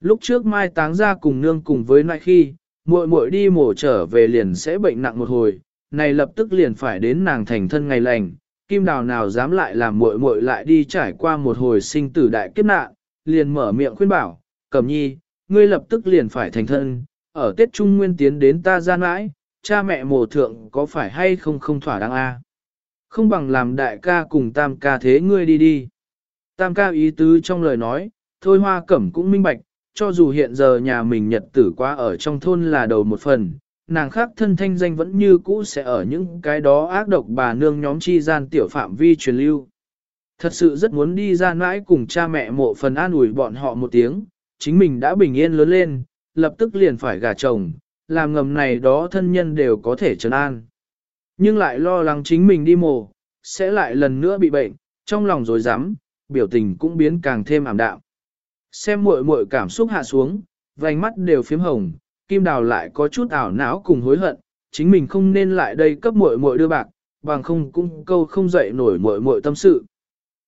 Lúc trước mai táng ra cùng nương cùng với nại khi, muội muội đi mổ trở về liền sẽ bệnh nặng một hồi, này lập tức liền phải đến nàng thành thân ngày lành, kim đào nào dám lại làm muội muội lại đi trải qua một hồi sinh tử đại kiếp nạn, liền mở miệng khuyên bảo, cẩm nhi, ngươi lập tức liền phải thành thân, ở Tết Trung Nguyên tiến đến ta gian mãi, cha mẹ mồ thượng có phải hay không không thỏa đáng a? Không bằng làm đại ca cùng tam ca thế ngươi đi đi. Tam ca ý tứ trong lời nói, thôi hoa cẩm cũng minh bạch, cho dù hiện giờ nhà mình nhật tử quá ở trong thôn là đầu một phần, nàng khác thân thanh danh vẫn như cũ sẽ ở những cái đó ác độc bà nương nhóm chi gian tiểu phạm vi truyền lưu. Thật sự rất muốn đi ra mãi cùng cha mẹ mộ phần an ủi bọn họ một tiếng, chính mình đã bình yên lớn lên, lập tức liền phải gả chồng, làm ngầm này đó thân nhân đều có thể trấn an. Nhưng lại lo lắng chính mình đi mổ, sẽ lại lần nữa bị bệnh, trong lòng rồi rắm, biểu tình cũng biến càng thêm ảm đạm. Xem muội muội cảm xúc hạ xuống, vành mắt đều phím hồng, kim đào lại có chút ảo não cùng hối hận, chính mình không nên lại đây cấp muội muội đưa bạc, bằng không cũng câu không dậy nổi muội muội tâm sự.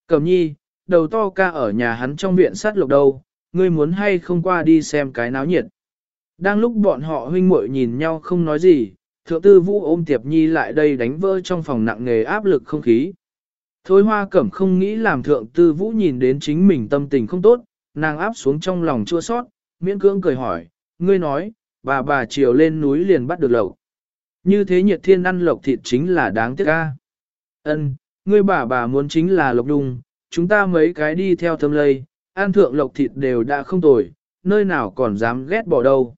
Cẩm nhi, đầu to ca ở nhà hắn trong viện sát lục đâu, ngươi muốn hay không qua đi xem cái náo nhiệt. Đang lúc bọn họ huynh muội nhìn nhau không nói gì, thượng tư vũ ôm tiệp nhi lại đây đánh vỡ trong phòng nặng nghề áp lực không khí. Thôi hoa cẩm không nghĩ làm thượng tư vũ nhìn đến chính mình tâm tình không tốt, nàng áp xuống trong lòng chua sót, miễn cưỡng cười hỏi, ngươi nói, bà bà chiều lên núi liền bắt được lộc. Như thế nhiệt thiên ăn lộc thịt chính là đáng tiếc ca. Ân, ngươi bà bà muốn chính là lộc đung, chúng ta mấy cái đi theo thâm lây, ăn thượng lộc thịt đều đã không tồi, nơi nào còn dám ghét bỏ đâu.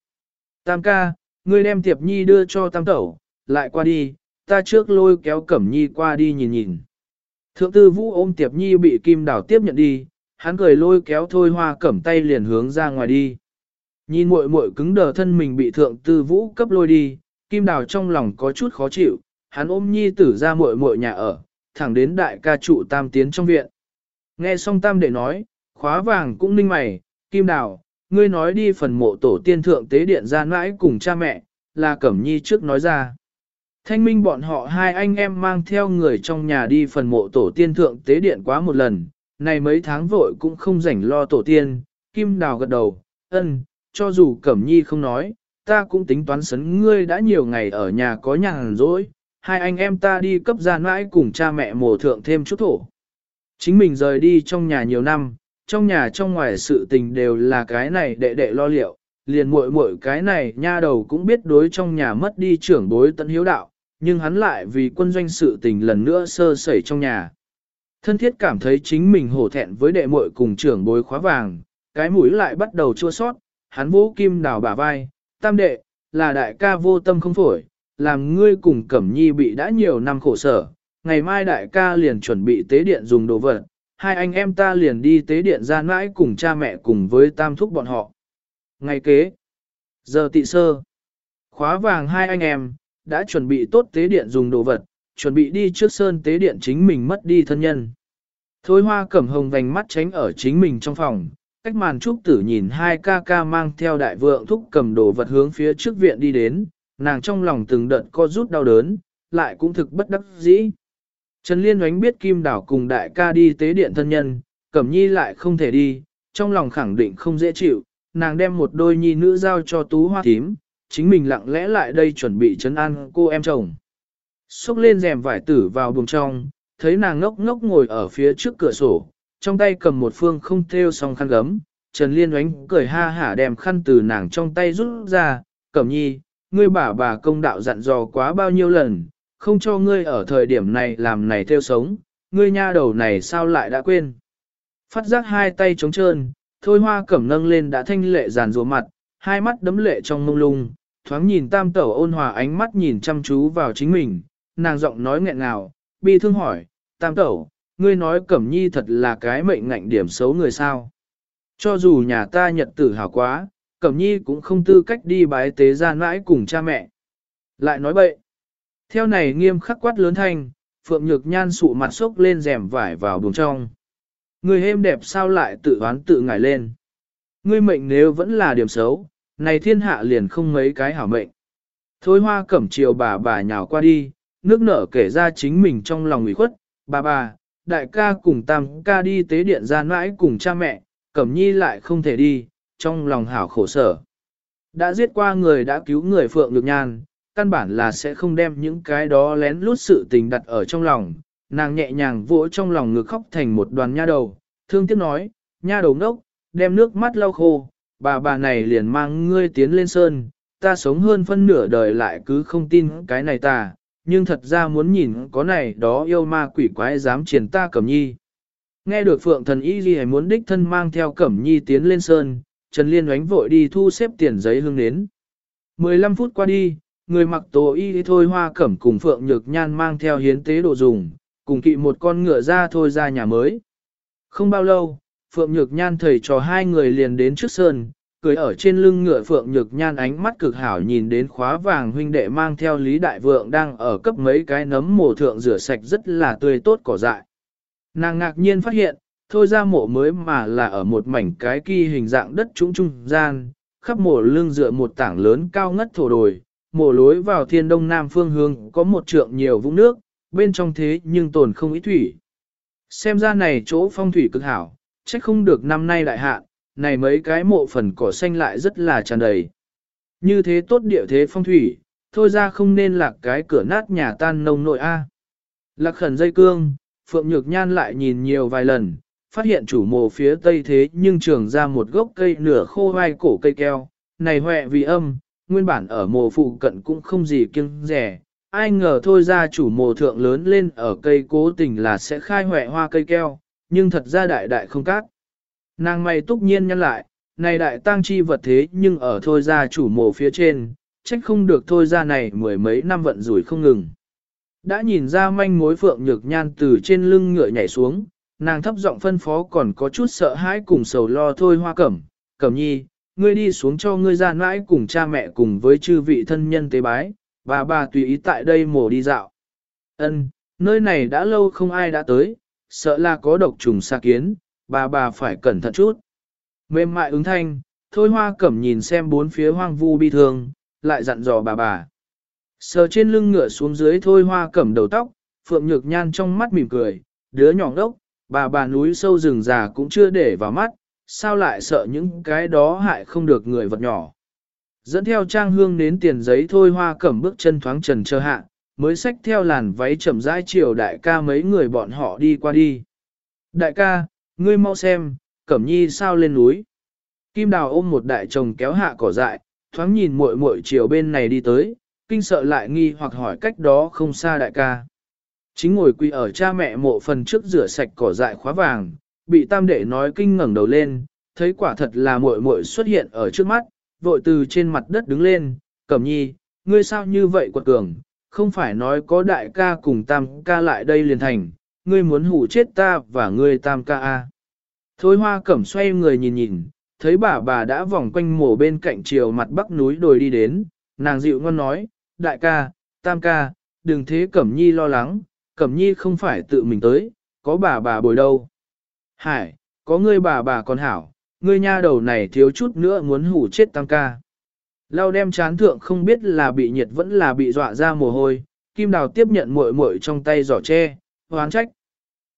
Tam ca, ngươi đem tiệp nhi đưa cho tam tẩu, lại qua đi, ta trước lôi kéo cẩm nhi qua đi nhìn nhìn. Thượng tư vũ ôm tiệp nhi bị kim đảo tiếp nhận đi, hắn cười lôi kéo thôi hoa cẩm tay liền hướng ra ngoài đi. Nhìn muội muội cứng đờ thân mình bị thượng tư vũ cấp lôi đi, kim đào trong lòng có chút khó chịu, hắn ôm nhi tử ra muội muội nhà ở, thẳng đến đại ca trụ tam tiến trong viện. Nghe xong tam đệ nói, khóa vàng cũng ninh mày, kim đào, ngươi nói đi phần mộ tổ tiên thượng tế điện ra mãi cùng cha mẹ, là Cẩm Nhi trước nói ra. Thanh minh bọn họ hai anh em mang theo người trong nhà đi phần mộ tổ tiên thượng tế điện quá một lần, này mấy tháng vội cũng không rảnh lo tổ tiên, Kim Đào gật đầu, ân, cho dù Cẩm Nhi không nói, ta cũng tính toán sấn ngươi đã nhiều ngày ở nhà có nhàn rỗi, hai anh em ta đi cấp gia mãi cùng cha mẹ mổ thượng thêm chút thổ. Chính mình rời đi trong nhà nhiều năm, trong nhà trong ngoài sự tình đều là cái này đệ đệ lo liệu, liền muội muội cái này nha đầu cũng biết đối trong nhà mất đi trưởng bối tận hiếu đạo, nhưng hắn lại vì quân doanh sự tình lần nữa sơ sẩy trong nhà. Thân thiết cảm thấy chính mình hổ thẹn với đệ muội cùng trưởng bối khóa vàng, cái mũi lại bắt đầu chua sót, hắn vũ kim đào bả vai, tam đệ, là đại ca vô tâm không phổi, làm ngươi cùng Cẩm Nhi bị đã nhiều năm khổ sở, ngày mai đại ca liền chuẩn bị tế điện dùng đồ vật, hai anh em ta liền đi tế điện ra mãi cùng cha mẹ cùng với tam thúc bọn họ. Ngày kế, giờ tị sơ, khóa vàng hai anh em, đã chuẩn bị tốt tế điện dùng đồ vật, chuẩn bị đi trước sơn tế điện chính mình mất đi thân nhân. Thôi hoa cẩm hồng vành mắt tránh ở chính mình trong phòng, cách màn trúc tử nhìn hai ca ca mang theo đại vượng thúc cầm đồ vật hướng phía trước viện đi đến, nàng trong lòng từng đợt co rút đau đớn, lại cũng thực bất đắc dĩ. Trần Liên oánh biết Kim Đảo cùng đại ca đi tế điện thân nhân, Cẩm Nhi lại không thể đi, trong lòng khẳng định không dễ chịu, nàng đem một đôi nhi nữ giao cho tú hoa tím, chính mình lặng lẽ lại đây chuẩn bị trấn an cô em chồng. Xúc lên rèm vải tử vào buồng trong, thấy nàng ngốc ngốc ngồi ở phía trước cửa sổ, trong tay cầm một phương không thêu xong khăn gấm, Trần Liên oánh cười ha hả đem khăn từ nàng trong tay rút ra, Cẩm Nhi, ngươi bà bà công đạo dặn dò quá bao nhiêu lần, không cho ngươi ở thời điểm này làm này theo sống, ngươi nha đầu này sao lại đã quên. Phát giác hai tay trống trơn, thôi hoa cẩm nâng lên đã thanh lệ giàn rùa mặt, hai mắt đấm lệ trong mông lung, thoáng nhìn tam tẩu ôn hòa ánh mắt nhìn chăm chú vào chính mình, nàng giọng nói nghẹn ngào, bi thương hỏi, tam tẩu, ngươi nói cẩm nhi thật là cái mệnh ngạnh điểm xấu người sao. Cho dù nhà ta nhật tử hào quá, cẩm nhi cũng không tư cách đi bái tế gian mãi cùng cha mẹ. Lại nói bậy, theo này nghiêm khắc quát lớn thanh, Phượng Nhược Nhan sụ mặt sốc lên rèm vải vào buồng trong. Người êm đẹp sao lại tự oán tự ngải lên. Ngươi mệnh nếu vẫn là điểm xấu, này thiên hạ liền không mấy cái hảo mệnh. Thôi hoa cẩm chiều bà bà nhào qua đi, nước nở kể ra chính mình trong lòng ủy khuất, bà bà, đại ca cùng tam ca đi tế điện ra mãi cùng cha mẹ, cẩm nhi lại không thể đi, trong lòng hảo khổ sở. Đã giết qua người đã cứu người Phượng Nhược Nhan, căn bản là sẽ không đem những cái đó lén lút sự tình đặt ở trong lòng, nàng nhẹ nhàng vỗ trong lòng ngực khóc thành một đoàn nha đầu, thương tiếc nói, nha đầu ngốc, đem nước mắt lau khô, bà bà này liền mang ngươi tiến lên sơn, ta sống hơn phân nửa đời lại cứ không tin cái này ta, nhưng thật ra muốn nhìn có này đó yêu ma quỷ quái dám triển ta cẩm nhi. Nghe được phượng thần y gì muốn đích thân mang theo cẩm nhi tiến lên sơn, Trần Liên oánh vội đi thu xếp tiền giấy hương đến. 15 phút qua đi, người mặc tổ y thôi hoa cẩm cùng phượng nhược nhan mang theo hiến tế đồ dùng, cùng kỵ một con ngựa ra thôi ra nhà mới. Không bao lâu, phượng nhược nhan thầy trò hai người liền đến trước sơn, cười ở trên lưng ngựa phượng nhược nhan ánh mắt cực hảo nhìn đến khóa vàng huynh đệ mang theo Lý Đại Vượng đang ở cấp mấy cái nấm mồ thượng rửa sạch rất là tươi tốt cỏ dại. Nàng ngạc nhiên phát hiện, thôi ra mộ mới mà là ở một mảnh cái kỳ hình dạng đất trũng trung gian, khắp mộ lưng dựa một tảng lớn cao ngất thổ đồi, mộ lối vào thiên đông nam phương hướng có một trượng nhiều vũng nước, bên trong thế nhưng tồn không ít thủy. Xem ra này chỗ phong thủy cực hảo, chắc không được năm nay đại hạn, này mấy cái mộ phần cỏ xanh lại rất là tràn đầy. Như thế tốt địa thế phong thủy, thôi ra không nên lạc cái cửa nát nhà tan nông nội A. Lạc khẩn dây cương, Phượng Nhược Nhan lại nhìn nhiều vài lần, phát hiện chủ mộ phía tây thế nhưng trường ra một gốc cây nửa khô vai cổ cây keo, này hoẹ vì âm, nguyên bản ở mộ phụ cận cũng không gì kiêng rẻ, ai ngờ thôi ra chủ mộ thượng lớn lên ở cây cố tình là sẽ khai hoẹ hoa cây keo, nhưng thật ra đại đại không cát. Nàng mày túc nhiên nhăn lại, này đại tang chi vật thế nhưng ở thôi ra chủ mộ phía trên, trách không được thôi ra này mười mấy năm vận rủi không ngừng. Đã nhìn ra manh mối phượng nhược nhan từ trên lưng ngựa nhảy xuống, nàng thấp giọng phân phó còn có chút sợ hãi cùng sầu lo thôi hoa cẩm, cẩm nhi, ngươi đi xuống cho ngươi ra nãi cùng cha mẹ cùng với chư vị thân nhân tế bái, bà bà tùy ý tại đây mổ đi dạo. Ân, nơi này đã lâu không ai đã tới, sợ là có độc trùng xa kiến, bà bà phải cẩn thận chút. Mềm mại ứng thanh, thôi hoa cẩm nhìn xem bốn phía hoang vu bi thương, lại dặn dò bà bà. Sờ trên lưng ngựa xuống dưới thôi hoa cẩm đầu tóc, phượng nhược nhan trong mắt mỉm cười, đứa nhỏ đốc, bà bà núi sâu rừng già cũng chưa để vào mắt, sao lại sợ những cái đó hại không được người vật nhỏ. Dẫn theo trang hương đến tiền giấy thôi hoa cẩm bước chân thoáng trần chờ hạ, mới xách theo làn váy chậm rãi chiều đại ca mấy người bọn họ đi qua đi. Đại ca, ngươi mau xem, cẩm nhi sao lên núi. Kim đào ôm một đại chồng kéo hạ cỏ dại, thoáng nhìn muội muội chiều bên này đi tới, kinh sợ lại nghi hoặc hỏi cách đó không xa đại ca. Chính ngồi quỳ ở cha mẹ mộ phần trước rửa sạch cỏ dại khóa vàng, bị tam đệ nói kinh ngẩng đầu lên, thấy quả thật là muội muội xuất hiện ở trước mắt, vội từ trên mặt đất đứng lên, cẩm nhi, ngươi sao như vậy quật cường, không phải nói có đại ca cùng tam ca lại đây liền thành, ngươi muốn hủ chết ta và ngươi tam ca a. Thôi hoa cẩm xoay người nhìn nhìn, thấy bà bà đã vòng quanh mổ bên cạnh chiều mặt bắc núi đồi đi đến, nàng dịu ngon nói, đại ca, tam ca, đừng thế cẩm nhi lo lắng, cẩm nhi không phải tự mình tới, có bà bà bồi đâu. Hải, có ngươi bà bà còn hảo, ngươi nha đầu này thiếu chút nữa muốn hủ chết tam ca. Lao đem chán thượng không biết là bị nhiệt vẫn là bị dọa ra mồ hôi, kim đào tiếp nhận muội muội trong tay giỏ tre, hoán trách.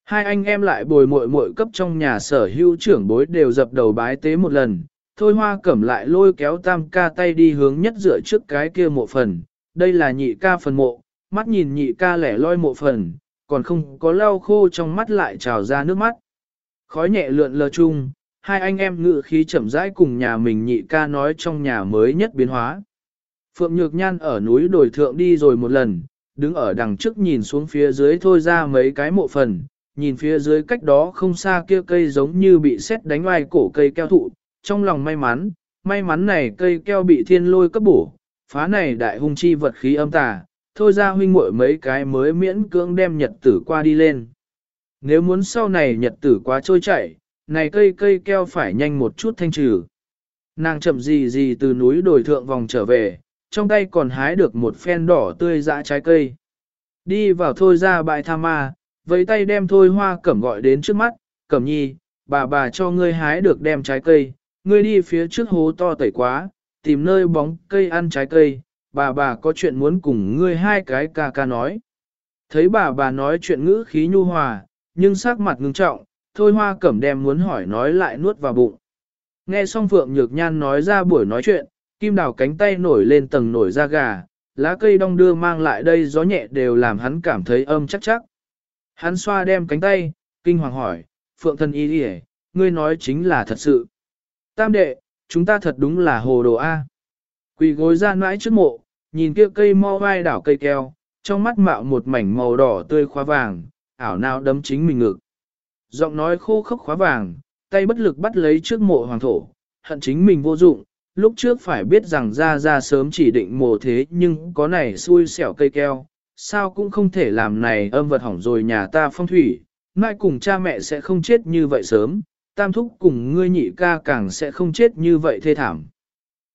Hai anh em lại bồi muội muội cấp trong nhà sở hữu trưởng bối đều dập đầu bái tế một lần, thôi hoa cẩm lại lôi kéo tam ca tay đi hướng nhất dựa trước cái kia mộ phần, đây là nhị ca phần mộ, mắt nhìn nhị ca lẻ loi mộ phần, còn không có lau khô trong mắt lại trào ra nước mắt. Khói nhẹ lượn lờ chung, hai anh em ngự khí chậm rãi cùng nhà mình nhị ca nói trong nhà mới nhất biến hóa. Phượng Nhược Nhan ở núi đồi thượng đi rồi một lần, đứng ở đằng trước nhìn xuống phía dưới thôi ra mấy cái mộ phần, nhìn phía dưới cách đó không xa kia cây giống như bị sét đánh oai cổ cây keo thụ, trong lòng may mắn, may mắn này cây keo bị thiên lôi cấp bổ, phá này đại hung chi vật khí âm tà, thôi ra huynh muội mấy cái mới miễn cưỡng đem nhật tử qua đi lên. Nếu muốn sau này nhật tử quá trôi chảy, này cây cây keo phải nhanh một chút thanh trừ. Nàng chậm gì gì từ núi đồi thượng vòng trở về, trong tay còn hái được một phen đỏ tươi dã trái cây. Đi vào thôi ra bãi tha ma, với tay đem thôi hoa cẩm gọi đến trước mắt, cẩm nhi, bà bà cho ngươi hái được đem trái cây, ngươi đi phía trước hố to tẩy quá, tìm nơi bóng cây ăn trái cây, bà bà có chuyện muốn cùng ngươi hai cái ca ca nói. Thấy bà bà nói chuyện ngữ khí nhu hòa, nhưng sắc mặt ngưng trọng, thôi hoa cẩm đem muốn hỏi nói lại nuốt vào bụng. Nghe xong Phượng Nhược Nhan nói ra buổi nói chuyện, Kim Đào cánh tay nổi lên tầng nổi da gà, lá cây đong đưa mang lại đây gió nhẹ đều làm hắn cảm thấy âm chắc chắc. Hắn xoa đem cánh tay, kinh hoàng hỏi, Phượng thần y đi ngươi nói chính là thật sự. Tam đệ, chúng ta thật đúng là hồ đồ A. Quỳ gối ra mãi trước mộ, nhìn kia cây mo vai đảo cây keo, trong mắt mạo một mảnh màu đỏ tươi khóa vàng, ảo nào đấm chính mình ngực. Giọng nói khô khốc khóa vàng, tay bất lực bắt lấy trước mộ hoàng thổ, hận chính mình vô dụng, lúc trước phải biết rằng ra ra sớm chỉ định mồ thế nhưng có này xui xẻo cây keo, sao cũng không thể làm này âm vật hỏng rồi nhà ta phong thủy, mai cùng cha mẹ sẽ không chết như vậy sớm, tam thúc cùng ngươi nhị ca càng sẽ không chết như vậy thê thảm.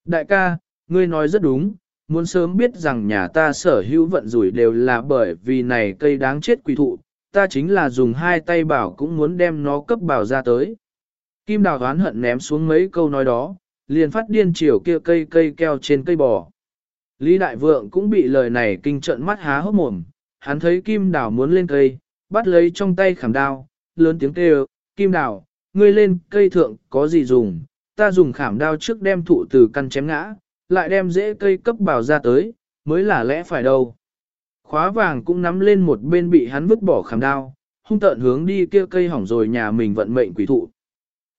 Đại ca, ngươi nói rất đúng, muốn sớm biết rằng nhà ta sở hữu vận rủi đều là bởi vì này cây đáng chết quỷ thụ, ta chính là dùng hai tay bảo cũng muốn đem nó cấp bảo ra tới. Kim đào oán hận ném xuống mấy câu nói đó, liền phát điên chiều kia cây cây keo trên cây bò. Lý Đại Vượng cũng bị lời này kinh trận mắt há hốc mồm, hắn thấy Kim Đào muốn lên cây, bắt lấy trong tay khảm đao, lớn tiếng kêu, Kim Đào, ngươi lên cây thượng có gì dùng, ta dùng khảm đao trước đem thụ từ căn chém ngã, lại đem rễ cây cấp bào ra tới, mới là lẽ phải đâu. Khóa vàng cũng nắm lên một bên bị hắn vứt bỏ khảm đao, hung tợn hướng đi kia cây hỏng rồi nhà mình vận mệnh quỷ thụ.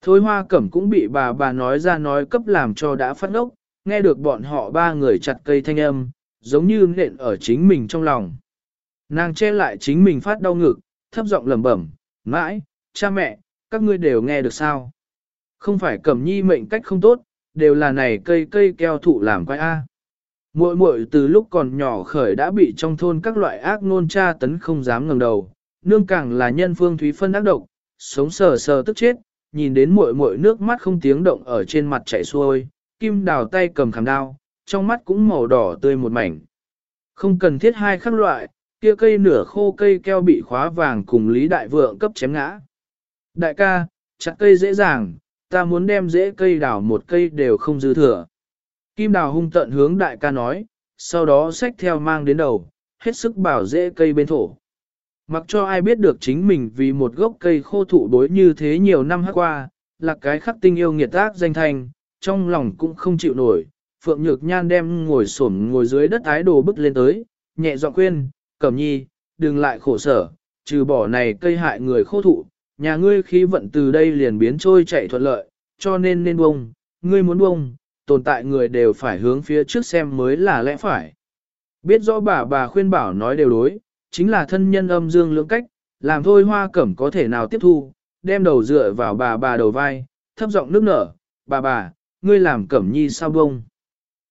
Thôi hoa cẩm cũng bị bà bà nói ra nói cấp làm cho đã phát ngốc, nghe được bọn họ ba người chặt cây thanh âm, giống như nện ở chính mình trong lòng. Nàng che lại chính mình phát đau ngực, thấp giọng lẩm bẩm, mãi, cha mẹ, các ngươi đều nghe được sao? Không phải cẩm nhi mệnh cách không tốt, đều là này cây cây keo thụ làm quái A. Muội muội từ lúc còn nhỏ khởi đã bị trong thôn các loại ác nôn tra tấn không dám ngẩng đầu, nương càng là nhân phương thúy phân ác độc, sống sờ sờ tức chết, nhìn đến muội muội nước mắt không tiếng động ở trên mặt chảy xuôi, kim đào tay cầm khảm đao, trong mắt cũng màu đỏ tươi một mảnh. Không cần thiết hai khắc loại, kia cây nửa khô cây keo bị khóa vàng cùng Lý Đại Vượng cấp chém ngã. Đại ca, chặt cây dễ dàng, ta muốn đem dễ cây đào một cây đều không dư thừa. Kim đào hung tận hướng đại ca nói, sau đó xách theo mang đến đầu, hết sức bảo dễ cây bên thổ. Mặc cho ai biết được chính mình vì một gốc cây khô thụ đối như thế nhiều năm hát qua, là cái khắc tinh yêu nghiệt tác danh thành, trong lòng cũng không chịu nổi. Phượng Nhược Nhan đem ngồi xổm ngồi dưới đất ái đồ bức lên tới, nhẹ giọng khuyên, Cẩm Nhi, đừng lại khổ sở, trừ bỏ này cây hại người khô thụ, nhà ngươi khí vận từ đây liền biến trôi chạy thuận lợi, cho nên nên bông, ngươi muốn bông, tồn tại người đều phải hướng phía trước xem mới là lẽ phải. Biết rõ bà bà khuyên bảo nói đều đối, chính là thân nhân âm dương lưỡng cách, làm thôi hoa cẩm có thể nào tiếp thu, đem đầu dựa vào bà bà đầu vai, thấp giọng nước nở, bà bà, ngươi làm cẩm nhi sao bông.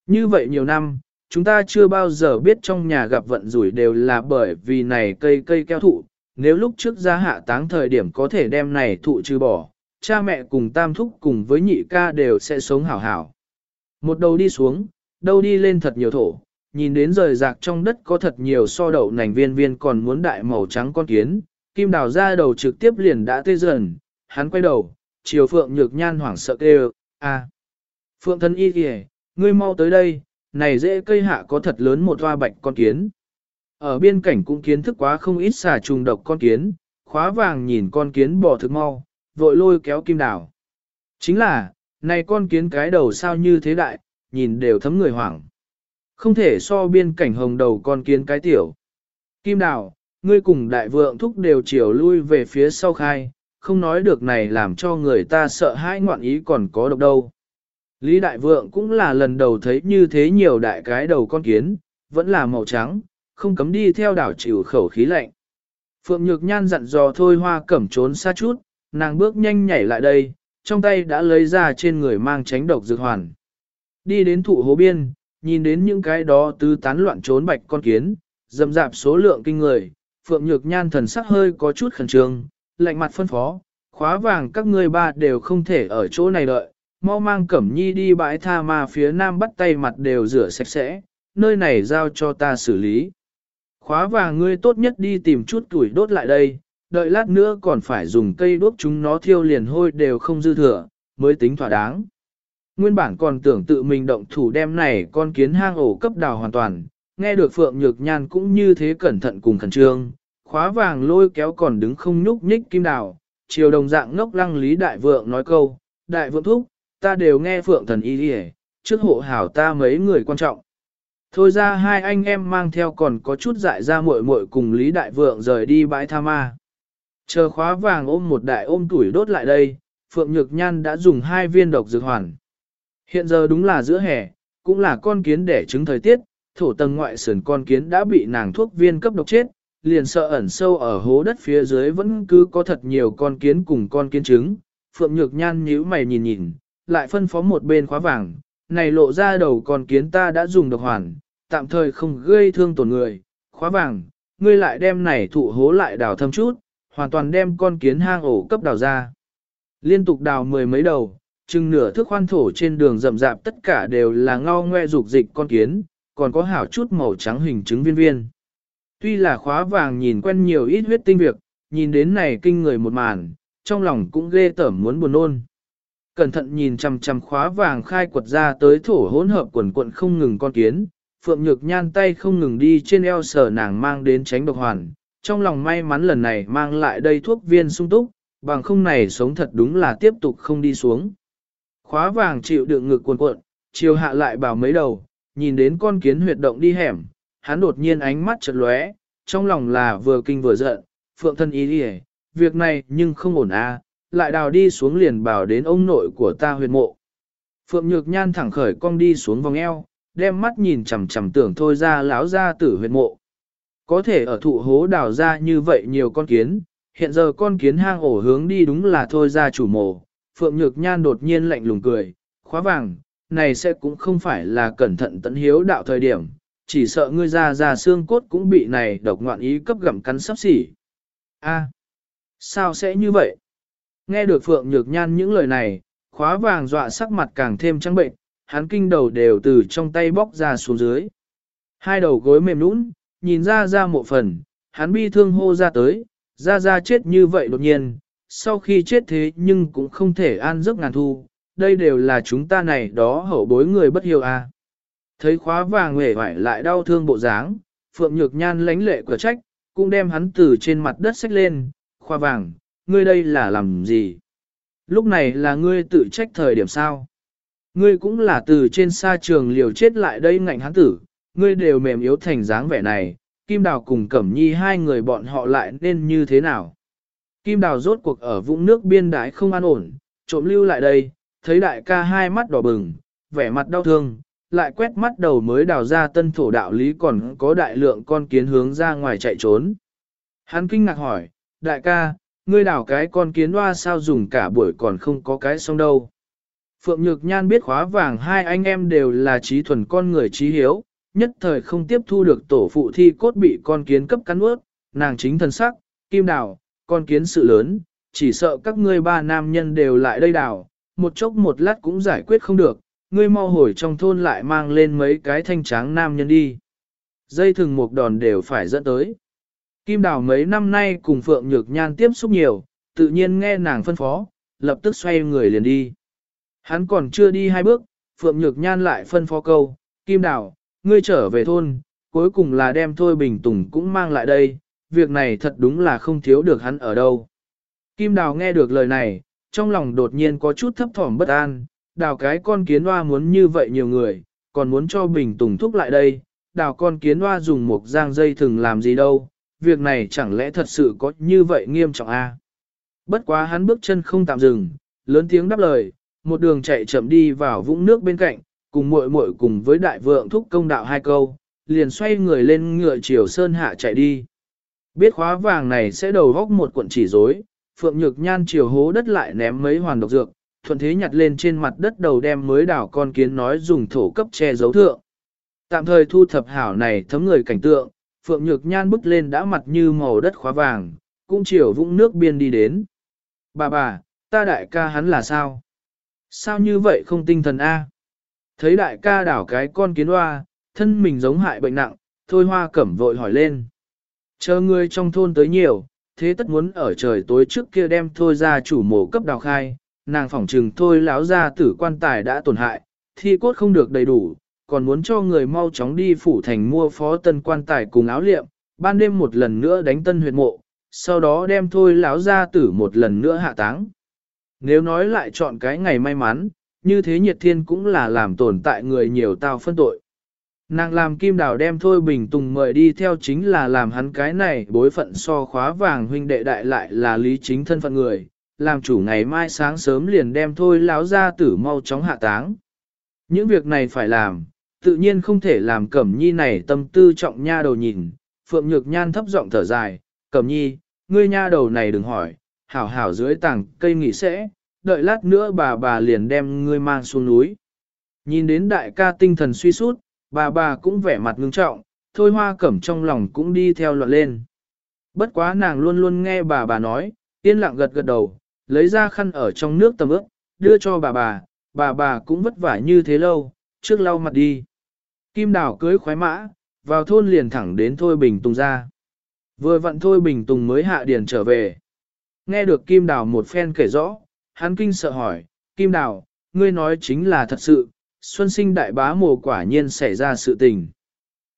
Như vậy nhiều năm, chúng ta chưa bao giờ biết trong nhà gặp vận rủi đều là bởi vì này cây cây keo thụ, nếu lúc trước gia hạ táng thời điểm có thể đem này thụ trừ bỏ, cha mẹ cùng tam thúc cùng với nhị ca đều sẽ sống hảo hảo. Một đầu đi xuống, đâu đi lên thật nhiều thổ, nhìn đến rời rạc trong đất có thật nhiều so đậu nành viên viên còn muốn đại màu trắng con kiến, kim đào ra đầu trực tiếp liền đã tê dần, hắn quay đầu, chiều phượng nhược nhan hoảng sợ kêu, a Phượng thân y kìa, ngươi mau tới đây, này dễ cây hạ có thật lớn một hoa bạch con kiến. Ở biên cảnh cũng kiến thức quá không ít xà trùng độc con kiến, khóa vàng nhìn con kiến bỏ thực mau, vội lôi kéo kim đào. Chính là, này con kiến cái đầu sao như thế đại, nhìn đều thấm người hoảng. Không thể so biên cảnh hồng đầu con kiến cái tiểu. Kim đào, ngươi cùng đại vượng thúc đều chiều lui về phía sau khai, không nói được này làm cho người ta sợ hãi ngoạn ý còn có độc đâu. Lý đại vượng cũng là lần đầu thấy như thế nhiều đại cái đầu con kiến, vẫn là màu trắng, không cấm đi theo đảo chịu khẩu khí lạnh. Phượng Nhược Nhan dặn dò thôi hoa cẩm trốn xa chút, nàng bước nhanh nhảy lại đây, trong tay đã lấy ra trên người mang tránh độc dược hoàn. Đi đến thụ hố biên, nhìn đến những cái đó tứ tán loạn trốn bạch con kiến, dầm dạp số lượng kinh người, Phượng Nhược Nhan thần sắc hơi có chút khẩn trương, lạnh mặt phân phó, khóa vàng các ngươi ba đều không thể ở chỗ này đợi, mau mang Cẩm Nhi đi bãi tha ma phía nam bắt tay mặt đều rửa sạch sẽ, nơi này giao cho ta xử lý. Khóa vàng ngươi tốt nhất đi tìm chút tuổi đốt lại đây, đợi lát nữa còn phải dùng cây đuốc chúng nó thiêu liền hôi đều không dư thừa, mới tính thỏa đáng. Nguyên bản còn tưởng tự mình động thủ đem này con kiến hang ổ cấp đào hoàn toàn, nghe được Phượng Nhược Nhan cũng như thế cẩn thận cùng khẩn trương, khóa vàng lôi kéo còn đứng không nhúc nhích kim đào, chiều đồng dạng ngốc lăng lý đại vượng nói câu, đại vượng thúc, ta đều nghe phượng thần y đi trước hộ hảo ta mấy người quan trọng. Thôi ra hai anh em mang theo còn có chút dại ra muội muội cùng Lý Đại Vượng rời đi bãi tha ma. Chờ khóa vàng ôm một đại ôm tuổi đốt lại đây, Phượng Nhược Nhan đã dùng hai viên độc dược hoàn. Hiện giờ đúng là giữa hè, cũng là con kiến đẻ trứng thời tiết, thổ tầng ngoại sườn con kiến đã bị nàng thuốc viên cấp độc chết, liền sợ ẩn sâu ở hố đất phía dưới vẫn cứ có thật nhiều con kiến cùng con kiến trứng. Phượng Nhược Nhan nhíu mày nhìn nhìn, lại phân phó một bên khóa vàng, này lộ ra đầu con kiến ta đã dùng độc hoàn, tạm thời không gây thương tổn người, khóa vàng, ngươi lại đem này thụ hố lại đào thâm chút, hoàn toàn đem con kiến hang ổ cấp đào ra. Liên tục đào mười mấy đầu, chừng nửa thước khoan thổ trên đường rậm rạp tất cả đều là ngao ngoe dục dịch con kiến, còn có hảo chút màu trắng hình trứng viên viên. Tuy là khóa vàng nhìn quen nhiều ít huyết tinh việc, nhìn đến này kinh người một màn, trong lòng cũng ghê tởm muốn buồn nôn. Cẩn thận nhìn chằm chằm khóa vàng khai quật ra tới thổ hỗn hợp quần quận không ngừng con kiến, Phượng Nhược Nhan tay không ngừng đi trên eo sở nàng mang đến tránh độc hoàn, trong lòng may mắn lần này mang lại đây thuốc viên sung túc, bằng không này sống thật đúng là tiếp tục không đi xuống. Khóa vàng chịu đựng ngực cuồn cuộn, chiều hạ lại bảo mấy đầu, nhìn đến con kiến huyệt động đi hẻm, hắn đột nhiên ánh mắt chợt lóe, trong lòng là vừa kinh vừa giận, phượng thân ý đi việc này nhưng không ổn à, lại đào đi xuống liền bảo đến ông nội của ta huyệt mộ. Phượng Nhược Nhan thẳng khởi cong đi xuống vòng eo, đem mắt nhìn chằm chằm tưởng thôi ra láo ra tử huyệt mộ. Có thể ở thụ hố đào ra như vậy nhiều con kiến, hiện giờ con kiến hang ổ hướng đi đúng là thôi ra chủ mộ. Phượng Nhược Nhan đột nhiên lạnh lùng cười, khóa vàng, này sẽ cũng không phải là cẩn thận tận hiếu đạo thời điểm, chỉ sợ ngươi ra ra xương cốt cũng bị này độc ngoạn ý cấp gặm cắn sắp xỉ. A, sao sẽ như vậy? Nghe được Phượng Nhược Nhan những lời này, khóa vàng dọa sắc mặt càng thêm trắng bệnh, hắn kinh đầu đều từ trong tay bóc ra xuống dưới. Hai đầu gối mềm nũng, nhìn ra ra một phần, hắn bi thương hô ra tới, ra ra chết như vậy đột nhiên, sau khi chết thế nhưng cũng không thể an giấc ngàn thu, đây đều là chúng ta này đó hậu bối người bất hiếu à. Thấy khóa vàng nghề vải lại đau thương bộ dáng, Phượng Nhược Nhan lánh lệ cửa trách, cũng đem hắn từ trên mặt đất xách lên, khoa vàng, ngươi đây là làm gì? Lúc này là ngươi tự trách thời điểm sao? Ngươi cũng là từ trên xa trường liều chết lại đây ngạnh hắn tử, ngươi đều mềm yếu thành dáng vẻ này, Kim Đào cùng Cẩm Nhi hai người bọn họ lại nên như thế nào? Kim Đào rốt cuộc ở vũng nước biên đái không an ổn, trộm lưu lại đây, thấy đại ca hai mắt đỏ bừng, vẻ mặt đau thương, lại quét mắt đầu mới đào ra tân thổ đạo lý còn có đại lượng con kiến hướng ra ngoài chạy trốn. Hắn kinh ngạc hỏi, đại ca, ngươi đảo cái con kiến hoa sao dùng cả buổi còn không có cái xong đâu. Phượng Nhược Nhan biết khóa vàng hai anh em đều là trí thuần con người trí hiếu, nhất thời không tiếp thu được tổ phụ thi cốt bị con kiến cấp cắn ướt, nàng chính thần sắc, kim đảo con kiến sự lớn, chỉ sợ các ngươi ba nam nhân đều lại đây đảo, một chốc một lát cũng giải quyết không được, ngươi mau hồi trong thôn lại mang lên mấy cái thanh tráng nam nhân đi. Dây thừng một đòn đều phải dẫn tới. Kim Đào mấy năm nay cùng Phượng Nhược Nhan tiếp xúc nhiều, tự nhiên nghe nàng phân phó, lập tức xoay người liền đi. Hắn còn chưa đi hai bước, Phượng Nhược Nhan lại phân phó câu, Kim Đào, ngươi trở về thôn, cuối cùng là đem Thôi Bình Tùng cũng mang lại đây, việc này thật đúng là không thiếu được hắn ở đâu. Kim Đào nghe được lời này, trong lòng đột nhiên có chút thấp thỏm bất an, đào cái con kiến hoa muốn như vậy nhiều người, còn muốn cho Bình Tùng thúc lại đây, đào con kiến hoa dùng một giang dây thừng làm gì đâu, việc này chẳng lẽ thật sự có như vậy nghiêm trọng a? À? Bất quá hắn bước chân không tạm dừng, lớn tiếng đáp lời, một đường chạy chậm đi vào vũng nước bên cạnh, cùng muội muội cùng với đại vượng thúc công đạo hai câu, liền xoay người lên ngựa chiều sơn hạ chạy đi. Biết khóa vàng này sẽ đầu góc một cuộn chỉ rối, Phượng Nhược Nhan chiều hố đất lại ném mấy hoàn độc dược, thuận thế nhặt lên trên mặt đất đầu đem mới đảo con kiến nói dùng thổ cấp che giấu thượng. Tạm thời thu thập hảo này thấm người cảnh tượng, Phượng Nhược Nhan bước lên đã mặt như màu đất khóa vàng, cũng chiều vũng nước biên đi đến. Bà bà, ta đại ca hắn là sao? Sao như vậy không tinh thần A? Thấy đại ca đảo cái con kiến hoa, thân mình giống hại bệnh nặng, thôi hoa cẩm vội hỏi lên. Chờ người trong thôn tới nhiều, thế tất muốn ở trời tối trước kia đem thôi ra chủ mổ cấp đào khai, nàng phỏng trừng thôi láo ra tử quan tài đã tổn hại, thi cốt không được đầy đủ, còn muốn cho người mau chóng đi phủ thành mua phó tân quan tài cùng áo liệm, ban đêm một lần nữa đánh tân huyệt mộ, sau đó đem thôi lão ra tử một lần nữa hạ táng. Nếu nói lại chọn cái ngày may mắn, như thế nhiệt thiên cũng là làm tồn tại người nhiều tao phân tội. Nàng làm kim đào đem Thôi Bình Tùng mời đi theo chính là làm hắn cái này bối phận so khóa vàng huynh đệ đại lại là lý chính thân phận người, làm chủ ngày mai sáng sớm liền đem Thôi lão ra tử mau chóng hạ táng. Những việc này phải làm, tự nhiên không thể làm Cẩm Nhi này tâm tư trọng nha đầu nhìn, Phượng Nhược Nhan thấp giọng thở dài, Cẩm Nhi, ngươi nha đầu này đừng hỏi, hảo hảo dưới tảng cây nghỉ sẽ, đợi lát nữa bà bà liền đem ngươi mang xuống núi. Nhìn đến đại ca tinh thần suy sút, bà bà cũng vẻ mặt ngưng trọng, thôi hoa cẩm trong lòng cũng đi theo loạn lên. Bất quá nàng luôn luôn nghe bà bà nói, yên lặng gật gật đầu, lấy ra khăn ở trong nước tầm ướp, đưa cho bà bà, bà bà cũng vất vả như thế lâu, trước lau mặt đi. Kim đào cưới khoái mã, vào thôn liền thẳng đến Thôi Bình Tùng ra. Vừa vặn Thôi Bình Tùng mới hạ điền trở về. Nghe được Kim đào một phen kể rõ, hắn kinh sợ hỏi, Kim đào, ngươi nói chính là thật sự, xuân sinh đại bá mồ quả nhiên xảy ra sự tình.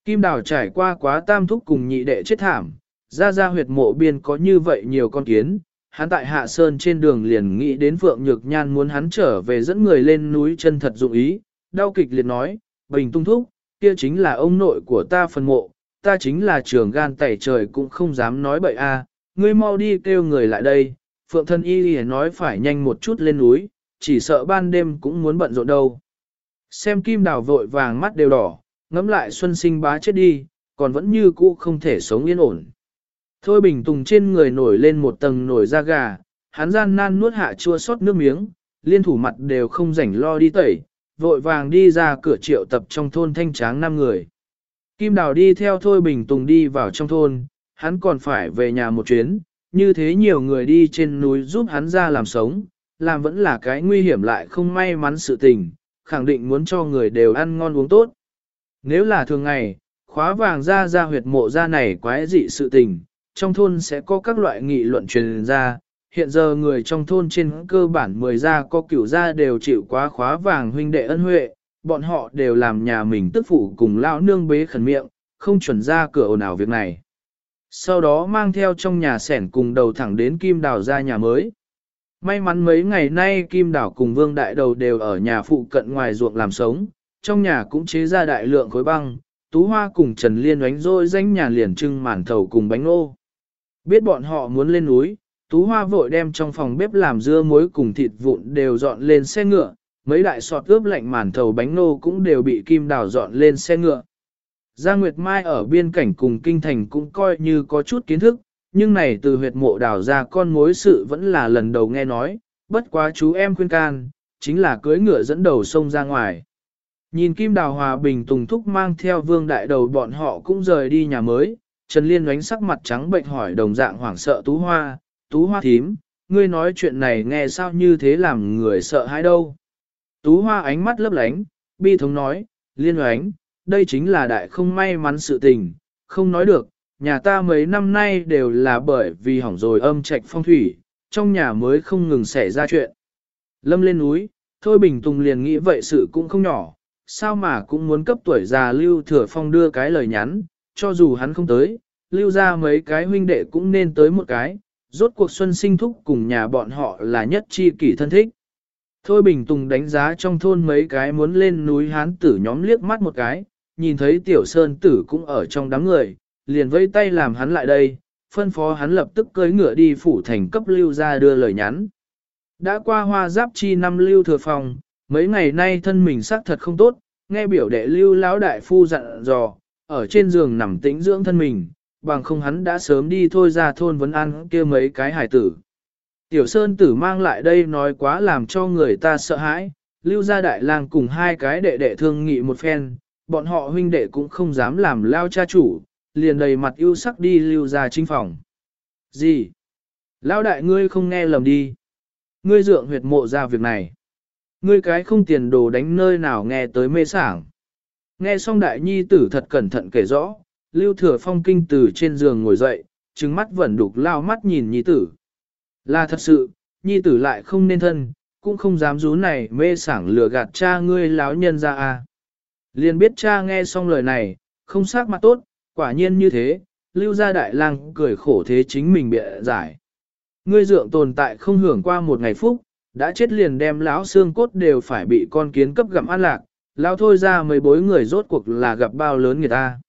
Kim đào trải qua quá tam thúc cùng nhị đệ chết thảm, ra ra huyệt mộ biên có như vậy nhiều con kiến, hắn tại Hạ Sơn trên đường liền nghĩ đến Phượng Nhược Nhan muốn hắn trở về dẫn người lên núi chân thật dụng ý, đau kịch liền nói, bình tung thúc, kia chính là ông nội của ta phần mộ, ta chính là trường gan tẩy trời cũng không dám nói bậy a, ngươi mau đi kêu người lại đây, Phượng thân y nói phải nhanh một chút lên núi, chỉ sợ ban đêm cũng muốn bận rộn đâu. Xem kim đào vội vàng mắt đều đỏ, ngắm lại xuân sinh bá chết đi, còn vẫn như cũ không thể sống yên ổn. Thôi bình tùng trên người nổi lên một tầng nổi da gà, hắn gian nan nuốt hạ chua sót nước miếng, liên thủ mặt đều không rảnh lo đi tẩy, vội vàng đi ra cửa triệu tập trong thôn thanh tráng năm người. Kim Đào đi theo Thôi Bình Tùng đi vào trong thôn, hắn còn phải về nhà một chuyến, như thế nhiều người đi trên núi giúp hắn ra làm sống, làm vẫn là cái nguy hiểm lại không may mắn sự tình, khẳng định muốn cho người đều ăn ngon uống tốt. Nếu là thường ngày, khóa vàng ra ra huyệt mộ ra này quái dị sự tình, trong thôn sẽ có các loại nghị luận truyền ra. Hiện giờ người trong thôn trên cơ bản mười gia có cửu gia đều chịu quá khóa vàng huynh đệ ân huệ, bọn họ đều làm nhà mình tức phụ cùng lão nương bế khẩn miệng, không chuẩn ra cửa ồn ào việc này. Sau đó mang theo trong nhà sẻn cùng đầu thẳng đến Kim Đào ra nhà mới. May mắn mấy ngày nay Kim Đảo cùng Vương Đại Đầu đều ở nhà phụ cận ngoài ruộng làm sống, trong nhà cũng chế ra đại lượng khối băng, Tú Hoa cùng Trần Liên oánh rôi danh nhà liền trưng màn thầu cùng bánh ngô. Biết bọn họ muốn lên núi, Tú Hoa vội đem trong phòng bếp làm dưa muối cùng thịt vụn đều dọn lên xe ngựa, mấy đại sọt ướp lạnh màn thầu bánh nô cũng đều bị Kim Đào dọn lên xe ngựa. Gia Nguyệt Mai ở biên cảnh cùng kinh thành cũng coi như có chút kiến thức, nhưng này từ huyệt mộ đào ra con mối sự vẫn là lần đầu nghe nói, bất quá chú em khuyên can, chính là cưới ngựa dẫn đầu sông ra ngoài. Nhìn Kim Đào Hòa Bình Tùng Thúc mang theo vương đại đầu bọn họ cũng rời đi nhà mới, Trần Liên đánh sắc mặt trắng bệnh hỏi đồng dạng hoảng sợ Tú Hoa, Tú Hoa thím, ngươi nói chuyện này nghe sao như thế làm người sợ hãi đâu. Tú Hoa ánh mắt lấp lánh, bi thống nói, Liên oánh, đây chính là đại không may mắn sự tình, không nói được, nhà ta mấy năm nay đều là bởi vì hỏng rồi âm trạch phong thủy, trong nhà mới không ngừng xảy ra chuyện. Lâm lên núi, Thôi Bình Tùng liền nghĩ vậy sự cũng không nhỏ, sao mà cũng muốn cấp tuổi già Lưu Thừa Phong đưa cái lời nhắn, cho dù hắn không tới, lưu ra mấy cái huynh đệ cũng nên tới một cái, rốt cuộc xuân sinh thúc cùng nhà bọn họ là nhất chi kỷ thân thích. Thôi Bình Tùng đánh giá trong thôn mấy cái muốn lên núi hán tử nhóm liếc mắt một cái, nhìn thấy tiểu sơn tử cũng ở trong đám người, liền vẫy tay làm hắn lại đây, phân phó hắn lập tức cưỡi ngựa đi phủ thành cấp lưu ra đưa lời nhắn. Đã qua hoa giáp chi năm lưu thừa phòng, mấy ngày nay thân mình xác thật không tốt, nghe biểu đệ lưu lão đại phu dặn dò, ở trên giường nằm tĩnh dưỡng thân mình, bằng không hắn đã sớm đi thôi ra thôn vấn ăn kia mấy cái hải tử. Tiểu Sơn tử mang lại đây nói quá làm cho người ta sợ hãi, lưu gia đại lang cùng hai cái đệ đệ thương nghị một phen, bọn họ huynh đệ cũng không dám làm lao cha chủ, liền đầy mặt ưu sắc đi lưu ra chính phòng. Gì? Lão đại ngươi không nghe lầm đi. Ngươi dượng huyệt mộ ra việc này. Ngươi cái không tiền đồ đánh nơi nào nghe tới mê sảng. Nghe xong đại nhi tử thật cẩn thận kể rõ, lưu thừa phong kinh từ trên giường ngồi dậy, trừng mắt vẫn đục lao mắt nhìn nhi tử. Là thật sự, nhi tử lại không nên thân, cũng không dám rú này mê sảng lừa gạt cha ngươi láo nhân ra à. Liền biết cha nghe xong lời này, không sắc mặt tốt, quả nhiên như thế, lưu gia đại lang cười khổ thế chính mình bịa giải. Ngươi dượng tồn tại không hưởng qua một ngày phúc, đã chết liền đem lão xương cốt đều phải bị con kiến cấp gặm ăn lạc, lão thôi ra mấy bối người rốt cuộc là gặp bao lớn người ta.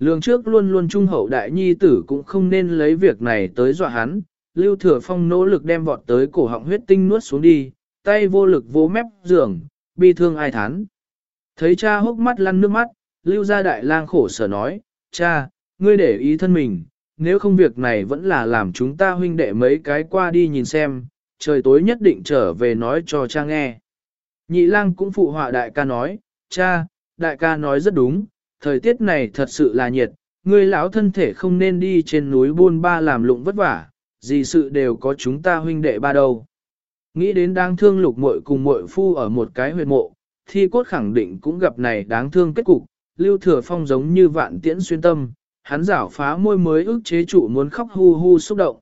Lương trước luôn luôn trung hậu đại nhi tử cũng không nên lấy việc này tới dọa hắn, Lưu Thừa Phong nỗ lực đem vọt tới cổ họng huyết tinh nuốt xuống đi, tay vô lực vỗ mép giường, bi thương ai thán. Thấy cha hốc mắt lăn nước mắt, Lưu gia đại lang khổ sở nói, cha, ngươi để ý thân mình, nếu không việc này vẫn là làm chúng ta huynh đệ mấy cái qua đi nhìn xem, trời tối nhất định trở về nói cho cha nghe. Nhị lang cũng phụ họa đại ca nói, cha, đại ca nói rất đúng, thời tiết này thật sự là nhiệt, ngươi lão thân thể không nên đi trên núi buôn ba làm lụng vất vả, gì sự đều có chúng ta huynh đệ ba đâu. Nghĩ đến đáng thương lục muội cùng muội phu ở một cái huyệt mộ, thi cốt khẳng định cũng gặp này đáng thương kết cục, lưu thừa phong giống như vạn tiễn xuyên tâm, hắn rảo phá môi mới ức chế chủ muốn khóc hu hu xúc động.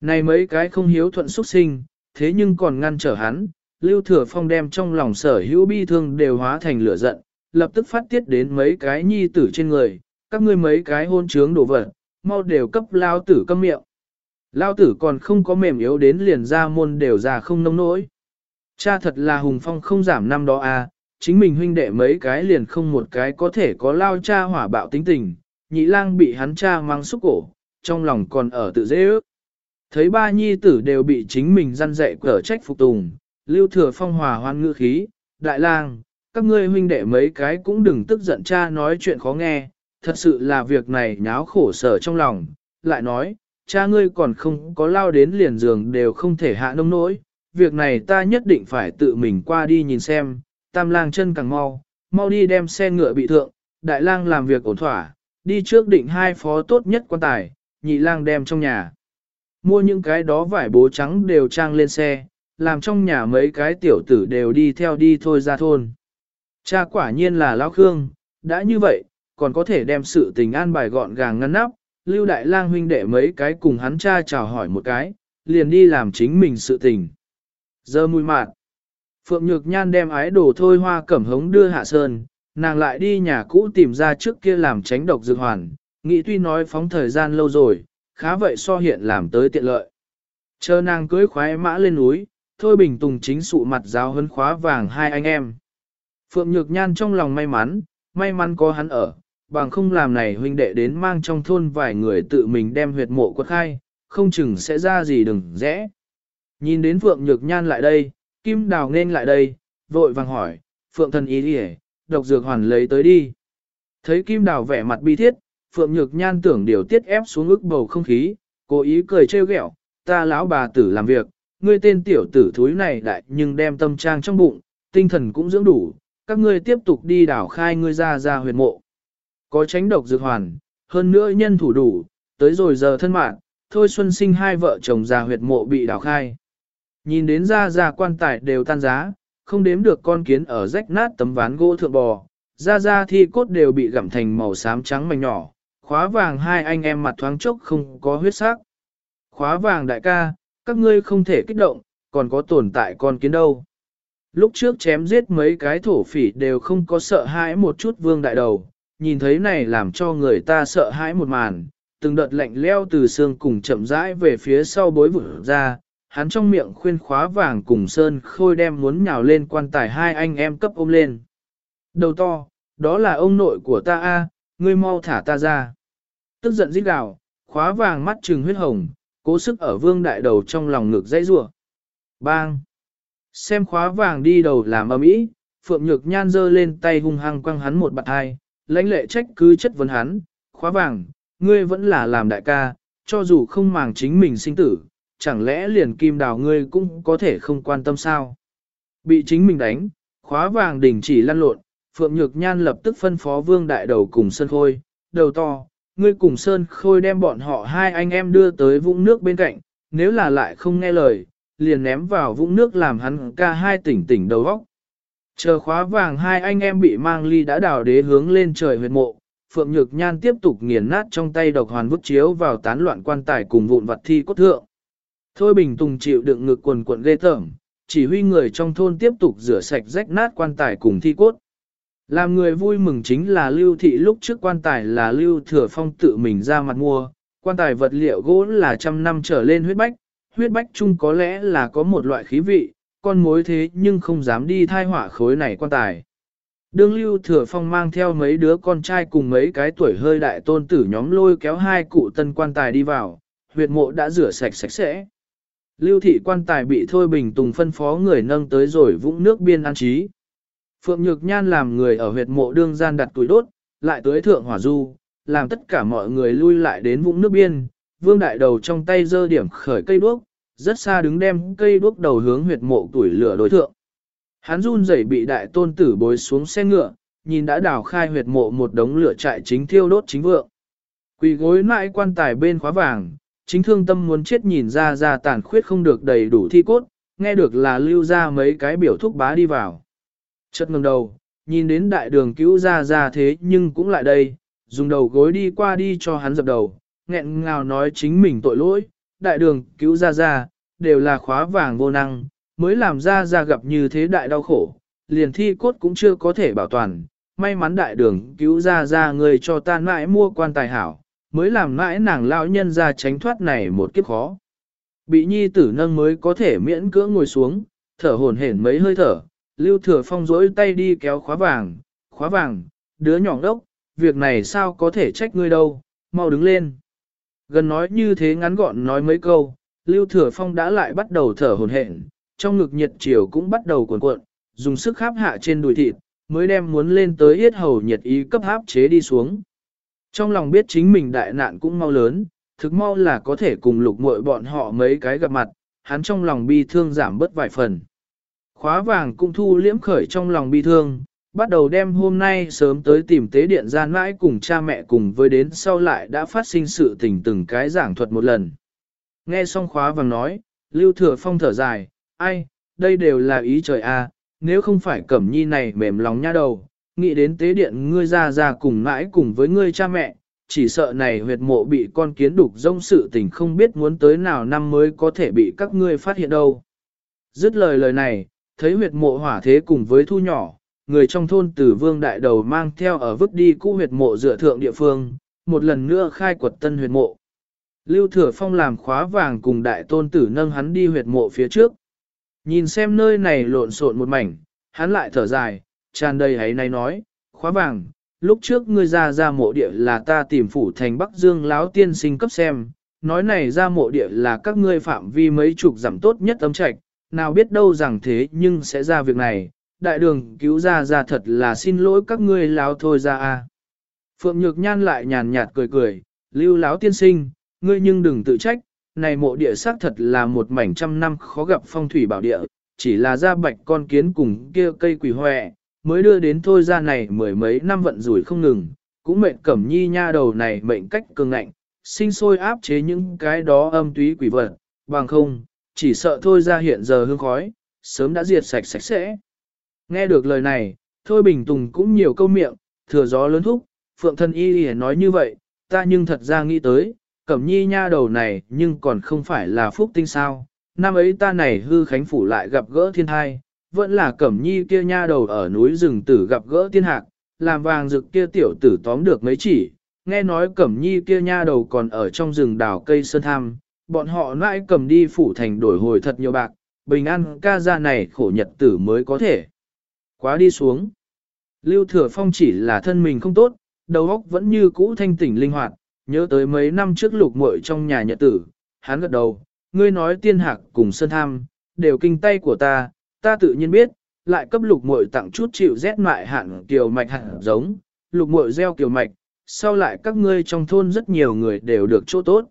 Này mấy cái không hiếu thuận xuất sinh, thế nhưng còn ngăn trở hắn, lưu thừa phong đem trong lòng sở hữu bi thương đều hóa thành lửa giận, lập tức phát tiết đến mấy cái nhi tử trên người, các ngươi mấy cái hôn trướng đổ vật, mau đều cấp lao tử câm miệng. Lao tử còn không có mềm yếu đến liền ra môn đều ra không nông nỗi. Cha thật là hùng phong không giảm năm đó à, chính mình huynh đệ mấy cái liền không một cái có thể có lao cha hỏa bạo tính tình, nhị lang bị hắn cha mang xúc cổ, trong lòng còn ở tự dễ ước. Thấy ba nhi tử đều bị chính mình răn dạy cở trách phục tùng, lưu thừa phong hòa hoan ngữ khí, đại lang, các ngươi huynh đệ mấy cái cũng đừng tức giận cha nói chuyện khó nghe, thật sự là việc này nháo khổ sở trong lòng, lại nói, cha ngươi còn không có lao đến liền giường đều không thể hạ nông nỗi, việc này ta nhất định phải tự mình qua đi nhìn xem, tam lang chân càng mau, mau đi đem xe ngựa bị thượng, đại lang làm việc ổn thỏa, đi trước định hai phó tốt nhất quan tài, nhị lang đem trong nhà. Mua những cái đó vải bố trắng đều trang lên xe, làm trong nhà mấy cái tiểu tử đều đi theo đi thôi ra thôn. Cha quả nhiên là lão khương, đã như vậy, còn có thể đem sự tình an bài gọn gàng ngăn nắp, lưu đại lang huynh đệ mấy cái cùng hắn cha chào hỏi một cái, liền đi làm chính mình sự tình. Giờ mùi mạt, Phượng Nhược Nhan đem ái đồ thôi hoa cẩm hống đưa hạ sơn, nàng lại đi nhà cũ tìm ra trước kia làm tránh độc dược hoàn, nghĩ tuy nói phóng thời gian lâu rồi, khá vậy so hiện làm tới tiện lợi. Chờ nàng cưới khoái mã lên núi, thôi bình tùng chính sụ mặt giáo hấn khóa vàng hai anh em. Phượng Nhược Nhan trong lòng may mắn, may mắn có hắn ở, bằng không làm này huynh đệ đến mang trong thôn vài người tự mình đem huyệt mộ quật khai, không chừng sẽ ra gì đừng rẽ. Nhìn đến Phượng Nhược Nhan lại đây, Kim Đào nên lại đây, vội vàng hỏi, Phượng thần ý đi độc dược hoàn lấy tới đi. Thấy Kim Đào vẻ mặt bi thiết, Phượng Nhược Nhan tưởng điều tiết ép xuống ức bầu không khí, cố ý cười trêu ghẹo, ta lão bà tử làm việc, ngươi tên tiểu tử thúi này đại nhưng đem tâm trang trong bụng, tinh thần cũng dưỡng đủ, các ngươi tiếp tục đi đảo khai ngươi ra ra huyệt mộ. Có tránh độc dược hoàn, hơn nữa nhân thủ đủ, tới rồi giờ thân mạng, thôi xuân sinh hai vợ chồng già huyệt mộ bị đảo khai. Nhìn đến ra ra quan tài đều tan giá, không đếm được con kiến ở rách nát tấm ván gỗ thượng bò, ra ra thi cốt đều bị gặm thành màu xám trắng mảnh nhỏ, khóa vàng hai anh em mặt thoáng chốc không có huyết sắc. Khóa vàng đại ca, các ngươi không thể kích động, còn có tồn tại con kiến đâu. Lúc trước chém giết mấy cái thổ phỉ đều không có sợ hãi một chút vương đại đầu, nhìn thấy này làm cho người ta sợ hãi một màn, từng đợt lạnh leo từ xương cùng chậm rãi về phía sau bối vực ra, hắn trong miệng khuyên khóa vàng cùng sơn khôi đem muốn nhào lên quan tài hai anh em cấp ôm lên. Đầu to, đó là ông nội của ta a, ngươi mau thả ta ra. Tức giận rít gào, khóa vàng mắt trừng huyết hồng, cố sức ở vương đại đầu trong lòng ngực dãy rủa. Bang! Xem khóa vàng đi đầu làm ầm ý, Phượng Nhược Nhan giơ lên tay hung hăng quăng hắn một bạt hai, lãnh lệ trách cứ chất vấn hắn, khóa vàng, ngươi vẫn là làm đại ca, cho dù không màng chính mình sinh tử, chẳng lẽ liền kim đào ngươi cũng có thể không quan tâm sao? Bị chính mình đánh, khóa vàng đình chỉ lăn lộn, Phượng Nhược Nhan lập tức phân phó vương đại đầu cùng Sơn Khôi, đầu to, ngươi cùng Sơn Khôi đem bọn họ hai anh em đưa tới vũng nước bên cạnh, nếu là lại không nghe lời, liền ném vào vũng nước làm hắn ca hai tỉnh tỉnh đầu vóc. Chờ khóa vàng hai anh em bị mang ly đã đào đế hướng lên trời huyệt mộ, Phượng Nhược Nhan tiếp tục nghiền nát trong tay độc hoàn vứt chiếu vào tán loạn quan tài cùng vụn vặt thi cốt thượng. Thôi Bình Tùng chịu đựng ngực quần quận ghê tởm, chỉ huy người trong thôn tiếp tục rửa sạch rách nát quan tài cùng thi cốt. Làm người vui mừng chính là lưu thị lúc trước quan tài là lưu thừa phong tự mình ra mặt mua, quan tài vật liệu gỗ là trăm năm trở lên huyết bách, huyết bách chung có lẽ là có một loại khí vị, con mối thế nhưng không dám đi thai hỏa khối này quan tài. Đương Lưu Thừa Phong mang theo mấy đứa con trai cùng mấy cái tuổi hơi đại tôn tử nhóm lôi kéo hai cụ tân quan tài đi vào, huyệt mộ đã rửa sạch sạch sẽ. Lưu thị quan tài bị Thôi Bình Tùng phân phó người nâng tới rồi vũng nước biên an trí. Phượng Nhược Nhan làm người ở huyệt mộ đương gian đặt tuổi đốt, lại tới thượng hỏa du, làm tất cả mọi người lui lại đến vũng nước biên, vương đại đầu trong tay giơ điểm khởi cây đuốc, rất xa đứng đem cây đuốc đầu hướng huyệt mộ tuổi lửa đối thượng. Hắn run rẩy bị đại tôn tử bối xuống xe ngựa, nhìn đã đào khai huyệt mộ một đống lửa trại chính thiêu đốt chính vượng. Quỳ gối mãi quan tài bên khóa vàng, chính thương tâm muốn chết nhìn ra ra tàn khuyết không được đầy đủ thi cốt, nghe được là lưu ra mấy cái biểu thúc bá đi vào. Chất ngừng đầu, nhìn đến đại đường cứu ra ra thế nhưng cũng lại đây, dùng đầu gối đi qua đi cho hắn dập đầu, nghẹn ngào nói chính mình tội lỗi, đại đường cứu ra ra, đều là khóa vàng vô năng, mới làm ra ra gặp như thế đại đau khổ, liền thi cốt cũng chưa có thể bảo toàn, may mắn đại đường cứu ra ra người cho ta mãi mua quan tài hảo, mới làm mãi nàng lão nhân ra tránh thoát này một kiếp khó. Bị nhi tử nâng mới có thể miễn cưỡng ngồi xuống, thở hổn hển mấy hơi thở, lưu thừa phong rỗi tay đi kéo khóa vàng, khóa vàng, đứa nhỏ đốc, việc này sao có thể trách ngươi đâu, mau đứng lên. Gần nói như thế ngắn gọn nói mấy câu, lưu thừa phong đã lại bắt đầu thở hổn hển, trong ngực nhiệt chiều cũng bắt đầu cuộn cuộn, dùng sức háp hạ trên đùi thịt, mới đem muốn lên tới yết hầu nhiệt ý cấp háp chế đi xuống. Trong lòng biết chính mình đại nạn cũng mau lớn, thực mau là có thể cùng lục muội bọn họ mấy cái gặp mặt, hắn trong lòng bi thương giảm bớt vài phần. Khóa vàng cũng thu liễm khởi trong lòng bi thương, bắt đầu đem hôm nay sớm tới tìm tế điện gian mãi cùng cha mẹ cùng với đến sau lại đã phát sinh sự tình từng cái giảng thuật một lần. Nghe xong khóa vàng nói, Lưu Thừa Phong thở dài, ai, đây đều là ý trời a, nếu không phải cẩm nhi này mềm lòng nha đầu, nghĩ đến tế điện ngươi ra ra cùng mãi cùng với ngươi cha mẹ, chỉ sợ này huyệt mộ bị con kiến đục rông sự tình không biết muốn tới nào năm mới có thể bị các ngươi phát hiện đâu. Dứt lời lời này, thấy huyệt mộ hỏa thế cùng với thu nhỏ, người trong thôn tử vương đại đầu mang theo ở vứt đi cũ huyệt mộ dựa thượng địa phương, một lần nữa khai quật tân huyệt mộ. Lưu Thừa Phong làm khóa vàng cùng đại tôn tử nâng hắn đi huyệt mộ phía trước. Nhìn xem nơi này lộn xộn một mảnh, hắn lại thở dài, tràn đầy ấy này nói, khóa vàng, lúc trước ngươi ra ra mộ địa là ta tìm phủ thành Bắc Dương láo tiên sinh cấp xem, nói này ra mộ địa là các ngươi phạm vi mấy chục giảm tốt nhất âm trạch, nào biết đâu rằng thế nhưng sẽ ra việc này, đại đường cứu ra ra thật là xin lỗi các ngươi láo thôi ra a. Phượng Nhược Nhan lại nhàn nhạt cười cười, lưu láo tiên sinh, ngươi nhưng đừng tự trách, này mộ địa xác thật là một mảnh trăm năm khó gặp phong thủy bảo địa, chỉ là ra bạch con kiến cùng kia cây quỷ hoẹ, mới đưa đến thôi ra này mười mấy năm vận rủi không ngừng, cũng mệnh cẩm nhi nha đầu này mệnh cách cường ngạnh, sinh sôi áp chế những cái đó âm túy quỷ vật, bằng không, chỉ sợ thôi ra hiện giờ hương khói, sớm đã diệt sạch sạch sẽ. Nghe được lời này, thôi bình tùng cũng nhiều câu miệng, thừa gió lớn thúc, phượng thân y nói như vậy, ta nhưng thật ra nghĩ tới, cẩm nhi nha đầu này nhưng còn không phải là phúc tinh sao. Năm ấy ta này hư khánh phủ lại gặp gỡ thiên thai, vẫn là cẩm nhi kia nha đầu ở núi rừng tử gặp gỡ tiên hạc, làm vàng rực kia tiểu tử tóm được mấy chỉ, nghe nói cẩm nhi kia nha đầu còn ở trong rừng đào cây sơn tham, bọn họ nãi cầm đi phủ thành đổi hồi thật nhiều bạc, bình an ca ra này khổ nhật tử mới có thể. Quá đi xuống. Lưu Thừa Phong chỉ là thân mình không tốt, đầu óc vẫn như cũ thanh tỉnh linh hoạt, nhớ tới mấy năm trước lục muội trong nhà nhật tử, hắn gật đầu, ngươi nói tiên hạc cùng sơn tham, đều kinh tay của ta, ta tự nhiên biết, lại cấp lục muội tặng chút chịu rét mại hạn kiều mạch hạn giống, lục muội gieo kiều mạch, sau lại các ngươi trong thôn rất nhiều người đều được chỗ tốt.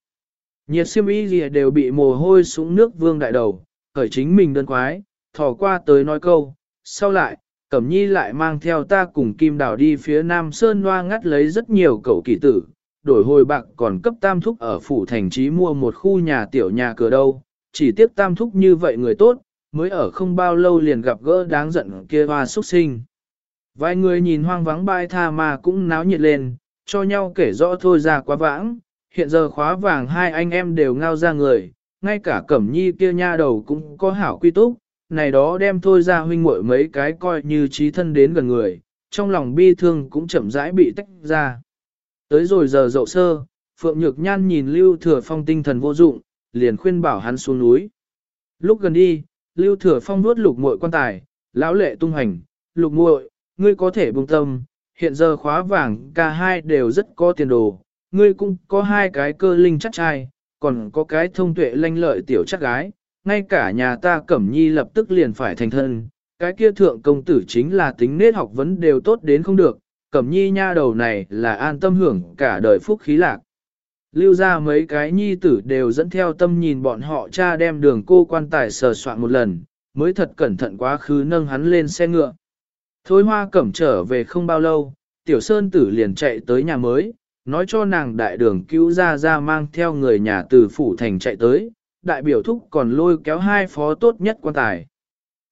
Nhiệt siêm y gì đều bị mồ hôi xuống nước vương đại đầu, khởi chính mình đơn quái, thò qua tới nói câu, sau lại, Cẩm Nhi lại mang theo ta cùng Kim Đào đi phía Nam Sơn Loa ngắt lấy rất nhiều cậu kỳ tử, đổi hồi bạc còn cấp tam thúc ở phủ thành trí mua một khu nhà tiểu nhà cửa đâu, chỉ tiếc tam thúc như vậy người tốt, mới ở không bao lâu liền gặp gỡ đáng giận kia hoa xuất sinh. Vài người nhìn hoang vắng bai tha mà cũng náo nhiệt lên, cho nhau kể rõ thôi ra quá vãng, hiện giờ khóa vàng hai anh em đều ngao ra người, ngay cả cẩm nhi kia nha đầu cũng có hảo quy túc, này đó đem thôi ra huynh muội mấy cái coi như trí thân đến gần người, trong lòng bi thương cũng chậm rãi bị tách ra. Tới rồi giờ dậu sơ, Phượng Nhược Nhan nhìn Lưu Thừa Phong tinh thần vô dụng, liền khuyên bảo hắn xuống núi. Lúc gần đi, Lưu Thừa Phong nuốt lục muội quan tài, lão lệ tung hành, lục muội, ngươi có thể buông tâm, hiện giờ khóa vàng cả hai đều rất có tiền đồ, ngươi cũng có hai cái cơ linh chắc trai, còn có cái thông tuệ lanh lợi tiểu chắc gái, ngay cả nhà ta Cẩm Nhi lập tức liền phải thành thân, cái kia thượng công tử chính là tính nết học vấn đều tốt đến không được, Cẩm Nhi nha đầu này là an tâm hưởng cả đời phúc khí lạc. Lưu ra mấy cái nhi tử đều dẫn theo tâm nhìn bọn họ cha đem đường cô quan tài sờ soạn một lần, mới thật cẩn thận quá khứ nâng hắn lên xe ngựa. Thôi hoa cẩm trở về không bao lâu, tiểu sơn tử liền chạy tới nhà mới, nói cho nàng đại đường cứu ra ra mang theo người nhà từ phủ thành chạy tới, đại biểu thúc còn lôi kéo hai phó tốt nhất quan tài.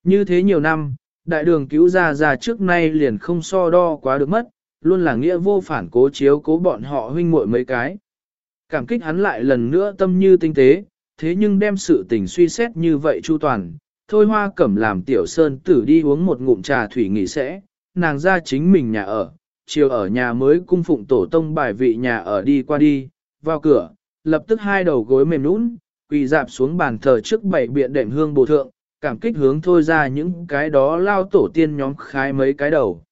Như thế nhiều năm, đại đường cứu ra ra trước nay liền không so đo quá được mất, luôn là nghĩa vô phản cố chiếu cố bọn họ huynh muội mấy cái. Cảm kích hắn lại lần nữa tâm như tinh tế, thế nhưng đem sự tình suy xét như vậy chu toàn, thôi hoa cẩm làm tiểu sơn tử đi uống một ngụm trà thủy nghỉ sẽ, nàng ra chính mình nhà ở, chiều ở nhà mới cung phụng tổ tông bài vị nhà ở đi qua đi, vào cửa, lập tức hai đầu gối mềm nũng, quỳ dạp xuống bàn thờ trước bảy biện đệm hương bồ thượng, cảm kích hướng thôi ra những cái đó lao tổ tiên nhóm khai mấy cái đầu.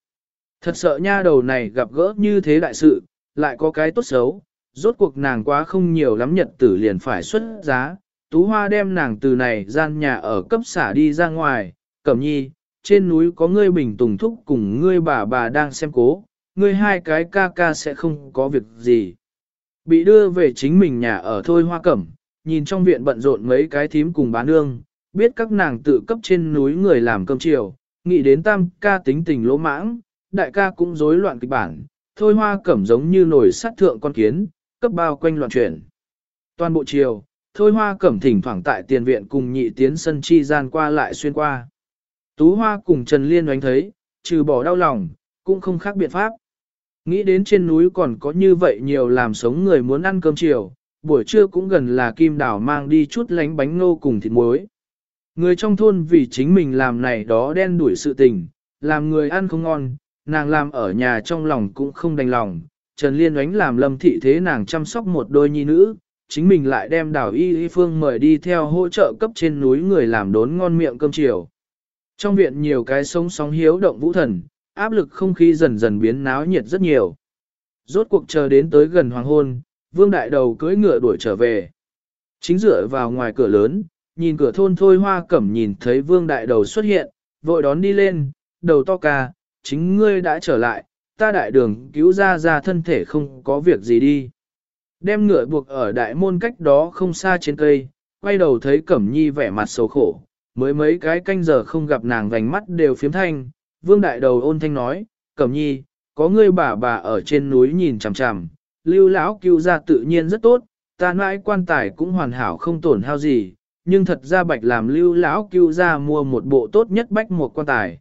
Thật sợ nha đầu này gặp gỡ như thế đại sự, lại có cái tốt xấu, rốt cuộc nàng quá không nhiều lắm nhật tử liền phải xuất giá, tú hoa đem nàng từ này gian nhà ở cấp xả đi ra ngoài, cẩm nhi, trên núi có ngươi bình tùng thúc cùng ngươi bà bà đang xem cố, ngươi hai cái ca ca sẽ không có việc gì. Bị đưa về chính mình nhà ở thôi hoa cẩm, nhìn trong viện bận rộn mấy cái thím cùng bán nương, biết các nàng tự cấp trên núi người làm cơm chiều, nghĩ đến tam ca tính tình lỗ mãng, đại ca cũng rối loạn kịch bản, thôi hoa cẩm giống như nổi sát thượng con kiến, cấp bao quanh loạn chuyển. Toàn bộ chiều, thôi hoa cẩm thỉnh thoảng tại tiền viện cùng nhị tiến sân chi gian qua lại xuyên qua. Tú hoa cùng Trần Liên oánh thấy, trừ bỏ đau lòng, cũng không khác biện pháp. Nghĩ đến trên núi còn có như vậy nhiều làm sống người muốn ăn cơm chiều, buổi trưa cũng gần là kim đảo mang đi chút lánh bánh ngô cùng thịt muối. Người trong thôn vì chính mình làm này đó đen đuổi sự tình, làm người ăn không ngon, nàng làm ở nhà trong lòng cũng không đành lòng, Trần Liên oánh làm lâm thị thế nàng chăm sóc một đôi nhi nữ, chính mình lại đem đảo y y phương mời đi theo hỗ trợ cấp trên núi người làm đốn ngon miệng cơm chiều. Trong viện nhiều cái sông sóng hiếu động vũ thần, áp lực không khí dần dần biến náo nhiệt rất nhiều. Rốt cuộc chờ đến tới gần hoàng hôn, vương đại đầu cưỡi ngựa đuổi trở về. Chính dựa vào ngoài cửa lớn, nhìn cửa thôn thôi hoa cẩm nhìn thấy vương đại đầu xuất hiện, vội đón đi lên, đầu to ca, chính ngươi đã trở lại, ta đại đường cứu ra ra thân thể không có việc gì đi. Đem ngựa buộc ở đại môn cách đó không xa trên cây, quay đầu thấy Cẩm Nhi vẻ mặt xấu khổ, mới mấy cái canh giờ không gặp nàng vành mắt đều phiếm thanh, vương đại đầu ôn thanh nói, Cẩm Nhi, có ngươi bà bà ở trên núi nhìn chằm chằm, lưu lão cứu ra tự nhiên rất tốt, ta nãi quan tài cũng hoàn hảo không tổn hao gì, nhưng thật ra bạch làm lưu lão cứu ra mua một bộ tốt nhất bách một quan tài.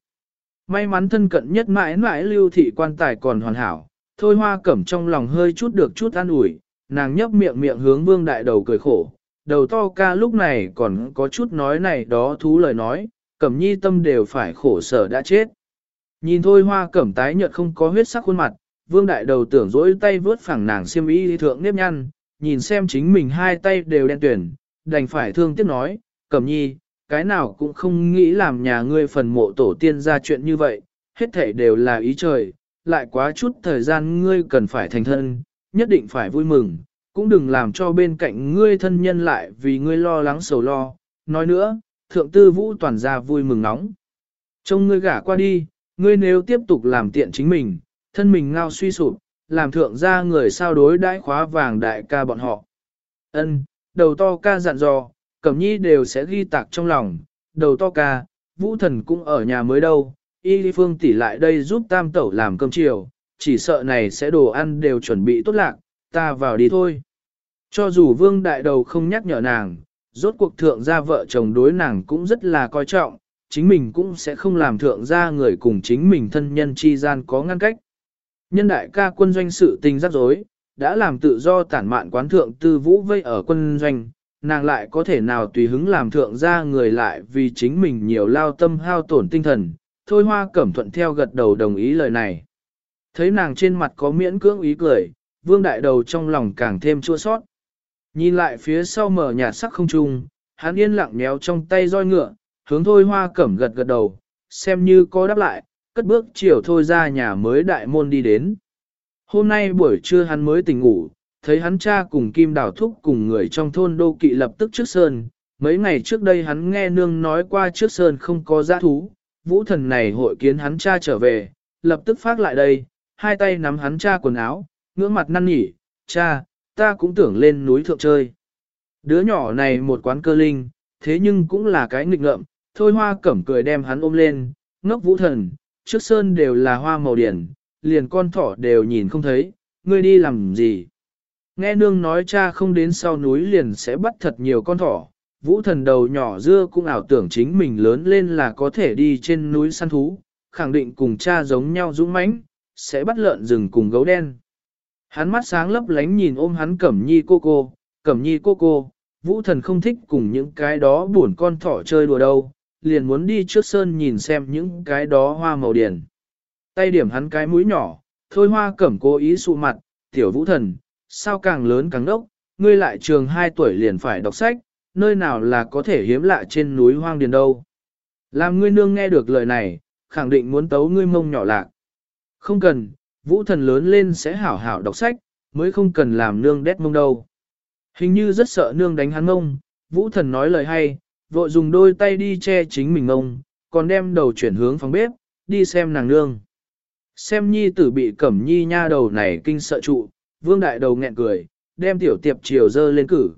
May mắn thân cận nhất mãi mãi lưu thị quan tài còn hoàn hảo, thôi hoa cẩm trong lòng hơi chút được chút an ủi, nàng nhấp miệng miệng hướng vương đại đầu cười khổ, đầu to ca lúc này còn có chút nói này đó thú lời nói, cẩm nhi tâm đều phải khổ sở đã chết. Nhìn thôi hoa cẩm tái nhợt không có huyết sắc khuôn mặt, vương đại đầu tưởng dỗi tay vớt phẳng nàng xiêm y thượng nếp nhăn, nhìn xem chính mình hai tay đều đen tuyển, đành phải thương tiếc nói, cẩm nhi, cái nào cũng không nghĩ làm nhà ngươi phần mộ tổ tiên ra chuyện như vậy, hết thảy đều là ý trời, lại quá chút thời gian ngươi cần phải thành thân, nhất định phải vui mừng, cũng đừng làm cho bên cạnh ngươi thân nhân lại vì ngươi lo lắng sầu lo. Nói nữa, thượng tư vũ toàn ra vui mừng nóng. Trông ngươi gả qua đi, ngươi nếu tiếp tục làm tiện chính mình, thân mình ngao suy sụp, làm thượng gia người sao đối đãi khóa vàng đại ca bọn họ. Ân, đầu to ca dặn dò, Cẩm nhi đều sẽ ghi tạc trong lòng, đầu to ca, vũ thần cũng ở nhà mới đâu, y phương tỷ lại đây giúp tam tẩu làm cơm chiều, chỉ sợ này sẽ đồ ăn đều chuẩn bị tốt lạc, ta vào đi thôi. Cho dù vương đại đầu không nhắc nhở nàng, rốt cuộc thượng gia vợ chồng đối nàng cũng rất là coi trọng, chính mình cũng sẽ không làm thượng gia người cùng chính mình thân nhân chi gian có ngăn cách. Nhân đại ca quân doanh sự tình rắc rối, đã làm tự do tản mạn quán thượng tư vũ vây ở quân doanh, nàng lại có thể nào tùy hứng làm thượng gia người lại vì chính mình nhiều lao tâm hao tổn tinh thần, thôi hoa cẩm thuận theo gật đầu đồng ý lời này. Thấy nàng trên mặt có miễn cưỡng ý cười, vương đại đầu trong lòng càng thêm chua sót. Nhìn lại phía sau mở nhạt sắc không trung, hắn yên lặng méo trong tay roi ngựa, hướng thôi hoa cẩm gật gật đầu, xem như có đáp lại, cất bước chiều thôi ra nhà mới đại môn đi đến. Hôm nay buổi trưa hắn mới tỉnh ngủ, thấy hắn cha cùng Kim Đào Thúc cùng người trong thôn đô kỵ lập tức trước sơn. Mấy ngày trước đây hắn nghe nương nói qua trước sơn không có giã thú, vũ thần này hội kiến hắn cha trở về, lập tức phát lại đây, hai tay nắm hắn cha quần áo, ngưỡng mặt năn nỉ, cha, ta cũng tưởng lên núi thượng chơi. Đứa nhỏ này một quán cơ linh, thế nhưng cũng là cái nghịch ngợm, thôi hoa cẩm cười đem hắn ôm lên, ngốc vũ thần, trước sơn đều là hoa màu điển, liền con thỏ đều nhìn không thấy, ngươi đi làm gì. Nghe nương nói cha không đến sau núi liền sẽ bắt thật nhiều con thỏ, vũ thần đầu nhỏ dưa cũng ảo tưởng chính mình lớn lên là có thể đi trên núi săn thú, khẳng định cùng cha giống nhau dũng mãnh, sẽ bắt lợn rừng cùng gấu đen. Hắn mắt sáng lấp lánh nhìn ôm hắn cẩm nhi cô cô, cẩm nhi cô cô, vũ thần không thích cùng những cái đó buồn con thỏ chơi đùa đâu, liền muốn đi trước sơn nhìn xem những cái đó hoa màu điển. Tay điểm hắn cái mũi nhỏ, thôi hoa cẩm cố ý sụ mặt, tiểu vũ thần, sao càng lớn càng đốc, ngươi lại trường 2 tuổi liền phải đọc sách, nơi nào là có thể hiếm lạ trên núi hoang điền đâu. Làm ngươi nương nghe được lời này, khẳng định muốn tấu ngươi mông nhỏ lạc. Không cần, vũ thần lớn lên sẽ hảo hảo đọc sách, mới không cần làm nương đét mông đâu. Hình như rất sợ nương đánh hắn mông, vũ thần nói lời hay, vội dùng đôi tay đi che chính mình ông, còn đem đầu chuyển hướng phòng bếp, đi xem nàng nương. Xem nhi tử bị cẩm nhi nha đầu này kinh sợ trụ, vương đại đầu nghẹn cười, đem tiểu tiệp chiều dơ lên cử.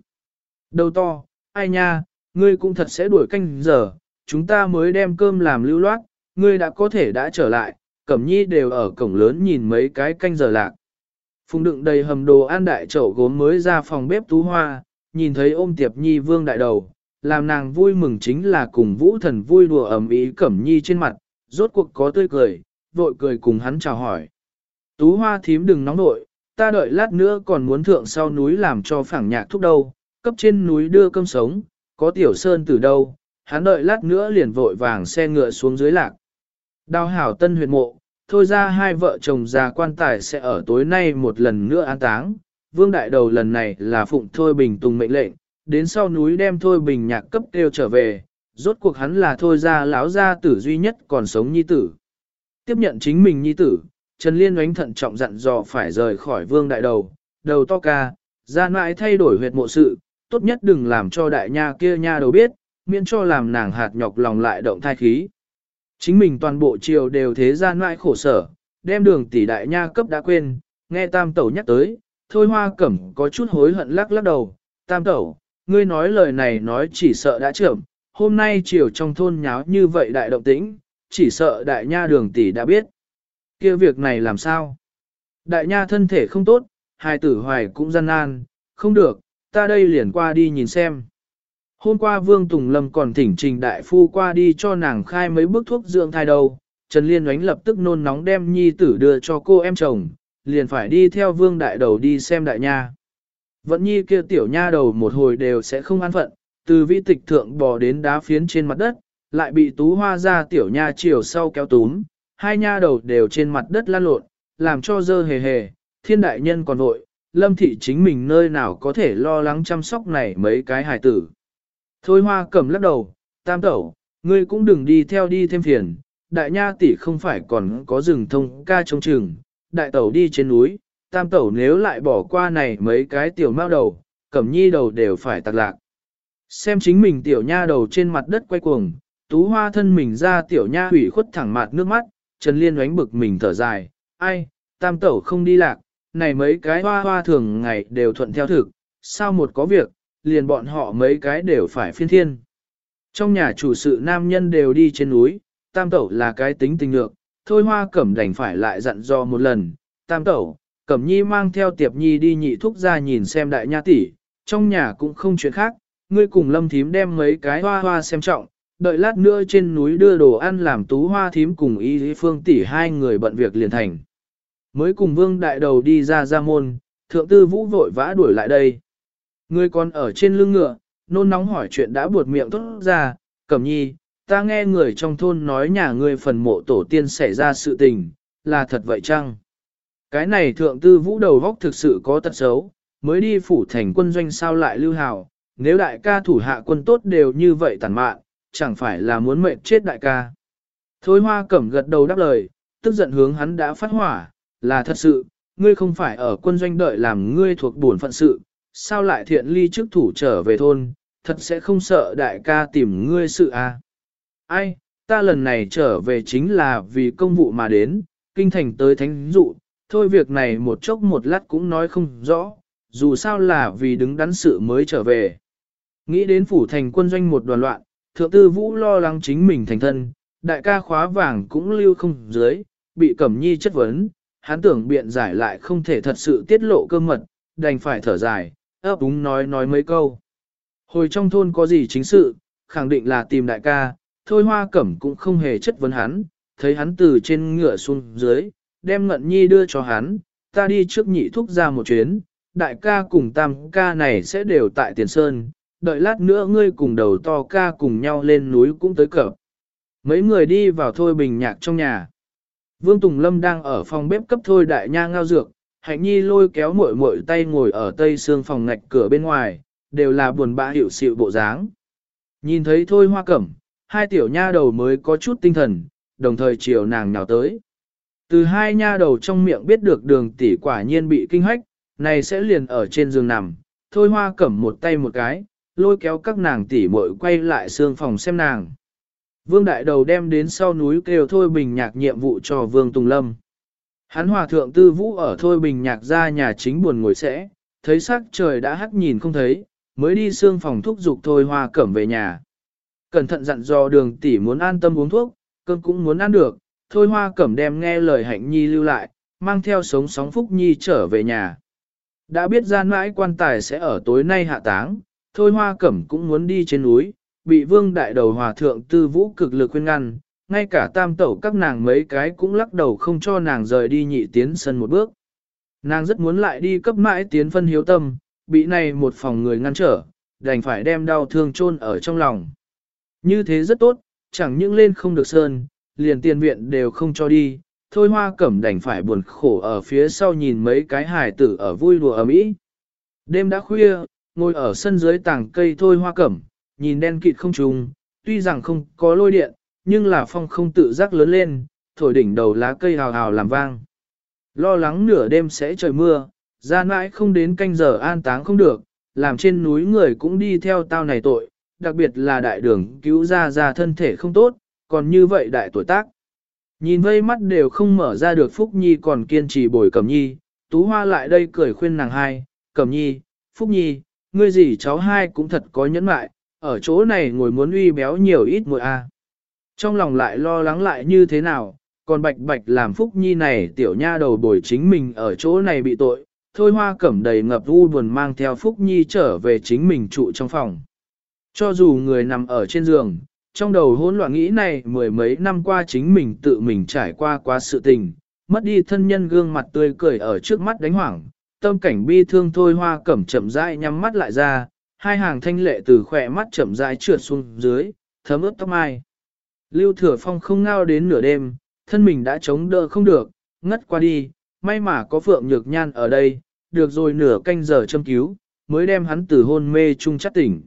Đầu to, ai nha, ngươi cũng thật sẽ đuổi canh giờ, chúng ta mới đem cơm làm lưu loát, ngươi đã có thể đã trở lại, cẩm nhi đều ở cổng lớn nhìn mấy cái canh giờ lạc. Phùng đựng đầy hầm đồ ăn đại chậu gốm mới ra phòng bếp tú hoa, nhìn thấy ôm tiệp nhi vương đại đầu, làm nàng vui mừng chính là cùng vũ thần vui đùa ẩm ý cẩm nhi trên mặt, rốt cuộc có tươi cười, vội cười cùng hắn chào hỏi. Tú hoa thím đừng nóng nội, ta đợi lát nữa còn muốn thượng sau núi làm cho phẳng nhạc thúc đâu, cấp trên núi đưa cơm sống, có tiểu sơn từ đâu, hắn đợi lát nữa liền vội vàng xe ngựa xuống dưới lạc. Đào hảo tân huyệt mộ, thôi ra hai vợ chồng già quan tài sẽ ở tối nay một lần nữa an táng. Vương đại đầu lần này là phụng Thôi Bình Tùng mệnh lệnh, đến sau núi đem Thôi Bình nhạc cấp kêu trở về, rốt cuộc hắn là Thôi ra lão gia tử duy nhất còn sống nhi tử. Tiếp nhận chính mình nhi tử, Trần Liên oánh thận trọng dặn dò phải rời khỏi vương đại đầu, đầu to ca, ra mãi thay đổi huyệt mộ sự, tốt nhất đừng làm cho đại nha kia nha đầu biết, miễn cho làm nàng hạt nhọc lòng lại động thai khí. Chính mình toàn bộ triều đều thế gian mãi khổ sở, đem đường tỷ đại nha cấp đã quên, nghe tam tẩu nhắc tới, thôi hoa cẩm có chút hối hận lắc lắc đầu, tam tẩu, ngươi nói lời này nói chỉ sợ đã trưởng, hôm nay chiều trong thôn nháo như vậy đại động tĩnh, chỉ sợ đại nha đường tỷ đã biết. kia việc này làm sao? Đại nha thân thể không tốt, hai tử hoài cũng gian nan, không được, ta đây liền qua đi nhìn xem. Hôm qua Vương Tùng Lâm còn thỉnh trình đại phu qua đi cho nàng khai mấy bước thuốc dưỡng thai đầu, Trần Liên oánh lập tức nôn nóng đem nhi tử đưa cho cô em chồng, liền phải đi theo Vương đại đầu đi xem đại nha. Vẫn nhi kia tiểu nha đầu một hồi đều sẽ không an phận, từ vi tịch thượng bò đến đá phiến trên mặt đất, lại bị tú hoa ra tiểu nha chiều sau kéo túm, hai nha đầu đều trên mặt đất lan lộn, làm cho dơ hề hề, thiên đại nhân còn vội, lâm thị chính mình nơi nào có thể lo lắng chăm sóc này mấy cái hài tử. Thôi hoa cầm lắc đầu, tam tẩu, ngươi cũng đừng đi theo đi thêm phiền, đại nha tỷ không phải còn có rừng thông ca trông chừng, đại tẩu đi trên núi, tam tẩu nếu lại bỏ qua này mấy cái tiểu mao đầu, cẩm nhi đầu đều phải tạc lạc. Xem chính mình tiểu nha đầu trên mặt đất quay cuồng, tú hoa thân mình ra tiểu nha hủy khuất thẳng mặt nước mắt, Trần Liên oánh bực mình thở dài, ai, tam tẩu không đi lạc, này mấy cái hoa hoa thường ngày đều thuận theo thực, sao một có việc, liền bọn họ mấy cái đều phải phiên thiên. Trong nhà chủ sự nam nhân đều đi trên núi, tam tẩu là cái tính tình lượng, thôi hoa cẩm đành phải lại dặn dò một lần, tam tẩu, cẩm nhi mang theo tiệp nhi đi nhị thúc ra nhìn xem đại nha tỷ, trong nhà cũng không chuyện khác, ngươi cùng lâm thím đem mấy cái hoa hoa xem trọng, đợi lát nữa trên núi đưa đồ ăn làm tú hoa thím cùng y phương tỷ hai người bận việc liền thành. Mới cùng vương đại đầu đi ra ra môn, thượng tư vũ vội vã đuổi lại đây. Ngươi còn ở trên lưng ngựa, nôn nóng hỏi chuyện đã buột miệng tốt ra, cẩm nhi, ta nghe người trong thôn nói nhà ngươi phần mộ tổ tiên xảy ra sự tình, là thật vậy chăng? Cái này thượng tư vũ đầu vóc thực sự có tật xấu, mới đi phủ thành quân doanh sao lại lưu hào, nếu đại ca thủ hạ quân tốt đều như vậy tàn mạn, chẳng phải là muốn mệnh chết đại ca. Thôi hoa cẩm gật đầu đáp lời, tức giận hướng hắn đã phát hỏa, là thật sự, ngươi không phải ở quân doanh đợi làm ngươi thuộc bổn phận sự, sao lại thiện ly trước thủ trở về thôn, thật sẽ không sợ đại ca tìm ngươi sự à. Ai, ta lần này trở về chính là vì công vụ mà đến, kinh thành tới thánh dụ, thôi việc này một chốc một lát cũng nói không rõ, dù sao là vì đứng đắn sự mới trở về. Nghĩ đến phủ thành quân doanh một đoàn loạn, thượng tư vũ lo lắng chính mình thành thân, đại ca khóa vàng cũng lưu không dưới, bị cẩm nhi chất vấn, hắn tưởng biện giải lại không thể thật sự tiết lộ cơ mật, đành phải thở dài, ấp úng nói nói mấy câu. Hồi trong thôn có gì chính sự, khẳng định là tìm đại ca, thôi hoa cẩm cũng không hề chất vấn hắn, thấy hắn từ trên ngựa xuống dưới, đem ngận nhi đưa cho hắn, ta đi trước nhị thúc ra một chuyến, đại ca cùng tam ca này sẽ đều tại tiền sơn, đợi lát nữa ngươi cùng đầu to ca cùng nhau lên núi cũng tới cờ. Mấy người đi vào thôi bình nhạc trong nhà. Vương Tùng Lâm đang ở phòng bếp cấp thôi đại nha ngao dược, hạnh nhi lôi kéo muội muội tay ngồi ở tây xương phòng ngạch cửa bên ngoài, đều là buồn bã hiểu xịu bộ dáng. Nhìn thấy thôi hoa cẩm, hai tiểu nha đầu mới có chút tinh thần, đồng thời chiều nàng nhào tới. Từ hai nha đầu trong miệng biết được đường tỷ quả nhiên bị kinh hách, này sẽ liền ở trên giường nằm, thôi hoa cẩm một tay một cái, lôi kéo các nàng tỷ muội quay lại xương phòng xem nàng. Vương Đại Đầu đem đến sau núi kêu Thôi Bình Nhạc nhiệm vụ cho Vương Tùng Lâm. Hắn hòa thượng tư vũ ở Thôi Bình Nhạc ra nhà chính buồn ngồi sẽ, thấy sắc trời đã hắt nhìn không thấy, mới đi xương phòng thúc dục Thôi Hoa Cẩm về nhà. Cẩn thận dặn dò đường tỷ muốn an tâm uống thuốc, cơn cũng muốn ăn được, Thôi Hoa Cẩm đem nghe lời hạnh nhi lưu lại, mang theo sống sóng phúc nhi trở về nhà. Đã biết gian mãi quan tài sẽ ở tối nay hạ táng, Thôi Hoa Cẩm cũng muốn đi trên núi, bị vương đại đầu hòa thượng tư vũ cực lực khuyên ngăn, ngay cả tam tẩu các nàng mấy cái cũng lắc đầu không cho nàng rời đi nhị tiến sân một bước. Nàng rất muốn lại đi cấp mãi tiến phân hiếu tâm, bị này một phòng người ngăn trở, đành phải đem đau thương chôn ở trong lòng. Như thế rất tốt, chẳng những lên không được sơn, liền tiền viện đều không cho đi, thôi hoa cẩm đành phải buồn khổ ở phía sau nhìn mấy cái hài tử ở vui đùa ở mỹ. Đêm đã khuya, ngồi ở sân dưới tảng cây thôi hoa cẩm, nhìn đen kịt không trùng, tuy rằng không có lôi điện, nhưng là phong không tự giác lớn lên, thổi đỉnh đầu lá cây hào hào làm vang. Lo lắng nửa đêm sẽ trời mưa, ra mãi không đến canh giờ an táng không được, làm trên núi người cũng đi theo tao này tội, đặc biệt là đại đường cứu ra ra thân thể không tốt, còn như vậy đại tuổi tác. Nhìn vây mắt đều không mở ra được Phúc Nhi còn kiên trì bồi Cẩm Nhi, Tú Hoa lại đây cười khuyên nàng hai, Cẩm Nhi, Phúc Nhi, ngươi gì cháu hai cũng thật có nhẫn mại, ở chỗ này ngồi muốn uy béo nhiều ít muội a. Trong lòng lại lo lắng lại như thế nào, còn bạch bạch làm phúc nhi này tiểu nha đầu bồi chính mình ở chỗ này bị tội, thôi hoa cẩm đầy ngập u buồn mang theo phúc nhi trở về chính mình trụ trong phòng. Cho dù người nằm ở trên giường, trong đầu hỗn loạn nghĩ này mười mấy năm qua chính mình tự mình trải qua quá sự tình, mất đi thân nhân gương mặt tươi cười ở trước mắt đánh hoảng, tâm cảnh bi thương thôi hoa cẩm chậm rãi nhắm mắt lại ra, hai hàng thanh lệ từ khỏe mắt chậm rãi trượt xuống dưới, thấm ướt tóc mai. Lưu thừa phong không ngao đến nửa đêm, thân mình đã chống đỡ không được, ngất qua đi, may mà có phượng nhược nhan ở đây, được rồi nửa canh giờ châm cứu, mới đem hắn từ hôn mê chung chắc tỉnh.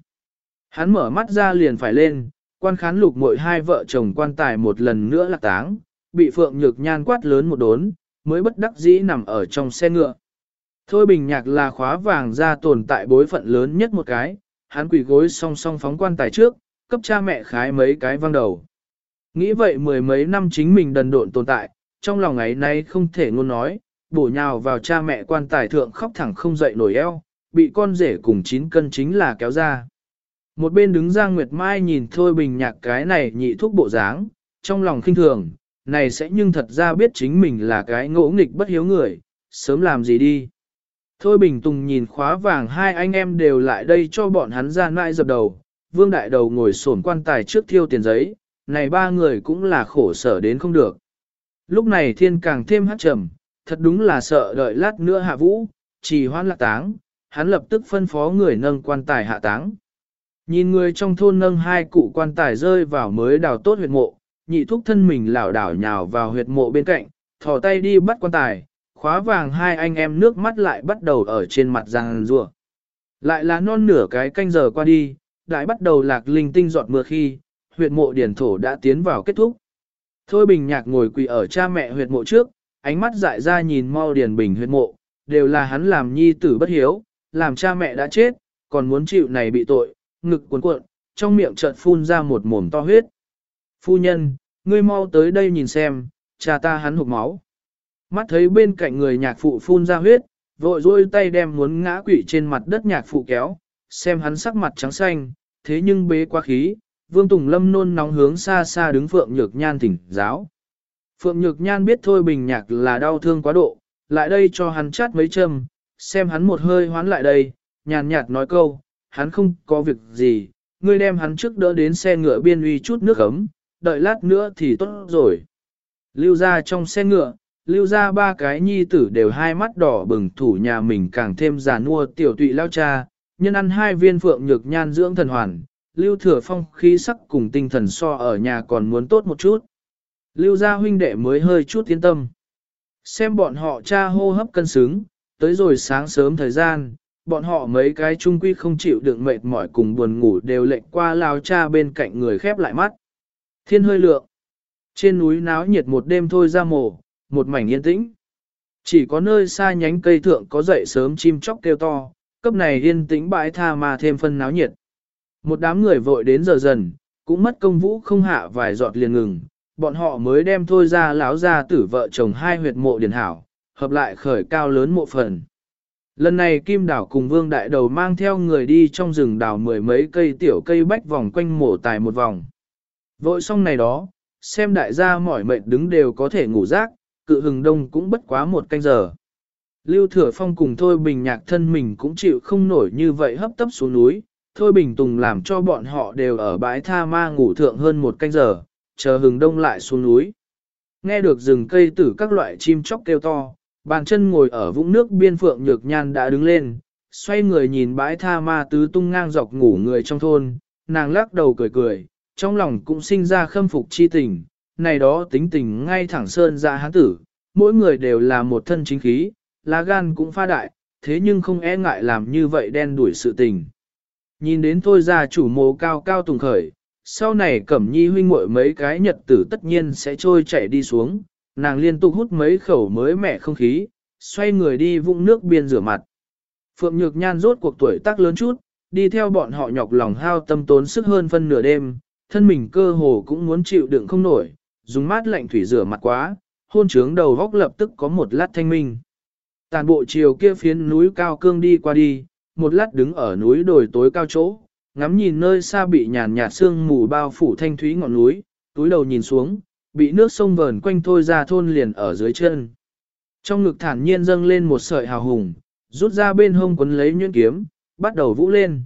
Hắn mở mắt ra liền phải lên, quan khán lục mội hai vợ chồng quan tài một lần nữa lạc táng, bị phượng nhược nhan quát lớn một đốn, mới bất đắc dĩ nằm ở trong xe ngựa. Thôi bình nhạc là khóa vàng ra tồn tại bối phận lớn nhất một cái, hắn quỳ gối song song phóng quan tài trước, cấp cha mẹ khái mấy cái văng đầu. Nghĩ vậy mười mấy năm chính mình đần độn tồn tại, trong lòng ấy nay không thể ngôn nói, bổ nhào vào cha mẹ quan tài thượng khóc thẳng không dậy nổi eo, bị con rể cùng chín cân chính là kéo ra. Một bên đứng Giang Nguyệt Mai nhìn Thôi Bình Nhạc cái này nhị thuốc bộ dáng, trong lòng khinh thường, này sẽ nhưng thật ra biết chính mình là cái ngỗ nghịch bất hiếu người, sớm làm gì đi. Thôi Bình Tùng nhìn khóa vàng hai anh em đều lại đây cho bọn hắn ra nãi dập đầu, vương đại đầu ngồi sổn quan tài trước thiêu tiền giấy, này ba người cũng là khổ sở đến không được. Lúc này thiên càng thêm hát trầm, thật đúng là sợ đợi lát nữa hạ vũ, chỉ hoan lạc táng, hắn lập tức phân phó người nâng quan tài hạ táng. Nhìn người trong thôn nâng hai cụ quan tài rơi vào mới đào tốt huyệt mộ, nhị thúc thân mình lảo đảo nhào vào huyệt mộ bên cạnh, thò tay đi bắt quan tài, khóa vàng hai anh em nước mắt lại bắt đầu ở trên mặt giang rùa. Lại là non nửa cái canh giờ qua đi, lại bắt đầu lạc linh tinh giọt mưa khi, huyệt mộ điển thổ đã tiến vào kết thúc. Thôi bình nhạc ngồi quỳ ở cha mẹ huyệt mộ trước, ánh mắt dại ra nhìn mau điển bình huyệt mộ, đều là hắn làm nhi tử bất hiếu, làm cha mẹ đã chết, còn muốn chịu này bị tội, ngực cuốn cuộn, trong miệng chợt phun ra một mồm to huyết. Phu nhân, ngươi mau tới đây nhìn xem, cha ta hắn hụt máu. Mắt thấy bên cạnh người nhạc phụ phun ra huyết, vội dôi tay đem muốn ngã quỵ trên mặt đất nhạc phụ kéo, xem hắn sắc mặt trắng xanh, thế nhưng bế quá khí, Vương Tùng Lâm nôn nóng hướng xa xa đứng Phượng Nhược Nhan thỉnh giáo. Phượng Nhược Nhan biết thôi bình nhạc là đau thương quá độ, lại đây cho hắn chát mấy châm, xem hắn một hơi hoán lại đây, nhàn nhạt nói câu, hắn không có việc gì, ngươi đem hắn trước đỡ đến xe ngựa biên uy chút nước ấm, đợi lát nữa thì tốt rồi. Lưu ra trong xe ngựa, lưu ra ba cái nhi tử đều hai mắt đỏ bừng thủ nhà mình càng thêm già nua tiểu tụy lao cha, nhân ăn hai viên phượng nhược nhan dưỡng thần hoàn, lưu thừa phong khí sắc cùng tinh thần so ở nhà còn muốn tốt một chút. Lưu gia huynh đệ mới hơi chút yên tâm. Xem bọn họ cha hô hấp cân xứng, tới rồi sáng sớm thời gian, bọn họ mấy cái trung quy không chịu đựng mệt mỏi cùng buồn ngủ đều lệnh qua lao cha bên cạnh người khép lại mắt. Thiên hơi lượng. Trên núi náo nhiệt một đêm thôi ra mồ, một mảnh yên tĩnh. Chỉ có nơi xa nhánh cây thượng có dậy sớm chim chóc kêu to, cấp này yên tĩnh bãi tha mà thêm phân náo nhiệt. Một đám người vội đến giờ dần, cũng mất công vũ không hạ vài giọt liền ngừng, bọn họ mới đem thôi ra láo ra tử vợ chồng hai huyệt mộ điển hảo, hợp lại khởi cao lớn mộ phần. Lần này Kim Đảo cùng Vương Đại Đầu mang theo người đi trong rừng đảo mười mấy cây tiểu cây bách vòng quanh mộ tài một vòng. Vội xong này đó, xem đại gia mỏi mệt đứng đều có thể ngủ rác, cự hừng đông cũng bất quá một canh giờ. Lưu Thừa Phong cùng Thôi Bình nhạc thân mình cũng chịu không nổi như vậy hấp tấp xuống núi, Thôi Bình Tùng làm cho bọn họ đều ở bãi tha ma ngủ thượng hơn một canh giờ, chờ hừng đông lại xuống núi. Nghe được rừng cây tử các loại chim chóc kêu to, bàn chân ngồi ở vũng nước biên phượng nhược nhan đã đứng lên, xoay người nhìn bãi tha ma tứ tung ngang dọc ngủ người trong thôn, nàng lắc đầu cười cười, trong lòng cũng sinh ra khâm phục chi tình, này đó tính tình ngay thẳng sơn ra hán tử, mỗi người đều là một thân chính khí, lá gan cũng pha đại, thế nhưng không e ngại làm như vậy đen đuổi sự tình. Nhìn đến thôi ra chủ mồ cao cao tùng khởi, sau này cẩm nhi huynh muội mấy cái nhật tử tất nhiên sẽ trôi chảy đi xuống, nàng liên tục hút mấy khẩu mới mẻ không khí, xoay người đi vũng nước biên rửa mặt. Phượng Nhược Nhan rốt cuộc tuổi tác lớn chút, đi theo bọn họ nhọc lòng hao tâm tốn sức hơn phân nửa đêm, thân mình cơ hồ cũng muốn chịu đựng không nổi, dùng mát lạnh thủy rửa mặt quá, hôn trướng đầu góc lập tức có một lát thanh minh. Tàn bộ chiều kia phiến núi cao cương đi qua đi, một lát đứng ở núi đồi tối cao chỗ, ngắm nhìn nơi xa bị nhàn nhạt sương mù bao phủ thanh thúy ngọn núi, túi đầu nhìn xuống, bị nước sông vờn quanh thôi ra thôn liền ở dưới chân. Trong ngực thản nhiên dâng lên một sợi hào hùng, rút ra bên hông quấn lấy nhuyễn kiếm, bắt đầu vũ lên.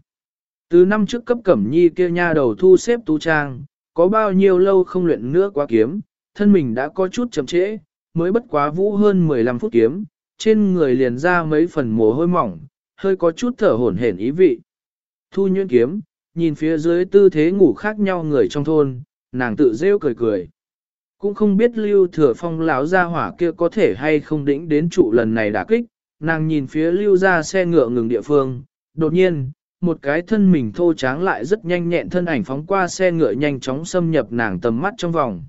Từ năm trước cấp cẩm nhi kia nha đầu thu xếp tu trang, có bao nhiêu lâu không luyện nữa quá kiếm, thân mình đã có chút chậm trễ, mới bất quá vũ hơn 15 phút kiếm, trên người liền ra mấy phần mồ hôi mỏng, hơi có chút thở hổn hển ý vị. Thu nhuyễn kiếm, nhìn phía dưới tư thế ngủ khác nhau người trong thôn, nàng tự rêu cười cười. Cũng không biết lưu thừa phong lão gia hỏa kia có thể hay không đĩnh đến trụ lần này đả kích, nàng nhìn phía lưu ra xe ngựa ngừng địa phương, đột nhiên, một cái thân mình thô tráng lại rất nhanh nhẹn thân ảnh phóng qua xe ngựa nhanh chóng xâm nhập nàng tầm mắt trong vòng.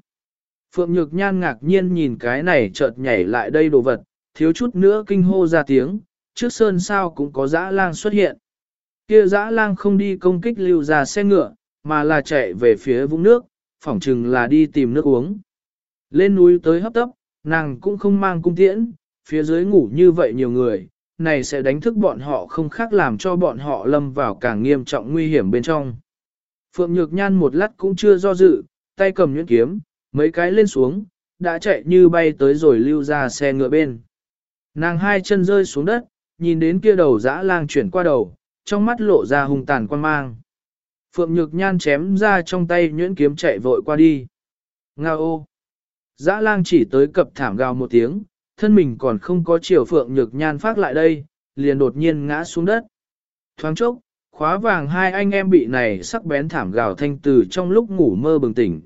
Phượng Nhược Nhan ngạc nhiên nhìn cái này chợt nhảy lại đây đồ vật, thiếu chút nữa kinh hô ra tiếng, trước sơn sao cũng có dã lang xuất hiện. Kia dã lang không đi công kích lưu ra xe ngựa, mà là chạy về phía vũng nước, phỏng chừng là đi tìm nước uống. Lên núi tới hấp tấp, nàng cũng không mang cung tiễn, phía dưới ngủ như vậy nhiều người, này sẽ đánh thức bọn họ không khác làm cho bọn họ lâm vào càng nghiêm trọng nguy hiểm bên trong. Phượng Nhược Nhan một lát cũng chưa do dự, tay cầm nhuyễn kiếm, mấy cái lên xuống, đã chạy như bay tới rồi lưu ra xe ngựa bên. Nàng hai chân rơi xuống đất, nhìn đến kia đầu dã lang chuyển qua đầu, trong mắt lộ ra hung tàn quan mang. Phượng Nhược Nhan chém ra trong tay nhuyễn kiếm chạy vội qua đi. Nga ô! Dã lang chỉ tới cập thảm gào một tiếng, thân mình còn không có chiều Phượng Nhược Nhan phát lại đây, liền đột nhiên ngã xuống đất. Thoáng chốc, khóa vàng hai anh em bị này sắc bén thảm gào thanh từ trong lúc ngủ mơ bừng tỉnh.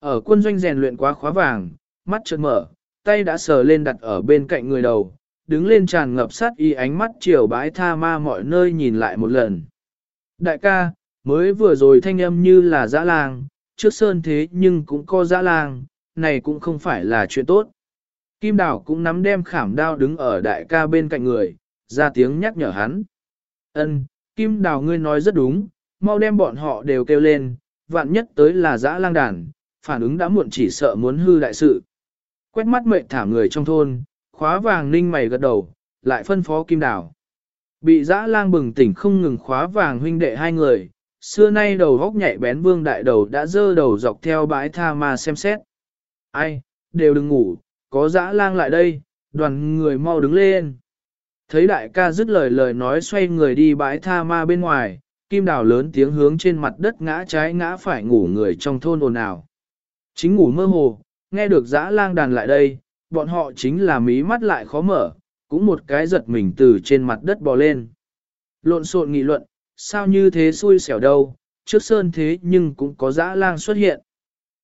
Ở quân doanh rèn luyện quá khóa vàng, mắt chợt mở, tay đã sờ lên đặt ở bên cạnh người đầu, đứng lên tràn ngập sát y ánh mắt chiều bãi tha ma mọi nơi nhìn lại một lần. Đại ca, mới vừa rồi thanh âm như là dã lang, trước sơn thế nhưng cũng có dã lang, này cũng không phải là chuyện tốt. Kim Đào cũng nắm đem khảm đao đứng ở đại ca bên cạnh người, ra tiếng nhắc nhở hắn. Ân, Kim Đào ngươi nói rất đúng, mau đem bọn họ đều kêu lên, vạn nhất tới là dã lang đàn, phản ứng đã muộn chỉ sợ muốn hư đại sự. Quét mắt mệnh thả người trong thôn, khóa vàng ninh mày gật đầu, lại phân phó Kim Đào. Bị dã lang bừng tỉnh không ngừng khóa vàng huynh đệ hai người, xưa nay đầu góc nhạy bén vương đại đầu đã dơ đầu dọc theo bãi tha ma xem xét. Ai, đều đừng ngủ, có dã lang lại đây, đoàn người mau đứng lên. Thấy đại ca dứt lời lời nói xoay người đi bãi tha ma bên ngoài, kim đào lớn tiếng hướng trên mặt đất ngã trái ngã phải ngủ người trong thôn ồn ào. Chính ngủ mơ hồ, nghe được dã lang đàn lại đây, bọn họ chính là mí mắt lại khó mở, cũng một cái giật mình từ trên mặt đất bò lên. Lộn xộn nghị luận, sao như thế xui xẻo đâu, trước sơn thế nhưng cũng có dã lang xuất hiện.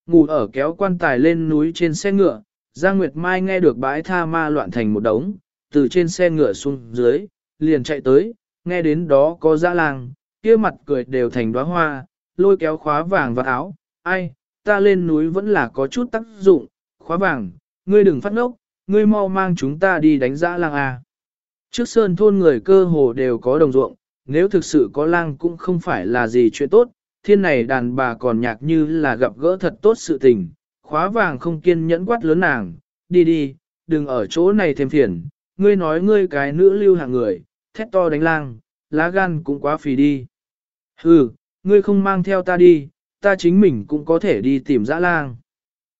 Ngủ ở kéo quan tài lên núi trên xe ngựa, Giang Nguyệt Mai nghe được bãi tha ma loạn thành một đống, từ trên xe ngựa xuống dưới, liền chạy tới, nghe đến đó có dã lang, kia mặt cười đều thành đóa hoa, lôi kéo khóa vàng và áo, ai, ta lên núi vẫn là có chút tác dụng, khóa vàng, ngươi đừng phát ngốc, ngươi mau mang chúng ta đi đánh dã lang à. Trước sơn thôn người cơ hồ đều có đồng ruộng, nếu thực sự có lang cũng không phải là gì chuyện tốt, thiên này đàn bà còn nhạc như là gặp gỡ thật tốt sự tình, khóa vàng không kiên nhẫn quát lớn nàng, đi đi, đừng ở chỗ này thêm phiền, ngươi nói ngươi cái nữ lưu hạng người, thét to đánh lang, lá gan cũng quá phì đi. Hừ, ngươi không mang theo ta đi, ta chính mình cũng có thể đi tìm dã lang.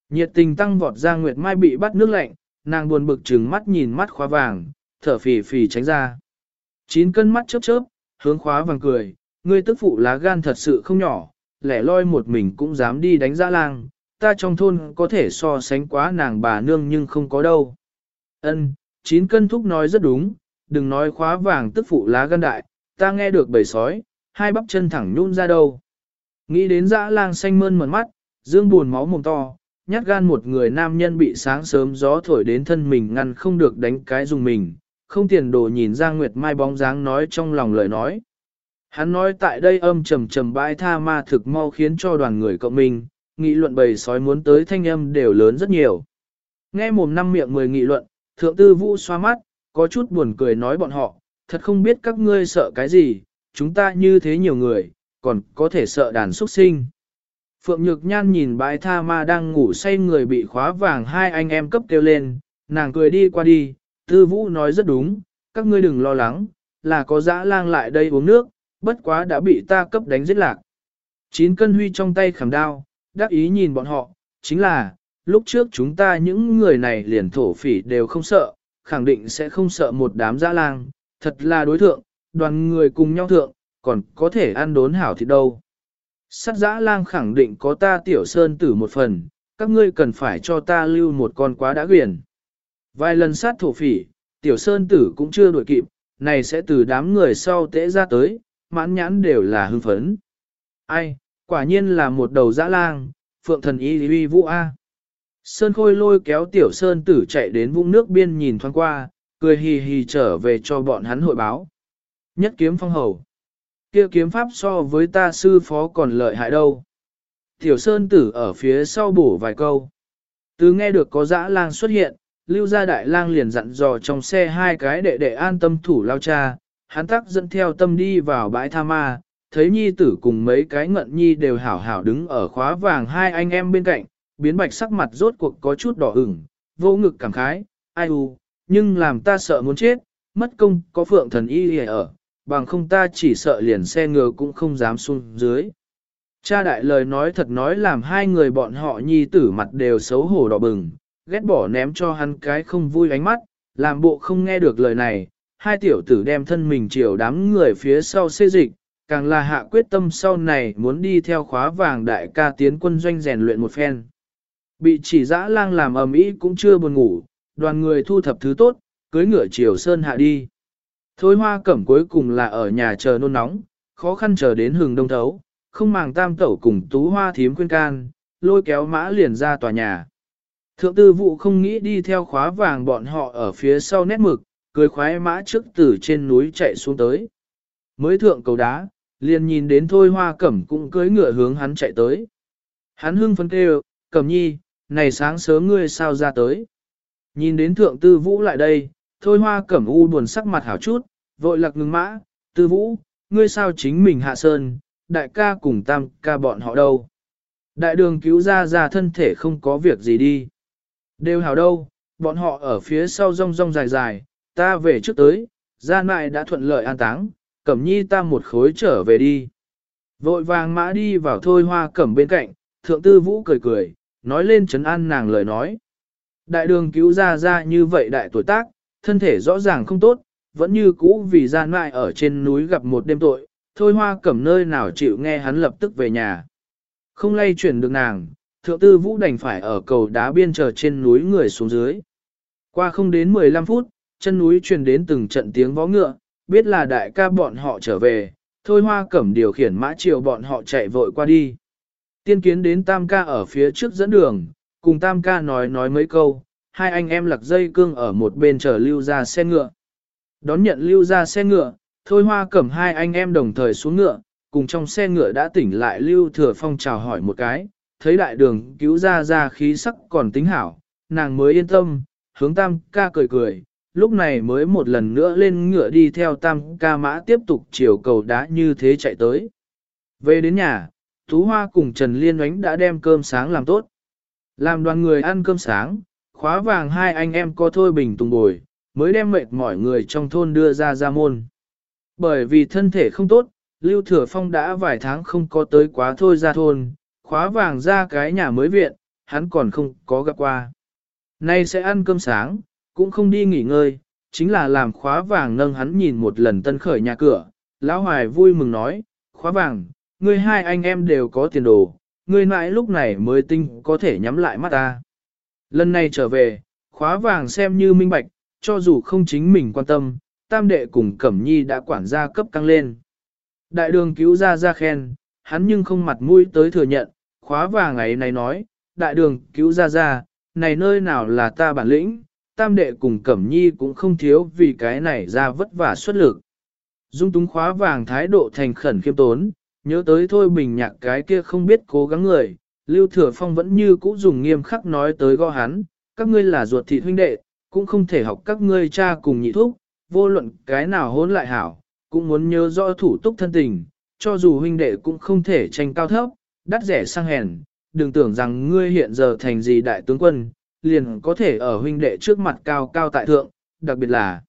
Nhiệt tình tăng vọt ra Nguyệt Mai bị bắt nước lạnh, nàng buồn bực trừng mắt nhìn mắt khóa vàng, thở phì phì tránh ra. Chín cân mắt chớp chớp, hướng khóa vàng cười, ngươi tức phụ lá gan thật sự không nhỏ, lẻ loi một mình cũng dám đi đánh dã lang, ta trong thôn có thể so sánh quá nàng bà nương nhưng không có đâu. Ân, chín cân thúc nói rất đúng, đừng nói khóa vàng tức phụ lá gan đại, ta nghe được bầy sói, hai bắp chân thẳng nhún ra đâu. Nghĩ đến dã lang xanh mơn mẩn mắt, dương buồn máu mồm to, nhát gan một người nam nhân bị sáng sớm gió thổi đến thân mình ngăn không được đánh cái dùng mình, không tiền đồ nhìn Giang Nguyệt Mai bóng dáng nói trong lòng lời nói. Hắn nói tại đây âm trầm trầm bãi tha ma thực mau khiến cho đoàn người cộng mình, nghị luận bầy sói muốn tới thanh âm đều lớn rất nhiều. Nghe mồm năm miệng mười nghị luận, thượng tư vũ xoa mắt, có chút buồn cười nói bọn họ, thật không biết các ngươi sợ cái gì, chúng ta như thế nhiều người, còn có thể sợ đàn xuất sinh. Phượng Nhược Nhan nhìn bãi tha ma đang ngủ say người bị khóa vàng hai anh em cấp kêu lên, nàng cười đi qua đi, tư vũ nói rất đúng, các ngươi đừng lo lắng, là có dã lang lại đây uống nước, bất quá đã bị ta cấp đánh giết lạc. Chín cân huy trong tay khảm đao, đắc ý nhìn bọn họ, chính là, lúc trước chúng ta những người này liền thổ phỉ đều không sợ, khẳng định sẽ không sợ một đám dã lang, thật là đối thượng, đoàn người cùng nhau thượng, còn có thể ăn đốn hảo thì đâu. Sát dã lang khẳng định có ta tiểu sơn tử một phần, các ngươi cần phải cho ta lưu một con quá đã quyển. Vài lần sát thổ phỉ, tiểu sơn tử cũng chưa đuổi kịp, này sẽ từ đám người sau tễ ra tới, mãn nhãn đều là hưng phấn. Ai, quả nhiên là một đầu dã lang, phượng thần y uy vũ A. Sơn khôi lôi kéo tiểu sơn tử chạy đến vũng nước biên nhìn thoáng qua, cười hì hì trở về cho bọn hắn hội báo. Nhất kiếm phong hầu. kia kiếm pháp so với ta sư phó còn lợi hại đâu. Tiểu sơn tử ở phía sau bổ vài câu. Từ nghe được có dã lang xuất hiện, lưu gia đại lang liền dặn dò trong xe hai cái đệ đệ an tâm thủ lao cha, hắn tắc dẫn theo tâm đi vào bãi tha ma, thấy nhi tử cùng mấy cái ngận nhi đều hảo hảo đứng ở khóa vàng hai anh em bên cạnh, biến bạch sắc mặt rốt cuộc có chút đỏ ửng, vô ngực cảm khái, ai u, nhưng làm ta sợ muốn chết, mất công có phượng thần y ở, bằng không ta chỉ sợ liền xe ngựa cũng không dám xuống dưới. Cha đại lời nói thật nói làm hai người bọn họ nhi tử mặt đều xấu hổ đỏ bừng, ghét bỏ ném cho hắn cái không vui ánh mắt, làm bộ không nghe được lời này, hai tiểu tử đem thân mình chiều đám người phía sau xê dịch, càng là hạ quyết tâm sau này muốn đi theo khóa vàng đại ca tiến quân doanh rèn luyện một phen. Bị chỉ dã lang làm ầm ĩ cũng chưa buồn ngủ, đoàn người thu thập thứ tốt, cưới ngựa chiều sơn hạ đi. Thôi hoa cẩm cuối cùng là ở nhà chờ nôn nóng, khó khăn chờ đến hừng đông thấu, không màng tam tẩu cùng tú hoa thím khuyên can, lôi kéo mã liền ra tòa nhà. Thượng tư vụ không nghĩ đi theo khóa vàng bọn họ ở phía sau nét mực, cười khoái mã trước từ trên núi chạy xuống tới. Mới thượng cầu đá, liền nhìn đến thôi hoa cẩm cũng cưới ngựa hướng hắn chạy tới. Hắn hưng phấn kêu, cẩm nhi, này sáng sớm ngươi sao ra tới. Nhìn đến thượng tư vũ lại đây, thôi hoa cẩm u buồn sắc mặt hảo chút, vội lạc ngừng mã, tư vũ, ngươi sao chính mình hạ sơn, đại ca cùng tam ca bọn họ đâu. Đại đường cứu ra ra thân thể không có việc gì đi. Đều hảo đâu, bọn họ ở phía sau rong rong dài dài, ta về trước tới, gia nại đã thuận lợi an táng, cẩm nhi ta một khối trở về đi. Vội vàng mã đi vào thôi hoa cẩm bên cạnh, thượng tư vũ cười cười, nói lên chấn an nàng lời nói. Đại đường cứu ra ra như vậy đại tuổi tác, thân thể rõ ràng không tốt, vẫn như cũ vì gian mại ở trên núi gặp một đêm tội, thôi hoa cẩm nơi nào chịu nghe hắn lập tức về nhà. Không lay chuyển được nàng, thượng tư vũ đành phải ở cầu đá biên chờ trên núi người xuống dưới. Qua không đến 15 phút, chân núi truyền đến từng trận tiếng vó ngựa, biết là đại ca bọn họ trở về, thôi hoa cẩm điều khiển mã chiều bọn họ chạy vội qua đi. Tiên kiến đến tam ca ở phía trước dẫn đường, cùng tam ca nói nói mấy câu, hai anh em lặc dây cương ở một bên chờ lưu ra xe ngựa. Đón nhận lưu ra xe ngựa, thôi hoa cẩm hai anh em đồng thời xuống ngựa, cùng trong xe ngựa đã tỉnh lại lưu thừa phong chào hỏi một cái, thấy đại đường cứu ra ra khí sắc còn tính hảo, nàng mới yên tâm, hướng tam ca cười cười, lúc này mới một lần nữa lên ngựa đi theo tam ca mã tiếp tục chiều cầu đá như thế chạy tới. Về đến nhà, Tú Hoa cùng Trần Liên oánh đã đem cơm sáng làm tốt. Làm đoàn người ăn cơm sáng, khóa vàng hai anh em có thôi bình tùng bồi, mới đem mệt mỏi người trong thôn đưa ra ra môn. Bởi vì thân thể không tốt, Lưu Thừa Phong đã vài tháng không có tới quá thôi ra thôn, khóa vàng ra cái nhà mới viện, hắn còn không có gặp qua. Nay sẽ ăn cơm sáng, cũng không đi nghỉ ngơi, chính là làm khóa vàng nâng hắn nhìn một lần tân khởi nhà cửa. Lão Hoài vui mừng nói, khóa vàng, ngươi hai anh em đều có tiền đồ, ngươi mãi lúc này mới tinh có thể nhắm lại mắt ta. Lần này trở về, khóa vàng xem như minh bạch, cho dù không chính mình quan tâm, tam đệ cùng Cẩm Nhi đã quản gia cấp căng lên. Đại đường cứu ra ra khen, hắn nhưng không mặt mũi tới thừa nhận, khóa vàng ấy này nói, đại đường cứu ra ra, này nơi nào là ta bản lĩnh, tam đệ cùng Cẩm Nhi cũng không thiếu vì cái này ra vất vả xuất lực. Dung túng khóa vàng thái độ thành khẩn khiêm tốn, nhớ tới thôi bình nhạc cái kia không biết cố gắng người, Lưu Thừa Phong vẫn như cũ dùng nghiêm khắc nói tới go hắn, các ngươi là ruột thịt huynh đệ, cũng không thể học các ngươi cha cùng nhị thúc, vô luận cái nào hôn lại hảo, cũng muốn nhớ rõ thủ túc thân tình, cho dù huynh đệ cũng không thể tranh cao thấp, đắt rẻ sang hèn, đừng tưởng rằng ngươi hiện giờ thành gì đại tướng quân, liền có thể ở huynh đệ trước mặt cao cao tại thượng, đặc biệt là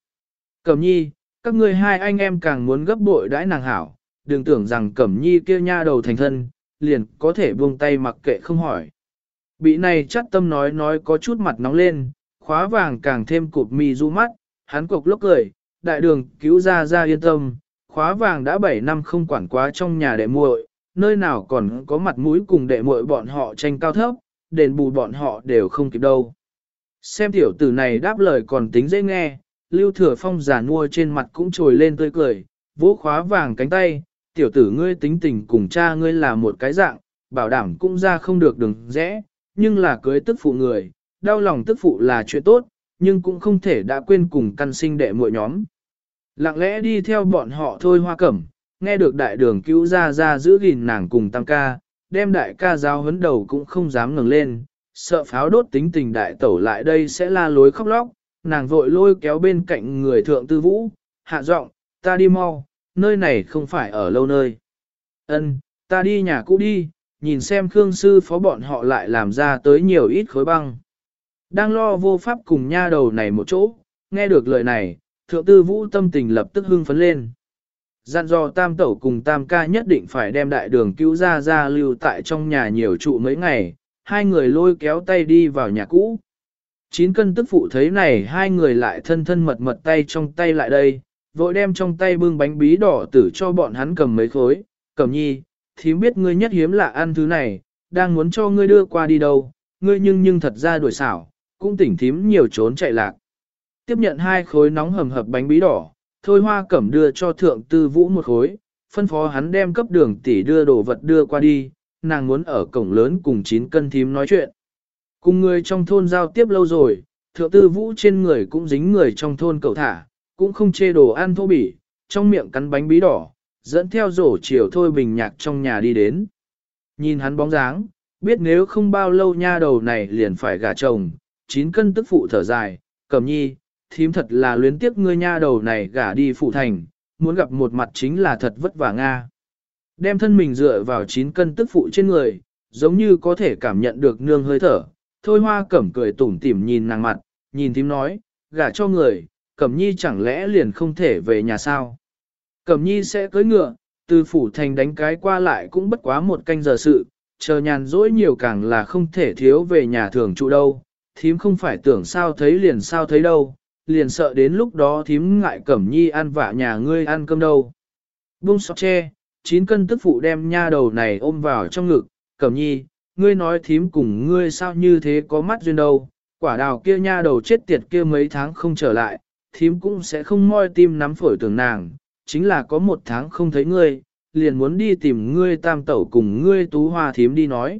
Cẩm Nhi, các ngươi hai anh em càng muốn gấp bội đãi nàng hảo, đừng tưởng rằng Cẩm Nhi kia nha đầu thành thân, liền có thể buông tay mặc kệ không hỏi. Bị này chắc tâm nói nói có chút mặt nóng lên, khóa vàng càng thêm cụp mi du mắt, hắn cục lốc cười, đại đường cứu ra ra yên tâm, khóa vàng đã 7 năm không quản quá trong nhà đệ muội, nơi nào còn có mặt mũi cùng đệ muội bọn họ tranh cao thấp, đền bù bọn họ đều không kịp đâu. Xem tiểu tử này đáp lời còn tính dễ nghe, lưu thừa phong giả nua trên mặt cũng trồi lên tươi cười, vỗ khóa vàng cánh tay, tiểu tử ngươi tính tình cùng cha ngươi là một cái dạng, bảo đảm cũng ra không được đường rẽ, nhưng là cưới tức phụ người, đau lòng tức phụ là chuyện tốt, nhưng cũng không thể đã quên cùng căn sinh đệ muội nhóm. Lặng lẽ đi theo bọn họ thôi hoa cẩm, nghe được đại đường cứu ra ra giữ gìn nàng cùng tăng ca, đem đại ca giáo hấn đầu cũng không dám ngừng lên, sợ pháo đốt tính tình đại tẩu lại đây sẽ la lối khóc lóc, nàng vội lôi kéo bên cạnh người thượng tư vũ, hạ giọng, ta đi mau, nơi này không phải ở lâu nơi. Ân, ta đi nhà cũ đi, nhìn xem Khương sư phó bọn họ lại làm ra tới nhiều ít khối băng. Đang lo vô pháp cùng nha đầu này một chỗ, nghe được lời này, thượng tư vũ tâm tình lập tức hưng phấn lên. Dặn dò tam tẩu cùng tam ca nhất định phải đem đại đường cứu ra ra lưu tại trong nhà nhiều trụ mấy ngày, hai người lôi kéo tay đi vào nhà cũ. Chín cân tức phụ thấy này hai người lại thân thân mật mật tay trong tay lại đây, vội đem trong tay bưng bánh bí đỏ tử cho bọn hắn cầm mấy khối, cầm nhi, thím biết ngươi nhất hiếm là ăn thứ này, đang muốn cho ngươi đưa qua đi đâu, ngươi nhưng nhưng thật ra đuổi xảo, cũng tỉnh thím nhiều trốn chạy lạc. Tiếp nhận hai khối nóng hầm hập bánh bí đỏ, thôi hoa cẩm đưa cho thượng tư vũ một khối, phân phó hắn đem cấp đường tỷ đưa đồ vật đưa qua đi, nàng muốn ở cổng lớn cùng chín cân thím nói chuyện. Cùng người trong thôn giao tiếp lâu rồi, thượng tư vũ trên người cũng dính người trong thôn cầu thả, cũng không chê đồ ăn thô bỉ, trong miệng cắn bánh bí đỏ, dẫn theo rổ chiều thôi bình nhạc trong nhà đi đến. Nhìn hắn bóng dáng, biết nếu không bao lâu nha đầu này liền phải gả chồng, chín cân tức phụ thở dài, cẩm nhi, thím thật là luyến tiếc ngươi nha đầu này gả đi phủ thành, muốn gặp một mặt chính là thật vất vả Nga. Đem thân mình dựa vào chín cân tức phụ trên người, giống như có thể cảm nhận được nương hơi thở, thôi hoa cẩm cười tủm tỉm nhìn nàng mặt, nhìn thím nói, gả cho người, cẩm nhi chẳng lẽ liền không thể về nhà sao. Cẩm nhi sẽ cưới ngựa, từ phủ thành đánh cái qua lại cũng bất quá một canh giờ sự, chờ nhàn rỗi nhiều càng là không thể thiếu về nhà thường trụ đâu, thím không phải tưởng sao thấy liền sao thấy đâu, liền sợ đến lúc đó thím ngại cẩm nhi ăn vạ nhà ngươi ăn cơm đâu. Bung sọt che, chín cân tức phụ đem nha đầu này ôm vào trong ngực, cẩm nhi, ngươi nói thím cùng ngươi sao như thế có mắt duyên đâu, quả đào kia nha đầu chết tiệt kia mấy tháng không trở lại, thím cũng sẽ không moi tim nắm phổi tưởng nàng, chính là có một tháng không thấy ngươi, liền muốn đi tìm ngươi tam tẩu cùng ngươi tú hoa thím đi nói.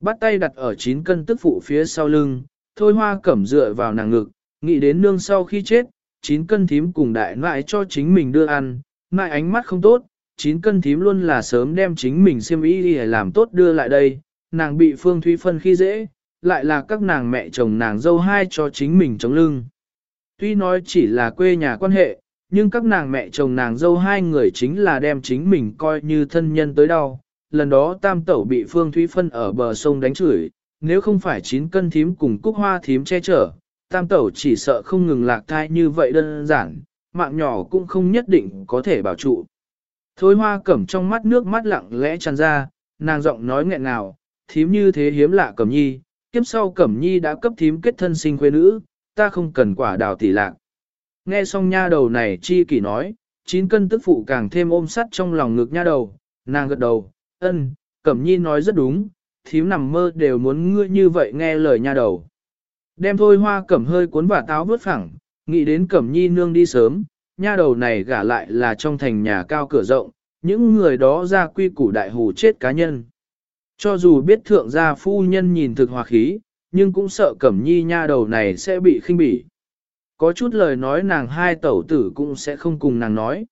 Bắt tay đặt ở chín cân tức phụ phía sau lưng, thôi hoa cẩm dựa vào nàng ngực, nghĩ đến nương sau khi chết, chín cân thím cùng đại nại cho chính mình đưa ăn, nại ánh mắt không tốt, chín cân thím luôn là sớm đem chính mình xiêm y đi làm tốt đưa lại đây, nàng bị phương thúy phân khi dễ, lại là các nàng mẹ chồng nàng dâu hai cho chính mình chống lưng. Tuy nói chỉ là quê nhà quan hệ, nhưng các nàng mẹ chồng nàng dâu hai người chính là đem chính mình coi như thân nhân tới đau. Lần đó tam tẩu bị Phương Thúy Phân ở bờ sông đánh chửi, nếu không phải chín cân thím cùng cúc hoa thím che chở, tam tẩu chỉ sợ không ngừng lạc thai như vậy đơn giản, mạng nhỏ cũng không nhất định có thể bảo trụ. Thôi hoa cẩm trong mắt nước mắt lặng lẽ tràn ra, nàng giọng nói nghẹn nào, thím như thế hiếm lạ cẩm nhi, kiếp sau cẩm nhi đã cấp thím kết thân sinh quê nữ, ta không cần quả đào tỷ lạc. Nghe xong nha đầu này chi kỷ nói, chín cân tức phụ càng thêm ôm sắt trong lòng ngực nha đầu, nàng gật đầu, ân, cẩm nhi nói rất đúng, thím nằm mơ đều muốn ngươi như vậy nghe lời nha đầu. Đem thôi hoa cẩm hơi cuốn và táo vớt phẳng, nghĩ đến cẩm nhi nương đi sớm, nha đầu này gả lại là trong thành nhà cao cửa rộng, những người đó ra quy củ đại hù chết cá nhân. Cho dù biết thượng gia phu nhân nhìn thực hòa khí, nhưng cũng sợ cẩm nhi nha đầu này sẽ bị khinh bỉ. Có chút lời nói nàng hai tẩu tử cũng sẽ không cùng nàng nói.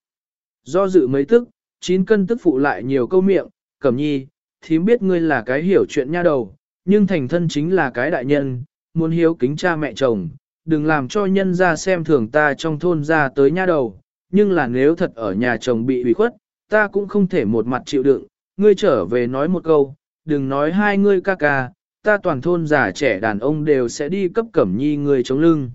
Do dự mấy tức, chín cân tức phụ lại nhiều câu miệng, cẩm nhi, thím biết ngươi là cái hiểu chuyện nha đầu, nhưng thành thân chính là cái đại nhân, muốn hiếu kính cha mẹ chồng, đừng làm cho nhân ra xem thường ta trong thôn ra tới nha đầu, nhưng là nếu thật ở nhà chồng bị ủy khuất, ta cũng không thể một mặt chịu đựng, ngươi trở về nói một câu, đừng nói hai ngươi ca ca, ta toàn thôn già trẻ đàn ông đều sẽ đi cấp cẩm nhi người chống lưng.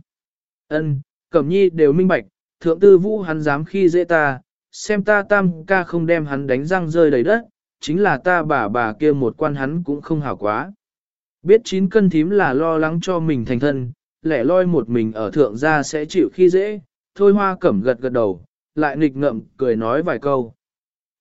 Ân, cẩm nhi đều minh bạch, thượng tư vũ hắn dám khi dễ ta, xem ta tam ca không đem hắn đánh răng rơi đầy đất, chính là ta bà bà kia một quan hắn cũng không hảo quá. Biết chín cân thím là lo lắng cho mình thành thân, lẻ loi một mình ở thượng gia sẽ chịu khi dễ, thôi hoa cẩm gật gật đầu, lại nghịch ngậm cười nói vài câu.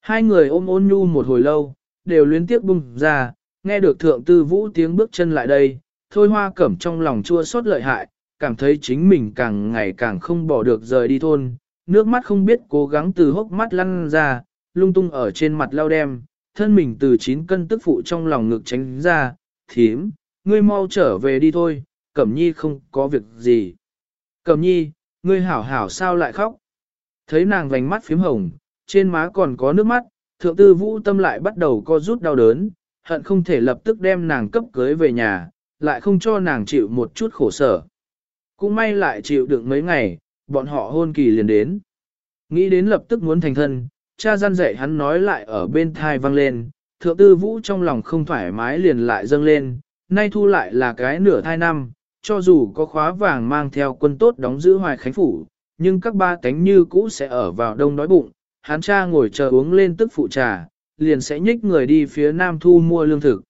Hai người ôm ôn nhu một hồi lâu, đều luyến tiếc bung ra, nghe được thượng tư vũ tiếng bước chân lại đây, thôi hoa cẩm trong lòng chua xót lợi hại, cảm thấy chính mình càng ngày càng không bỏ được rời đi thôn, nước mắt không biết cố gắng từ hốc mắt lăn ra, lung tung ở trên mặt lau đem, thân mình từ chín cân tức phụ trong lòng ngực tránh ra, thím, ngươi mau trở về đi thôi, Cẩm Nhi không có việc gì. Cẩm Nhi, ngươi hảo hảo sao lại khóc? Thấy nàng vành mắt phím hồng, trên má còn có nước mắt, thượng tư vũ tâm lại bắt đầu co rút đau đớn, hận không thể lập tức đem nàng cấp cưới về nhà, lại không cho nàng chịu một chút khổ sở. Cũng may lại chịu được mấy ngày, bọn họ hôn kỳ liền đến. Nghĩ đến lập tức muốn thành thân, cha gian dạy hắn nói lại ở bên thai vang lên, thượng tư vũ trong lòng không thoải mái liền lại dâng lên, nay thu lại là cái nửa thai năm, cho dù có khóa vàng mang theo quân tốt đóng giữ hoài khánh phủ, nhưng các ba cánh như cũ sẽ ở vào đông đói bụng, hắn cha ngồi chờ uống lên tức phụ trà, liền sẽ nhích người đi phía nam thu mua lương thực.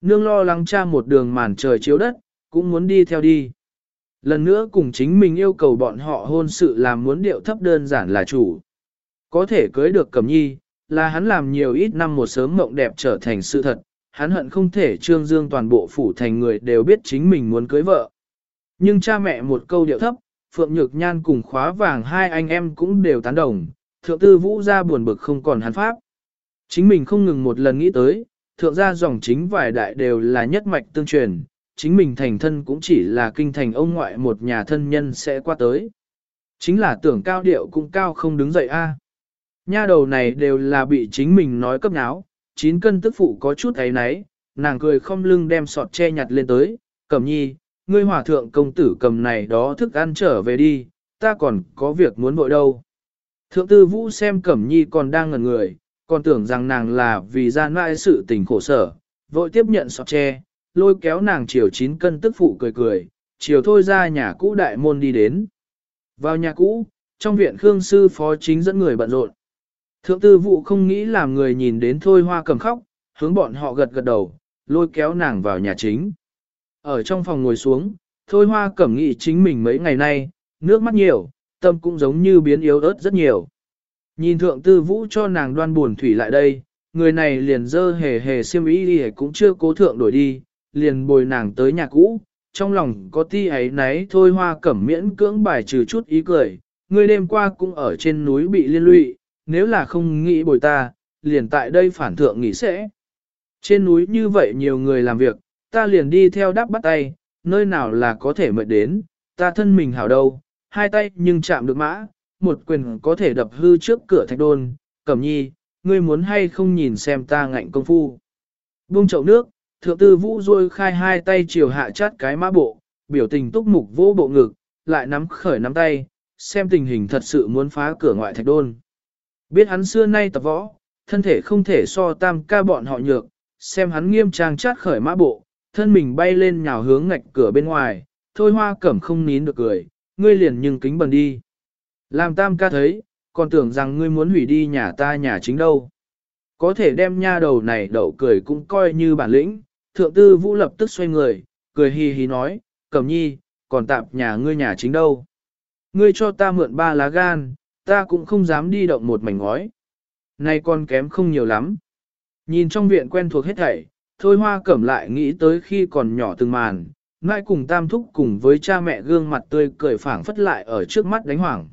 Nương lo lắng cha một đường màn trời chiếu đất, cũng muốn đi theo đi. Lần nữa cùng chính mình yêu cầu bọn họ hôn sự làm muốn điệu thấp đơn giản là chủ. Có thể cưới được cẩm nhi, là hắn làm nhiều ít năm một sớm mộng đẹp trở thành sự thật, hắn hận không thể trương dương toàn bộ phủ thành người đều biết chính mình muốn cưới vợ. Nhưng cha mẹ một câu điệu thấp, Phượng Nhược Nhan cùng khóa vàng hai anh em cũng đều tán đồng, thượng tư vũ ra buồn bực không còn hắn pháp. Chính mình không ngừng một lần nghĩ tới, thượng gia dòng chính vài đại đều là nhất mạch tương truyền, chính mình thành thân cũng chỉ là kinh thành ông ngoại một nhà thân nhân sẽ qua tới. Chính là tưởng cao điệu cũng cao không đứng dậy a. Nha đầu này đều là bị chính mình nói cấp náo, chín cân tức phụ có chút ấy nấy, nàng cười không lưng đem sọt che nhặt lên tới, cẩm nhi, ngươi hòa thượng công tử cầm này đó thức ăn trở về đi, ta còn có việc muốn vội đâu. Thượng tư vũ xem cẩm nhi còn đang ngẩn người, còn tưởng rằng nàng là vì gian mãi sự tình khổ sở, vội tiếp nhận sọt tre, lôi kéo nàng chiều chín cân tức phụ cười cười, chiều thôi ra nhà cũ đại môn đi đến. Vào nhà cũ, trong viện Khương sư phó chính dẫn người bận rộn. Thượng tư vụ không nghĩ làm người nhìn đến thôi hoa cầm khóc, hướng bọn họ gật gật đầu, lôi kéo nàng vào nhà chính. Ở trong phòng ngồi xuống, thôi hoa cẩm nghĩ chính mình mấy ngày nay, nước mắt nhiều, tâm cũng giống như biến yếu ớt rất nhiều. Nhìn thượng tư vũ cho nàng đoan buồn thủy lại đây, người này liền dơ hề hề siêm ý đi cũng chưa cố thượng đổi đi, liền bồi nàng tới nhà cũ, trong lòng có ti ấy náy thôi hoa cẩm miễn cưỡng bài trừ chút ý cười, người đêm qua cũng ở trên núi bị liên lụy, nếu là không nghĩ bồi ta, liền tại đây phản thượng nghỉ sẽ. Trên núi như vậy nhiều người làm việc, ta liền đi theo đáp bắt tay, nơi nào là có thể mệt đến, ta thân mình hảo đâu, hai tay nhưng chạm được mã, một quyền có thể đập hư trước cửa thạch đôn, cẩm nhi, ngươi muốn hay không nhìn xem ta ngạnh công phu. Buông chậu nước, thượng tư vũ rôi khai hai tay chiều hạ chát cái mã bộ, biểu tình túc mục vô bộ ngực, lại nắm khởi nắm tay, xem tình hình thật sự muốn phá cửa ngoại thạch đôn. Biết hắn xưa nay tập võ, thân thể không thể so tam ca bọn họ nhược, xem hắn nghiêm trang chát khởi mã bộ, thân mình bay lên nhào hướng ngạch cửa bên ngoài, thôi hoa cẩm không nín được cười, ngươi liền nhưng kính bần đi. Làm tam ca thấy, còn tưởng rằng ngươi muốn hủy đi nhà ta nhà chính đâu. Có thể đem nha đầu này đậu cười cũng coi như bản lĩnh, thượng tư vũ lập tức xoay người, cười hì hì nói, cẩm nhi, còn tạp nhà ngươi nhà chính đâu. Ngươi cho ta mượn ba lá gan, ta cũng không dám đi động một mảnh ngói. Này con kém không nhiều lắm. Nhìn trong viện quen thuộc hết thảy, thôi hoa cẩm lại nghĩ tới khi còn nhỏ từng màn, ngay cùng tam thúc cùng với cha mẹ gương mặt tươi cười phảng phất lại ở trước mắt đánh hoảng.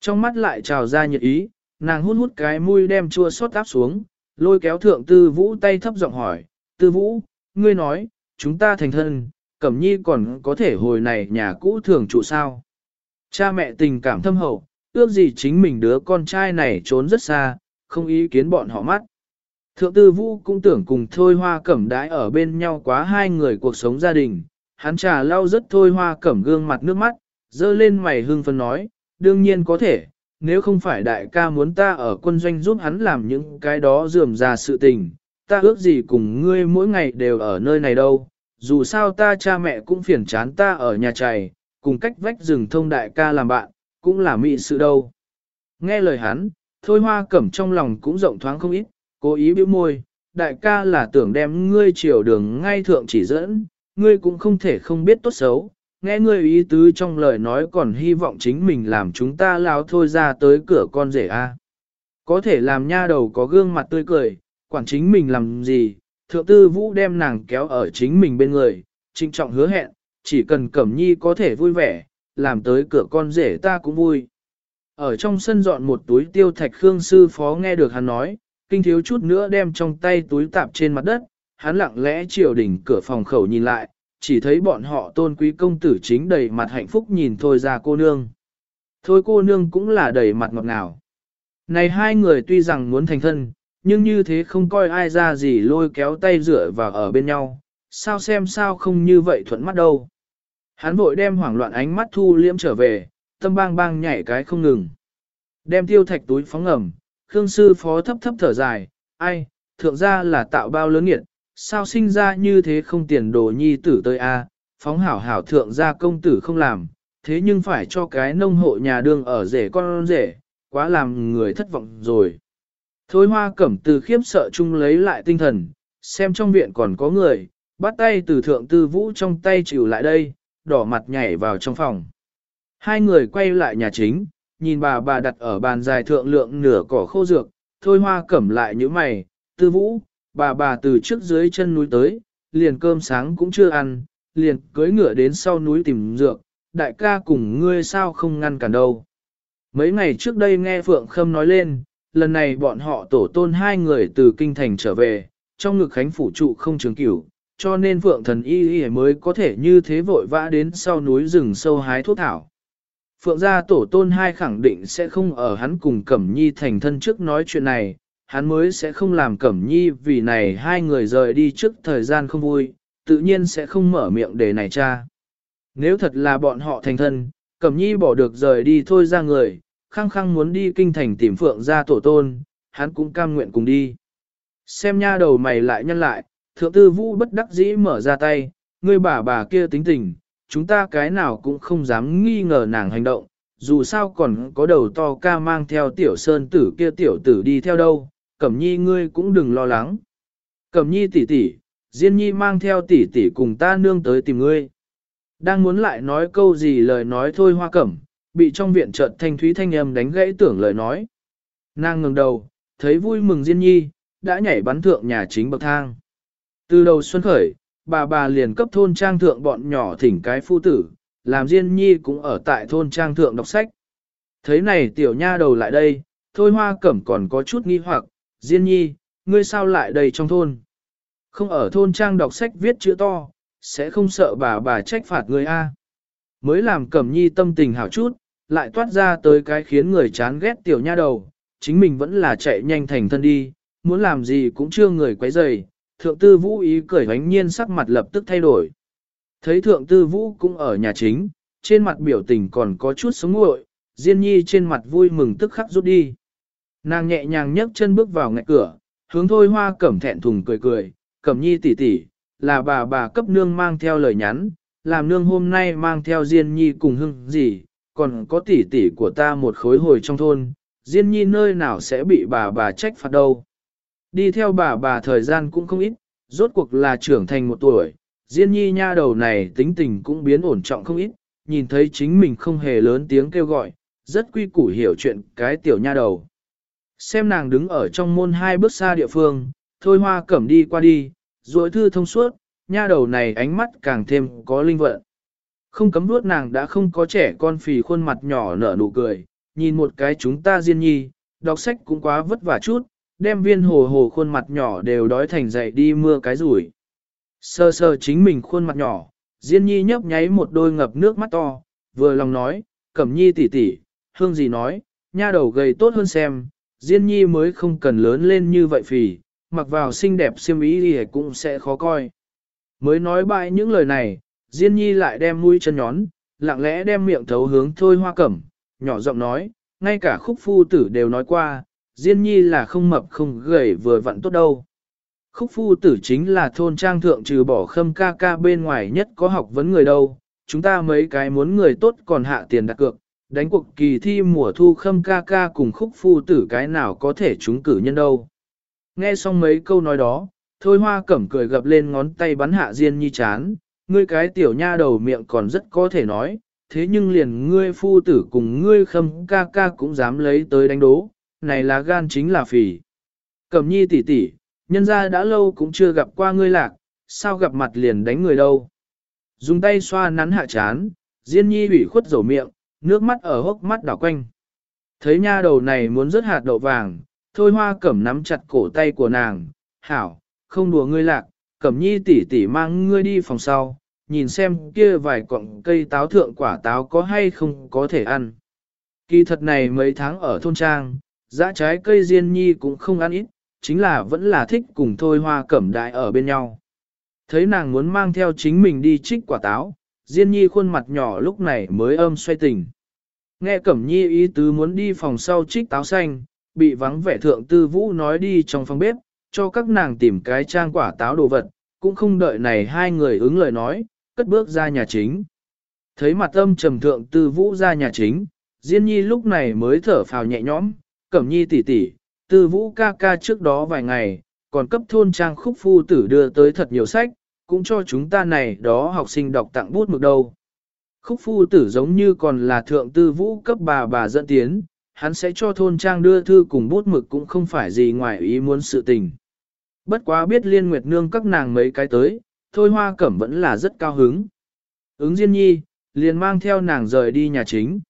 Trong mắt lại trào ra nhiệt ý, nàng hút hút cái mũi đem chua xót áp xuống, lôi kéo thượng tư vũ tay thấp giọng hỏi, tư vũ, ngươi nói, chúng ta thành thân, cẩm nhi còn có thể hồi này nhà cũ thường trụ sao. Cha mẹ tình cảm thâm hậu, ước gì chính mình đứa con trai này trốn rất xa, không ý kiến bọn họ mắt. Thượng tư vũ cũng tưởng cùng thôi hoa cẩm đãi ở bên nhau quá hai người cuộc sống gia đình, hắn trà lau rất thôi hoa cẩm gương mặt nước mắt, dơ lên mày hưng phân nói, đương nhiên có thể, nếu không phải đại ca muốn ta ở quân doanh giúp hắn làm những cái đó dườm ra sự tình, ta ước gì cùng ngươi mỗi ngày đều ở nơi này đâu, dù sao ta cha mẹ cũng phiền chán ta ở nhà trài, cùng cách vách rừng thông đại ca làm bạn, cũng là mị sự đâu. Nghe lời hắn, thôi hoa cẩm trong lòng cũng rộng thoáng không ít, cố ý biểu môi, đại ca là tưởng đem ngươi chiều đường ngay thượng chỉ dẫn, ngươi cũng không thể không biết tốt xấu, nghe ngươi ý tứ trong lời nói còn hy vọng chính mình làm chúng ta lao thôi ra tới cửa con rể a. Có thể làm nha đầu có gương mặt tươi cười, quản chính mình làm gì, thượng tư vũ đem nàng kéo ở chính mình bên người, trinh trọng hứa hẹn, chỉ cần cẩm nhi có thể vui vẻ, làm tới cửa con rể ta cũng vui. Ở trong sân dọn một túi tiêu thạch khương sư phó nghe được hắn nói, kinh thiếu chút nữa đem trong tay túi tạp trên mặt đất, hắn lặng lẽ chiều đỉnh cửa phòng khẩu nhìn lại, chỉ thấy bọn họ tôn quý công tử chính đầy mặt hạnh phúc nhìn thôi ra cô nương. Thôi cô nương cũng là đầy mặt ngọt ngào. Này hai người tuy rằng muốn thành thân, nhưng như thế không coi ai ra gì lôi kéo tay rửa vào ở bên nhau, sao xem sao không như vậy thuận mắt đâu. Hắn vội đem hoảng loạn ánh mắt thu liễm trở về, tâm bang bang nhảy cái không ngừng. Đem tiêu thạch túi phóng ẩm, Khương sư phó thấp thấp thở dài, ai, thượng ra là tạo bao lớn nghiệt, sao sinh ra như thế không tiền đồ nhi tử tới a phóng hảo hảo thượng ra công tử không làm, thế nhưng phải cho cái nông hộ nhà đương ở rể con rể, quá làm người thất vọng rồi. Thôi hoa cẩm từ khiếp sợ chung lấy lại tinh thần, xem trong viện còn có người, bắt tay từ thượng tư vũ trong tay chịu lại đây, đỏ mặt nhảy vào trong phòng. Hai người quay lại nhà chính, nhìn bà bà đặt ở bàn dài thượng lượng nửa cỏ khô dược, thôi hoa cẩm lại như mày, tư vũ, bà bà từ trước dưới chân núi tới, liền cơm sáng cũng chưa ăn, liền cưới ngựa đến sau núi tìm dược, đại ca cùng ngươi sao không ngăn cản đâu. Mấy ngày trước đây nghe Phượng Khâm nói lên, lần này bọn họ tổ tôn hai người từ kinh thành trở về, trong ngực khánh phủ trụ không trường cửu, cho nên Phượng thần y y mới có thể như thế vội vã đến sau núi rừng sâu hái thuốc thảo. Phượng gia tổ tôn hai khẳng định sẽ không ở hắn cùng Cẩm Nhi thành thân trước nói chuyện này, hắn mới sẽ không làm Cẩm Nhi vì này hai người rời đi trước thời gian không vui, tự nhiên sẽ không mở miệng để này cha. Nếu thật là bọn họ thành thân, Cẩm Nhi bỏ được rời đi thôi ra người, khăng khăng muốn đi kinh thành tìm phượng gia tổ tôn, hắn cũng cam nguyện cùng đi. Xem nha đầu mày lại nhân lại, thượng tư vũ bất đắc dĩ mở ra tay, người bà bà kia tính tình, chúng ta cái nào cũng không dám nghi ngờ nàng hành động, dù sao còn có đầu to ca mang theo tiểu sơn tử kia tiểu tử đi theo đâu, cẩm nhi ngươi cũng đừng lo lắng. Cẩm nhi tỷ tỷ, Diên nhi mang theo tỷ tỷ cùng ta nương tới tìm ngươi. Đang muốn lại nói câu gì lời nói thôi hoa cẩm, bị trong viện chợt thanh thúy thanh âm đánh gãy tưởng lời nói. Nàng ngừng đầu, thấy vui mừng Diên nhi, đã nhảy bắn thượng nhà chính bậc thang. Từ đầu xuân khởi, bà bà liền cấp thôn trang thượng bọn nhỏ thỉnh cái phu tử, làm Diên nhi cũng ở tại thôn trang thượng đọc sách. Thấy này tiểu nha đầu lại đây, thôi hoa cẩm còn có chút nghi hoặc, Diên nhi, ngươi sao lại đây trong thôn? Không ở thôn trang đọc sách viết chữ to, sẽ không sợ bà bà trách phạt ngươi a. Mới làm cẩm nhi tâm tình hảo chút, lại toát ra tới cái khiến người chán ghét tiểu nha đầu, chính mình vẫn là chạy nhanh thành thân đi, muốn làm gì cũng chưa người quấy rầy. Thượng tư vũ ý cười hoánh nhiên sắc mặt lập tức thay đổi. Thấy thượng tư vũ cũng ở nhà chính, trên mặt biểu tình còn có chút sống nguội, Diên nhi trên mặt vui mừng tức khắc rút đi. Nàng nhẹ nhàng nhấc chân bước vào ngạch cửa, hướng thôi hoa cẩm thẹn thùng cười cười, cẩm nhi tỷ tỷ, là bà bà cấp nương mang theo lời nhắn, làm nương hôm nay mang theo Diên nhi cùng hưng gì, còn có tỷ tỷ của ta một khối hồi trong thôn, Diên nhi nơi nào sẽ bị bà bà trách phạt đâu. Đi theo bà bà thời gian cũng không ít, rốt cuộc là trưởng thành một tuổi, Diên nhi nha đầu này tính tình cũng biến ổn trọng không ít, nhìn thấy chính mình không hề lớn tiếng kêu gọi, rất quy củ hiểu chuyện cái tiểu nha đầu. Xem nàng đứng ở trong môn hai bước xa địa phương, thôi hoa cẩm đi qua đi, rồi thư thông suốt, nha đầu này ánh mắt càng thêm có linh vận. Không cấm đuốt nàng đã không có trẻ con phì khuôn mặt nhỏ nở nụ cười, nhìn một cái chúng ta diên nhi, đọc sách cũng quá vất vả chút, đem viên hồ hồ khuôn mặt nhỏ đều đói thành dậy đi mưa cái rủi. Sơ sơ chính mình khuôn mặt nhỏ, diên nhi nhấp nháy một đôi ngập nước mắt to, vừa lòng nói, cẩm nhi tỷ tỷ, hương gì nói, nha đầu gầy tốt hơn xem, diên nhi mới không cần lớn lên như vậy phì, mặc vào xinh đẹp xiêm ý thì cũng sẽ khó coi. Mới nói bại những lời này, diên nhi lại đem mũi chân nhón, lặng lẽ đem miệng thấu hướng thôi hoa cẩm, nhỏ giọng nói, ngay cả khúc phu tử đều nói qua, Diên nhi là không mập không gầy vừa vặn tốt đâu. Khúc phu tử chính là thôn trang thượng trừ bỏ khâm ca ca bên ngoài nhất có học vấn người đâu. Chúng ta mấy cái muốn người tốt còn hạ tiền đặt cược, đánh cuộc kỳ thi mùa thu khâm ca ca cùng khúc phu tử cái nào có thể trúng cử nhân đâu. Nghe xong mấy câu nói đó, thôi hoa cẩm cười gập lên ngón tay bắn hạ Diên nhi chán, ngươi cái tiểu nha đầu miệng còn rất có thể nói, thế nhưng liền ngươi phu tử cùng ngươi khâm ca ca cũng dám lấy tới đánh đố, này là gan chính là phì. Cẩm nhi tỷ tỷ, nhân ra đã lâu cũng chưa gặp qua ngươi lạc, sao gặp mặt liền đánh người đâu. Dùng tay xoa nắn hạ chán, Diên nhi ủy khuất dầu miệng, nước mắt ở hốc mắt đảo quanh. Thấy nha đầu này muốn rớt hạt đậu vàng, thôi hoa cẩm nắm chặt cổ tay của nàng, hảo, không đùa ngươi lạc, cẩm nhi tỷ tỷ mang ngươi đi phòng sau, nhìn xem kia vài cọng cây táo thượng quả táo có hay không có thể ăn. Kỳ thật này mấy tháng ở thôn trang, dã trái cây diên nhi cũng không ăn ít, chính là vẫn là thích cùng thôi hoa cẩm đại ở bên nhau. Thấy nàng muốn mang theo chính mình đi trích quả táo, diên nhi khuôn mặt nhỏ lúc này mới âm xoay tình. Nghe cẩm nhi ý tứ muốn đi phòng sau trích táo xanh, bị vắng vẻ thượng tư vũ nói đi trong phòng bếp, cho các nàng tìm cái trang quả táo đồ vật, cũng không đợi này hai người ứng lời nói, cất bước ra nhà chính. Thấy mặt âm trầm thượng tư vũ ra nhà chính, Diên nhi lúc này mới thở phào nhẹ nhõm, Cẩm nhi tỷ tỷ, tư vũ ca ca trước đó vài ngày, còn cấp thôn trang khúc phu tử đưa tới thật nhiều sách, cũng cho chúng ta này đó học sinh đọc tặng bút mực đâu. Khúc phu tử giống như còn là thượng tư vũ cấp bà bà dẫn tiến, hắn sẽ cho thôn trang đưa thư cùng bút mực cũng không phải gì ngoài ý muốn sự tình. Bất quá biết liên nguyệt nương các nàng mấy cái tới, thôi hoa cẩm vẫn là rất cao hứng. Ứng Diên Nhi, liền mang theo nàng rời đi nhà chính.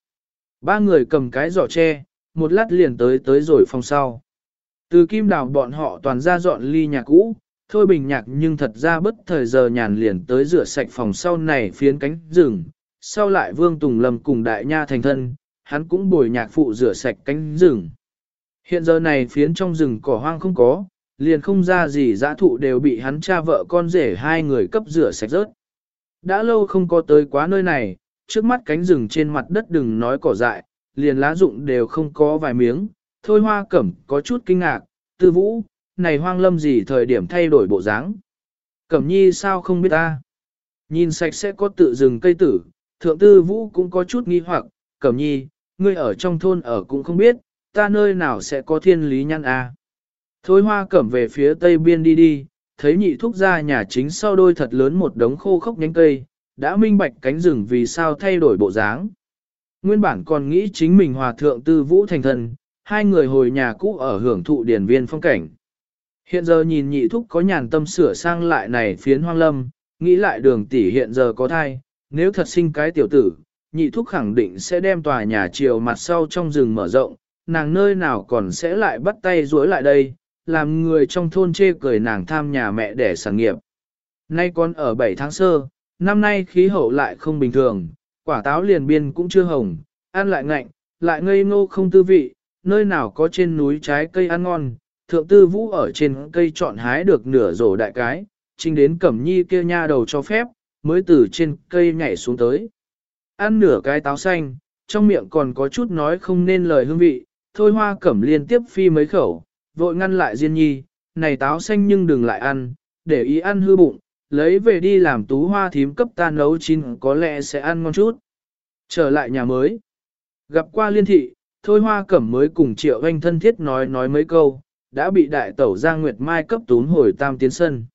Ba người cầm cái giỏ tre, một lát liền tới tới rồi phòng sau. Từ kim đào bọn họ toàn ra dọn ly nhà cũ, thôi bình nhạc nhưng thật ra bất thời giờ nhàn liền tới rửa sạch phòng sau này phiến cánh rừng, sau lại vương tùng lâm cùng đại nha thành thân, hắn cũng bồi nhạc phụ rửa sạch cánh rừng. Hiện giờ này phiến trong rừng cỏ hoang không có, liền không ra gì dã thụ đều bị hắn cha vợ con rể hai người cấp rửa sạch rớt. Đã lâu không có tới quá nơi này, trước mắt cánh rừng trên mặt đất đừng nói cỏ dại, liền lá dụng đều không có vài miếng, thôi hoa cẩm có chút kinh ngạc, tư vũ, này hoang lâm gì thời điểm thay đổi bộ dáng. Cẩm nhi sao không biết ta? Nhìn sạch sẽ có tự rừng cây tử, thượng tư vũ cũng có chút nghi hoặc, cẩm nhi, ngươi ở trong thôn ở cũng không biết, ta nơi nào sẽ có thiên lý nhăn à? Thôi hoa cẩm về phía tây biên đi đi, thấy nhị thúc ra nhà chính sau đôi thật lớn một đống khô khốc nhánh cây, đã minh bạch cánh rừng vì sao thay đổi bộ dáng. Nguyên bản còn nghĩ chính mình hòa thượng tư vũ thành thần, hai người hồi nhà cũ ở hưởng thụ điển viên phong cảnh. Hiện giờ nhìn nhị thúc có nhàn tâm sửa sang lại này phiến hoang lâm, nghĩ lại đường tỷ hiện giờ có thai, nếu thật sinh cái tiểu tử, nhị thúc khẳng định sẽ đem tòa nhà chiều mặt sau trong rừng mở rộng, nàng nơi nào còn sẽ lại bắt tay rối lại đây, làm người trong thôn chê cười nàng tham nhà mẹ để sản nghiệp. Nay con ở 7 tháng sơ, năm nay khí hậu lại không bình thường, quả táo liền biên cũng chưa hồng, ăn lại ngạnh, lại ngây ngô không tư vị, nơi nào có trên núi trái cây ăn ngon, thượng tư vũ ở trên cây chọn hái được nửa rổ đại cái, trình đến cẩm nhi kia nha đầu cho phép, mới từ trên cây nhảy xuống tới. Ăn nửa cái táo xanh, trong miệng còn có chút nói không nên lời hương vị, thôi hoa cẩm liên tiếp phi mấy khẩu, vội ngăn lại Diên Nhi, này táo xanh nhưng đừng lại ăn, để ý ăn hư bụng, lấy về đi làm tú hoa thím cấp ta nấu chín có lẽ sẽ ăn ngon chút. Trở lại nhà mới, gặp qua liên thị, thôi hoa cẩm mới cùng triệu anh thân thiết nói nói mấy câu, đã bị đại tẩu Giang Nguyệt Mai cấp tún hồi tam tiến sân.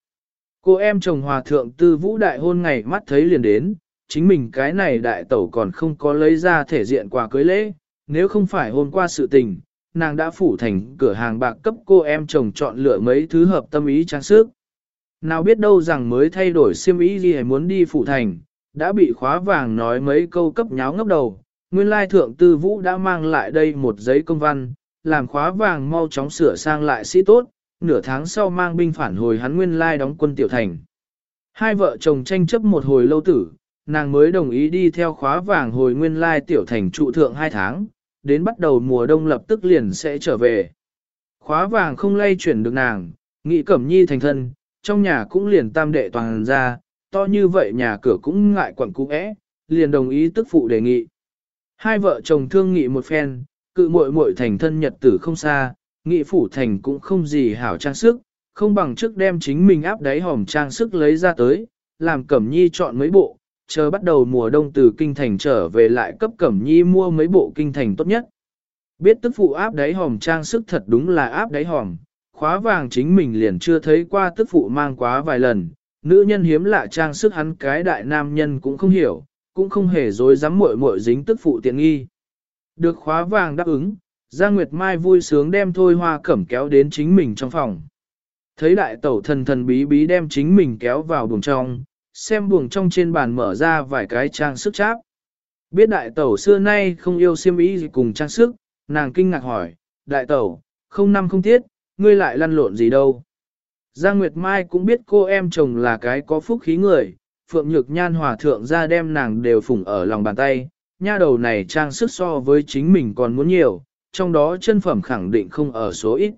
Cô em chồng hòa thượng tư vũ đại hôn ngày mắt thấy liền đến, chính mình cái này đại tẩu còn không có lấy ra thể diện quà cưới lễ, nếu không phải hôm qua sự tình, nàng đã phủ thành cửa hàng bạc cấp cô em chồng chọn lựa mấy thứ hợp tâm ý trang sức. Nào biết đâu rằng mới thay đổi siêm ý gì hay muốn đi phủ thành, đã bị khóa vàng nói mấy câu cấp nháo ngấp đầu. Nguyên lai thượng tư vũ đã mang lại đây một giấy công văn, làm khóa vàng mau chóng sửa sang lại sĩ tốt, nửa tháng sau mang binh phản hồi hắn nguyên lai đóng quân tiểu thành. Hai vợ chồng tranh chấp một hồi lâu tử, nàng mới đồng ý đi theo khóa vàng hồi nguyên lai tiểu thành trụ thượng hai tháng, đến bắt đầu mùa đông lập tức liền sẽ trở về. Khóa vàng không lay chuyển được nàng, nghĩ cẩm nhi thành thân, trong nhà cũng liền tam đệ toàn ra, to như vậy nhà cửa cũng ngại quẩn cũ ẽ, liền đồng ý tức phụ đề nghị. Hai vợ chồng thương nghị một phen, cự muội muội thành thân nhật tử không xa, nghị phủ thành cũng không gì hảo trang sức, không bằng trước đem chính mình áp đáy hòm trang sức lấy ra tới, làm cẩm nhi chọn mấy bộ, chờ bắt đầu mùa đông từ kinh thành trở về lại cấp cẩm nhi mua mấy bộ kinh thành tốt nhất. Biết tức phụ áp đáy hòm trang sức thật đúng là áp đáy hòm, khóa vàng chính mình liền chưa thấy qua tức phụ mang quá vài lần, nữ nhân hiếm lạ trang sức hắn cái đại nam nhân cũng không hiểu, cũng không hề dối dám muội muội dính tức phụ tiện nghi. Được khóa vàng đáp ứng, Giang Nguyệt Mai vui sướng đem thôi hoa cẩm kéo đến chính mình trong phòng. Thấy đại tẩu thần thần bí bí đem chính mình kéo vào buồng trong, xem buồng trong trên bàn mở ra vài cái trang sức cháp. Biết đại tẩu xưa nay không yêu xiêm ý gì cùng trang sức, nàng kinh ngạc hỏi, đại tẩu, không năm không tiết, ngươi lại lăn lộn gì đâu. Giang Nguyệt Mai cũng biết cô em chồng là cái có phúc khí người, Phượng Nhược Nhan hòa thượng ra đem nàng đều phủng ở lòng bàn tay, nha đầu này trang sức so với chính mình còn muốn nhiều, trong đó chân phẩm khẳng định không ở số ít.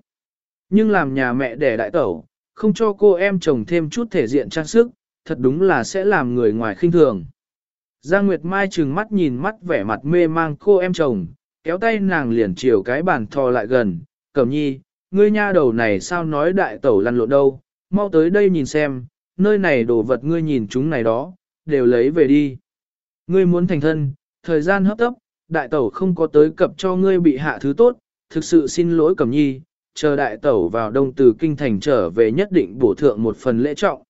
Nhưng làm nhà mẹ đẻ đại tẩu, không cho cô em chồng thêm chút thể diện trang sức, thật đúng là sẽ làm người ngoài khinh thường. Giang Nguyệt Mai trừng mắt nhìn mắt vẻ mặt mê mang cô em chồng, kéo tay nàng liền chiều cái bàn thò lại gần, cẩm nhi, ngươi nha đầu này sao nói đại tẩu lăn lộn đâu, mau tới đây nhìn xem, nơi này đồ vật ngươi nhìn chúng này đó, đều lấy về đi. Ngươi muốn thành thân, thời gian hấp tấp, đại tẩu không có tới cập cho ngươi bị hạ thứ tốt, thực sự xin lỗi cẩm nhi, chờ đại tẩu vào đông từ kinh thành trở về nhất định bổ thượng một phần lễ trọng.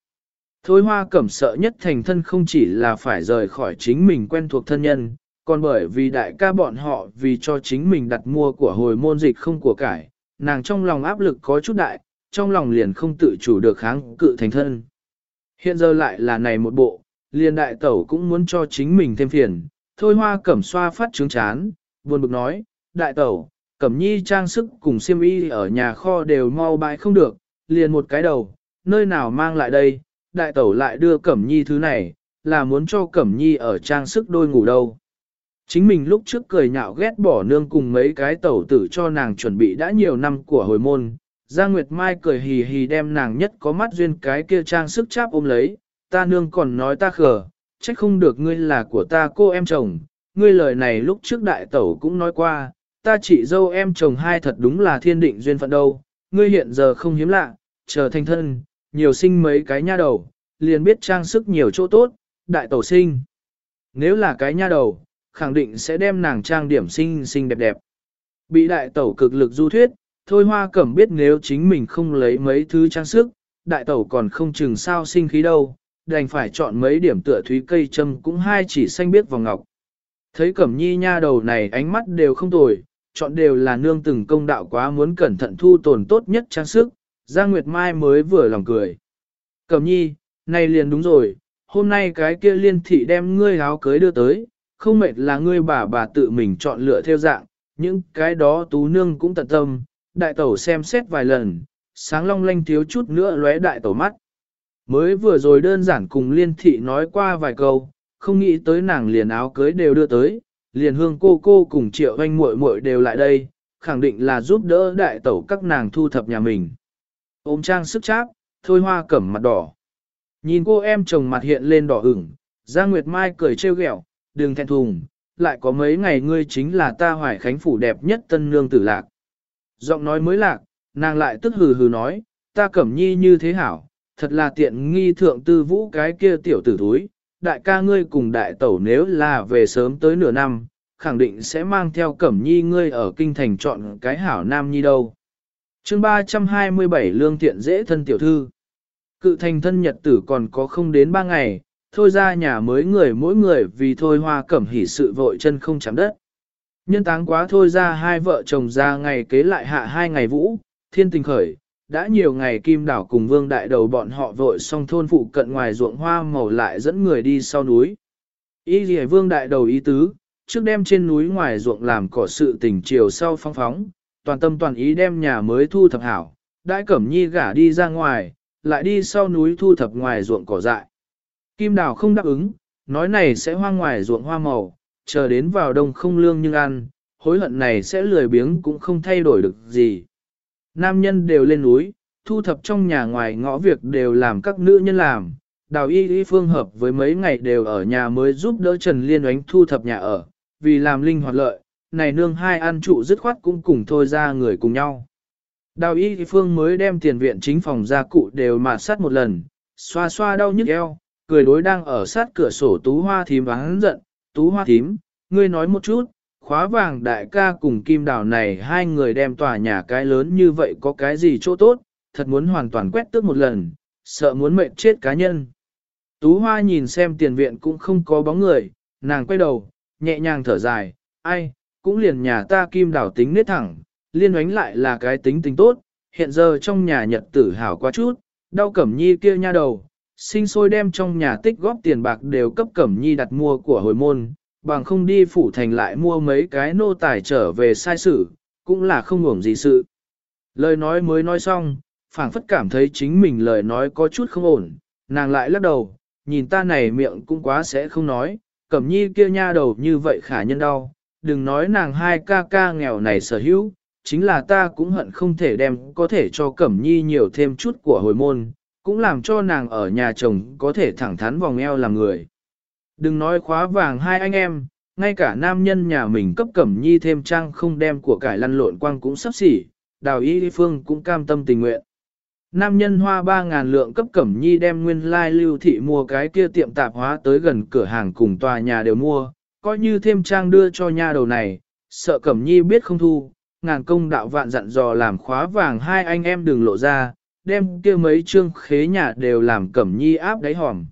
Thôi hoa cẩm sợ nhất thành thân không chỉ là phải rời khỏi chính mình quen thuộc thân nhân, còn bởi vì đại ca bọn họ vì cho chính mình đặt mua của hồi môn dịch không của cải, nàng trong lòng áp lực có chút đại, trong lòng liền không tự chủ được kháng cự thành thân. Hiện giờ lại là này một bộ, liền đại tẩu cũng muốn cho chính mình thêm phiền, thôi hoa cẩm xoa phát trướng chán, buồn bực nói, đại tẩu, cẩm nhi trang sức cùng siêm y ở nhà kho đều mau bãi không được, liền một cái đầu, nơi nào mang lại đây, đại tẩu lại đưa Cẩm Nhi thứ này, là muốn cho Cẩm Nhi ở trang sức đôi ngủ đâu. Chính mình lúc trước cười nhạo ghét bỏ nương cùng mấy cái tẩu tử cho nàng chuẩn bị đã nhiều năm của hồi môn. Giang Nguyệt Mai cười hì hì đem nàng nhất có mắt duyên cái kia trang sức cháp ôm lấy, ta nương còn nói ta khờ, trách không được ngươi là của ta cô em chồng, ngươi lời này lúc trước đại tẩu cũng nói qua, ta chị dâu em chồng hai thật đúng là thiên định duyên phận đâu, ngươi hiện giờ không hiếm lạ, chờ thành thân, nhiều sinh mấy cái nha đầu, liền biết trang sức nhiều chỗ tốt, đại tẩu sinh. Nếu là cái nha đầu, khẳng định sẽ đem nàng trang điểm xinh xinh đẹp đẹp. Bị đại tẩu cực lực du thuyết, thôi hoa cẩm biết nếu chính mình không lấy mấy thứ trang sức, đại tẩu còn không chừng sao sinh khí đâu, đành phải chọn mấy điểm tựa thúy cây châm cũng hai chỉ xanh biếc vào ngọc. Thấy cẩm nhi nha đầu này ánh mắt đều không tồi, chọn đều là nương từng công đạo quá muốn cẩn thận thu tồn tốt nhất trang sức, Giang Nguyệt Mai mới vừa lòng cười. Cẩm nhi, này liền đúng rồi, hôm nay cái kia liên thị đem ngươi áo cưới đưa tới, không mệt là ngươi bà bà tự mình chọn lựa theo dạng, những cái đó tú nương cũng tận tâm, đại tẩu xem xét vài lần, sáng long lanh thiếu chút nữa lóe đại tẩu mắt. Mới vừa rồi đơn giản cùng liên thị nói qua vài câu, không nghĩ tới nàng liền áo cưới đều đưa tới, liền hương cô cô cùng triệu anh muội muội đều lại đây, khẳng định là giúp đỡ đại tẩu các nàng thu thập nhà mình. Ôm trang sức cháp, thôi hoa cẩm mặt đỏ. Nhìn cô em chồng mặt hiện lên đỏ ửng, Giang Nguyệt Mai cười trêu ghẹo, đừng thẹn thùng, lại có mấy ngày ngươi chính là ta hoài khánh phủ đẹp nhất tân nương tử lạc. Giọng nói mới lạc, nàng lại tức hừ hừ nói, ta cẩm nhi như thế hảo, thật là tiện nghi thượng tư vũ cái kia tiểu tử thúi, đại ca ngươi cùng đại tẩu nếu là về sớm tới nửa năm, khẳng định sẽ mang theo cẩm nhi ngươi ở kinh thành chọn cái hảo nam nhi đâu. chương 327 lương tiện dễ thân tiểu thư. Cự thành thân nhật tử còn có không đến ba ngày, thôi ra nhà mới người mỗi người vì thôi hoa cẩm hỉ sự vội chân không chạm đất. Nhân táng quá thôi ra hai vợ chồng ra ngày kế lại hạ hai ngày vũ, thiên tình khởi, đã nhiều ngày kim đảo cùng vương đại đầu bọn họ vội xong thôn phụ cận ngoài ruộng hoa màu lại dẫn người đi sau núi. Ý gì vương đại đầu ý tứ, trước đem trên núi ngoài ruộng làm cỏ sự tình chiều sau phong phóng, toàn tâm toàn ý đem nhà mới thu thập hảo, đại cẩm nhi gả đi ra ngoài, lại đi sau núi thu thập ngoài ruộng cỏ dại. Kim đào không đáp ứng, nói này sẽ hoang ngoài ruộng hoa màu, chờ đến vào đông không lương nhưng ăn, hối hận này sẽ lười biếng cũng không thay đổi được gì. Nam nhân đều lên núi, thu thập trong nhà ngoài ngõ việc đều làm các nữ nhân làm. Đào y y phương hợp với mấy ngày đều ở nhà mới giúp đỡ Trần Liên oánh thu thập nhà ở, vì làm linh hoạt lợi, này nương hai ăn trụ dứt khoát cũng cùng thôi ra người cùng nhau. Đào y phương mới đem tiền viện chính phòng gia cụ đều mà sát một lần, xoa xoa đau nhức eo, cười đối đang ở sát cửa sổ tú hoa thím vắng giận, tú hoa thím, ngươi nói một chút, khóa vàng đại ca cùng kim đào này hai người đem tòa nhà cái lớn như vậy có cái gì chỗ tốt, thật muốn hoàn toàn quét tước một lần, sợ muốn mệnh chết cá nhân. Tú hoa nhìn xem tiền viện cũng không có bóng người, nàng quay đầu, nhẹ nhàng thở dài, ai, cũng liền nhà ta kim đào tính nết thẳng, liên oánh lại là cái tính tính tốt, hiện giờ trong nhà nhật tử hảo quá chút, đau cẩm nhi kia nha đầu, sinh sôi đem trong nhà tích góp tiền bạc đều cấp cẩm nhi đặt mua của hồi môn, bằng không đi phủ thành lại mua mấy cái nô tài trở về sai sự, cũng là không ngủng gì sự. Lời nói mới nói xong, phảng phất cảm thấy chính mình lời nói có chút không ổn, nàng lại lắc đầu, nhìn ta này miệng cũng quá sẽ không nói, cẩm nhi kia nha đầu như vậy khả nhân đau, đừng nói nàng hai ca ca nghèo này sở hữu, chính là ta cũng hận không thể đem có thể cho cẩm nhi nhiều thêm chút của hồi môn, cũng làm cho nàng ở nhà chồng có thể thẳng thắn vòng eo làm người. Đừng nói khóa vàng hai anh em, ngay cả nam nhân nhà mình cấp cẩm nhi thêm trang không đem của cải lăn lộn quang cũng sắp xỉ, đào y phương cũng cam tâm tình nguyện. Nam nhân hoa 3.000 lượng cấp cẩm nhi đem nguyên lai lưu thị mua cái kia tiệm tạp hóa tới gần cửa hàng cùng tòa nhà đều mua, coi như thêm trang đưa cho nha đầu này, sợ cẩm nhi biết không thu, ngàn công đạo vạn dặn dò làm khóa vàng hai anh em đừng lộ ra, đem kia mấy chương khế nhà đều làm cẩm nhi áp đáy hòm.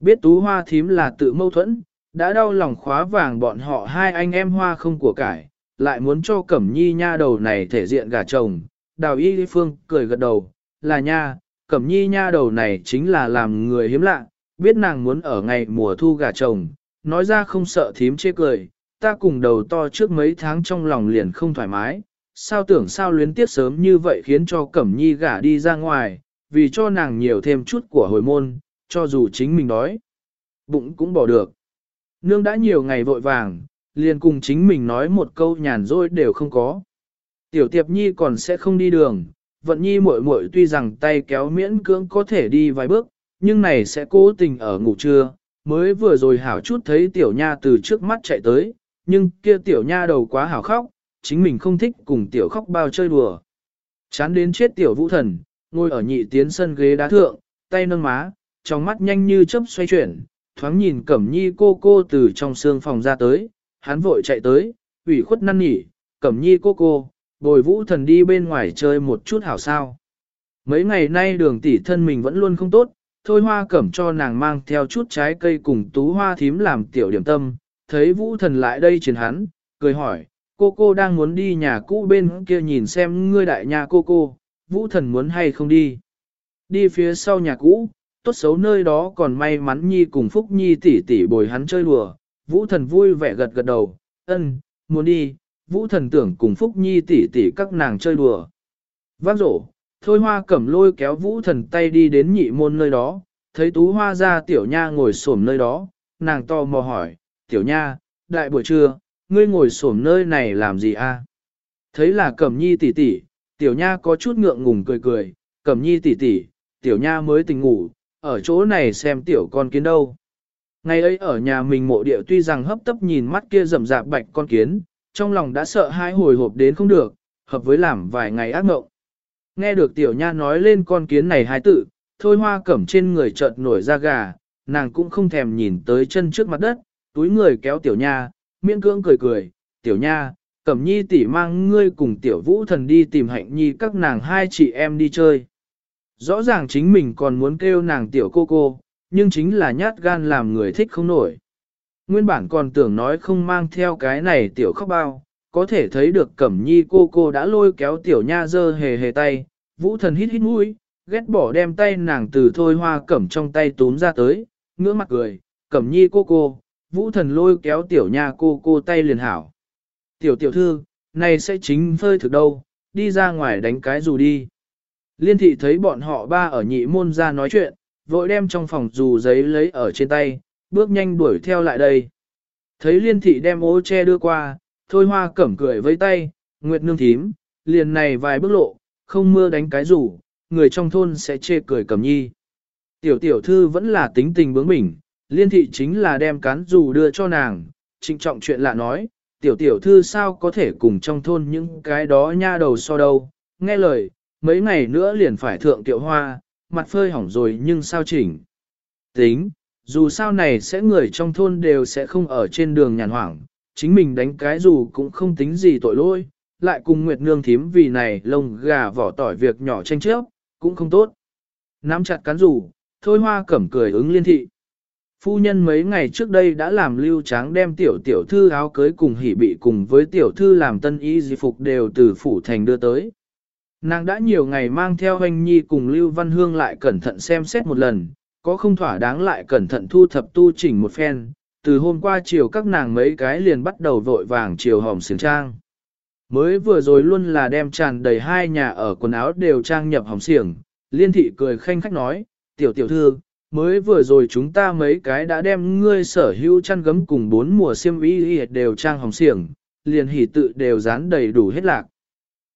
Biết tú hoa thím là tự mâu thuẫn, đã đau lòng khóa vàng bọn họ hai anh em hoa không của cải, lại muốn cho cẩm nhi nha đầu này thể diện gà chồng. Đào y phương cười gật đầu, là nha, cẩm nhi nha đầu này chính là làm người hiếm lạ, biết nàng muốn ở ngày mùa thu gà chồng, nói ra không sợ thím chê cười, ta cùng đầu to trước mấy tháng trong lòng liền không thoải mái, sao tưởng sao luyến tiếp sớm như vậy khiến cho Cẩm Nhi gả đi ra ngoài, vì cho nàng nhiều thêm chút của hồi môn, cho dù chính mình đói, bụng cũng bỏ được. Nương đã nhiều ngày vội vàng, liền cùng chính mình nói một câu nhàn rỗi đều không có. Tiểu tiệp nhi còn sẽ không đi đường, vận nhi muội muội tuy rằng tay kéo miễn cưỡng có thể đi vài bước, nhưng này sẽ cố tình ở ngủ trưa, mới vừa rồi hảo chút thấy tiểu nha từ trước mắt chạy tới, nhưng kia tiểu nha đầu quá hảo khóc, chính mình không thích cùng tiểu khóc bao chơi đùa. Chán đến chết tiểu vũ thần, ngồi ở nhị tiến sân ghế đá thượng, tay nâng má, trong mắt nhanh như chớp xoay chuyển, thoáng nhìn Cẩm Nhi cô cô từ trong xương phòng ra tới, hắn vội chạy tới, ủy khuất năn nỉ, Cẩm Nhi cô cô, bồi vũ thần đi bên ngoài chơi một chút hảo sao. Mấy ngày nay đường tỷ thân mình vẫn luôn không tốt, thôi hoa cẩm cho nàng mang theo chút trái cây cùng tú hoa thím làm tiểu điểm tâm, thấy vũ thần lại đây chiến hắn, cười hỏi, cô cô đang muốn đi nhà cũ bên kia nhìn xem ngươi đại nhà cô cô, vũ thần muốn hay không đi. Đi phía sau nhà cũ, tốt xấu nơi đó còn may mắn nhi cùng phúc nhi tỷ tỷ bồi hắn chơi đùa, vũ thần vui vẻ gật gật đầu, ân, muốn đi, vũ thần tưởng cùng phúc nhi tỷ tỷ các nàng chơi đùa. Vác rổ, thôi hoa cẩm lôi kéo vũ thần tay đi đến nhị môn nơi đó, thấy tú hoa ra tiểu nha ngồi xổm nơi đó, nàng to mò hỏi, tiểu nha, đại buổi trưa, ngươi ngồi xổm nơi này làm gì a? Thấy là cẩm nhi tỷ tỷ, tiểu nha có chút ngượng ngùng cười cười, cẩm nhi tỷ tỷ, tiểu nha mới tỉnh ngủ, ở chỗ này xem tiểu con kiến đâu. Ngày ấy ở nhà mình mộ địa tuy rằng hấp tấp nhìn mắt kia rậm rạp bạch con kiến, trong lòng đã sợ hai hồi hộp đến không được, hợp với làm vài ngày ác mộng. Nghe được tiểu nha nói lên con kiến này hai tự, thôi hoa cẩm trên người chợt nổi da gà, nàng cũng không thèm nhìn tới chân trước mặt đất, túi người kéo tiểu nha, miễn cưỡng cười cười, tiểu nha, cẩm nhi tỷ mang ngươi cùng tiểu vũ thần đi tìm hạnh nhi các nàng hai chị em đi chơi. Rõ ràng chính mình còn muốn kêu nàng tiểu cô cô, nhưng chính là nhát gan làm người thích không nổi. Nguyên bản còn tưởng nói không mang theo cái này tiểu khóc bao, có thể thấy được cẩm nhi cô cô đã lôi kéo tiểu nha dơ hề hề tay, vũ thần hít hít mũi, ghét bỏ đem tay nàng từ thôi hoa cẩm trong tay túm ra tới, ngưỡng mặt cười, cẩm nhi cô cô, vũ thần lôi kéo tiểu nha cô cô tay liền hảo. Tiểu tiểu thư, này sẽ chính phơi thực đâu, đi ra ngoài đánh cái dù đi. Liên thị thấy bọn họ ba ở nhị môn ra nói chuyện, vội đem trong phòng dù giấy lấy ở trên tay, bước nhanh đuổi theo lại đây. Thấy liên thị đem ô che đưa qua, thôi hoa cẩm cười với tay, nguyệt nương thím, liền này vài bước lộ, không mưa đánh cái rủ, người trong thôn sẽ chê cười cầm nhi. Tiểu tiểu thư vẫn là tính tình bướng bỉnh, liên thị chính là đem cán dù đưa cho nàng, trịnh trọng chuyện lạ nói, tiểu tiểu thư sao có thể cùng trong thôn những cái đó nha đầu so đâu, nghe lời, mấy ngày nữa liền phải thượng tiểu hoa, mặt phơi hỏng rồi nhưng sao chỉnh. Tính, dù sao này sẽ người trong thôn đều sẽ không ở trên đường nhàn hoảng, chính mình đánh cái dù cũng không tính gì tội lỗi, lại cùng Nguyệt Nương thím vì này lông gà vỏ tỏi việc nhỏ tranh chấp, cũng không tốt. Nắm chặt cán dù, thôi hoa cẩm cười ứng liên thị. Phu nhân mấy ngày trước đây đã làm lưu tráng đem tiểu tiểu thư áo cưới cùng hỉ bị cùng với tiểu thư làm tân y di phục đều từ phủ thành đưa tới. Nàng đã nhiều ngày mang theo hoanh nhi cùng Lưu Văn Hương lại cẩn thận xem xét một lần, có không thỏa đáng lại cẩn thận thu thập tu chỉnh một phen, từ hôm qua chiều các nàng mấy cái liền bắt đầu vội vàng chiều hòm xiềng trang. Mới vừa rồi luôn là đem tràn đầy hai nhà ở quần áo đều trang nhập hòm xiềng, liên thị cười khanh khách nói, tiểu tiểu thư, mới vừa rồi chúng ta mấy cái đã đem ngươi sở hữu chăn gấm cùng bốn mùa xiêm y đều trang hồng xiềng, liền hỉ tự đều dán đầy đủ hết lạc.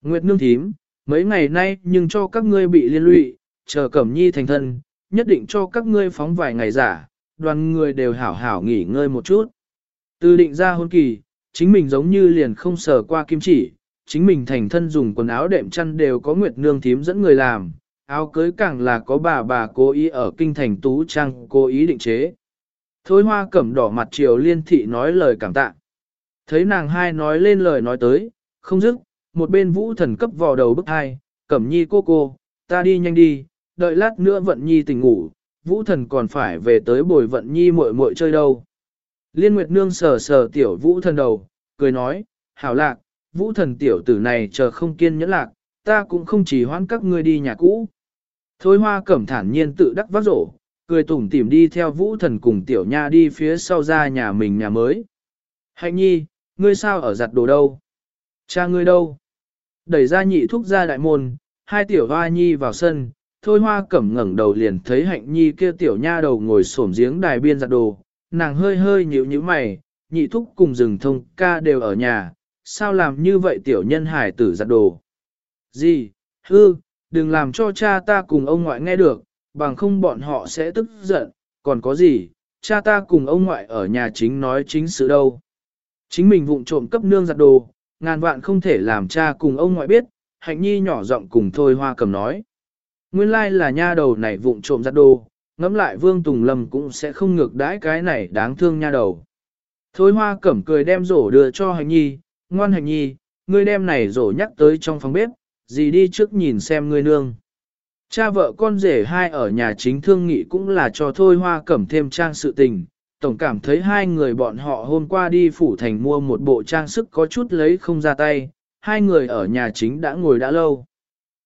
Nguyệt nương thím, mấy ngày nay nhưng cho các ngươi bị liên lụy, chờ cẩm nhi thành thân, nhất định cho các ngươi phóng vài ngày giả, đoàn người đều hảo hảo nghỉ ngơi một chút. Từ định ra hôn kỳ, chính mình giống như liền không sờ qua kim chỉ, chính mình thành thân dùng quần áo đệm chăn đều có nguyệt nương thím dẫn người làm, áo cưới càng là có bà bà cố ý ở kinh thành tú trang cố ý định chế. Thôi hoa cẩm đỏ mặt triều liên thị nói lời cảm tạ. Thấy nàng hai nói lên lời nói tới, không dứt, một bên vũ thần cấp vào đầu bức hai, cẩm nhi cô cô, ta đi nhanh đi, đợi lát nữa vận nhi tỉnh ngủ, vũ thần còn phải về tới bồi vận nhi muội muội chơi đâu. Liên Nguyệt Nương sờ sờ tiểu vũ thần đầu, cười nói, hảo lạc, vũ thần tiểu tử này chờ không kiên nhẫn lạc, ta cũng không chỉ hoãn các ngươi đi nhà cũ. Thôi hoa cẩm thản nhiên tự đắc vác rổ, cười tủm tỉm đi theo vũ thần cùng tiểu nha đi phía sau ra nhà mình nhà mới. Hạnh nhi, ngươi sao ở giặt đồ đâu? Cha ngươi đâu? Đẩy ra nhị thúc ra đại môn, hai tiểu hoa nhi vào sân, thôi hoa cẩm ngẩng đầu liền thấy hạnh nhi kia tiểu nha đầu ngồi xổm giếng đài biên giặt đồ, nàng hơi hơi nhíu nhíu mày, nhị thúc cùng rừng thông ca đều ở nhà, sao làm như vậy tiểu nhân hải tử giặt đồ. Gì, hư, đừng làm cho cha ta cùng ông ngoại nghe được, bằng không bọn họ sẽ tức giận, còn có gì, cha ta cùng ông ngoại ở nhà chính nói chính sự đâu. Chính mình vụng trộm cấp nương giặt đồ, ngàn vạn không thể làm cha cùng ông ngoại biết, hạnh nhi nhỏ giọng cùng thôi hoa cầm nói. Nguyên lai là nha đầu này vụng trộm giặt đồ, ngẫm lại vương tùng lâm cũng sẽ không ngược đãi cái này đáng thương nha đầu. Thôi hoa cẩm cười đem rổ đưa cho hạnh nhi, ngoan hạnh nhi, ngươi đem này rổ nhắc tới trong phòng bếp, gì đi trước nhìn xem ngươi nương. Cha vợ con rể hai ở nhà chính thương nghị cũng là cho thôi hoa cẩm thêm trang sự tình. Tổng cảm thấy hai người bọn họ hôm qua đi phủ thành mua một bộ trang sức có chút lấy không ra tay, hai người ở nhà chính đã ngồi đã lâu.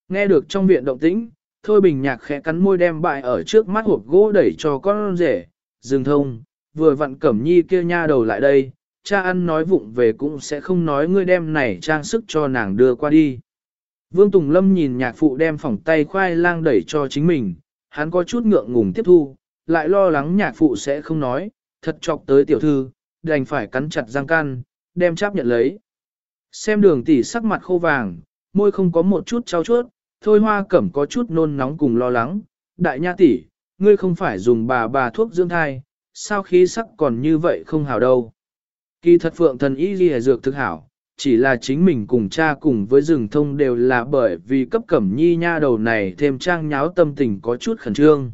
Nghe được trong viện động tĩnh, thôi bình nhạc khẽ cắn môi đem bại ở trước mắt hộp gỗ đẩy cho con rể, dừng thông, vừa vặn cẩm nhi kia nha đầu lại đây, cha ăn nói vụng về cũng sẽ không nói ngươi đem này trang sức cho nàng đưa qua đi. Vương Tùng Lâm nhìn nhạc phụ đem phòng tay khoai lang đẩy cho chính mình, hắn có chút ngượng ngùng tiếp thu, lại lo lắng nhạc phụ sẽ không nói, thật chọc tới tiểu thư, đành phải cắn chặt răng can, đem chấp nhận lấy. Xem đường tỷ sắc mặt khô vàng, môi không có một chút trao chuốt, thôi hoa cẩm có chút nôn nóng cùng lo lắng, đại nha tỷ, ngươi không phải dùng bà bà thuốc dưỡng thai, sao khí sắc còn như vậy không hảo đâu. Kỳ thật phượng thần y ghi dược thực hảo, chỉ là chính mình cùng cha cùng với rừng thông đều là bởi vì cấp cẩm nhi nha đầu này thêm trang nháo tâm tình có chút khẩn trương.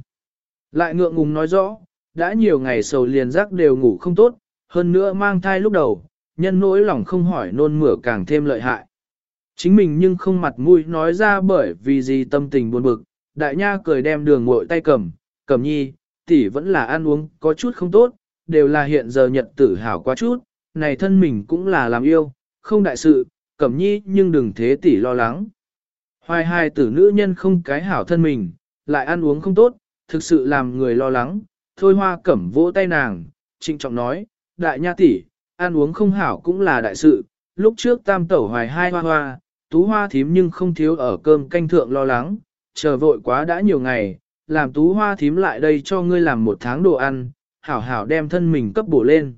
Lại ngượng ngùng nói rõ, đã nhiều ngày sầu liền giác đều ngủ không tốt, hơn nữa mang thai lúc đầu, nhân nỗi lòng không hỏi nôn mửa càng thêm lợi hại. Chính mình nhưng không mặt mũi nói ra bởi vì gì tâm tình buồn bực, đại nha cười đem đường ngội tay cầm, cầm nhi, tỷ vẫn là ăn uống có chút không tốt, đều là hiện giờ nhật tử hảo quá chút, này thân mình cũng là làm yêu, không đại sự, cẩm nhi nhưng đừng thế tỷ lo lắng. Hoài hai tử nữ nhân không cái hảo thân mình, lại ăn uống không tốt, thực sự làm người lo lắng, thôi hoa cẩm vỗ tay nàng, trịnh trọng nói, đại nha tỷ, ăn uống không hảo cũng là đại sự, lúc trước tam tẩu hoài hai hoa hoa, tú hoa thím nhưng không thiếu ở cơm canh thượng lo lắng, chờ vội quá đã nhiều ngày, làm tú hoa thím lại đây cho ngươi làm một tháng đồ ăn, hảo hảo đem thân mình cấp bổ lên.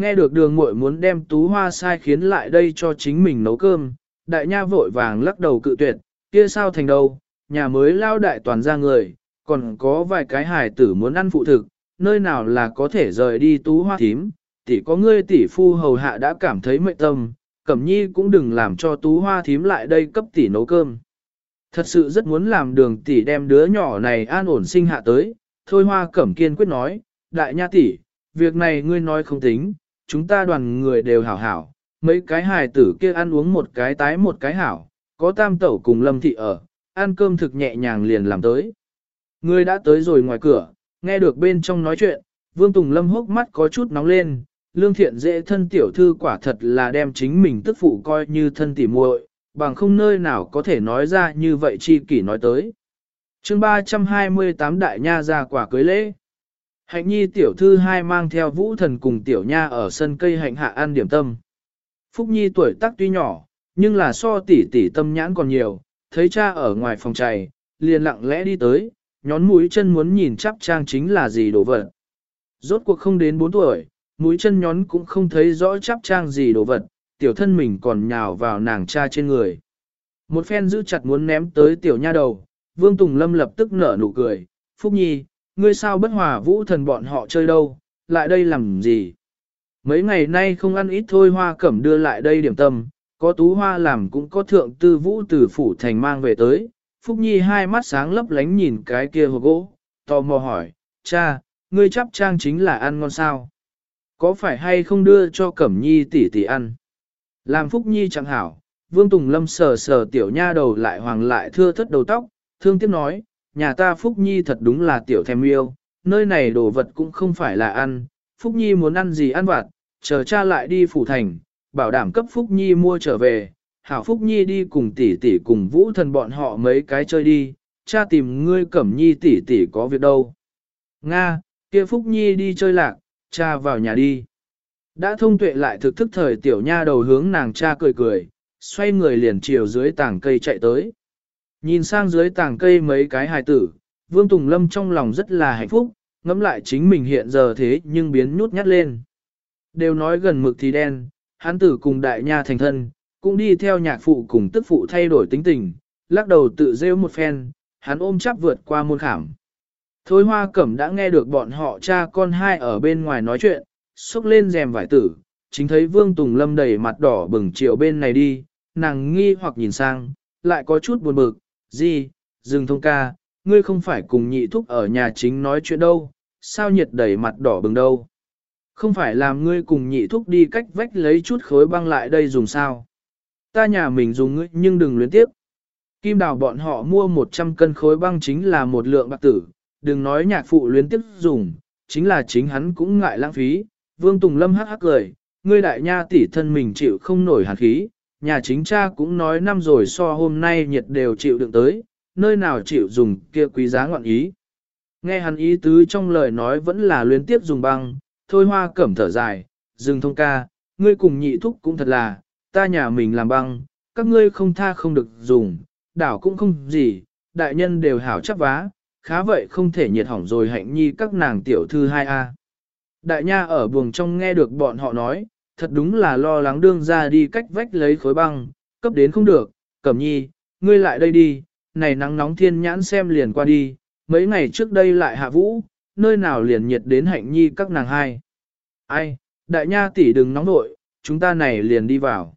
Nghe được đường muội muốn đem tú hoa sai khiến lại đây cho chính mình nấu cơm, đại nha vội vàng lắc đầu cự tuyệt, kia sao thành đâu, nhà mới lao đại toàn ra người, còn có vài cái hài tử muốn ăn phụ thực, nơi nào là có thể rời đi tú hoa thím, tỷ có ngươi tỷ phu hầu hạ đã cảm thấy mệnh tâm, cẩm nhi cũng đừng làm cho tú hoa thím lại đây cấp tỷ nấu cơm. Thật sự rất muốn làm đường tỷ đem đứa nhỏ này an ổn sinh hạ tới, thôi hoa cẩm kiên quyết nói, đại nha tỷ, việc này ngươi nói không tính, chúng ta đoàn người đều hảo hảo, mấy cái hài tử kia ăn uống một cái tái một cái hảo, có tam tẩu cùng lâm thị ở, ăn cơm thực nhẹ nhàng liền làm tới. Người đã tới rồi ngoài cửa, nghe được bên trong nói chuyện, Vương Tùng Lâm hốc mắt có chút nóng lên, lương thiện dễ thân tiểu thư quả thật là đem chính mình tức phụ coi như thân tỉ muội, bằng không nơi nào có thể nói ra như vậy chi kỷ nói tới. chương 328 đại nha ra quả cưới lễ. Hạnh nhi tiểu thư hai mang theo vũ thần cùng tiểu nha ở sân cây hạnh hạ ăn điểm tâm. Phúc nhi tuổi tác tuy nhỏ, nhưng là so tỷ tỷ tâm nhãn còn nhiều, thấy cha ở ngoài phòng chày, liền lặng lẽ đi tới, nhón mũi chân muốn nhìn chắp trang chính là gì đồ vật. Rốt cuộc không đến 4 tuổi, mũi chân nhón cũng không thấy rõ chắp trang gì đồ vật, tiểu thân mình còn nhào vào nàng cha trên người. Một phen giữ chặt muốn ném tới tiểu nha đầu, Vương Tùng Lâm lập tức nở nụ cười, Phúc Nhi, ngươi sao bất hòa vũ thần bọn họ chơi đâu, lại đây làm gì? Mấy ngày nay không ăn ít thôi hoa cẩm đưa lại đây điểm tâm, có tú hoa làm cũng có thượng tư vũ từ phủ thành mang về tới. Phúc Nhi hai mắt sáng lấp lánh nhìn cái kia hộp gỗ, tò mò hỏi, cha, ngươi chắp trang chính là ăn ngon sao? Có phải hay không đưa cho Cẩm Nhi tỷ tỷ ăn? Làm Phúc Nhi chẳng hảo, Vương Tùng Lâm sờ sờ tiểu nha đầu lại hoàng lại thưa thất đầu tóc, thương tiếc nói, nhà ta Phúc Nhi thật đúng là tiểu thèm yêu, nơi này đồ vật cũng không phải là ăn, Phúc Nhi muốn ăn gì ăn vặt, chờ cha lại đi phủ thành, bảo đảm cấp Phúc Nhi mua trở về, hảo Phúc Nhi đi cùng tỷ tỷ cùng vũ thần bọn họ mấy cái chơi đi, cha tìm ngươi Cẩm Nhi tỷ tỷ có việc đâu. Nga, kia Phúc Nhi đi chơi lạc, cha vào nhà đi. Đã thông tuệ lại thực thức thời tiểu nha đầu hướng nàng cha cười cười, xoay người liền chiều dưới tảng cây chạy tới. Nhìn sang dưới tảng cây mấy cái hài tử, Vương Tùng Lâm trong lòng rất là hạnh phúc, ngẫm lại chính mình hiện giờ thế nhưng biến nhút nhát lên. Đều nói gần mực thì đen, hắn tử cùng đại nha thành thân, cũng đi theo nhạc phụ cùng tức phụ thay đổi tính tình, lắc đầu tự rêu một phen, hắn ôm chắp vượt qua môn khảm. Thôi hoa cẩm đã nghe được bọn họ cha con hai ở bên ngoài nói chuyện, xúc lên rèm vải tử, chính thấy Vương Tùng Lâm đầy mặt đỏ bừng chiều bên này đi, nàng nghi hoặc nhìn sang, lại có chút buồn bực, gì, dừng thông ca, ngươi không phải cùng nhị thúc ở nhà chính nói chuyện đâu, sao nhiệt đầy mặt đỏ bừng đâu. Không phải làm ngươi cùng nhị thúc đi cách vách lấy chút khối băng lại đây dùng sao. Ta nhà mình dùng ngươi nhưng đừng luyến tiếp. Kim đào bọn họ mua 100 cân khối băng chính là một lượng bạc tử, đừng nói nhạc phụ luyến tiếp dùng, chính là chính hắn cũng ngại lãng phí. Vương Tùng Lâm hắc hắc cười, ngươi đại nha tỷ thân mình chịu không nổi hàn khí, nhà chính cha cũng nói năm rồi so hôm nay nhiệt đều chịu đựng tới, nơi nào chịu dùng kia quý giá ngoạn ý. Nghe hắn ý tứ trong lời nói vẫn là luyến tiếp dùng băng, thôi hoa cẩm thở dài, dừng thông ca, ngươi cùng nhị thúc cũng thật là, ta nhà mình làm băng, các ngươi không tha không được dùng, đảo cũng không gì, đại nhân đều hảo chắc vá, khá vậy không thể nhiệt hỏng rồi hạnh nhi các nàng tiểu thư hai a Đại nha ở buồng trong nghe được bọn họ nói, thật đúng là lo lắng đương ra đi cách vách lấy khối băng, cấp đến không được, cẩm nhi, ngươi lại đây đi, này nắng nóng thiên nhãn xem liền qua đi, mấy ngày trước đây lại hạ vũ, nơi nào liền nhiệt đến hạnh nhi các nàng hai. Ai, đại nha tỷ đừng nóng nội, chúng ta này liền đi vào.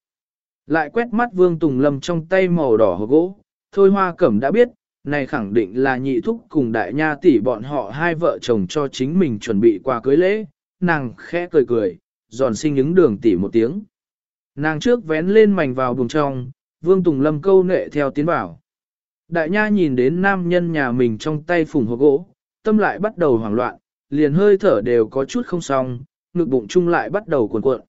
Lại quét mắt vương tùng lâm trong tay màu đỏ hộp gỗ, thôi hoa cẩm đã biết, này khẳng định là nhị thúc cùng đại nha tỷ bọn họ hai vợ chồng cho chính mình chuẩn bị quà cưới lễ, nàng khẽ cười cười, giòn sinh những đường tỷ một tiếng. Nàng trước vén lên mảnh vào buồng trong, vương tùng lâm câu nệ theo tiến bảo. Đại nha nhìn đến nam nhân nhà mình trong tay phùng hộp gỗ, tâm lại bắt đầu hoảng loạn, liền hơi thở đều có chút không xong, ngực bụng chung lại bắt đầu cuộn cuộn.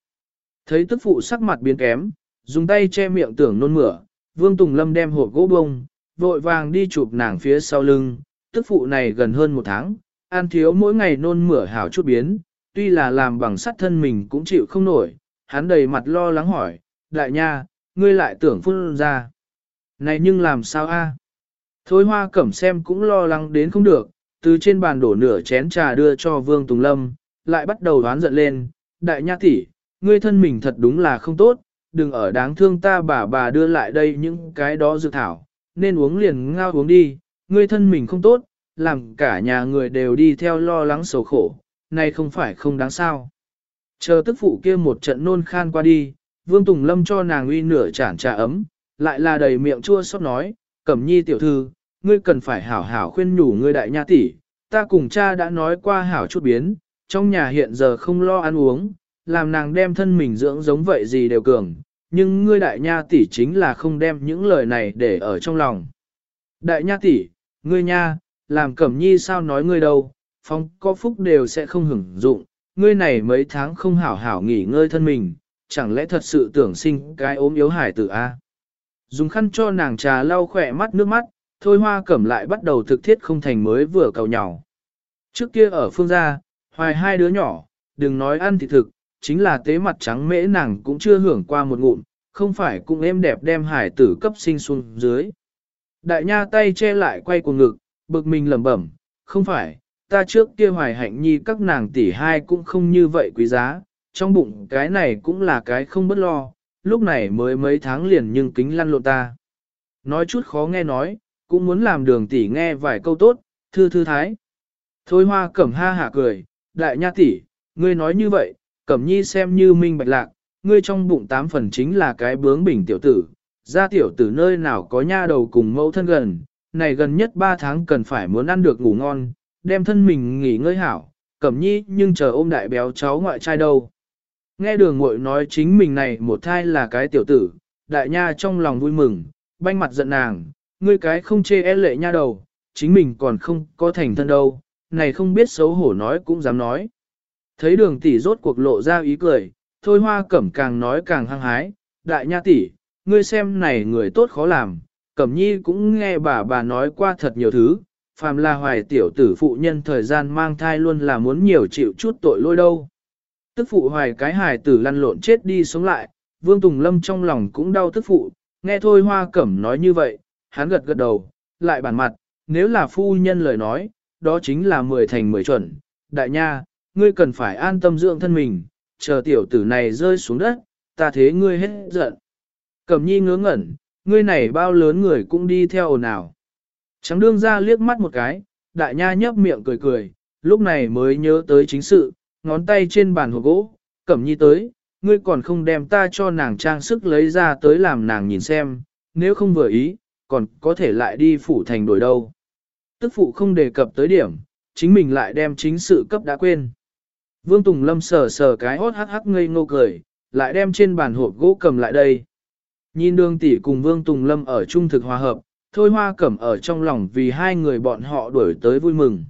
Thấy tức phụ sắc mặt biến kém, dùng tay che miệng tưởng nôn mửa, Vương Tùng Lâm đem hộp gỗ bông, vội vàng đi chụp nàng phía sau lưng, tức phụ này gần hơn một tháng, ăn thiếu mỗi ngày nôn mửa hảo chút biến, tuy là làm bằng sắt thân mình cũng chịu không nổi, hắn đầy mặt lo lắng hỏi, đại nha, ngươi lại tưởng phun ra. Này nhưng làm sao a? Thôi hoa cẩm xem cũng lo lắng đến không được, từ trên bàn đổ nửa chén trà đưa cho Vương Tùng Lâm, lại bắt đầu đoán giận lên, đại nha tỷ, ngươi thân mình thật đúng là không tốt, đừng ở đáng thương ta bà bà đưa lại đây những cái đó dự thảo, nên uống liền ngao uống đi, ngươi thân mình không tốt, làm cả nhà người đều đi theo lo lắng sầu khổ, nay không phải không đáng sao. Chờ tức phụ kia một trận nôn khan qua đi, Vương Tùng Lâm cho nàng uy nửa chản trà ấm, lại là đầy miệng chua xót nói, Cẩm nhi tiểu thư, ngươi cần phải hảo hảo khuyên nhủ ngươi đại nha tỷ, ta cùng cha đã nói qua hảo chút biến, trong nhà hiện giờ không lo ăn uống, làm nàng đem thân mình dưỡng giống vậy gì đều cường, nhưng ngươi đại nha tỷ chính là không đem những lời này để ở trong lòng. Đại nha tỷ, ngươi nha, làm cẩm nhi sao nói ngươi đâu, phong có phúc đều sẽ không hưởng dụng, ngươi này mấy tháng không hảo hảo nghỉ ngơi thân mình, chẳng lẽ thật sự tưởng sinh cái ốm yếu hải tử a? Dùng khăn cho nàng trà lau khỏe mắt nước mắt, thôi hoa cẩm lại bắt đầu thực thiết không thành mới vừa cầu nhỏ. Trước kia ở phương gia, hoài hai đứa nhỏ, đừng nói ăn thịt thực, chính là tế mặt trắng mễ nàng cũng chưa hưởng qua một ngụm, không phải cũng êm đẹp đem hải tử cấp sinh xuống dưới. Đại nha tay che lại quay của ngực, bực mình lẩm bẩm, không phải, ta trước kia hoài hạnh nhi các nàng tỷ hai cũng không như vậy quý giá, trong bụng cái này cũng là cái không bất lo, lúc này mới mấy tháng liền nhưng kính lăn lộn ta. Nói chút khó nghe nói, cũng muốn làm đường tỷ nghe vài câu tốt, thư thư thái. Thôi hoa cẩm ha hạ cười, đại nha tỷ, ngươi nói như vậy, cẩm nhi xem như minh bạch lạc, ngươi trong bụng tám phần chính là cái bướng bình tiểu tử, ra tiểu tử nơi nào có nha đầu cùng mẫu thân gần, này gần nhất ba tháng cần phải muốn ăn được ngủ ngon, đem thân mình nghỉ ngơi hảo, cẩm nhi nhưng chờ ôm đại béo cháu ngoại trai đâu. Nghe đường muội nói chính mình này một thai là cái tiểu tử, đại nha trong lòng vui mừng, banh mặt giận nàng, ngươi cái không chê e lệ nha đầu, chính mình còn không có thành thân đâu, này không biết xấu hổ nói cũng dám nói. Thấy đường tỷ rốt cuộc lộ ra ý cười, thôi hoa cẩm càng nói càng hăng hái, đại nha tỷ, ngươi xem này người tốt khó làm, cẩm nhi cũng nghe bà bà nói qua thật nhiều thứ, phàm là hoài tiểu tử phụ nhân thời gian mang thai luôn là muốn nhiều chịu chút tội lỗi đâu. Tức phụ hoài cái hài tử lăn lộn chết đi sống lại, vương tùng lâm trong lòng cũng đau tức phụ, nghe thôi hoa cẩm nói như vậy, hắn gật gật đầu, lại bản mặt, nếu là phu nhân lời nói, đó chính là mười thành mười chuẩn, đại nha, ngươi cần phải an tâm dưỡng thân mình, chờ tiểu tử này rơi xuống đất, ta thế ngươi hết giận. Cẩm nhi ngớ ngẩn, ngươi này bao lớn người cũng đi theo ồn ào. Trắng đương ra liếc mắt một cái, đại nha nhấp miệng cười cười, lúc này mới nhớ tới chính sự, ngón tay trên bàn hộp gỗ, cẩm nhi tới, ngươi còn không đem ta cho nàng trang sức lấy ra tới làm nàng nhìn xem, nếu không vừa ý, còn có thể lại đi phủ thành đổi đâu. Tức phụ không đề cập tới điểm, chính mình lại đem chính sự cấp đã quên. Vương Tùng Lâm sờ sờ cái hốt hắc hắc ngây ngô cười, lại đem trên bàn hộp gỗ cầm lại đây. Nhìn đường tỷ cùng Vương Tùng Lâm ở trung thực hòa hợp, thôi hoa cẩm ở trong lòng vì hai người bọn họ đuổi tới vui mừng.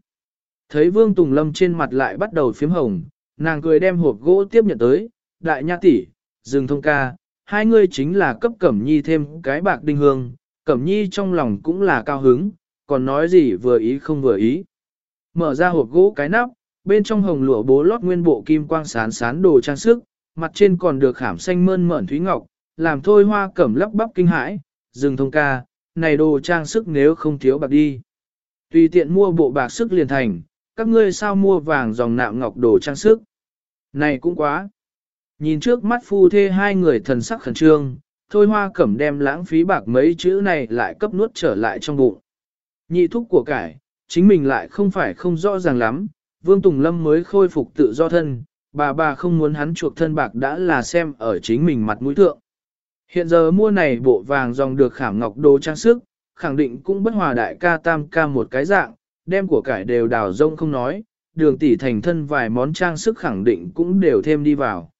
Thấy Vương Tùng Lâm trên mặt lại bắt đầu phím hồng, nàng cười đem hộp gỗ tiếp nhận tới, đại nha tỷ, dừng thông ca, hai người chính là cấp cẩm nhi thêm cái bạc đinh hương, cẩm nhi trong lòng cũng là cao hứng, còn nói gì vừa ý không vừa ý. Mở ra hộp gỗ cái nắp, bên trong hồng lụa bố lót nguyên bộ kim quang sán sán đồ trang sức, mặt trên còn được khảm xanh mơn mởn thúy ngọc, làm thôi hoa cẩm lắp bắp kinh hãi, dừng thông ca, này đồ trang sức nếu không thiếu bạc đi. Tùy tiện mua bộ bạc sức liền thành, các ngươi sao mua vàng dòng nạm ngọc đồ trang sức. Này cũng quá. Nhìn trước mắt phu thê hai người thần sắc khẩn trương, thôi hoa cẩm đem lãng phí bạc mấy chữ này lại cấp nuốt trở lại trong bụng. Nhị thúc của cải, chính mình lại không phải không rõ ràng lắm, Vương Tùng Lâm mới khôi phục tự do thân, bà bà không muốn hắn chuộc thân bạc đã là xem ở chính mình mặt mũi thượng. Hiện giờ mua này bộ vàng dòng được khảm ngọc đồ trang sức, khẳng định cũng bất hòa đại ca tam ca một cái dạng, đem của cải đều đào rông không nói, đường tỷ thành thân vài món trang sức khẳng định cũng đều thêm đi vào.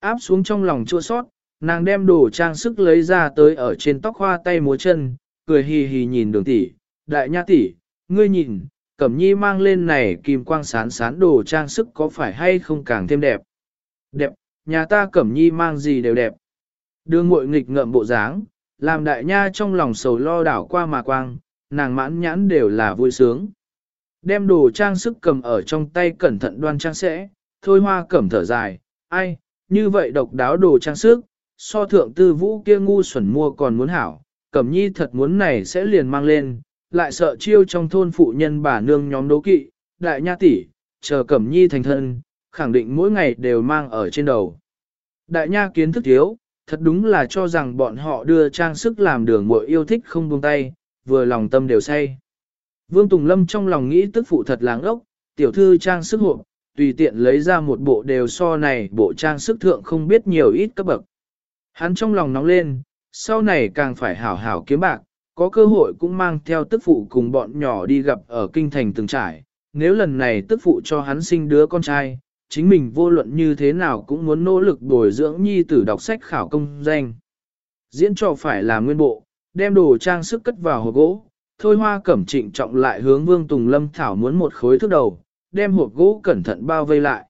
Áp xuống trong lòng chua sót, nàng đem đồ trang sức lấy ra tới ở trên tóc hoa tay múa chân, cười hì hì nhìn đường tỷ, đại nha tỷ, ngươi nhìn, cẩm nhi mang lên này kim quang sán sán đồ trang sức có phải hay không càng thêm đẹp. Đẹp, nhà ta cẩm nhi mang gì đều đẹp. Đưa mội nghịch ngợm bộ dáng, làm đại nha trong lòng sầu lo đảo qua mà quang, nàng mãn nhãn đều là vui sướng. Đem đồ trang sức cầm ở trong tay cẩn thận đoan trang sẽ, thôi hoa cẩm thở dài, ai, như vậy độc đáo đồ trang sức, so thượng tư vũ kia ngu xuẩn mua còn muốn hảo, cẩm nhi thật muốn này sẽ liền mang lên, lại sợ chiêu trong thôn phụ nhân bà nương nhóm đấu kỵ, đại nha tỷ, chờ cẩm nhi thành thân, khẳng định mỗi ngày đều mang ở trên đầu. Đại nha kiến thức thiếu, thật đúng là cho rằng bọn họ đưa trang sức làm đường muội yêu thích không buông tay, vừa lòng tâm đều say. Vương Tùng Lâm trong lòng nghĩ tức phụ thật láng ốc, tiểu thư trang sức hộp, tùy tiện lấy ra một bộ đều so này bộ trang sức thượng không biết nhiều ít cấp bậc. Hắn trong lòng nóng lên, sau này càng phải hảo hảo kiếm bạc, có cơ hội cũng mang theo tức phụ cùng bọn nhỏ đi gặp ở kinh thành từng trải. Nếu lần này tức phụ cho hắn sinh đứa con trai, chính mình vô luận như thế nào cũng muốn nỗ lực bồi dưỡng nhi tử đọc sách khảo công danh. Diễn trò phải là nguyên bộ, đem đồ trang sức cất vào hộp gỗ, thôi hoa cẩm trịnh trọng lại hướng vương Tùng Lâm Thảo muốn một khối thước đầu, đem hộp gỗ cẩn thận bao vây lại.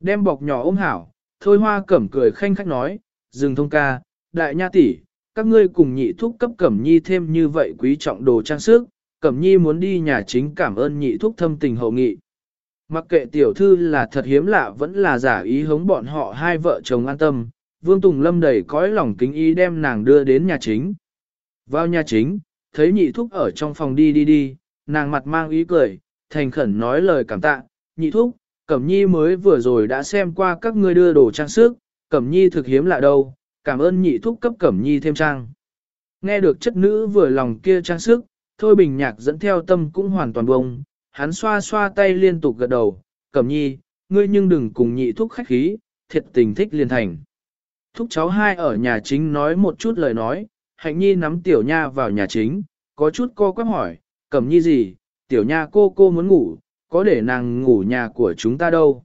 Đem bọc nhỏ ôm hảo, thôi hoa cẩm cười khanh khách nói, dừng thông ca, đại nha tỷ, các ngươi cùng nhị thúc cấp cẩm nhi thêm như vậy quý trọng đồ trang sức, cẩm nhi muốn đi nhà chính cảm ơn nhị thúc thâm tình hậu nghị. Mặc kệ tiểu thư là thật hiếm lạ vẫn là giả ý hống bọn họ hai vợ chồng an tâm, Vương Tùng Lâm đầy cõi lòng kính ý đem nàng đưa đến nhà chính. Vào nhà chính, thấy nhị thúc ở trong phòng đi đi đi, nàng mặt mang ý cười, thành khẩn nói lời cảm tạ, nhị thúc, Cẩm Nhi mới vừa rồi đã xem qua các ngươi đưa đồ trang sức, Cẩm Nhi thực hiếm lạ đâu, cảm ơn nhị thúc cấp Cẩm Nhi thêm trang. Nghe được chất nữ vừa lòng kia trang sức, Thôi Bình Nhạc dẫn theo tâm cũng hoàn toàn bông, hắn xoa xoa tay liên tục gật đầu, Cẩm Nhi, ngươi nhưng đừng cùng nhị thúc khách khí, thiệt tình thích liên thành. Thúc cháu hai ở nhà chính nói một chút lời nói, Hạnh Nhi nắm tiểu nha vào nhà chính, có chút co quắp hỏi, Cẩm Nhi gì, tiểu nha cô cô muốn ngủ, có để nàng ngủ nhà của chúng ta đâu.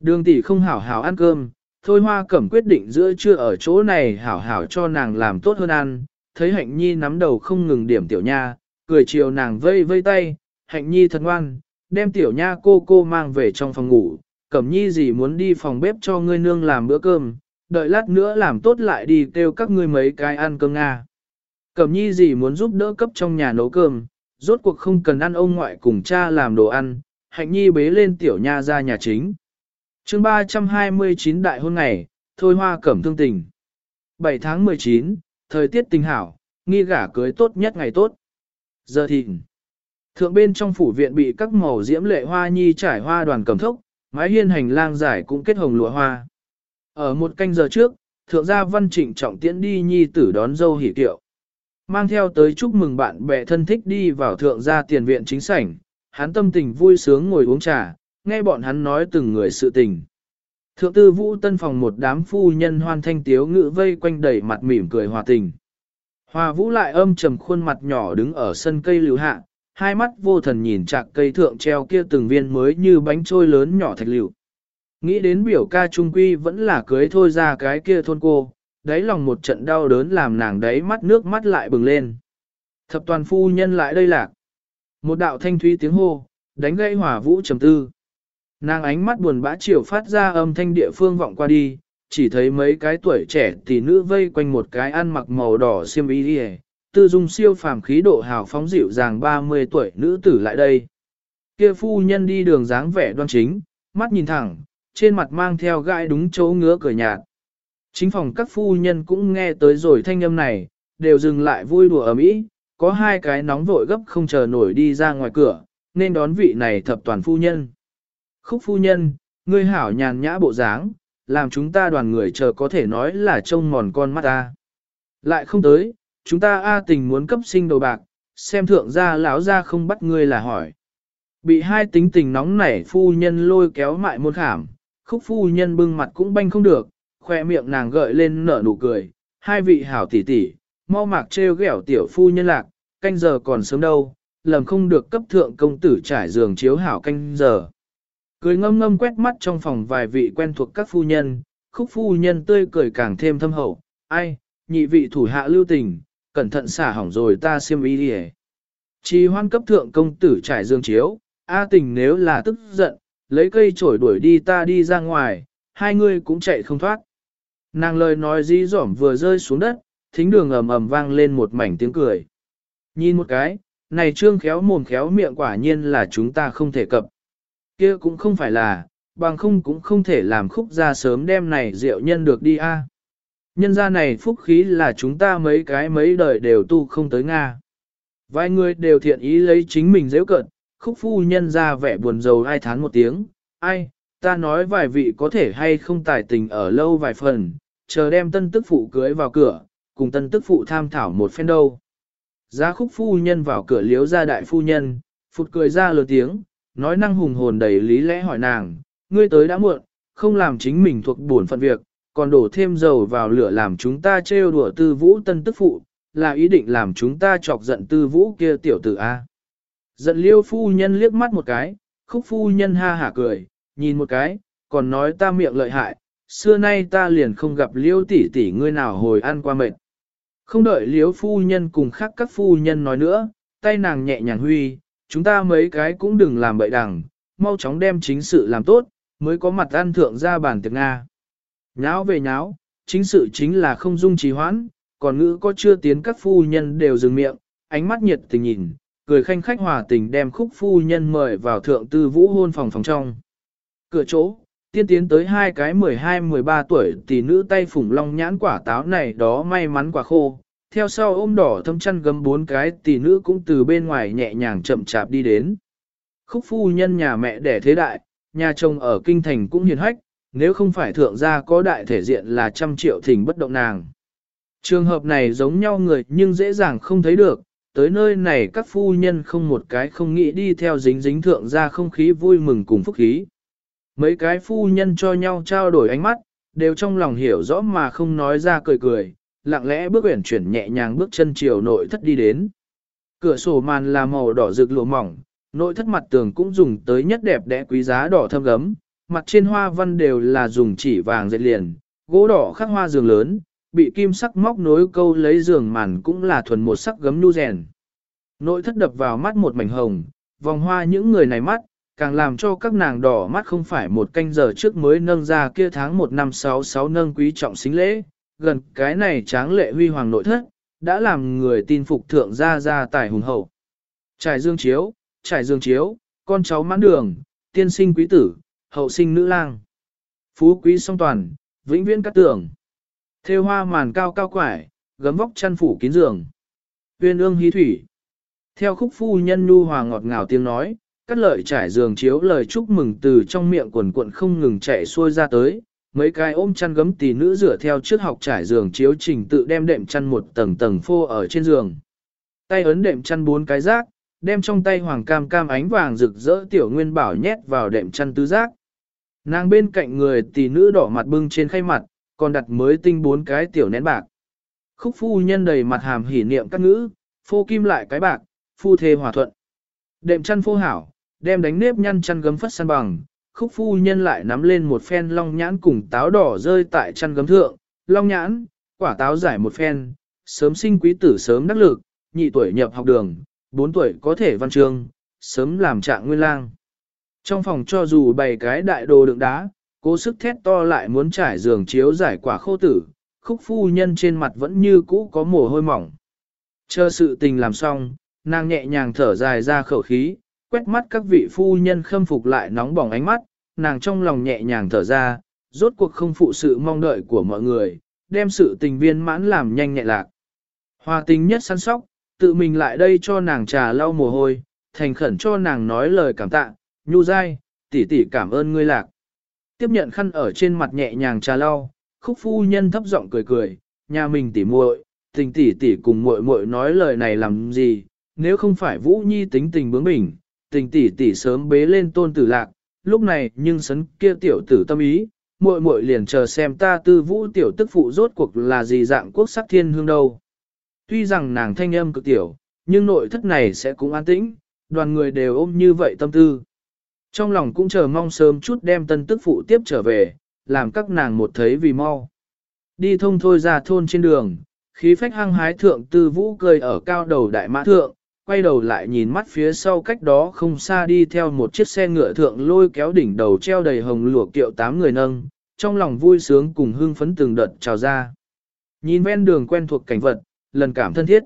Đường tỷ không hảo hảo ăn cơm, thôi hoa cẩm quyết định giữa trưa ở chỗ này hảo hảo cho nàng làm tốt hơn ăn, thấy hạnh nhi nắm đầu không ngừng điểm tiểu nha, cười chiều nàng vây vây tay, hạnh nhi thật ngoan, đem tiểu nha cô cô mang về trong phòng ngủ, cẩm nhi gì muốn đi phòng bếp cho ngươi nương làm bữa cơm, đợi lát nữa làm tốt lại đi kêu các ngươi mấy cái ăn cơm Nga. Cẩm nhi gì muốn giúp đỡ cấp trong nhà nấu cơm, rốt cuộc không cần ăn ông ngoại cùng cha làm đồ ăn, hạnh nhi bế lên tiểu nha ra nhà chính. chương 329 đại hôn ngày, thôi hoa cẩm thương tình. 7 tháng 19, thời tiết tình hảo, nghi gả cưới tốt nhất ngày tốt. Giờ thịnh. Thượng bên trong phủ viện bị các màu diễm lệ hoa nhi trải hoa đoàn cầm thốc, mái hiên hành lang giải cũng kết hồng lụa hoa. Ở một canh giờ trước, thượng gia văn trịnh trọng tiễn đi nhi tử đón dâu hỉ tiệu, Mang theo tới chúc mừng bạn bè thân thích đi vào thượng gia tiền viện chính sảnh, hắn tâm tình vui sướng ngồi uống trà, nghe bọn hắn nói từng người sự tình. Thượng tư vũ tân phòng một đám phu nhân hoan thanh tiếu ngự vây quanh đầy mặt mỉm cười hòa tình. Hòa vũ lại âm trầm khuôn mặt nhỏ đứng ở sân cây lưu hạ, hai mắt vô thần nhìn chạc cây thượng treo kia từng viên mới như bánh trôi lớn nhỏ thạch liệu. Nghĩ đến biểu ca trung quy vẫn là cưới thôi ra cái kia thôn cô, đáy lòng một trận đau đớn làm nàng đáy mắt nước mắt lại bừng lên. Thập toàn phu nhân lại đây lạc. Một đạo thanh thúy tiếng hô, đánh gãy hỏa vũ trầm tư. Nàng ánh mắt buồn bã chiều phát ra âm thanh địa phương vọng qua đi, chỉ thấy mấy cái tuổi trẻ tỷ nữ vây quanh một cái ăn mặc màu đỏ xiêm y đi tư dung siêu phàm khí độ hào phóng dịu dàng 30 tuổi nữ tử lại đây. Kia phu nhân đi đường dáng vẻ đoan chính, mắt nhìn thẳng, trên mặt mang theo gai đúng chỗ ngứa cười nhạt. Chính phòng các phu nhân cũng nghe tới rồi thanh âm này, đều dừng lại vui đùa ở mỹ, có hai cái nóng vội gấp không chờ nổi đi ra ngoài cửa, nên đón vị này thập toàn phu nhân. Khúc phu nhân, ngươi hảo nhàn nhã bộ dáng, làm chúng ta đoàn người chờ có thể nói là trông mòn con mắt ta. Lại không tới, chúng ta A tình muốn cấp sinh đồ bạc, xem thượng gia lão gia không bắt ngươi là hỏi. Bị hai tính tình nóng nảy phu nhân lôi kéo mại môn khảm, khúc phu nhân bưng mặt cũng banh không được, khoe miệng nàng gợi lên nở nụ cười, hai vị hảo tỷ tỷ, mau mạc trêu ghẹo tiểu phu nhân lạc, canh giờ còn sớm đâu, lầm không được cấp thượng công tử trải giường chiếu hảo canh giờ. Cười ngâm ngâm quét mắt trong phòng vài vị quen thuộc các phu nhân, khúc phu nhân tươi cười càng thêm thâm hậu, ai, nhị vị thủ hạ lưu tình, cẩn thận xả hỏng rồi ta xiêm y đi Chỉ hoan cấp thượng công tử trải dương chiếu, A tình nếu là tức giận, lấy cây chổi đuổi đi ta đi ra ngoài, hai người cũng chạy không thoát. Nàng lời nói dí dỏm vừa rơi xuống đất, thính đường ầm ầm vang lên một mảnh tiếng cười. Nhìn một cái, này trương khéo mồm khéo miệng quả nhiên là chúng ta không thể cập. kia cũng không phải là, bằng không cũng không thể làm khúc ra sớm đem này rượu nhân được đi a. Nhân gia này phúc khí là chúng ta mấy cái mấy đời đều tu không tới Nga. Vài người đều thiện ý lấy chính mình dễ cận, khúc phu nhân ra vẻ buồn rầu ai thán một tiếng, ai, ta nói vài vị có thể hay không tài tình ở lâu vài phần, chờ đem tân tức phụ cưới vào cửa, cùng tân tức phụ tham thảo một phen đâu. Giá khúc phu nhân vào cửa liếu ra đại phu nhân, phụt cười ra lừa tiếng, nói năng hùng hồn đầy lý lẽ hỏi nàng, ngươi tới đã muộn, không làm chính mình thuộc buồn phận việc, còn đổ thêm dầu vào lửa làm chúng ta trêu đùa tư vũ tân tức phụ, là ý định làm chúng ta chọc giận tư vũ kia tiểu tử A. Giận liêu phu nhân liếc mắt một cái, khúc phu nhân ha hả cười, nhìn một cái, còn nói ta miệng lợi hại, xưa nay ta liền không gặp liêu tỷ tỷ ngươi nào hồi ăn qua mệt. Không đợi liêu phu nhân cùng khác các phu nhân nói nữa, tay nàng nhẹ nhàng huy, chúng ta mấy cái cũng đừng làm bậy đằng, mau chóng đem chính sự làm tốt, mới có mặt ăn thượng ra bàn tiệc Nga. Nháo về nháo, chính sự chính là không dung trì hoãn, còn ngữ có chưa tiến các phu nhân đều dừng miệng, ánh mắt nhiệt tình nhìn, cười khanh khách hòa tình đem khúc phu nhân mời vào thượng tư vũ hôn phòng phòng trong. Cửa chỗ, tiên tiến tới hai cái 12-13 tuổi tỷ nữ tay phủng long nhãn quả táo này đó may mắn quả khô. Theo sau ôm đỏ thâm chăn gấm bốn cái tỷ nữ cũng từ bên ngoài nhẹ nhàng chậm chạp đi đến. Khúc phu nhân nhà mẹ đẻ thế đại, nhà chồng ở kinh thành cũng hiền hách, nếu không phải thượng gia có đại thể diện là trăm triệu thỉnh bất động nàng. Trường hợp này giống nhau người nhưng dễ dàng không thấy được, tới nơi này các phu nhân không một cái không nghĩ đi theo dính dính thượng gia không khí vui mừng cùng phúc khí. Mấy cái phu nhân cho nhau trao đổi ánh mắt, đều trong lòng hiểu rõ mà không nói ra cười cười, lặng lẽ bước uyển chuyển nhẹ nhàng bước chân chiều nội thất đi đến. Cửa sổ màn là màu đỏ rực lụa mỏng, nội thất mặt tường cũng dùng tới nhất đẹp đẽ quý giá đỏ thâm gấm, mặt trên hoa văn đều là dùng chỉ vàng dệt liền, gỗ đỏ khắc hoa giường lớn, bị kim sắc móc nối câu lấy giường màn cũng là thuần một sắc gấm nu rèn. Nội thất đập vào mắt một mảnh hồng, vòng hoa những người này mắt, càng làm cho các nàng đỏ mắt không phải một canh giờ trước mới nâng ra kia tháng 1 năm 66 nâng quý trọng xính lễ, gần cái này tráng lệ huy hoàng nội thất, đã làm người tin phục thượng gia gia tài hùng hậu. Trải dương chiếu, trải dương chiếu, con cháu mãn đường, tiên sinh quý tử, hậu sinh nữ lang. Phú quý song toàn, vĩnh viễn cắt tưởng. Thêu hoa màn cao cao quải, gấm vóc chăn phủ kín giường. Uyên ương hí thủy. Theo khúc phu nhân nu hòa ngọt ngào tiếng nói, cắt lợi trải giường chiếu lời chúc mừng từ trong miệng quần cuộn không ngừng chạy xuôi ra tới, mấy cái ôm chăn gấm tỷ nữ rửa theo trước học trải giường chiếu trình tự đem đệm chăn một tầng tầng phô ở trên giường. Tay ấn đệm chăn bốn cái rác, đem trong tay hoàng cam cam ánh vàng rực rỡ tiểu nguyên bảo nhét vào đệm chăn tứ rác. Nàng bên cạnh người tỷ nữ đỏ mặt bưng trên khay mặt, còn đặt mới tinh bốn cái tiểu nén bạc. Khúc phu nhân đầy mặt hàm hỉ niệm các ngữ, phô kim lại cái bạc, phu thê hòa thuận. Đệm chăn phô hảo, đem đánh nếp nhăn chăn gấm phất săn bằng, khúc phu nhân lại nắm lên một phen long nhãn cùng táo đỏ rơi tại chăn gấm thượng, long nhãn, quả táo giải một phen, sớm sinh quý tử sớm đắc lực, nhị tuổi nhập học đường, bốn tuổi có thể văn trường sớm làm trạng nguyên lang. Trong phòng cho dù bày cái đại đồ đựng đá, cố sức thét to lại muốn trải giường chiếu giải quả khô tử, khúc phu nhân trên mặt vẫn như cũ có mồ hôi mỏng. Chờ sự tình làm xong, nàng nhẹ nhàng thở dài ra khẩu khí, quét mắt các vị phu nhân khâm phục lại nóng bỏng ánh mắt, nàng trong lòng nhẹ nhàng thở ra, rốt cuộc không phụ sự mong đợi của mọi người, đem sự tình viên mãn làm nhanh nhẹ lạc. Hòa tình nhất săn sóc, tự mình lại đây cho nàng trà lau mồ hôi, thành khẩn cho nàng nói lời cảm tạ, nhu dai, tỷ tỷ cảm ơn ngươi lạc. Tiếp nhận khăn ở trên mặt nhẹ nhàng trà lau, khúc phu nhân thấp giọng cười cười, nhà mình tỷ muội, tình tỷ tỷ cùng muội muội nói lời này làm gì, nếu không phải Vũ Nhi tính tình bướng bỉnh, tình tỷ tỷ sớm bế lên tôn tử lạc, lúc này nhưng sấn kia tiểu tử tâm ý, muội muội liền chờ xem ta tư vũ tiểu tức phụ rốt cuộc là gì dạng quốc sắc thiên hương đâu. Tuy rằng nàng thanh âm cực tiểu, nhưng nội thất này sẽ cũng an tĩnh, đoàn người đều ôm như vậy tâm tư. Trong lòng cũng chờ mong sớm chút đem tân tức phụ tiếp trở về, làm các nàng một thấy vì mau. Đi thông thôi ra thôn trên đường, khí phách hăng hái thượng tư vũ cười ở cao đầu đại mã thượng, quay đầu lại nhìn mắt phía sau cách đó không xa đi theo một chiếc xe ngựa thượng lôi kéo đỉnh đầu treo đầy hồng lụa kiệu tám người nâng, trong lòng vui sướng cùng hưng phấn từng đợt trào ra. Nhìn ven đường quen thuộc cảnh vật, lần cảm thân thiết.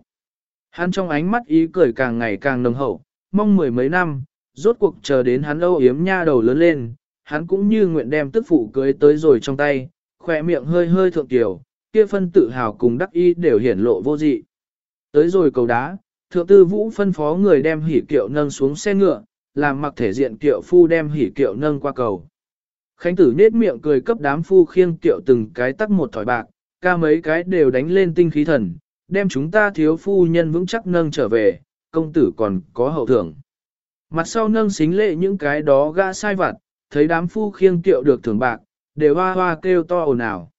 Hắn trong ánh mắt ý cười càng ngày càng nồng hậu, mong mười mấy năm, rốt cuộc chờ đến hắn âu yếm nha đầu lớn lên, hắn cũng như nguyện đem tức phụ cưới tới rồi trong tay, khỏe miệng hơi hơi thượng tiểu, kia phân tự hào cùng đắc y đều hiển lộ vô dị. Tới rồi cầu đá, thượng tư vũ phân phó người đem hỉ kiệu nâng xuống xe ngựa, làm mặc thể diện kiệu phu đem hỉ kiệu nâng qua cầu. Khánh tử nết miệng cười cấp đám phu khiêng kiệu từng cái tắc một thỏi bạc, ca mấy cái đều đánh lên tinh khí thần, đem chúng ta thiếu phu nhân vững chắc nâng trở về, công tử còn có hậu thưởng. Mặt sau nâng xính lệ những cái đó gã sai vặt, thấy đám phu khiêng tiệu được thưởng bạc, đều hoa hoa kêu to ồn ào.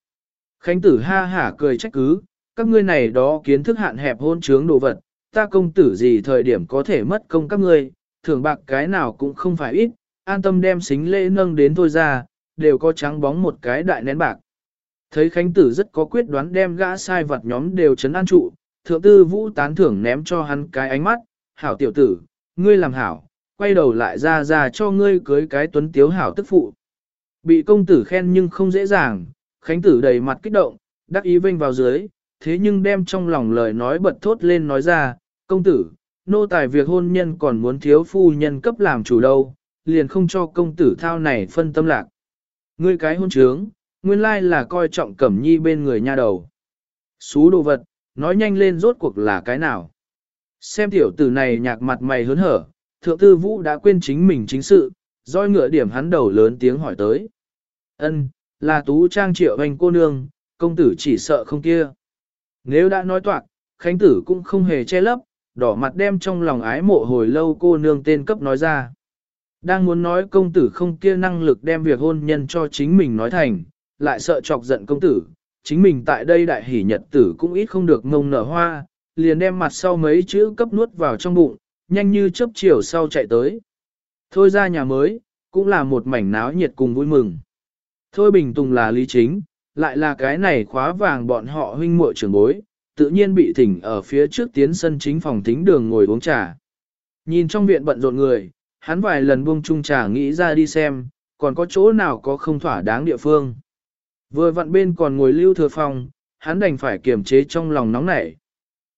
Khánh tử ha hả cười trách cứ, các ngươi này đó kiến thức hạn hẹp hôn trướng đồ vật, ta công tử gì thời điểm có thể mất công các ngươi, thưởng bạc cái nào cũng không phải ít, an tâm đem xính lễ nâng đến thôi ra, đều có trắng bóng một cái đại nén bạc. Thấy Khánh Tử rất có quyết đoán đem gã sai vật nhóm đều chấn an trụ, thượng tư vũ tán thưởng ném cho hắn cái ánh mắt, hảo tiểu tử, ngươi làm hảo, quay đầu lại ra ra cho ngươi cưới cái tuấn tiếu hảo tức phụ. Bị công tử khen nhưng không dễ dàng, Khánh Tử đầy mặt kích động, đắc ý vinh vào dưới, thế nhưng đem trong lòng lời nói bật thốt lên nói ra, công tử, nô tài việc hôn nhân còn muốn thiếu phu nhân cấp làm chủ đâu, liền không cho công tử thao này phân tâm lạc. Ngươi cái hôn trướng, nguyên lai là coi trọng cẩm nhi bên người nha đầu. Xú đồ vật, nói nhanh lên rốt cuộc là cái nào. Xem tiểu tử này nhạc mặt mày hớn hở, thượng tư vũ đã quên chính mình chính sự, roi ngựa điểm hắn đầu lớn tiếng hỏi tới. ân là tú trang triệu hành cô nương, công tử chỉ sợ không kia. Nếu đã nói toạc, khánh tử cũng không hề che lấp, đỏ mặt đem trong lòng ái mộ hồi lâu cô nương tên cấp nói ra. Đang muốn nói công tử không kia năng lực đem việc hôn nhân cho chính mình nói thành, lại sợ chọc giận công tử, chính mình tại đây đại hỷ nhật tử cũng ít không được ngông nở hoa, liền đem mặt sau mấy chữ cấp nuốt vào trong bụng, nhanh như chớp chiều sau chạy tới. Thôi ra nhà mới, cũng là một mảnh náo nhiệt cùng vui mừng. Thôi bình tùng là lý chính, lại là cái này khóa vàng bọn họ huynh muội trưởng bối, tự nhiên bị thỉnh ở phía trước tiến sân chính phòng thính đường ngồi uống trà. Nhìn trong viện bận rộn người, hắn vài lần buông chung trà nghĩ ra đi xem, còn có chỗ nào có không thỏa đáng địa phương. Vừa vặn bên còn ngồi lưu thừa phòng, hắn đành phải kiềm chế trong lòng nóng nảy.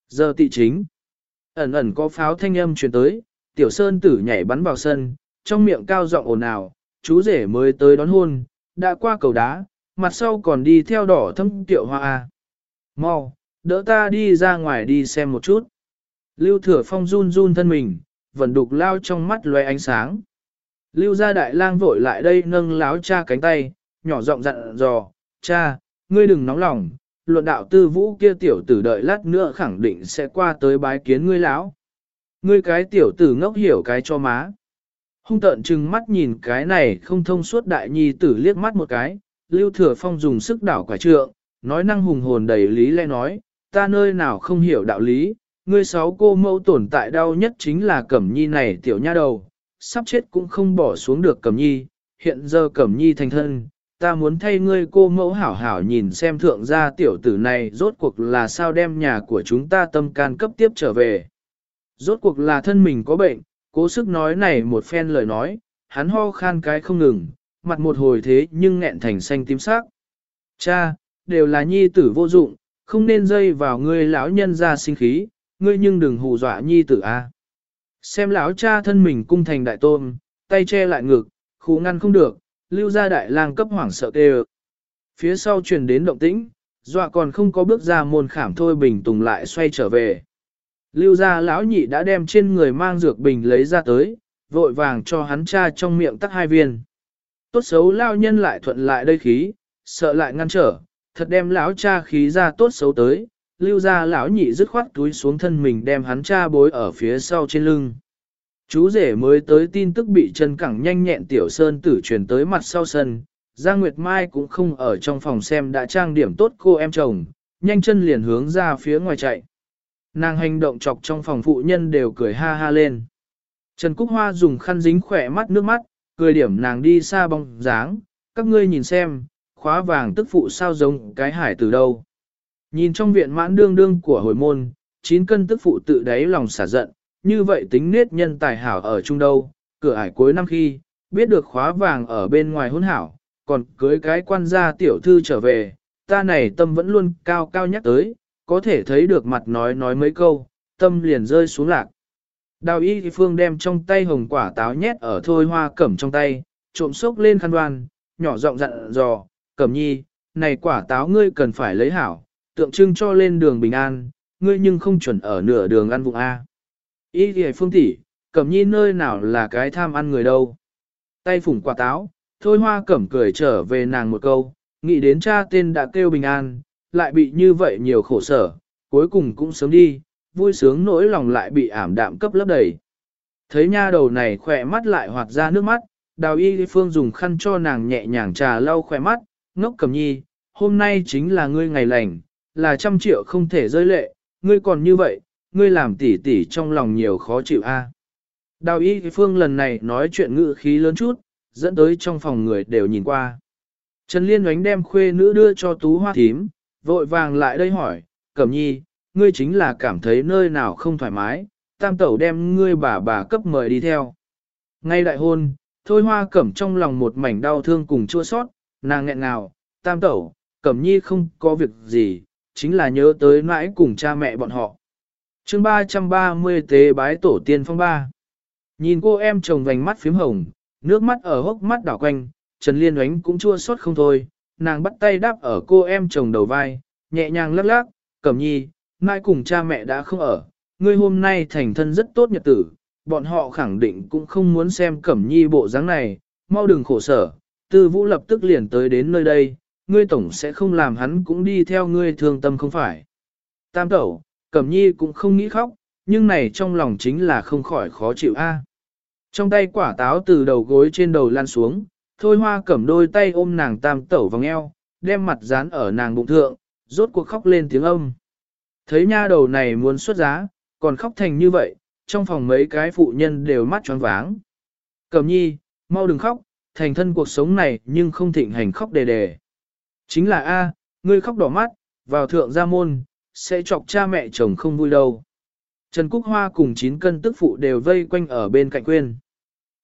Giờ tị chính, ẩn ẩn có pháo thanh âm truyền tới, tiểu sơn tử nhảy bắn vào sân, trong miệng cao giọng ồn ào, chú rể mới tới đón hôn, đã qua cầu đá, mặt sau còn đi theo đỏ thâm tiểu hoa. Mau, đỡ ta đi ra ngoài đi xem một chút. Lưu thừa phong run run thân mình, vẫn đục lao trong mắt loe ánh sáng. Lưu gia đại lang vội lại đây nâng láo cha cánh tay, nhỏ giọng dặn dò, cha, ngươi đừng nóng lòng, luận đạo tư vũ kia tiểu tử đợi lát nữa khẳng định sẽ qua tới bái kiến ngươi lão. Ngươi cái tiểu tử ngốc hiểu cái cho má. Hung tợn chừng mắt nhìn cái này không thông suốt đại nhi tử liếc mắt một cái, lưu thừa phong dùng sức đảo quả trượng, nói năng hùng hồn đầy lý lẽ nói, ta nơi nào không hiểu đạo lý, ngươi sáu cô mẫu tồn tại đau nhất chính là cẩm nhi này tiểu nha đầu, sắp chết cũng không bỏ xuống được cẩm nhi, hiện giờ cẩm nhi thành thân, ta muốn thay ngươi cô mẫu hảo hảo nhìn xem thượng gia tiểu tử này rốt cuộc là sao đem nhà của chúng ta tâm can cấp tiếp trở về. Rốt cuộc là thân mình có bệnh, cố sức nói này một phen lời nói, hắn ho khan cái không ngừng, mặt một hồi thế nhưng nghẹn thành xanh tím sắc. Cha, đều là nhi tử vô dụng, không nên dây vào ngươi lão nhân ra sinh khí, ngươi nhưng đừng hù dọa nhi tử a. Xem lão cha thân mình cung thành đại tôn, tay che lại ngực, khu ngăn không được, lưu ra đại lang cấp hoảng sợ tê Phía sau truyền đến động tĩnh, dọa còn không có bước ra môn khảm thôi bình tùng lại xoay trở về. Lưu gia lão nhị đã đem trên người mang dược bình lấy ra tới, vội vàng cho hắn cha trong miệng tắc hai viên. Tốt xấu lao nhân lại thuận lại đây khí, sợ lại ngăn trở, thật đem lão cha khí ra tốt xấu tới, lưu gia lão nhị dứt khoát túi xuống thân mình đem hắn cha bối ở phía sau trên lưng. Chú rể mới tới tin tức bị chân cẳng nhanh nhẹn tiểu sơn tử truyền tới mặt sau sân, Giang Nguyệt Mai cũng không ở trong phòng xem đã trang điểm tốt cô em chồng, nhanh chân liền hướng ra phía ngoài chạy. Nàng hành động chọc trong phòng phụ nhân đều cười ha ha lên. Trần Cúc Hoa dùng khăn dính khỏe mắt nước mắt, cười điểm nàng đi xa bóng dáng, các ngươi nhìn xem, khóa vàng tức phụ sao giống cái hải từ đâu. Nhìn trong viện mãn đương đương của hồi môn, chín cân tức phụ tự đáy lòng xả giận, như vậy tính nết nhân tài hảo ở chung đâu, cửa ải cuối năm khi, biết được khóa vàng ở bên ngoài hôn hảo, còn cưới cái quan gia tiểu thư trở về, ta này tâm vẫn luôn cao cao nhắc tới, có thể thấy được mặt nói nói mấy câu, tâm liền rơi xuống lạc. Đào y phương đem trong tay hồng quả táo nhét ở thôi hoa cẩm trong tay, trộm sốc lên khăn đoan, nhỏ giọng dặn dò, cẩm nhi, này quả táo ngươi cần phải lấy hảo, tượng trưng cho lên đường bình an, ngươi nhưng không chuẩn ở nửa đường ăn vụng A. Y thì phương tỷ, cẩm nhi nơi nào là cái tham ăn người đâu. Tay phủng quả táo, thôi hoa cẩm cười trở về nàng một câu, nghĩ đến cha tên đã kêu bình an, lại bị như vậy nhiều khổ sở, cuối cùng cũng sớm đi, vui sướng nỗi lòng lại bị ảm đạm cấp lấp đầy. Thấy nha đầu này khỏe mắt lại hoạt ra nước mắt, đào y phương dùng khăn cho nàng nhẹ nhàng trà lau khỏe mắt, ngốc cầm nhi, hôm nay chính là ngươi ngày lành, là trăm triệu không thể rơi lệ, ngươi còn như vậy, ngươi làm tỉ tỉ trong lòng nhiều khó chịu a. Đào y phương lần này nói chuyện ngữ khí lớn chút, dẫn tới trong phòng người đều nhìn qua. Trần Liên oánh đem khuê nữ đưa cho tú hoa thím, vội vàng lại đây hỏi, Cẩm nhi, ngươi chính là cảm thấy nơi nào không thoải mái, tam tẩu đem ngươi bà bà cấp mời đi theo. Ngay đại hôn, thôi hoa cẩm trong lòng một mảnh đau thương cùng chua sót, nàng nghẹn nào, tam tẩu, cẩm nhi không có việc gì, chính là nhớ tới mãi cùng cha mẹ bọn họ chương 330 tế bái tổ tiên phong ba. Nhìn cô em chồng vành mắt phím hồng, nước mắt ở hốc mắt đảo quanh, Trần Liên oánh cũng chua xót không thôi, nàng bắt tay đáp ở cô em chồng đầu vai, nhẹ nhàng lắc lắc, cẩm nhi, mai cùng cha mẹ đã không ở, ngươi hôm nay thành thân rất tốt nhật tử, bọn họ khẳng định cũng không muốn xem cẩm nhi bộ dáng này, mau đừng khổ sở, tư vũ lập tức liền tới đến nơi đây, ngươi tổng sẽ không làm hắn cũng đi theo ngươi thương tâm không phải. Tam tẩu, cẩm nhi cũng không nghĩ khóc, nhưng này trong lòng chính là không khỏi khó chịu a. Trong tay quả táo từ đầu gối trên đầu lan xuống, thôi hoa cẩm đôi tay ôm nàng tam tẩu vòng eo, đem mặt dán ở nàng bụng thượng, rốt cuộc khóc lên tiếng âm. Thấy nha đầu này muốn xuất giá, còn khóc thành như vậy, trong phòng mấy cái phụ nhân đều mắt tròn váng. Cẩm nhi, mau đừng khóc, thành thân cuộc sống này nhưng không thịnh hành khóc đề đề. Chính là A, ngươi khóc đỏ mắt, vào thượng gia môn, sẽ chọc cha mẹ chồng không vui đâu. Trần Cúc Hoa cùng chín cân tức phụ đều vây quanh ở bên cạnh quên.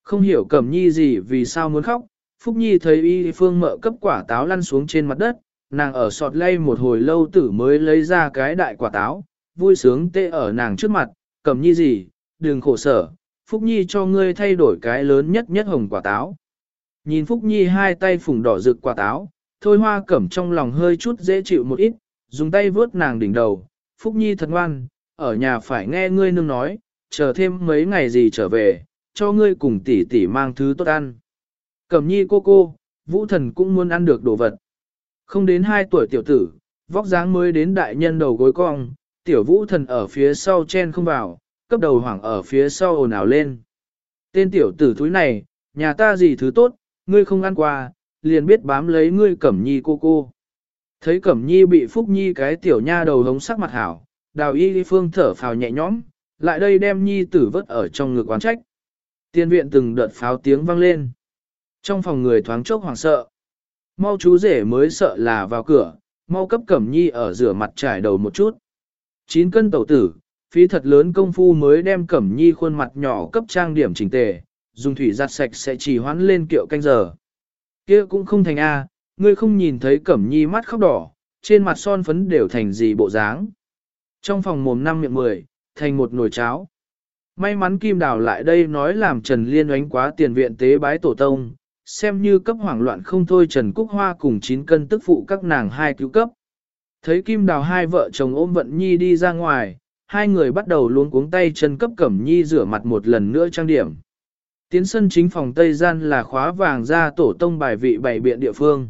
Không hiểu Cẩm Nhi gì vì sao muốn khóc, Phúc Nhi thấy y phương mợ cấp quả táo lăn xuống trên mặt đất, nàng ở sọt lay một hồi lâu tử mới lấy ra cái đại quả táo, vui sướng tê ở nàng trước mặt, Cẩm nhi gì, đừng khổ sở, Phúc Nhi cho ngươi thay đổi cái lớn nhất nhất hồng quả táo. Nhìn Phúc Nhi hai tay phùng đỏ rực quả táo, thôi hoa cẩm trong lòng hơi chút dễ chịu một ít, dùng tay vướt nàng đỉnh đầu, Phúc Nhi thật ngoan, ở nhà phải nghe ngươi nương nói, chờ thêm mấy ngày gì trở về, cho ngươi cùng tỷ tỷ mang thứ tốt ăn. Cẩm Nhi cô cô, vũ thần cũng muốn ăn được đồ vật. Không đến 2 tuổi tiểu tử, vóc dáng mới đến đại nhân đầu gối cong, tiểu vũ thần ở phía sau chen không vào, cấp đầu hoảng ở phía sau ồn ào lên. Tên tiểu tử thúi này, nhà ta gì thứ tốt, ngươi không ăn qua, liền biết bám lấy ngươi cẩm nhi cô cô. Thấy cẩm nhi bị phúc nhi cái tiểu nha đầu hống sắc mặt hảo, đào y phương thở phào nhẹ nhõm, lại đây đem nhi tử vất ở trong ngực quán trách. Tiên viện từng đợt pháo tiếng vang lên. Trong phòng người thoáng chốc hoảng sợ. Mau chú rể mới sợ là vào cửa, mau cấp cẩm nhi ở rửa mặt trải đầu một chút. Chín cân tẩu tử, phí thật lớn công phu mới đem cẩm nhi khuôn mặt nhỏ cấp trang điểm chỉnh tề, dùng thủy giặt sạch sẽ chỉ hoán lên kiệu canh giờ. kia cũng không thành A, ngươi không nhìn thấy cẩm nhi mắt khóc đỏ, trên mặt son phấn đều thành gì bộ dáng. Trong phòng mồm năm miệng mười, thành một nồi cháo. May mắn Kim Đào lại đây nói làm Trần Liên oánh quá tiền viện tế bái tổ tông, xem như cấp hoảng loạn không thôi Trần Cúc Hoa cùng 9 cân tức phụ các nàng hai cứu cấp. Thấy Kim Đào hai vợ chồng ôm Vận Nhi đi ra ngoài, hai người bắt đầu luống cuống tay chân cấp Cẩm Nhi rửa mặt một lần nữa trang điểm. Tiến sân chính phòng Tây Gian là khóa vàng ra tổ tông bài vị bảy biện địa phương.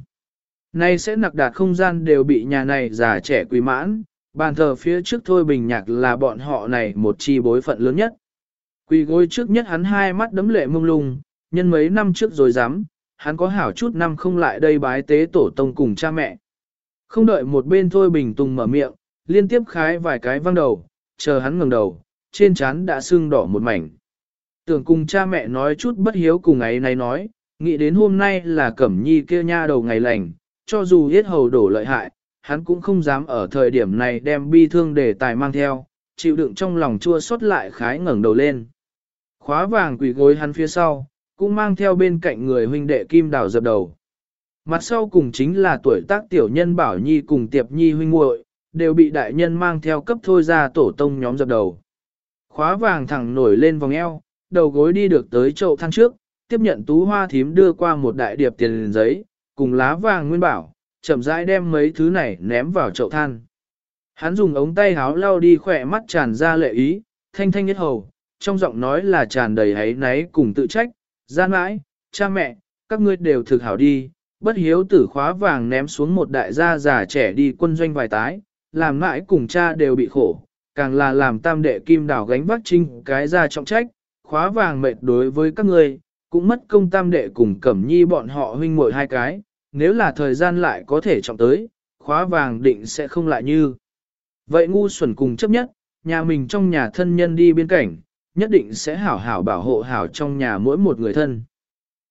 Nay sẽ nặc đạt không gian đều bị nhà này già trẻ quý mãn, bàn thờ phía trước thôi bình nhạc là bọn họ này một chi bối phận lớn nhất. Quỳ gối trước nhất hắn hai mắt đấm lệ mông lung, nhân mấy năm trước rồi dám, hắn có hảo chút năm không lại đây bái tế tổ tông cùng cha mẹ. Không đợi một bên thôi bình tùng mở miệng, liên tiếp khái vài cái văng đầu, chờ hắn ngẩng đầu, trên trán đã sưng đỏ một mảnh. Tưởng cùng cha mẹ nói chút bất hiếu cùng ấy này nói, nghĩ đến hôm nay là cẩm nhi kia nha đầu ngày lành, cho dù hết hầu đổ lợi hại, hắn cũng không dám ở thời điểm này đem bi thương để tài mang theo, chịu đựng trong lòng chua xót lại khái ngẩng đầu lên. Khóa vàng quỷ gối hắn phía sau, cũng mang theo bên cạnh người huynh đệ kim đào dập đầu. Mặt sau cùng chính là tuổi tác tiểu nhân Bảo Nhi cùng Tiệp Nhi huynh muội đều bị đại nhân mang theo cấp thôi ra tổ tông nhóm dập đầu. Khóa vàng thẳng nổi lên vòng eo, đầu gối đi được tới chậu than trước, tiếp nhận tú hoa thím đưa qua một đại điệp tiền giấy, cùng lá vàng nguyên bảo, chậm rãi đem mấy thứ này ném vào chậu than. Hắn dùng ống tay háo lau đi khỏe mắt tràn ra lệ ý, thanh thanh nhất hầu, trong giọng nói là tràn đầy hấy náy cùng tự trách, gian mãi, cha mẹ, các ngươi đều thực hảo đi, bất hiếu tử khóa vàng ném xuống một đại gia già trẻ đi quân doanh vài tái, làm mãi cùng cha đều bị khổ, càng là làm tam đệ kim đảo gánh vác trinh cái ra trọng trách, khóa vàng mệt đối với các ngươi, cũng mất công tam đệ cùng cẩm nhi bọn họ huynh muội hai cái, nếu là thời gian lại có thể trọng tới, khóa vàng định sẽ không lại như. Vậy ngu xuẩn cùng chấp nhất, nhà mình trong nhà thân nhân đi biên cảnh, nhất định sẽ hảo hảo bảo hộ hảo trong nhà mỗi một người thân.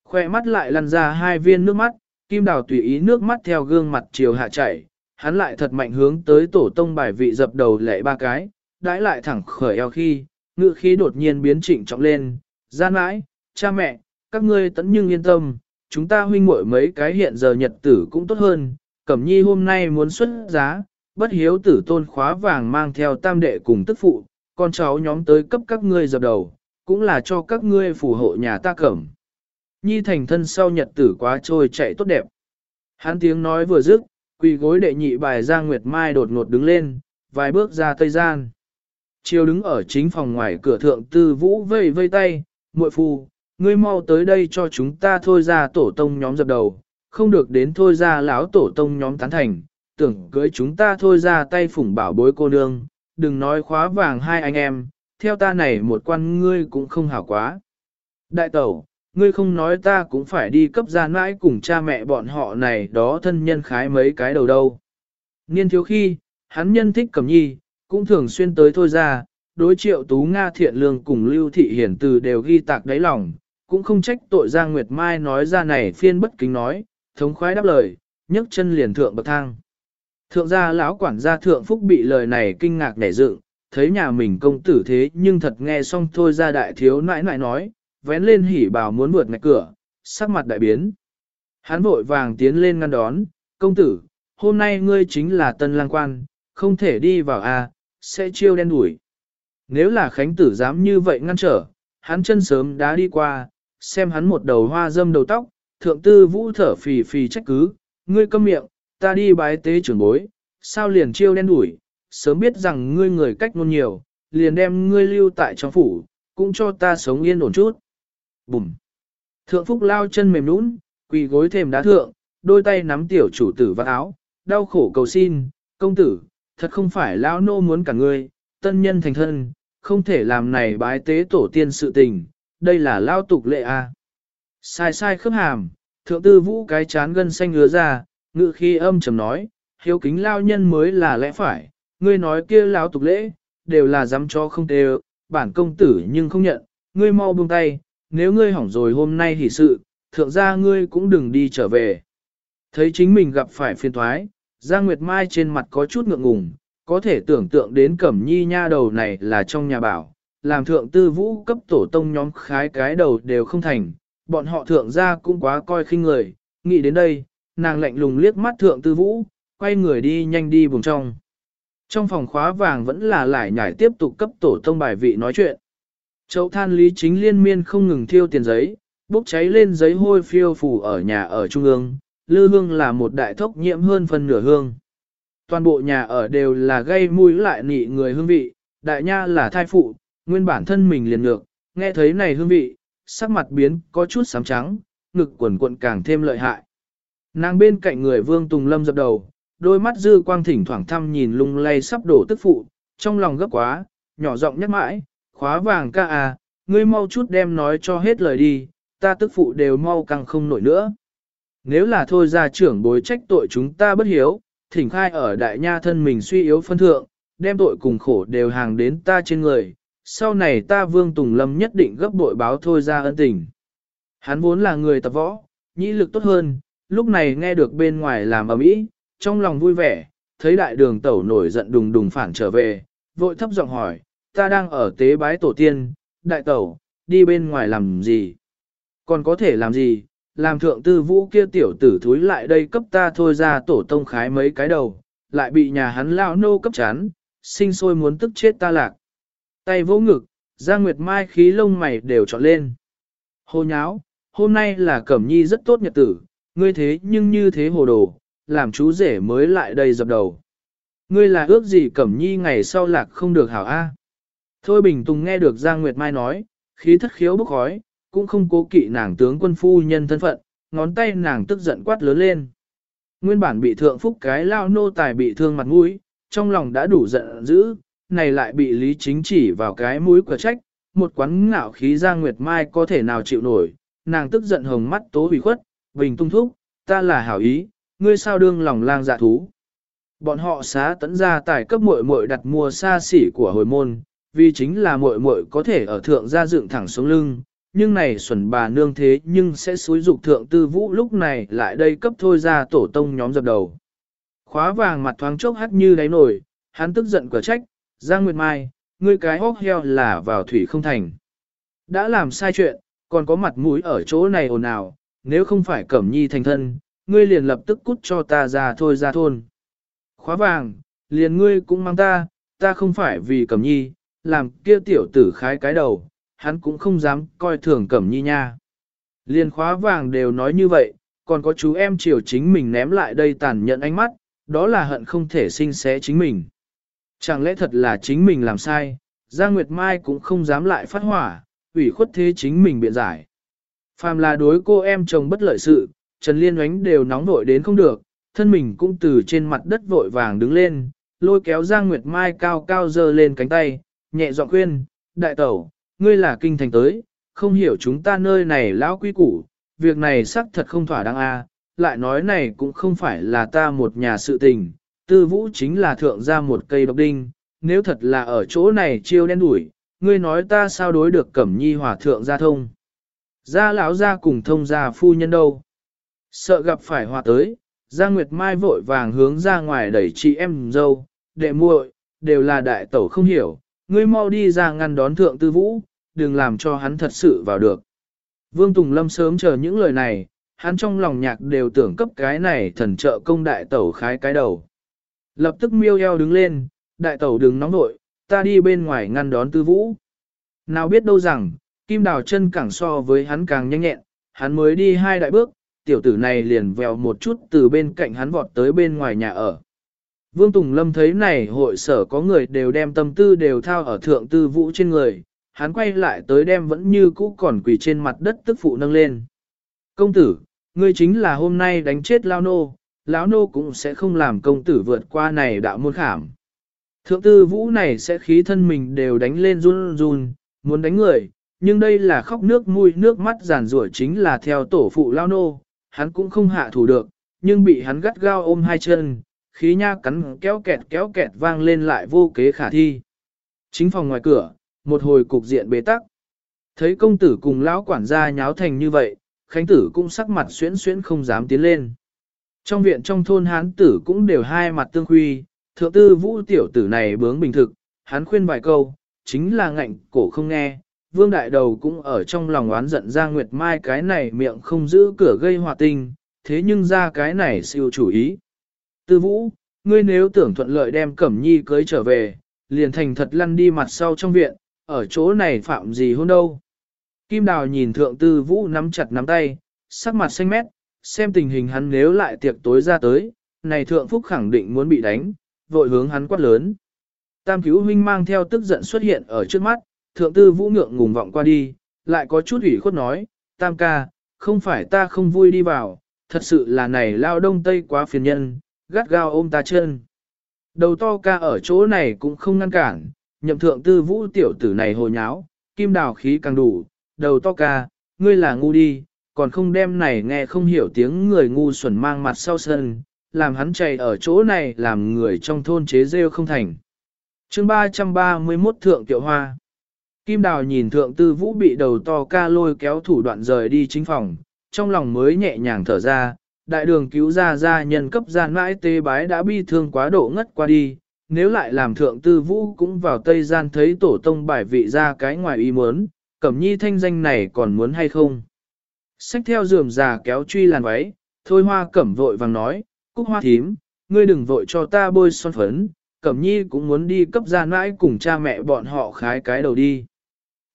Khoe mắt lại lăn ra hai viên nước mắt, kim đào tùy ý nước mắt theo gương mặt chiều hạ chảy, hắn lại thật mạnh hướng tới tổ tông bài vị dập đầu lệ ba cái, đãi lại thẳng khởi eo khi, ngự khí đột nhiên biến chỉnh trọng lên, gian mãi, cha mẹ, các ngươi tẫn nhưng yên tâm, chúng ta huynh muội mấy cái hiện giờ nhật tử cũng tốt hơn, Cẩm Nhi hôm nay muốn xuất giá, bất hiếu tử tôn khóa vàng mang theo tam đệ cùng tức phụ, con cháu nhóm tới cấp các ngươi dập đầu, cũng là cho các ngươi phù hộ nhà ta cẩm. Nhi thành thân sau nhật tử quá trôi chạy tốt đẹp. Hắn tiếng nói vừa dứt, quỳ gối đệ nhị bài Giang Nguyệt Mai đột ngột đứng lên, vài bước ra tây gian. Chiều đứng ở chính phòng ngoài cửa thượng tư vũ vây vây tay, muội phu, ngươi mau tới đây cho chúng ta thôi ra tổ tông nhóm dập đầu, không được đến thôi ra lão tổ tông nhóm tán thành, tưởng cưới chúng ta thôi ra tay phủng bảo bối cô nương, đừng nói khóa vàng hai anh em, theo ta này một quan ngươi cũng không hảo quá. Đại tẩu, ngươi không nói ta cũng phải đi cấp gia mãi cùng cha mẹ bọn họ này đó thân nhân khái mấy cái đầu đâu. Niên thiếu khi, hắn nhân thích cẩm nhi, cũng thường xuyên tới thôi ra, đối triệu tú Nga thiện lương cùng lưu thị hiển từ đều ghi tạc đáy lòng, cũng không trách tội Giang Nguyệt Mai nói ra này phiên bất kính nói, thống khoái đáp lời, nhấc chân liền thượng bậc thang. Thượng gia lão quản gia thượng phúc bị lời này kinh ngạc nảy dựng, thấy nhà mình công tử thế nhưng thật nghe xong thôi ra đại thiếu nãi nãi nói, vén lên hỉ bào muốn vượt ngạch cửa, sắc mặt đại biến. Hắn vội vàng tiến lên ngăn đón, công tử, hôm nay ngươi chính là tân lang quan, không thể đi vào a, sẽ chiêu đen đuổi. Nếu là khánh tử dám như vậy ngăn trở, hắn chân sớm đã đi qua, xem hắn một đầu hoa dâm đầu tóc, thượng tư vũ thở phì phì trách cứ, ngươi câm miệng, ta đi bái tế trưởng bối, sao liền chiêu đen đuổi, sớm biết rằng ngươi người cách ngôn nhiều, liền đem ngươi lưu tại trong phủ, cũng cho ta sống yên ổn chút. Bùm! Thượng Phúc lao chân mềm nũng, Quỳ gối thềm đá thượng, đôi tay nắm tiểu chủ tử vào áo, đau khổ cầu xin, công tử, thật không phải lão nô muốn cả ngươi, tân nhân thành thân, không thể làm này bái tế tổ tiên sự tình, đây là lao tục lệ a. À. Sai sai khớp hàm, thượng tư vũ cái chán gân xanh ngứa ra, ngự khi âm trầm nói, hiếu kính lao nhân mới là lẽ phải, ngươi nói kia lao tục lễ, đều là dám cho không đều, bản công tử nhưng không nhận, ngươi mau buông tay, nếu ngươi hỏng rồi hôm nay hỉ sự, thượng gia ngươi cũng đừng đi trở về. Thấy chính mình gặp phải phiền thoái, Giang Nguyệt Mai trên mặt có chút ngượng ngùng, có thể tưởng tượng đến cẩm nhi nha đầu này là trong nhà bảo, làm thượng tư vũ cấp tổ tông nhóm khái cái đầu đều không thành, bọn họ thượng gia cũng quá coi khinh người, nghĩ đến đây, nàng lạnh lùng liếc mắt thượng tư vũ, quay người đi nhanh đi vùng trong. Trong phòng khóa vàng vẫn là lại nhảy tiếp tục cấp tổ tông bài vị nói chuyện. Chậu than lý chính liên miên không ngừng thiêu tiền giấy, bốc cháy lên giấy hôi phiêu phủ ở nhà ở trung ương, lư hương là một đại thốc nhiễm hơn phần nửa hương. Toàn bộ nhà ở đều là gây mũi lại nị người hương vị, đại nha là thai phụ, nguyên bản thân mình liền ngược, nghe thấy này hương vị, sắc mặt biến có chút sám trắng, ngực quần cuộn càng thêm lợi hại. Nàng bên cạnh người vương Tùng Lâm dập đầu, đôi mắt dư quang thỉnh thoảng thăm nhìn lung lay sắp đổ tức phụ, trong lòng gấp quá, nhỏ giọng nhắc mãi, khóa vàng ca à, ngươi mau chút đem nói cho hết lời đi, ta tức phụ đều mau càng không nổi nữa. Nếu là thôi ra trưởng bối trách tội chúng ta bất hiếu, thỉnh khai ở đại nha thân mình suy yếu phân thượng, đem tội cùng khổ đều hàng đến ta trên người, sau này ta vương Tùng Lâm nhất định gấp bội báo thôi ra ân tình. Hắn vốn là người tập võ, nhĩ lực tốt hơn, lúc này nghe được bên ngoài làm ầm ĩ, trong lòng vui vẻ, thấy đại đường tẩu nổi giận đùng đùng phản trở về, vội thấp giọng hỏi, ta đang ở tế bái tổ tiên, đại tẩu, đi bên ngoài làm gì? Còn có thể làm gì? Làm thượng tư vũ kia tiểu tử thúi lại đây cấp ta thôi ra tổ tông khái mấy cái đầu, lại bị nhà hắn lao nô cấp chán, sinh sôi muốn tức chết ta lạc. Tay vỗ ngực, Giang Nguyệt Mai khí lông mày đều trọn lên. Hồ nháo, hôm nay là Cẩm Nhi rất tốt nhật tử, ngươi thế nhưng như thế hồ đồ, làm chú rể mới lại đây dập đầu. Ngươi là ước gì Cẩm Nhi ngày sau lạc không được hảo A. Thôi Bình Tùng nghe được Giang Nguyệt Mai nói, khí thất khiếu bốc khói, cũng không cố kỵ nàng tướng quân phu nhân thân phận, ngón tay nàng tức giận quát lớn lên. Nguyên bản bị thượng phúc cái lao nô tài bị thương mặt mũi, trong lòng đã đủ giận dữ, này lại bị lý chính chỉ vào cái mũi của trách, một quán ngạo khí Giang Nguyệt Mai có thể nào chịu nổi, nàng tức giận hồng mắt tố hủy khuất, bình tung thúc, ta là hảo ý, ngươi sao đương lòng lang dạ thú. Bọn họ xá tấn ra tài cấp muội muội đặt mua xa xỉ của hồi môn, vì chính là muội muội có thể ở thượng gia dựng thẳng xuống lưng, nhưng này xuẩn bà nương thế nhưng sẽ xúi dục thượng tư vũ lúc này lại đây cấp thôi ra tổ tông nhóm dập đầu. Khóa vàng mặt thoáng chốc hắt như đáy nổi, hắn tức giận quả trách, Giang Nguyệt Mai, ngươi cái hốc heo là vào thủy không thành. Đã làm sai chuyện, còn có mặt mũi ở chỗ này ồn ào, nếu không phải cẩm nhi thành thân, ngươi liền lập tức cút cho ta ra thôi ra thôn. Khóa vàng, liền ngươi cũng mang ta, ta không phải vì cẩm nhi, làm kia tiểu tử khái cái đầu, hắn cũng không dám coi thường cẩm nhi nha. Liền khóa vàng đều nói như vậy, còn có chú em chiều chính mình ném lại đây tàn nhận ánh mắt, đó là hận không thể sinh xé chính mình. Chẳng lẽ thật là chính mình làm sai, Giang Nguyệt Mai cũng không dám lại phát hỏa, ủy khuất thế chính mình biện giải. Phàm là đối cô em chồng bất lợi sự, Trần Liên oánh đều nóng vội đến không được, thân mình cũng từ trên mặt đất vội vàng đứng lên, lôi kéo Giang Nguyệt Mai cao cao dơ lên cánh tay, nhẹ giọng khuyên, đại tẩu, ngươi là kinh thành tới, không hiểu chúng ta nơi này lão quy củ, việc này xác thật không thỏa đáng a, lại nói này cũng không phải là ta một nhà sự tình, tư vũ chính là thượng ra một cây độc đinh, nếu thật là ở chỗ này chiêu đen đuổi, ngươi nói ta sao đối được cẩm nhi hòa thượng gia thông. Gia lão gia cùng thông gia phu nhân đâu. Sợ gặp phải hòa tới, Gia Nguyệt Mai vội vàng hướng ra ngoài đẩy chị em dâu, đệ muội, đều là đại tẩu không hiểu, ngươi mau đi ra ngăn đón thượng tư vũ, đừng làm cho hắn thật sự vào được. Vương Tùng Lâm sớm chờ những lời này, hắn trong lòng nhạc đều tưởng cấp cái này thần trợ công đại tẩu khái cái đầu. Lập tức miêu eo đứng lên, đại tẩu đừng nóng nội, ta đi bên ngoài ngăn đón tư vũ. Nào biết đâu rằng, kim đào chân càng so với hắn càng nhanh nhẹn, hắn mới đi hai đại bước, tiểu tử này liền vèo một chút từ bên cạnh hắn vọt tới bên ngoài nhà ở. Vương Tùng Lâm thấy này hội sở có người đều đem tâm tư đều thao ở thượng tư vũ trên người, hắn quay lại tới đem vẫn như cũ còn quỳ trên mặt đất tức phụ nâng lên. Công tử, ngươi chính là hôm nay đánh chết lao nô, lão nô cũng sẽ không làm công tử vượt qua này đạo môn khảm. Thượng tư vũ này sẽ khí thân mình đều đánh lên run run, muốn đánh người, nhưng đây là khóc nước mũi nước mắt giàn rủa chính là theo tổ phụ lao nô, hắn cũng không hạ thủ được, nhưng bị hắn gắt gao ôm hai chân, khí nha cắn kéo kẹt kéo kẹt vang lên lại vô kế khả thi. Chính phòng ngoài cửa, một hồi cục diện bế tắc. Thấy công tử cùng lão quản gia nháo thành như vậy, khánh tử cũng sắc mặt xuyễn xuyễn không dám tiến lên. Trong viện trong thôn hán tử cũng đều hai mặt tương huy, thượng tư vũ tiểu tử này bướng bình thực, hắn khuyên vài câu, chính là ngạnh cổ không nghe. Vương đại đầu cũng ở trong lòng oán giận ra Nguyệt Mai cái này miệng không giữ cửa gây hòa tình, thế nhưng ra cái này siêu chủ ý. Tư vũ, ngươi nếu tưởng thuận lợi đem Cẩm Nhi cưới trở về, liền thành thật lăn đi mặt sau trong viện, ở chỗ này phạm gì hôn đâu. Kim Đào nhìn thượng tư vũ nắm chặt nắm tay, sắc mặt xanh mét, xem tình hình hắn nếu lại tiệc tối ra tới, này thượng phúc khẳng định muốn bị đánh, vội hướng hắn quát lớn. Tam cứu huynh mang theo tức giận xuất hiện ở trước mắt, thượng tư vũ ngượng ngùng vọng qua đi, lại có chút ủy khuất nói, tam ca, không phải ta không vui đi vào, thật sự là này lao đông tây quá phiền nhân, gắt gao ôm ta chân. Đầu to ca ở chỗ này cũng không ngăn cản, nhậm thượng tư vũ tiểu tử này hồ nháo, kim đào khí càng đủ, đầu to ca, ngươi là ngu đi, còn không đem này nghe không hiểu tiếng người ngu xuẩn mang mặt sau sân, làm hắn chạy ở chỗ này làm người trong thôn chế rêu không thành. chương 331 Thượng Tiệu Hoa Kim Đào nhìn Thượng Tư Vũ bị đầu to ca lôi kéo thủ đoạn rời đi chính phòng, trong lòng mới nhẹ nhàng thở ra, đại đường cứu ra ra nhân cấp gian mãi tê bái đã bi thương quá độ ngất qua đi, nếu lại làm Thượng Tư Vũ cũng vào Tây Gian thấy tổ tông bài vị ra cái ngoài ý muốn, Cẩm Nhi thanh danh này còn muốn hay không? Xách theo giường già kéo truy làn váy, thôi hoa cẩm vội vàng nói, cúc hoa thím, ngươi đừng vội cho ta bôi son phấn, cẩm nhi cũng muốn đi cấp ra nãi cùng cha mẹ bọn họ khái cái đầu đi.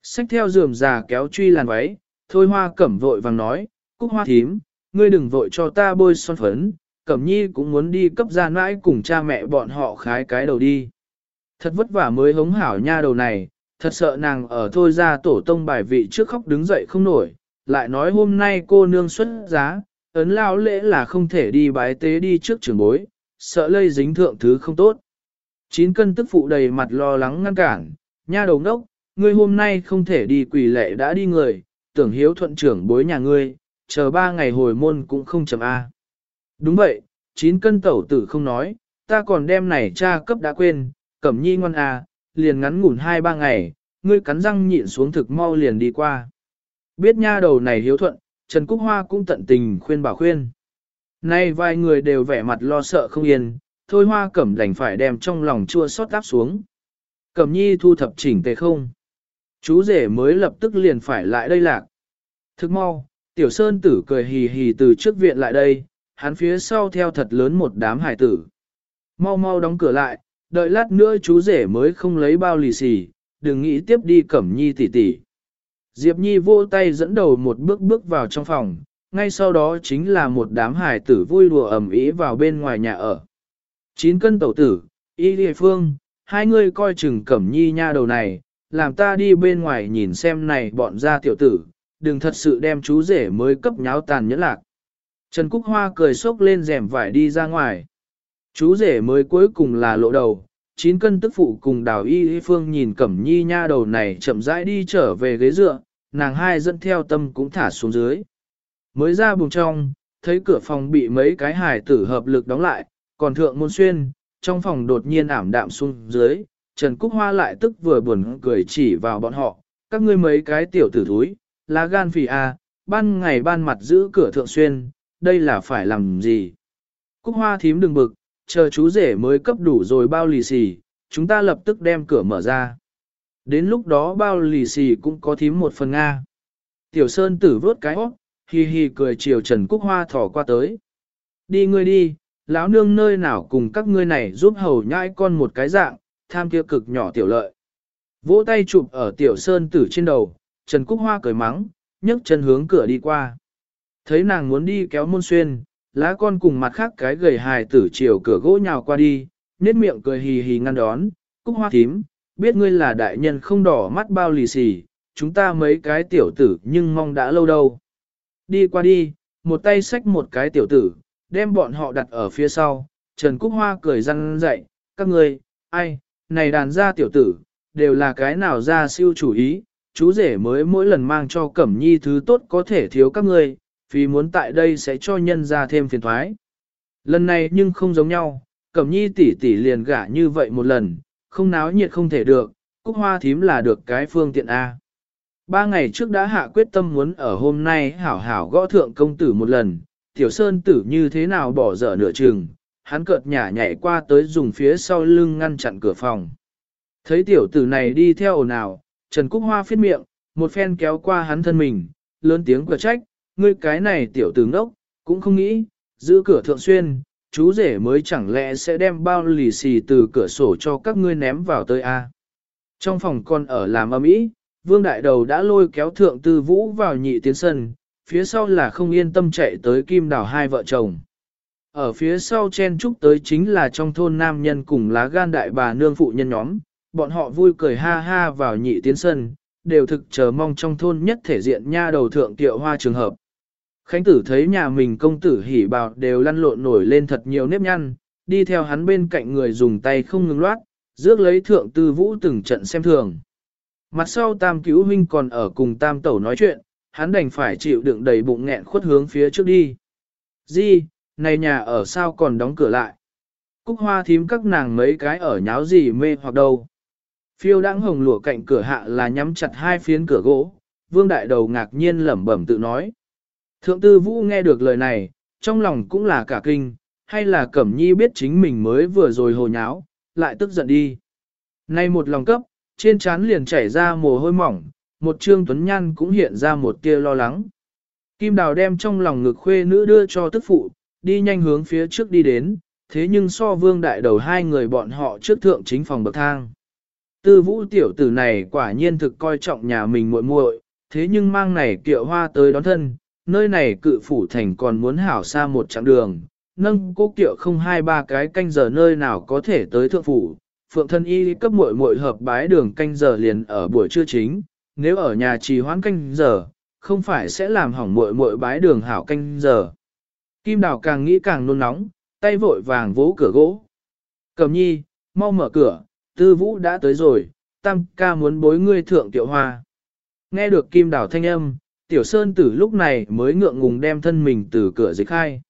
Xách theo giường già kéo truy làn váy, thôi hoa cẩm vội vàng nói, cúc hoa thím, ngươi đừng vội cho ta bôi son phấn, cẩm nhi cũng muốn đi cấp ra nãi cùng cha mẹ bọn họ khái cái đầu đi. Thật vất vả mới hống hảo nha đầu này, thật sợ nàng ở thôi ra tổ tông bài vị trước khóc đứng dậy không nổi, lại nói hôm nay cô nương xuất giá, ấn lao lễ là không thể đi bái tế đi trước trường bối, sợ lây dính thượng thứ không tốt. Chín cân tức phụ đầy mặt lo lắng ngăn cản, nha đầu đốc, ngươi hôm nay không thể đi quỷ lệ đã đi người, tưởng hiếu thuận trưởng bối nhà ngươi, chờ ba ngày hồi môn cũng không chậm A. Đúng vậy, chín cân tẩu tử không nói, ta còn đem này cha cấp đã quên, cẩm nhi ngoan A, liền ngắn ngủn hai ba ngày, ngươi cắn răng nhịn xuống thực mau liền đi qua. Biết nha đầu này hiếu thuận, Trần Cúc Hoa cũng tận tình khuyên bảo khuyên. Nay vài người đều vẻ mặt lo sợ không yên, thôi hoa cẩm đành phải đem trong lòng chua xót áp xuống. Cẩm nhi thu thập chỉnh tề không. Chú rể mới lập tức liền phải lại đây lạc. Thức mau, tiểu sơn tử cười hì hì từ trước viện lại đây, hắn phía sau theo thật lớn một đám hải tử. Mau mau đóng cửa lại, đợi lát nữa chú rể mới không lấy bao lì xì, đừng nghĩ tiếp đi cẩm nhi tỉ tỉ. Diệp Nhi vô tay dẫn đầu một bước bước vào trong phòng, ngay sau đó chính là một đám hải tử vui đùa ẩm ý vào bên ngoài nhà ở. Chín cân tẩu tử, y địa phương, hai người coi chừng cẩm nhi nha đầu này, làm ta đi bên ngoài nhìn xem này bọn ra tiểu tử, đừng thật sự đem chú rể mới cấp nháo tàn nhẫn lạc. Trần Cúc Hoa cười sốc lên rèm vải đi ra ngoài. Chú rể mới cuối cùng là lộ đầu, chín cân tức phụ cùng đào y y phương nhìn cẩm nhi nha đầu này chậm rãi đi trở về ghế dựa, nàng hai dẫn theo tâm cũng thả xuống dưới. Mới ra buồng trong, thấy cửa phòng bị mấy cái hài tử hợp lực đóng lại, còn thượng môn xuyên, trong phòng đột nhiên ảm đạm xuống dưới, Trần Cúc Hoa lại tức vừa buồn cười chỉ vào bọn họ, các ngươi mấy cái tiểu tử thúi, lá gan phì a, à, ban ngày ban mặt giữ cửa thượng xuyên, đây là phải làm gì? Cúc Hoa thím đừng bực, chờ chú rể mới cấp đủ rồi bao lì xì, chúng ta lập tức đem cửa mở ra. Đến lúc đó bao lì xì cũng có thím một phần Nga. Tiểu Sơn tử vớt cái óc, hi hi cười chiều Trần Cúc Hoa thỏ qua tới. Đi ngươi đi, lão nương nơi nào cùng các ngươi này giúp hầu nhãi con một cái dạng, tham kia cực nhỏ tiểu lợi. Vỗ tay chụp ở tiểu Sơn tử trên đầu, Trần Cúc Hoa cười mắng, nhấc chân hướng cửa đi qua. Thấy nàng muốn đi kéo môn xuyên, lá con cùng mặt khác cái gầy hài tử chiều cửa gỗ nhào qua đi, nết miệng cười hì hì ngăn đón, Cúc Hoa thím, biết ngươi là đại nhân không đỏ mắt bao lì xì, chúng ta mấy cái tiểu tử nhưng mong đã lâu đâu. Đi qua đi, một tay xách một cái tiểu tử, đem bọn họ đặt ở phía sau. Trần Cúc Hoa cười răn dậy, các ngươi, ai, này đàn gia tiểu tử, đều là cái nào ra siêu chủ ý, chú rể mới mỗi lần mang cho Cẩm Nhi thứ tốt có thể thiếu các ngươi, vì muốn tại đây sẽ cho nhân ra thêm phiền thoái. Lần này nhưng không giống nhau, Cẩm Nhi tỷ tỷ liền gả như vậy một lần, không náo nhiệt không thể được, Cúc Hoa thím là được cái phương tiện A. Ba ngày trước đã hạ quyết tâm muốn ở hôm nay hảo hảo gõ thượng công tử một lần, tiểu sơn tử như thế nào bỏ dở nửa chừng, hắn cợt nhả nhảy qua tới dùng phía sau lưng ngăn chặn cửa phòng. Thấy tiểu tử này đi theo ồn ào, Trần Cúc Hoa phiết miệng, một phen kéo qua hắn thân mình, lớn tiếng cửa trách, ngươi cái này tiểu tử ngốc, cũng không nghĩ, giữ cửa thượng xuyên, chú rể mới chẳng lẽ sẽ đem bao lì xì từ cửa sổ cho các ngươi ném vào tới a? Trong phòng con ở làm âm ý, vương đại đầu đã lôi kéo thượng tư vũ vào nhị tiến sân, phía sau là không yên tâm chạy tới kim đảo hai vợ chồng. Ở phía sau chen trúc tới chính là trong thôn nam nhân cùng lá gan đại bà nương phụ nhân nhóm, bọn họ vui cười ha ha vào nhị tiến sân, đều thực chờ mong trong thôn nhất thể diện nha đầu thượng tiệu hoa trường hợp. Khánh tử thấy nhà mình công tử hỉ bào đều lăn lộn nổi lên thật nhiều nếp nhăn, đi theo hắn bên cạnh người dùng tay không ngừng loát, rước lấy thượng tư vũ từng trận xem thường. Mặt sau tam cứu huynh còn ở cùng tam tẩu nói chuyện, hắn đành phải chịu đựng đầy bụng nghẹn khuất hướng phía trước đi. Di, này nhà ở sao còn đóng cửa lại? Cúc hoa thím các nàng mấy cái ở nháo gì mê hoặc đâu? Phiêu đãng hồng lụa cạnh cửa hạ là nhắm chặt hai phiến cửa gỗ, vương đại đầu ngạc nhiên lẩm bẩm tự nói. Thượng tư vũ nghe được lời này, trong lòng cũng là cả kinh, hay là cẩm nhi biết chính mình mới vừa rồi hồ nháo, lại tức giận đi. Nay một lòng cấp, trên trán liền chảy ra mồ hôi mỏng, một trương tuấn nhăn cũng hiện ra một tia lo lắng. Kim đào đem trong lòng ngực khuê nữ đưa cho tức phụ, đi nhanh hướng phía trước đi đến, thế nhưng so vương đại đầu hai người bọn họ trước thượng chính phòng bậc thang. Tư vũ tiểu tử này quả nhiên thực coi trọng nhà mình muội muội, thế nhưng mang này kiệu hoa tới đón thân, nơi này cự phủ thành còn muốn hảo xa một chặng đường, nâng cô kiệu không hai ba cái canh giờ nơi nào có thể tới thượng phủ. Phượng thân y cấp muội muội hợp bái đường canh giờ liền ở buổi trưa chính, nếu ở nhà trì hoãn canh giờ, không phải sẽ làm hỏng muội muội bái đường hảo canh giờ. Kim đào càng nghĩ càng nôn nóng, tay vội vàng vỗ cửa gỗ. Cầm nhi, mau mở cửa, tư vũ đã tới rồi, tam ca muốn bối ngươi thượng tiểu hoa. Nghe được kim đào thanh âm, tiểu sơn tử lúc này mới ngượng ngùng đem thân mình từ cửa dịch khai.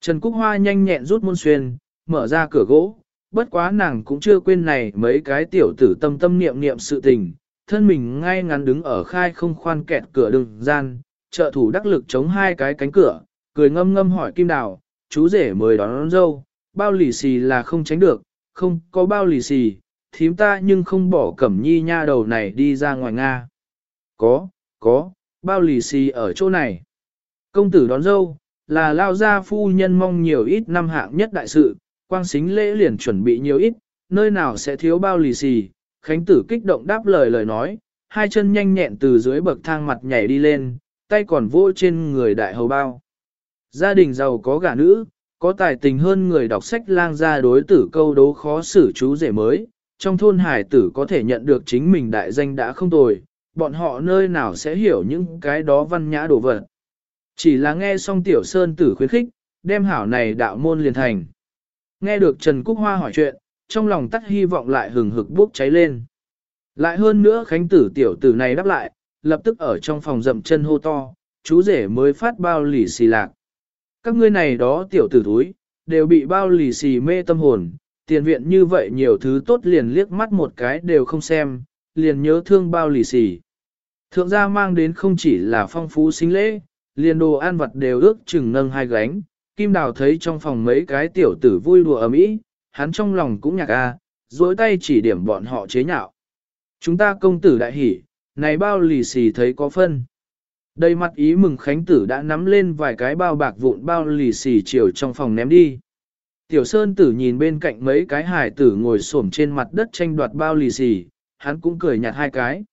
Trần Cúc Hoa nhanh nhẹn rút môn xuyên, mở ra cửa gỗ, bất quá nàng cũng chưa quên này mấy cái tiểu tử tâm tâm niệm niệm sự tình, thân mình ngay ngắn đứng ở khai không khoan kẹt cửa đường gian, trợ thủ đắc lực chống hai cái cánh cửa, cười ngâm ngâm hỏi Kim Đào, chú rể mời đón, đón dâu, bao lì xì là không tránh được, không có bao lì xì, thím ta nhưng không bỏ cẩm nhi nha đầu này đi ra ngoài Nga. Có, có, bao lì xì ở chỗ này. Công tử đón dâu, là lao gia phu nhân mong nhiều ít năm hạng nhất đại sự, quang xính lễ liền chuẩn bị nhiều ít, nơi nào sẽ thiếu bao lì xì. Khánh tử kích động đáp lời lời nói, hai chân nhanh nhẹn từ dưới bậc thang mặt nhảy đi lên, tay còn vỗ trên người đại hầu bao. Gia đình giàu có gả nữ, có tài tình hơn người đọc sách lang gia đối tử câu đố khó xử chú rể mới, trong thôn hải tử có thể nhận được chính mình đại danh đã không tồi, bọn họ nơi nào sẽ hiểu những cái đó văn nhã đồ vật. Chỉ là nghe xong tiểu sơn tử khuyến khích, đem hảo này đạo môn liền thành. Nghe được Trần Cúc Hoa hỏi chuyện, trong lòng tắt hy vọng lại hừng hực bốc cháy lên. Lại hơn nữa khánh tử tiểu tử này đáp lại, lập tức ở trong phòng dậm chân hô to, chú rể mới phát bao lì xì lạc. Các ngươi này đó tiểu tử thúi, đều bị bao lì xì mê tâm hồn, tiền viện như vậy nhiều thứ tốt liền liếc mắt một cái đều không xem, liền nhớ thương bao lì xì. Thượng gia mang đến không chỉ là phong phú sinh lễ, liền đồ ăn vật đều ước chừng nâng hai gánh. Kim Đào thấy trong phòng mấy cái tiểu tử vui đùa ầm ĩ, hắn trong lòng cũng nhạc a, dối tay chỉ điểm bọn họ chế nhạo. Chúng ta công tử đại hỉ, này bao lì xì thấy có phân. Đầy mặt ý mừng Khánh tử đã nắm lên vài cái bao bạc vụn bao lì xì chiều trong phòng ném đi. Tiểu Sơn tử nhìn bên cạnh mấy cái hải tử ngồi xổm trên mặt đất tranh đoạt bao lì xì, hắn cũng cười nhạt hai cái.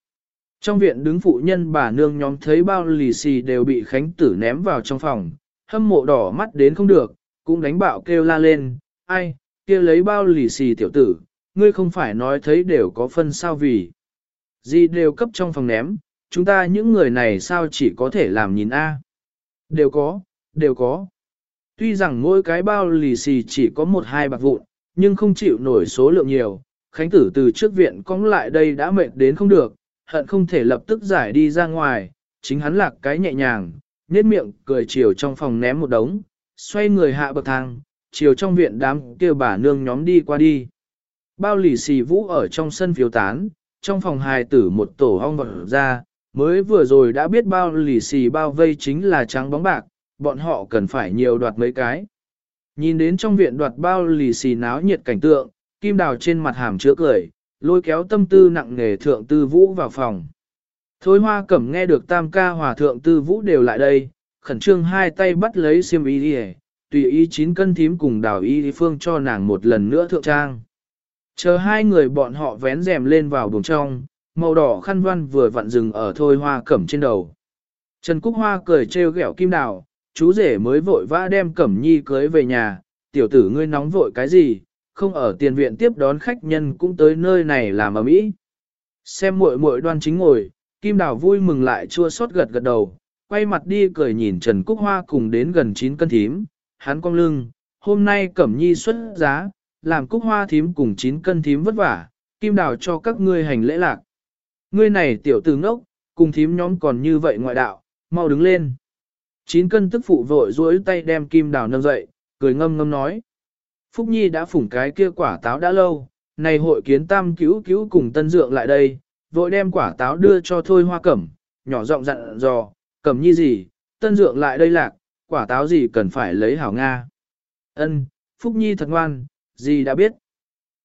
Trong viện đứng phụ nhân bà nương nhóm thấy bao lì xì đều bị Khánh tử ném vào trong phòng, hâm mộ đỏ mắt đến không được, cũng đánh bạo kêu la lên, ai, kia lấy bao lì xì tiểu tử, ngươi không phải nói thấy đều có phân sao vì. Gì đều cấp trong phòng ném, chúng ta những người này sao chỉ có thể làm nhìn A. Đều có, đều có. Tuy rằng mỗi cái bao lì xì chỉ có một hai bạc vụn, nhưng không chịu nổi số lượng nhiều, Khánh tử từ trước viện cong lại đây đã mệt đến không được, hận không thể lập tức giải đi ra ngoài, chính hắn lạc cái nhẹ nhàng, nết miệng cười chiều trong phòng ném một đống, xoay người hạ bậc thang, chiều trong viện đám kêu bà nương nhóm đi qua đi. Bao lì xì vũ ở trong sân phiếu tán, trong phòng hài tử một tổ hong vật ra, mới vừa rồi đã biết bao lì xì bao vây chính là trắng bóng bạc, bọn họ cần phải nhiều đoạt mấy cái. Nhìn đến trong viện đoạt bao lì xì náo nhiệt cảnh tượng, kim đào trên mặt hàm chứa cười, lôi kéo tâm tư nặng nề thượng tư vũ vào phòng. Thôi hoa cẩm nghe được tam ca hòa thượng tư vũ đều lại đây, khẩn trương hai tay bắt lấy xiêm y đi tùy ý chín cân thím cùng đào y phương cho nàng một lần nữa thượng trang. Chờ hai người bọn họ vén rèm lên vào buồng trong, màu đỏ khăn văn vừa vặn dừng ở thôi hoa cẩm trên đầu. Trần Cúc Hoa cười trêu ghẹo kim đào, chú rể mới vội vã đem cẩm nhi cưới về nhà, tiểu tử ngươi nóng vội cái gì, không ở tiền viện tiếp đón khách nhân cũng tới nơi này làm ở mỹ. Xem muội muội đoan chính ngồi, kim đào vui mừng lại chua xót gật gật đầu, quay mặt đi cười nhìn Trần Cúc Hoa cùng đến gần 9 cân thím, hắn cong lưng, hôm nay cẩm nhi xuất giá, làm Cúc Hoa thím cùng 9 cân thím vất vả, kim đào cho các ngươi hành lễ lạc. Ngươi này tiểu tử ngốc, cùng thím nhóm còn như vậy ngoại đạo, mau đứng lên. Chín cân tức phụ vội duỗi tay đem kim đào nâng dậy, cười ngâm ngâm nói. Phúc Nhi đã phủng cái kia quả táo đã lâu, này hội kiến tam cứu cứu cùng tân dượng lại đây, vội đem quả táo đưa cho thôi hoa cẩm, nhỏ giọng dặn dò, cẩm nhi gì, tân dượng lại đây lạc, quả táo gì cần phải lấy hảo Nga. Ân, Phúc Nhi thật ngoan, gì đã biết.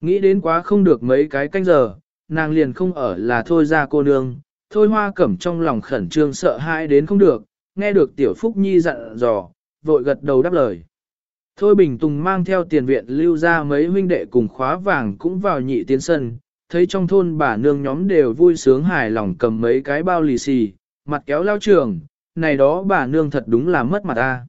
Nghĩ đến quá không được mấy cái canh giờ, nàng liền không ở là thôi ra cô nương, thôi hoa cẩm trong lòng khẩn trương sợ hãi đến không được, nghe được tiểu Phúc Nhi dặn dò, vội gật đầu đáp lời. Thôi Bình Tùng mang theo tiền viện lưu ra mấy huynh đệ cùng khóa vàng cũng vào nhị tiến sân, thấy trong thôn bà nương nhóm đều vui sướng hài lòng cầm mấy cái bao lì xì, mặt kéo lao trường, này đó bà nương thật đúng là mất mặt ta.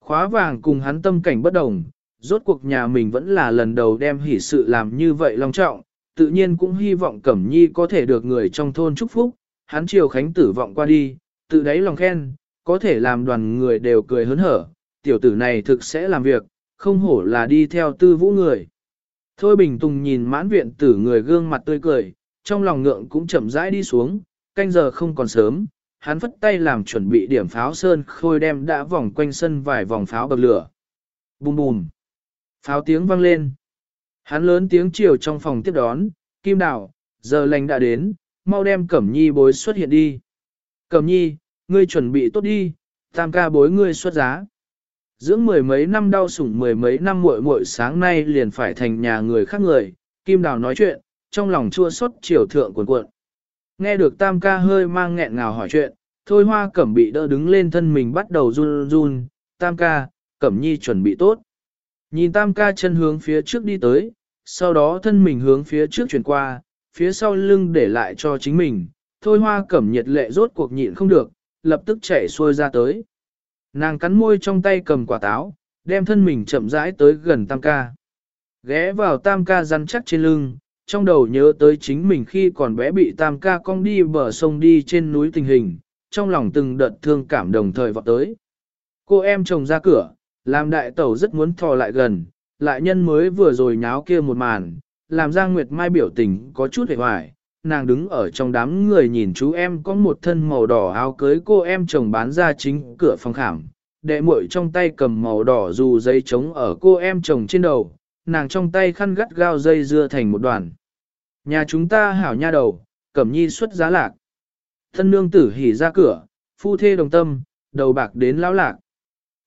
Khóa vàng cùng hắn tâm cảnh bất đồng, rốt cuộc nhà mình vẫn là lần đầu đem hỷ sự làm như vậy long trọng, tự nhiên cũng hy vọng Cẩm Nhi có thể được người trong thôn chúc phúc, hắn chiều khánh tử vọng qua đi, tự đáy lòng khen, có thể làm đoàn người đều cười hớn hở, tiểu tử này thực sẽ làm việc, không hổ là đi theo tư vũ người. Thôi Bình Tùng nhìn mãn viện tử người gương mặt tươi cười, trong lòng ngượng cũng chậm rãi đi xuống, canh giờ không còn sớm, hắn phất tay làm chuẩn bị điểm pháo sơn khôi đem đã vòng quanh sân vài vòng pháo bậc lửa. Bùm bùm. Pháo tiếng vang lên. Hắn lớn tiếng chiều trong phòng tiếp đón, Kim Đào, giờ lành đã đến, mau đem Cẩm Nhi bối xuất hiện đi. Cẩm Nhi, ngươi chuẩn bị tốt đi, tam ca bối ngươi xuất giá. Dưỡng mười mấy năm đau sủng mười mấy năm muội muội sáng nay liền phải thành nhà người khác người, Kim Đào nói chuyện, trong lòng chua xót chiều thượng cuộn cuộn. Nghe được tam ca hơi mang nghẹn ngào hỏi chuyện, thôi hoa cẩm bị đỡ đứng lên thân mình bắt đầu run run, tam ca, cẩm nhi chuẩn bị tốt. Nhìn tam ca chân hướng phía trước đi tới, sau đó thân mình hướng phía trước chuyển qua, phía sau lưng để lại cho chính mình, thôi hoa cẩm nhiệt lệ rốt cuộc nhịn không được, lập tức chạy xuôi ra tới. Nàng cắn môi trong tay cầm quả táo, đem thân mình chậm rãi tới gần tam ca. Ghé vào tam ca rắn chắc trên lưng, trong đầu nhớ tới chính mình khi còn bé bị tam ca cong đi bờ sông đi trên núi tình hình, trong lòng từng đợt thương cảm đồng thời vọt tới. Cô em chồng ra cửa, làm đại tẩu rất muốn thò lại gần, lại nhân mới vừa rồi nháo kia một màn, làm Giang Nguyệt Mai biểu tình có chút hề hoài, nàng đứng ở trong đám người nhìn chú em có một thân màu đỏ áo cưới cô em chồng bán ra chính cửa phòng khảm, đệ muội trong tay cầm màu đỏ dù dây trống ở cô em chồng trên đầu, nàng trong tay khăn gắt gao dây dưa thành một đoàn. Nhà chúng ta hảo nha đầu, cẩm nhi xuất giá lạc. Thân nương tử hỉ ra cửa, phu thê đồng tâm, đầu bạc đến lão lạc.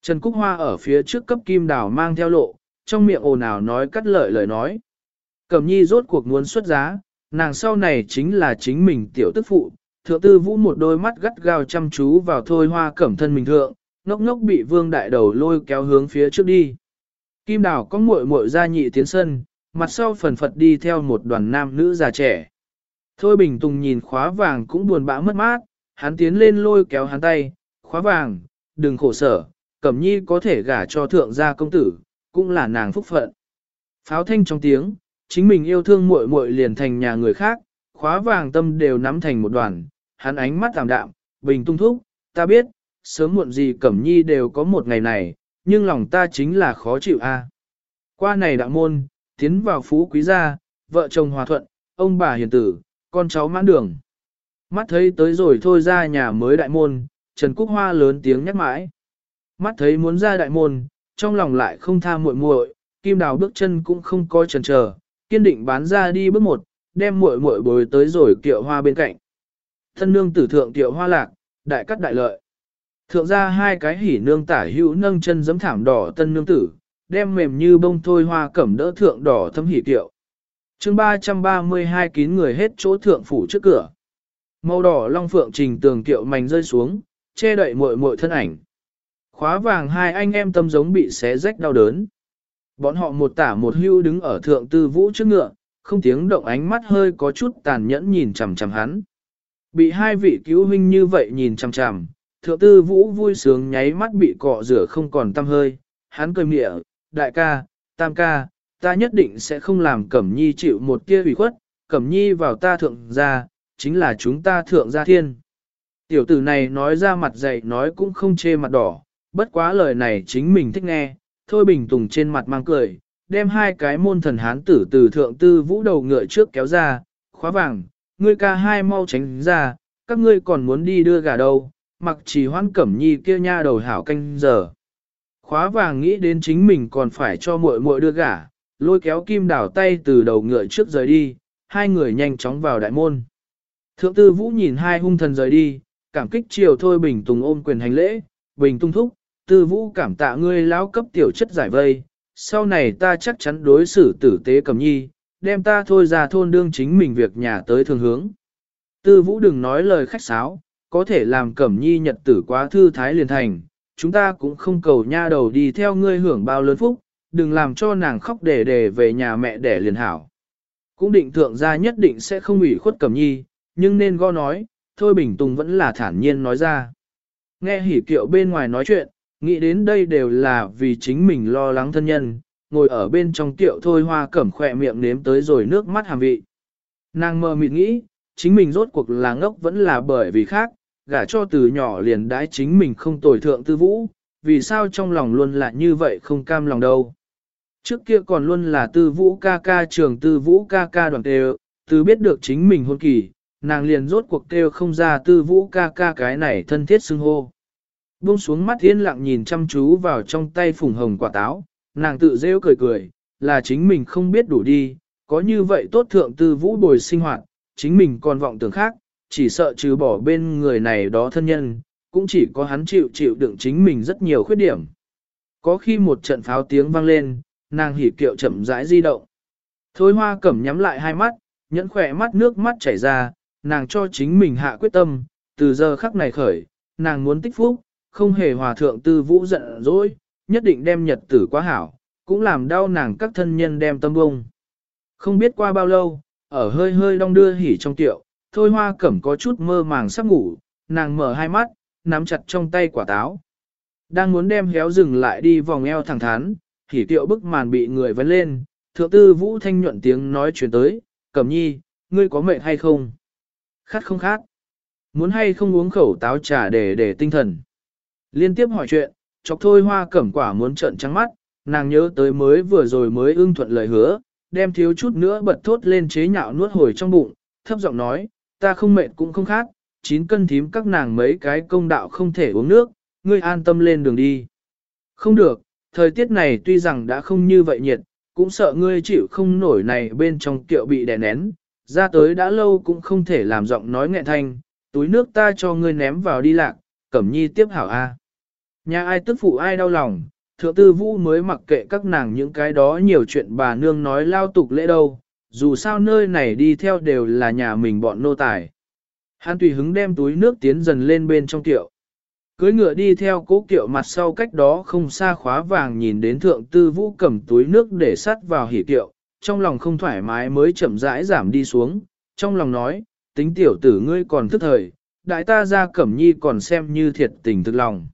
Trần Cúc Hoa ở phía trước cấp kim đào mang theo lộ, trong miệng ồn ào nói cắt lợi lời nói. Cẩm nhi rốt cuộc muốn xuất giá, nàng sau này chính là chính mình tiểu tức phụ, thượng tư vũ một đôi mắt gắt gao chăm chú vào thôi hoa cẩm thân mình thượng, ngốc ngốc bị vương đại đầu lôi kéo hướng phía trước đi. Kim đào có muội muội ra nhị tiến sân, mặt sau phần phật đi theo một đoàn nam nữ già trẻ. Thôi Bình Tùng nhìn khóa vàng cũng buồn bã mất mát, hắn tiến lên lôi kéo hắn tay, khóa vàng, đừng khổ sở, Cẩm Nhi có thể gả cho thượng gia công tử, cũng là nàng phúc phận. Pháo thanh trong tiếng, chính mình yêu thương muội muội liền thành nhà người khác, khóa vàng tâm đều nắm thành một đoàn, hắn ánh mắt tạm đạm, bình tung thúc, ta biết, sớm muộn gì Cẩm Nhi đều có một ngày này, nhưng lòng ta chính là khó chịu a. Qua này đạo môn, tiến vào phú quý gia, vợ chồng hòa thuận, ông bà hiền tử, con cháu mãn đường. Mắt thấy tới rồi thôi ra nhà mới đại môn, Trần Cúc Hoa lớn tiếng nhắc mãi. Mắt thấy muốn ra đại môn, trong lòng lại không tha muội muội, Kim Đào bước chân cũng không coi chần chờ, kiên định bán ra đi bước một, đem muội muội bồi tới rồi kiệu hoa bên cạnh. Thân nương tử thượng kiệu hoa lạc, đại cắt đại lợi. Thượng ra hai cái hỉ nương tả hữu nâng chân giấm thảm đỏ tân nương tử, đem mềm như bông thôi hoa cẩm đỡ thượng đỏ thâm hỉ kiệu. chương 332 kín người hết chỗ thượng phủ trước cửa. Màu đỏ long phượng trình tường kiệu mảnh rơi xuống, che đậy muội muội thân ảnh. Khóa vàng hai anh em tâm giống bị xé rách đau đớn. Bọn họ một tả một hưu đứng ở thượng tư vũ trước ngựa, không tiếng động ánh mắt hơi có chút tàn nhẫn nhìn chằm chằm hắn. Bị hai vị cứu huynh như vậy nhìn chằm chằm, thượng tư vũ vui sướng nháy mắt bị cọ rửa không còn tâm hơi, hắn cười mịa, đại ca, tam ca, ta nhất định sẽ không làm Cẩm Nhi chịu một kia ủy khuất, Cẩm Nhi vào ta thượng gia, chính là chúng ta thượng gia thiên. Tiểu tử này nói ra mặt dày nói cũng không chê mặt đỏ, bất quá lời này chính mình thích nghe, thôi bình tùng trên mặt mang cười, đem hai cái môn thần hán tử từ thượng tư vũ đầu ngựa trước kéo ra, khóa vàng, ngươi ca hai mau tránh ra, các ngươi còn muốn đi đưa gà đâu, mặc chỉ hoan cẩm nhi kia nha đầu hảo canh giờ. Khóa vàng nghĩ đến chính mình còn phải cho muội muội đưa gà, lôi kéo kim đảo tay từ đầu ngựa trước rời đi, hai người nhanh chóng vào đại môn. Thượng tư vũ nhìn hai hung thần rời đi, cảm kích chiều thôi bình tùng ôm quyền hành lễ, bình Tùng thúc, tư vũ cảm tạ ngươi lão cấp tiểu chất giải vây, sau này ta chắc chắn đối xử tử tế cầm nhi, đem ta thôi ra thôn đương chính mình việc nhà tới thường hướng. Tư vũ đừng nói lời khách sáo, có thể làm cẩm nhi nhật tử quá thư thái liền thành, chúng ta cũng không cầu nha đầu đi theo ngươi hưởng bao lớn phúc, đừng làm cho nàng khóc để để về nhà mẹ để liền hảo. Cũng định thượng ra nhất định sẽ không ủy khuất cẩm nhi, nhưng nên go nói, thôi bình tùng vẫn là thản nhiên nói ra. Nghe hỉ kiệu bên ngoài nói chuyện, nghĩ đến đây đều là vì chính mình lo lắng thân nhân, ngồi ở bên trong tiệu thôi hoa cẩm khỏe miệng nếm tới rồi nước mắt hàm vị. Nàng mơ mịt nghĩ, chính mình rốt cuộc là ngốc vẫn là bởi vì khác, gả cho từ nhỏ liền đãi chính mình không tồi thượng tư vũ, vì sao trong lòng luôn là như vậy không cam lòng đâu. Trước kia còn luôn là tư vũ ca ca trường tư vũ ca ca đoàn tê từ biết được chính mình hôn kỳ, nàng liền rốt cuộc kêu không ra tư vũ ca ca cái này thân thiết xưng hô. Buông xuống mắt yên lặng nhìn chăm chú vào trong tay phùng hồng quả táo, nàng tự rêu cười cười, là chính mình không biết đủ đi, có như vậy tốt thượng tư vũ bồi sinh hoạt, chính mình còn vọng tưởng khác, chỉ sợ trừ bỏ bên người này đó thân nhân, cũng chỉ có hắn chịu chịu đựng chính mình rất nhiều khuyết điểm. Có khi một trận pháo tiếng vang lên, nàng hỉ kiệu chậm rãi di động. Thôi hoa cẩm nhắm lại hai mắt, nhẫn khỏe mắt nước mắt chảy ra, nàng cho chính mình hạ quyết tâm, từ giờ khắc này khởi, nàng muốn tích phúc, không hề hòa thượng tư vũ giận dỗi, nhất định đem nhật tử quá hảo, cũng làm đau nàng các thân nhân đem tâm bông. Không biết qua bao lâu, ở hơi hơi đong đưa hỉ trong tiệu, thôi hoa cẩm có chút mơ màng sắp ngủ, nàng mở hai mắt, nắm chặt trong tay quả táo. Đang muốn đem héo rừng lại đi vòng eo thẳng thắn, hỉ tiệu bức màn bị người vấn lên, thượng tư vũ thanh nhuận tiếng nói chuyển tới, cẩm nhi, ngươi có mệt hay không? Khát không khát? Muốn hay không uống khẩu táo trà để để tinh thần? Liên tiếp hỏi chuyện, chọc thôi hoa cẩm quả muốn trợn trắng mắt, nàng nhớ tới mới vừa rồi mới ưng thuận lời hứa, đem thiếu chút nữa bật thốt lên chế nhạo nuốt hồi trong bụng, thấp giọng nói, ta không mệt cũng không khác, chín cân thím các nàng mấy cái công đạo không thể uống nước, ngươi an tâm lên đường đi. Không được, thời tiết này tuy rằng đã không như vậy nhiệt, cũng sợ ngươi chịu không nổi này bên trong kiệu bị đè nén, ra tới đã lâu cũng không thể làm giọng nói nghẹn thanh, túi nước ta cho ngươi ném vào đi lạc, cẩm nhi tiếp hảo A. Nhà ai tức phụ ai đau lòng, thượng tư vũ mới mặc kệ các nàng những cái đó nhiều chuyện bà nương nói lao tục lễ đâu, dù sao nơi này đi theo đều là nhà mình bọn nô tài. Hắn tùy hứng đem túi nước tiến dần lên bên trong tiệu. Cưới ngựa đi theo cố kiệu mặt sau cách đó không xa khóa vàng nhìn đến thượng tư vũ cầm túi nước để sắt vào hỉ kiệu, trong lòng không thoải mái mới chậm rãi giảm đi xuống, trong lòng nói, tính tiểu tử ngươi còn thức thời, đại ta ra cẩm nhi còn xem như thiệt tình thực lòng.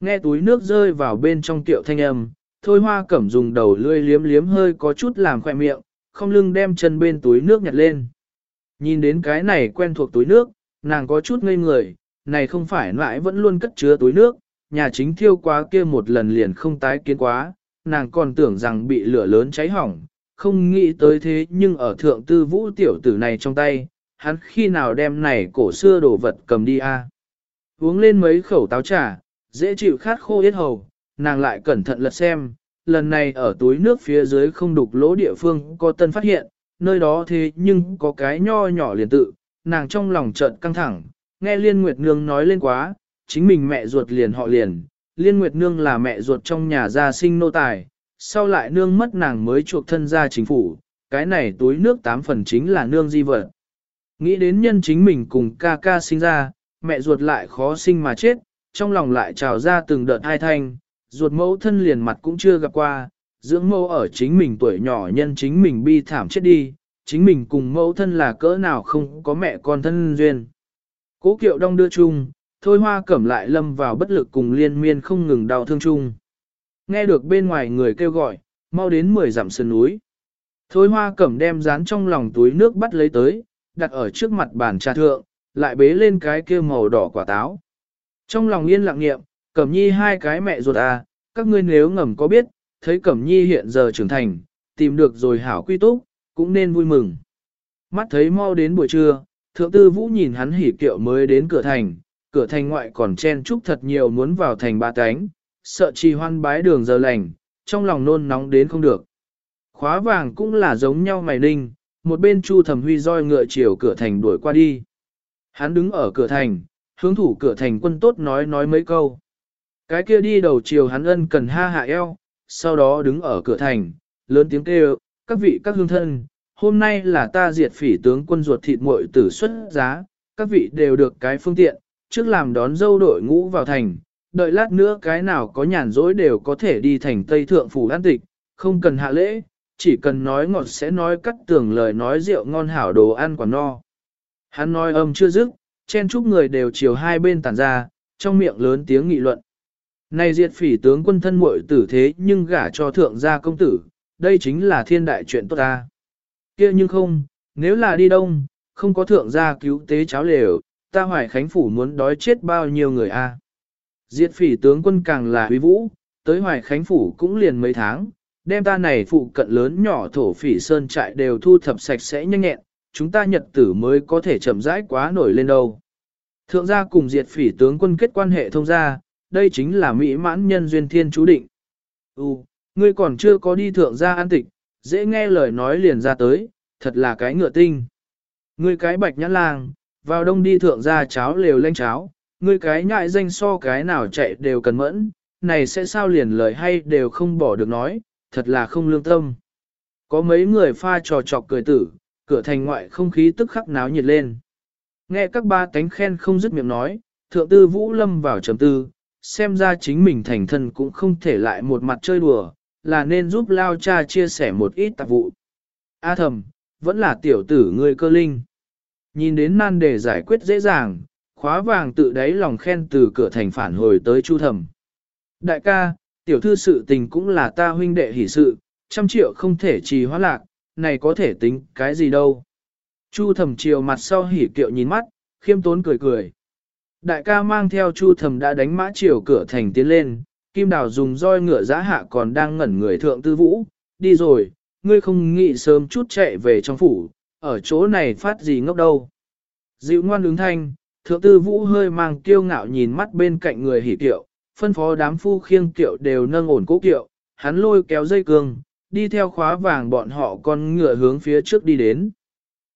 Nghe túi nước rơi vào bên trong tiệu thanh âm, thôi hoa cẩm dùng đầu lươi liếm liếm hơi có chút làm khoe miệng, không lưng đem chân bên túi nước nhặt lên. Nhìn đến cái này quen thuộc túi nước, nàng có chút ngây người, này không phải lại vẫn luôn cất chứa túi nước, nhà chính thiêu quá kia một lần liền không tái kiến quá, nàng còn tưởng rằng bị lửa lớn cháy hỏng, không nghĩ tới thế nhưng ở thượng tư vũ tiểu tử này trong tay, hắn khi nào đem này cổ xưa đồ vật cầm đi a Uống lên mấy khẩu táo trà, dễ chịu khát khô yết hầu, nàng lại cẩn thận lật xem, lần này ở túi nước phía dưới không đục lỗ địa phương có tân phát hiện, nơi đó thế nhưng có cái nho nhỏ liền tự, nàng trong lòng chợt căng thẳng, nghe Liên Nguyệt Nương nói lên quá, chính mình mẹ ruột liền họ liền, Liên Nguyệt Nương là mẹ ruột trong nhà gia sinh nô tài, sau lại nương mất nàng mới chuộc thân ra chính phủ, cái này túi nước tám phần chính là nương di vật. Nghĩ đến nhân chính mình cùng ca ca sinh ra, mẹ ruột lại khó sinh mà chết, trong lòng lại trào ra từng đợt hai thanh, ruột mẫu thân liền mặt cũng chưa gặp qua, dưỡng mẫu ở chính mình tuổi nhỏ nhân chính mình bi thảm chết đi, chính mình cùng mẫu thân là cỡ nào không có mẹ con thân duyên. Cố kiệu đong đưa chung, thôi hoa cẩm lại lâm vào bất lực cùng liên miên không ngừng đau thương chung. Nghe được bên ngoài người kêu gọi, mau đến 10 dặm sườn núi. Thôi hoa cẩm đem dán trong lòng túi nước bắt lấy tới, đặt ở trước mặt bàn trà thượng, lại bế lên cái kia màu đỏ quả táo. Trong lòng yên lặng nghiệm, cẩm nhi hai cái mẹ ruột à, các ngươi nếu ngầm có biết, thấy cẩm nhi hiện giờ trưởng thành, tìm được rồi hảo quy túc, cũng nên vui mừng. Mắt thấy mau đến buổi trưa, thượng tư vũ nhìn hắn hỉ kiệu mới đến cửa thành, cửa thành ngoại còn chen chúc thật nhiều muốn vào thành ba cánh, sợ trì hoan bái đường giờ lành, trong lòng nôn nóng đến không được. Khóa vàng cũng là giống nhau mày ninh, một bên chu thẩm huy roi ngựa chiều cửa thành đuổi qua đi. Hắn đứng ở cửa thành, hướng thủ cửa thành quân tốt nói nói mấy câu. Cái kia đi đầu chiều hắn ân cần ha hạ eo, sau đó đứng ở cửa thành, lớn tiếng kêu, các vị các hương thân, hôm nay là ta diệt phỉ tướng quân ruột thịt muội tử xuất giá, các vị đều được cái phương tiện, trước làm đón dâu đội ngũ vào thành, đợi lát nữa cái nào có nhàn rỗi đều có thể đi thành Tây Thượng Phủ An Tịch, không cần hạ lễ, chỉ cần nói ngọt sẽ nói cắt tưởng lời nói rượu ngon hảo đồ ăn quả no. Hắn nói âm chưa dứt, chen chúc người đều chiều hai bên tản ra, trong miệng lớn tiếng nghị luận. Này diệt phỉ tướng quân thân muội tử thế nhưng gả cho thượng gia công tử, đây chính là thiên đại chuyện tốt ta. kia nhưng không, nếu là đi đông, không có thượng gia cứu tế cháo lều, ta hoài khánh phủ muốn đói chết bao nhiêu người a. Diệt phỉ tướng quân càng là huy vũ, tới hoài khánh phủ cũng liền mấy tháng, đem ta này phụ cận lớn nhỏ thổ phỉ sơn trại đều thu thập sạch sẽ nhanh nhẹn, chúng ta nhật tử mới có thể chậm rãi quá nổi lên đâu. Thượng gia cùng diệt phỉ tướng quân kết quan hệ thông gia, đây chính là mỹ mãn nhân duyên thiên chú định. Ừ, ngươi còn chưa có đi thượng gia an tịch, dễ nghe lời nói liền ra tới, thật là cái ngựa tinh. Ngươi cái bạch nhãn lang, vào đông đi thượng gia cháo lều lanh cháo, ngươi cái nhại danh so cái nào chạy đều cần mẫn, này sẽ sao liền lời hay đều không bỏ được nói, thật là không lương tâm. Có mấy người pha trò chọc cười tử, cửa thành ngoại không khí tức khắc náo nhiệt lên. Nghe các ba cánh khen không dứt miệng nói, thượng tư vũ lâm vào trầm tư, xem ra chính mình thành thân cũng không thể lại một mặt chơi đùa, là nên giúp lao cha chia sẻ một ít tạp vụ. A thầm, vẫn là tiểu tử người cơ linh. Nhìn đến nan đề giải quyết dễ dàng, khóa vàng tự đáy lòng khen từ cửa thành phản hồi tới chu thầm. Đại ca, tiểu thư sự tình cũng là ta huynh đệ hỷ sự, trăm triệu không thể trì hóa lạc, này có thể tính cái gì đâu. Chu thầm chiều mặt sau hỉ kiệu nhìn mắt, khiêm tốn cười cười. Đại ca mang theo chu thầm đã đánh mã chiều cửa thành tiến lên, kim đào dùng roi ngựa giã hạ còn đang ngẩn người thượng tư vũ, đi rồi, ngươi không nghĩ sớm chút chạy về trong phủ, ở chỗ này phát gì ngốc đâu. Dịu ngoan ứng thanh, thượng tư vũ hơi mang kiêu ngạo nhìn mắt bên cạnh người hỉ kiệu, phân phó đám phu khiêng kiệu đều nâng ổn cố kiệu, hắn lôi kéo dây cương, đi theo khóa vàng bọn họ con ngựa hướng phía trước đi đến.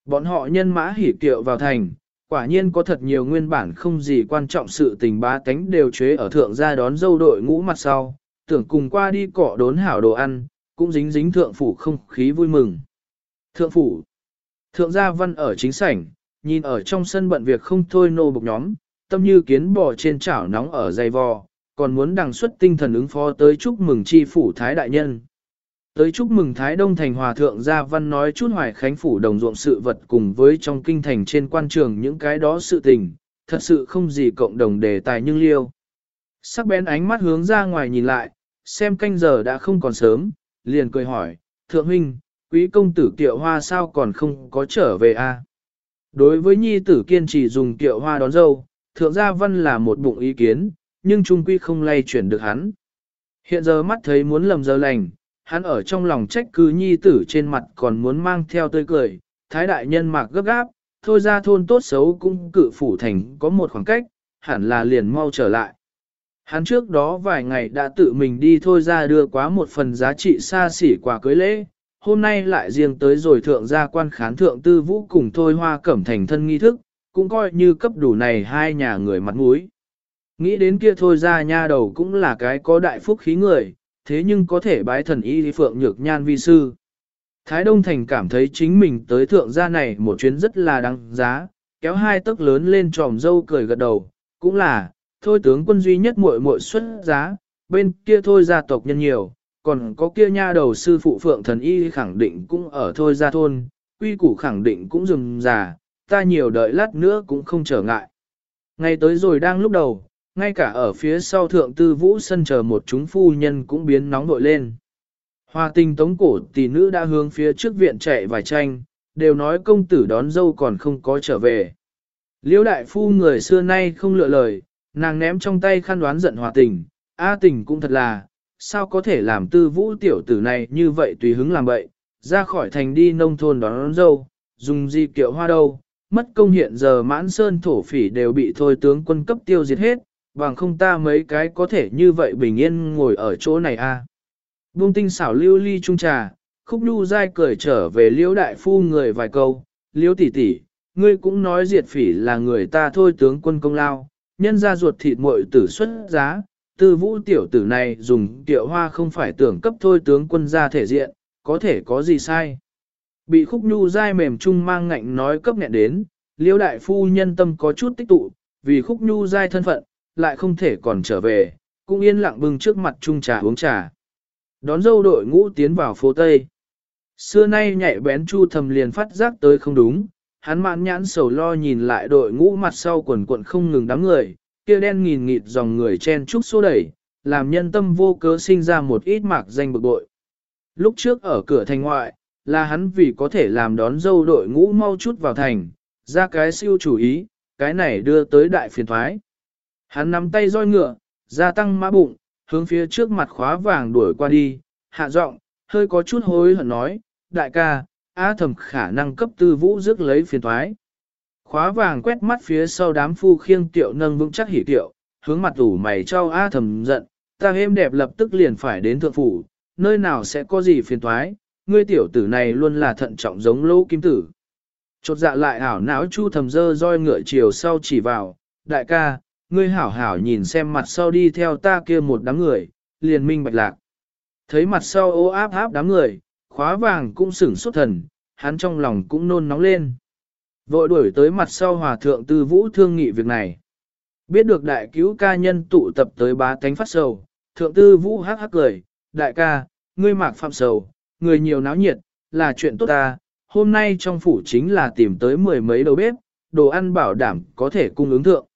Bọn họ nhân mã hỉ kiệu vào thành, quả nhiên có thật nhiều nguyên bản không gì quan trọng sự tình bá tánh đều chế ở thượng gia đón dâu đội ngũ mặt sau, tưởng cùng qua đi cọ đốn hảo đồ ăn, cũng dính dính thượng phủ không khí vui mừng. Thượng phủ, thượng gia văn ở chính sảnh, nhìn ở trong sân bận việc không thôi nô bục nhóm, tâm như kiến bò trên chảo nóng ở dày vò, còn muốn đằng xuất tinh thần ứng phó tới chúc mừng chi phủ thái đại nhân. Tới chúc mừng Thái Đông Thành Hòa Thượng Gia Văn nói chút hoài khánh phủ đồng ruộng sự vật cùng với trong kinh thành trên quan trường những cái đó sự tình, thật sự không gì cộng đồng đề tài nhưng liêu. Sắc bén ánh mắt hướng ra ngoài nhìn lại, xem canh giờ đã không còn sớm, liền cười hỏi, Thượng huynh, quý công tử kiệu hoa sao còn không có trở về a? Đối với nhi tử kiên trì dùng kiệu hoa đón dâu, thượng gia văn là một bụng ý kiến, nhưng trung quy không lay chuyển được hắn. Hiện giờ mắt thấy muốn lầm giờ lành, hắn ở trong lòng trách cứ nhi tử trên mặt còn muốn mang theo tươi cười, thái đại nhân mạc gấp gáp, thôi ra thôn tốt xấu cũng cự phủ thành có một khoảng cách, hẳn là liền mau trở lại. Hắn trước đó vài ngày đã tự mình đi thôi ra đưa quá một phần giá trị xa xỉ quà cưới lễ, hôm nay lại riêng tới rồi thượng gia quan khán thượng tư vũ cùng thôi hoa cẩm thành thân nghi thức, cũng coi như cấp đủ này hai nhà người mặt mũi. Nghĩ đến kia thôi ra nha đầu cũng là cái có đại phúc khí người, thế nhưng có thể bái thần y phượng nhược nhan vi sư. Thái Đông Thành cảm thấy chính mình tới thượng gia này một chuyến rất là đáng giá, kéo hai tấc lớn lên tròm dâu cười gật đầu, cũng là, thôi tướng quân duy nhất muội muội xuất giá, bên kia thôi gia tộc nhân nhiều, còn có kia nha đầu sư phụ phượng thần y khẳng định cũng ở thôi gia thôn, quy củ khẳng định cũng dừng già, ta nhiều đợi lát nữa cũng không trở ngại. Ngày tới rồi đang lúc đầu, ngay cả ở phía sau thượng tư vũ sân chờ một chúng phu nhân cũng biến nóng nội lên. Hoa tình tống cổ tỷ nữ đã hướng phía trước viện chạy vài tranh, đều nói công tử đón dâu còn không có trở về. Liễu đại phu người xưa nay không lựa lời, nàng ném trong tay khăn đoán giận hòa tình, A tình cũng thật là, sao có thể làm tư vũ tiểu tử này như vậy tùy hứng làm vậy, ra khỏi thành đi nông thôn đón, đón dâu, dùng gì kiệu hoa đâu, mất công hiện giờ mãn sơn thổ phỉ đều bị thôi tướng quân cấp tiêu diệt hết, bằng không ta mấy cái có thể như vậy bình yên ngồi ở chỗ này a. À. Buông tinh xảo lưu ly trung trà, khúc nhu dai cười trở về liễu đại phu người vài câu, liễu tỷ tỷ, ngươi cũng nói diệt phỉ là người ta thôi tướng quân công lao, nhân ra ruột thịt muội tử xuất giá, tư vũ tiểu tử này dùng tiệu hoa không phải tưởng cấp thôi tướng quân ra thể diện, có thể có gì sai. Bị khúc nhu dai mềm trung mang ngạnh nói cấp nghẹn đến, liễu đại phu nhân tâm có chút tích tụ, vì khúc nhu dai thân phận, lại không thể còn trở về, cũng yên lặng bưng trước mặt chung trà uống trà. Đón dâu đội ngũ tiến vào phố Tây. Xưa nay nhạy bén chu thầm liền phát giác tới không đúng, hắn mãn nhãn sầu lo nhìn lại đội ngũ mặt sau quần quận không ngừng đám người, kia đen nghìn nghịt dòng người chen trúc xô đẩy, làm nhân tâm vô cớ sinh ra một ít mạc danh bực bội. Lúc trước ở cửa thành ngoại, là hắn vì có thể làm đón dâu đội ngũ mau chút vào thành, ra cái siêu chủ ý, cái này đưa tới đại phiền thoái. Hắn nắm tay roi ngựa, gia tăng mã bụng, hướng phía trước mặt khóa vàng đuổi qua đi, hạ giọng, hơi có chút hối hận nói, đại ca, á thầm khả năng cấp tư vũ rước lấy phiền thoái. Khóa vàng quét mắt phía sau đám phu khiêng tiệu nâng vững chắc hỉ tiệu, hướng mặt ủ mày cho á thầm giận, ta êm đẹp lập tức liền phải đến thượng phủ, nơi nào sẽ có gì phiền thoái, ngươi tiểu tử này luôn là thận trọng giống lỗ kim tử. Chột dạ lại ảo não chu thầm dơ roi ngựa chiều sau chỉ vào, đại ca, ngươi hảo hảo nhìn xem mặt sau đi theo ta kia một đám người, liền minh bạch lạc. Thấy mặt sau ô áp áp đám người, khóa vàng cũng sửng xuất thần, hắn trong lòng cũng nôn nóng lên. Vội đuổi tới mặt sau hòa thượng tư vũ thương nghị việc này. Biết được đại cứu ca nhân tụ tập tới bá tánh phát sầu, thượng tư vũ hắc hắc cười, đại ca, ngươi mạc phạm sầu, người nhiều náo nhiệt, là chuyện tốt ta, hôm nay trong phủ chính là tìm tới mười mấy đầu bếp, đồ ăn bảo đảm có thể cung ứng thượng.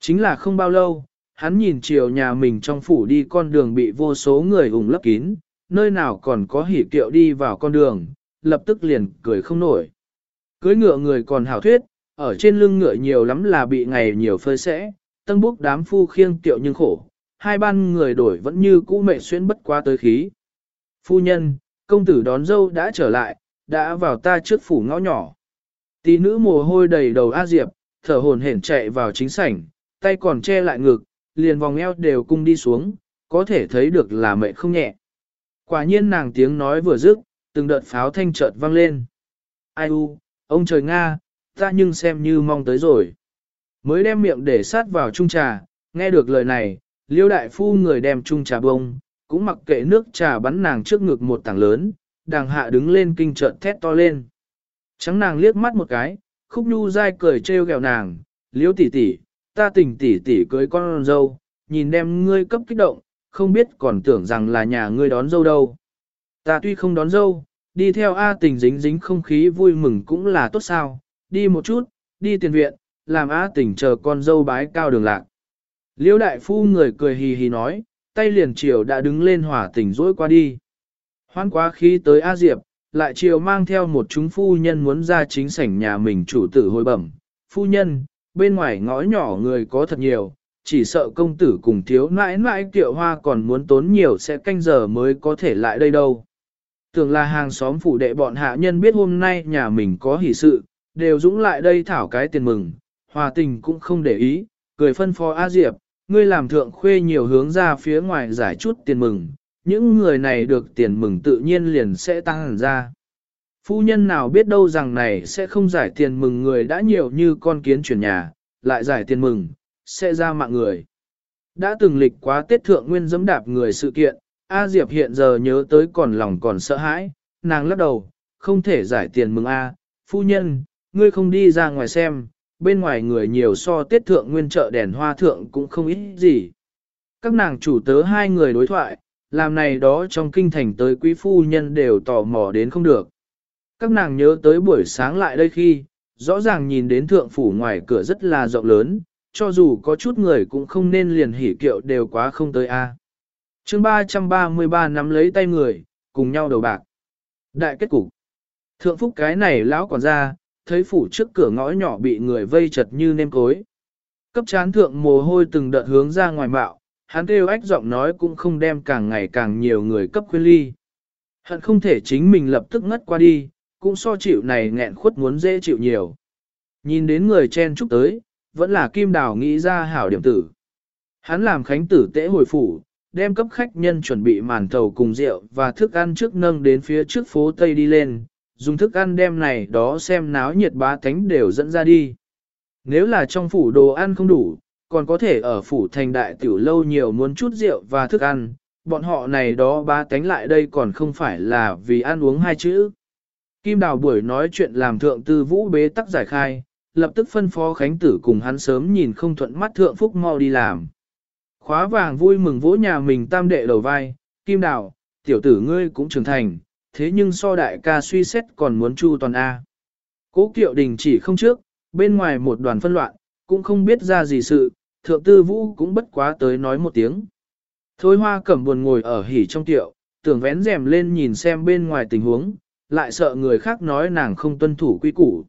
Chính là không bao lâu, hắn nhìn chiều nhà mình trong phủ đi con đường bị vô số người ủng lấp kín, nơi nào còn có hỉ kiệu đi vào con đường, lập tức liền cười không nổi. Cưới ngựa người còn hảo thuyết, ở trên lưng ngựa nhiều lắm là bị ngày nhiều phơi sẽ, tân búc đám phu khiêng tiệu nhưng khổ, hai ban người đổi vẫn như cũ mệ xuyên bất qua tới khí. Phu nhân, công tử đón dâu đã trở lại, đã vào ta trước phủ ngõ nhỏ. tí nữ mồ hôi đầy đầu A Diệp, thở hồn hển chạy vào chính sảnh, tay còn che lại ngực, liền vòng eo đều cung đi xuống, có thể thấy được là mẹ không nhẹ. Quả nhiên nàng tiếng nói vừa dứt, từng đợt pháo thanh chợt vang lên. Ai u, ông trời Nga, ta nhưng xem như mong tới rồi. Mới đem miệng để sát vào chung trà, nghe được lời này, liêu đại phu người đem chung trà bông, cũng mặc kệ nước trà bắn nàng trước ngực một tảng lớn, đàng hạ đứng lên kinh trợn thét to lên. Trắng nàng liếc mắt một cái, khúc nhu dai cười trêu ghẹo nàng, liêu tỷ tỷ, ta tình tỷ tỷ cưới con dâu, nhìn đem ngươi cấp kích động, không biết còn tưởng rằng là nhà ngươi đón dâu đâu. Ta tuy không đón dâu, đi theo A tình dính dính không khí vui mừng cũng là tốt sao, đi một chút, đi tiền viện, làm A tình chờ con dâu bái cao đường lạc. Liêu đại phu người cười hì hì nói, tay liền chiều đã đứng lên hỏa tình dỗi qua đi. Hoan quá khí tới A Diệp, lại chiều mang theo một chúng phu nhân muốn ra chính sảnh nhà mình chủ tử hồi bẩm. Phu nhân, bên ngoài ngõ nhỏ người có thật nhiều, chỉ sợ công tử cùng thiếu nãi nãi kiệu hoa còn muốn tốn nhiều sẽ canh giờ mới có thể lại đây đâu. Tưởng là hàng xóm phủ đệ bọn hạ nhân biết hôm nay nhà mình có hỷ sự, đều dũng lại đây thảo cái tiền mừng, hòa tình cũng không để ý, cười phân phó A Diệp, ngươi làm thượng khuê nhiều hướng ra phía ngoài giải chút tiền mừng, những người này được tiền mừng tự nhiên liền sẽ tăng hẳn ra. Phu nhân nào biết đâu rằng này sẽ không giải tiền mừng người đã nhiều như con kiến chuyển nhà, lại giải tiền mừng, sẽ ra mạng người. Đã từng lịch quá Tết Thượng Nguyên dẫm đạp người sự kiện, A Diệp hiện giờ nhớ tới còn lòng còn sợ hãi, nàng lắc đầu, không thể giải tiền mừng A, phu nhân, ngươi không đi ra ngoài xem, bên ngoài người nhiều so Tết Thượng Nguyên chợ đèn hoa thượng cũng không ít gì. Các nàng chủ tớ hai người đối thoại, làm này đó trong kinh thành tới quý phu nhân đều tò mò đến không được. Các nàng nhớ tới buổi sáng lại đây khi, rõ ràng nhìn đến thượng phủ ngoài cửa rất là rộng lớn, cho dù có chút người cũng không nên liền hỉ kiệu đều quá không tới a. À. Chương 333 nắm lấy tay người, cùng nhau đầu bạc. Đại kết cục. Thượng phúc cái này lão còn ra, thấy phủ trước cửa ngõ nhỏ bị người vây chật như nêm cối. Cấp chán thượng mồ hôi từng đợt hướng ra ngoài mạo hắn kêu ách giọng nói cũng không đem càng ngày càng nhiều người cấp khuyên ly. Hận không thể chính mình lập tức ngất qua đi, cũng so chịu này nghẹn khuất muốn dễ chịu nhiều. Nhìn đến người chen chúc tới, vẫn là kim đào nghĩ ra hảo điểm tử. Hắn làm khánh tử tễ hồi phủ, đem cấp khách nhân chuẩn bị màn thầu cùng rượu và thức ăn trước nâng đến phía trước phố Tây đi lên, dùng thức ăn đem này đó xem náo nhiệt bá thánh đều dẫn ra đi. Nếu là trong phủ đồ ăn không đủ, còn có thể ở phủ thành đại tiểu lâu nhiều muốn chút rượu và thức ăn, bọn họ này đó bá tánh lại đây còn không phải là vì ăn uống hai chữ. Kim Đào buổi nói chuyện làm thượng tư vũ bế tắc giải khai, lập tức phân phó Khánh Tử cùng hắn sớm nhìn không thuận mắt thượng phúc mau đi làm. Khóa vàng vui mừng vỗ nhà mình tam đệ đầu vai, Kim Đào, tiểu tử ngươi cũng trưởng thành, thế nhưng so đại ca suy xét còn muốn chu toàn A. Cố kiệu đình chỉ không trước, bên ngoài một đoàn phân loạn, cũng không biết ra gì sự, thượng tư vũ cũng bất quá tới nói một tiếng. Thôi hoa cẩm buồn ngồi ở hỉ trong tiệu, tưởng vén rèm lên nhìn xem bên ngoài tình huống, lại sợ người khác nói nàng không tuân thủ quy củ.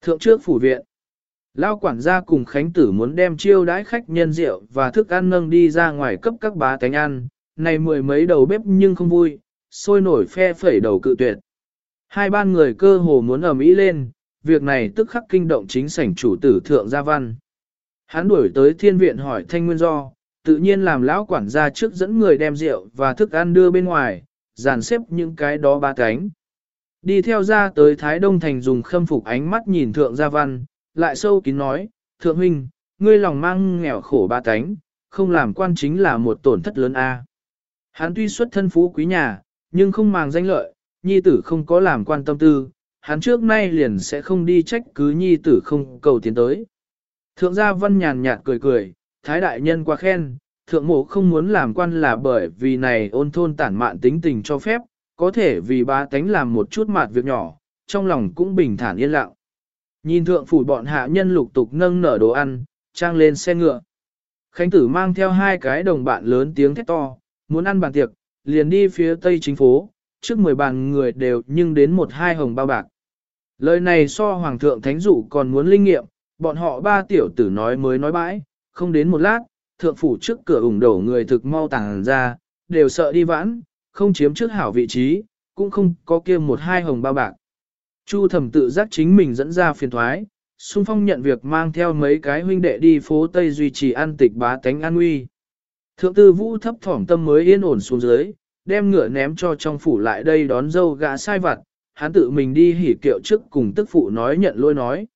Thượng trước phủ viện, lao quản gia cùng khánh tử muốn đem chiêu đãi khách nhân rượu và thức ăn nâng đi ra ngoài cấp các bá tánh ăn, này mười mấy đầu bếp nhưng không vui, sôi nổi phe phẩy đầu cự tuyệt. Hai ban người cơ hồ muốn ở Mỹ lên, việc này tức khắc kinh động chính sảnh chủ tử thượng gia văn. Hắn đuổi tới thiên viện hỏi thanh nguyên do, tự nhiên làm lão quản gia trước dẫn người đem rượu và thức ăn đưa bên ngoài, dàn xếp những cái đó ba cánh. Đi theo ra tới Thái Đông Thành dùng khâm phục ánh mắt nhìn thượng gia văn, lại sâu kín nói, thượng huynh, ngươi lòng mang nghèo khổ ba tánh, không làm quan chính là một tổn thất lớn a. Hắn tuy xuất thân phú quý nhà, nhưng không màng danh lợi, nhi tử không có làm quan tâm tư, hắn trước nay liền sẽ không đi trách cứ nhi tử không cầu tiến tới. Thượng gia văn nhàn nhạt cười cười, thái đại nhân qua khen, thượng mộ không muốn làm quan là bởi vì này ôn thôn tản mạn tính tình cho phép, có thể vì ba tánh làm một chút mạt việc nhỏ, trong lòng cũng bình thản yên lặng. Nhìn thượng phủ bọn hạ nhân lục tục nâng nở đồ ăn, trang lên xe ngựa. Khánh tử mang theo hai cái đồng bạn lớn tiếng thét to, muốn ăn bàn tiệc, liền đi phía tây chính phố, trước mười bàn người đều nhưng đến một hai hồng bao bạc. Lời này so Hoàng thượng Thánh Dụ còn muốn linh nghiệm, bọn họ ba tiểu tử nói mới nói bãi, không đến một lát, thượng phủ trước cửa ủng đổ người thực mau tàng ra, đều sợ đi vãn, không chiếm trước hảo vị trí, cũng không có kia một hai hồng ba bạc. Chu thẩm tự giác chính mình dẫn ra phiền thoái, xung phong nhận việc mang theo mấy cái huynh đệ đi phố Tây duy trì an tịch bá tánh an nguy. Thượng tư vũ thấp thỏm tâm mới yên ổn xuống dưới, đem ngựa ném cho trong phủ lại đây đón dâu gã sai vặt, hắn tự mình đi hỉ kiệu trước cùng tức phụ nói nhận lôi nói.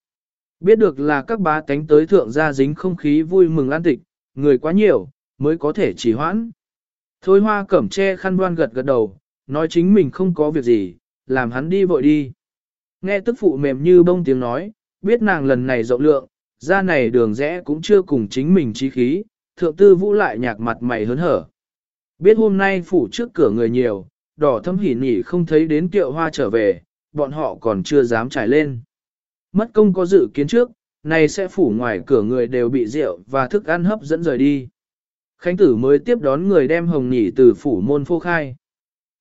Biết được là các bá tánh tới thượng gia dính không khí vui mừng an tịch, người quá nhiều, mới có thể chỉ hoãn. Thôi hoa cẩm che khăn đoan gật gật đầu, nói chính mình không có việc gì, làm hắn đi vội đi. Nghe tức phụ mềm như bông tiếng nói, biết nàng lần này rộng lượng, ra này đường rẽ cũng chưa cùng chính mình trí khí, thượng tư vũ lại nhạc mặt mày hớn hở. Biết hôm nay phủ trước cửa người nhiều, đỏ thâm hỉ nỉ không thấy đến tiệu hoa trở về, bọn họ còn chưa dám trải lên. Mất công có dự kiến trước, này sẽ phủ ngoài cửa người đều bị rượu và thức ăn hấp dẫn rời đi. Khánh tử mới tiếp đón người đem hồng nhỉ từ phủ môn phô khai.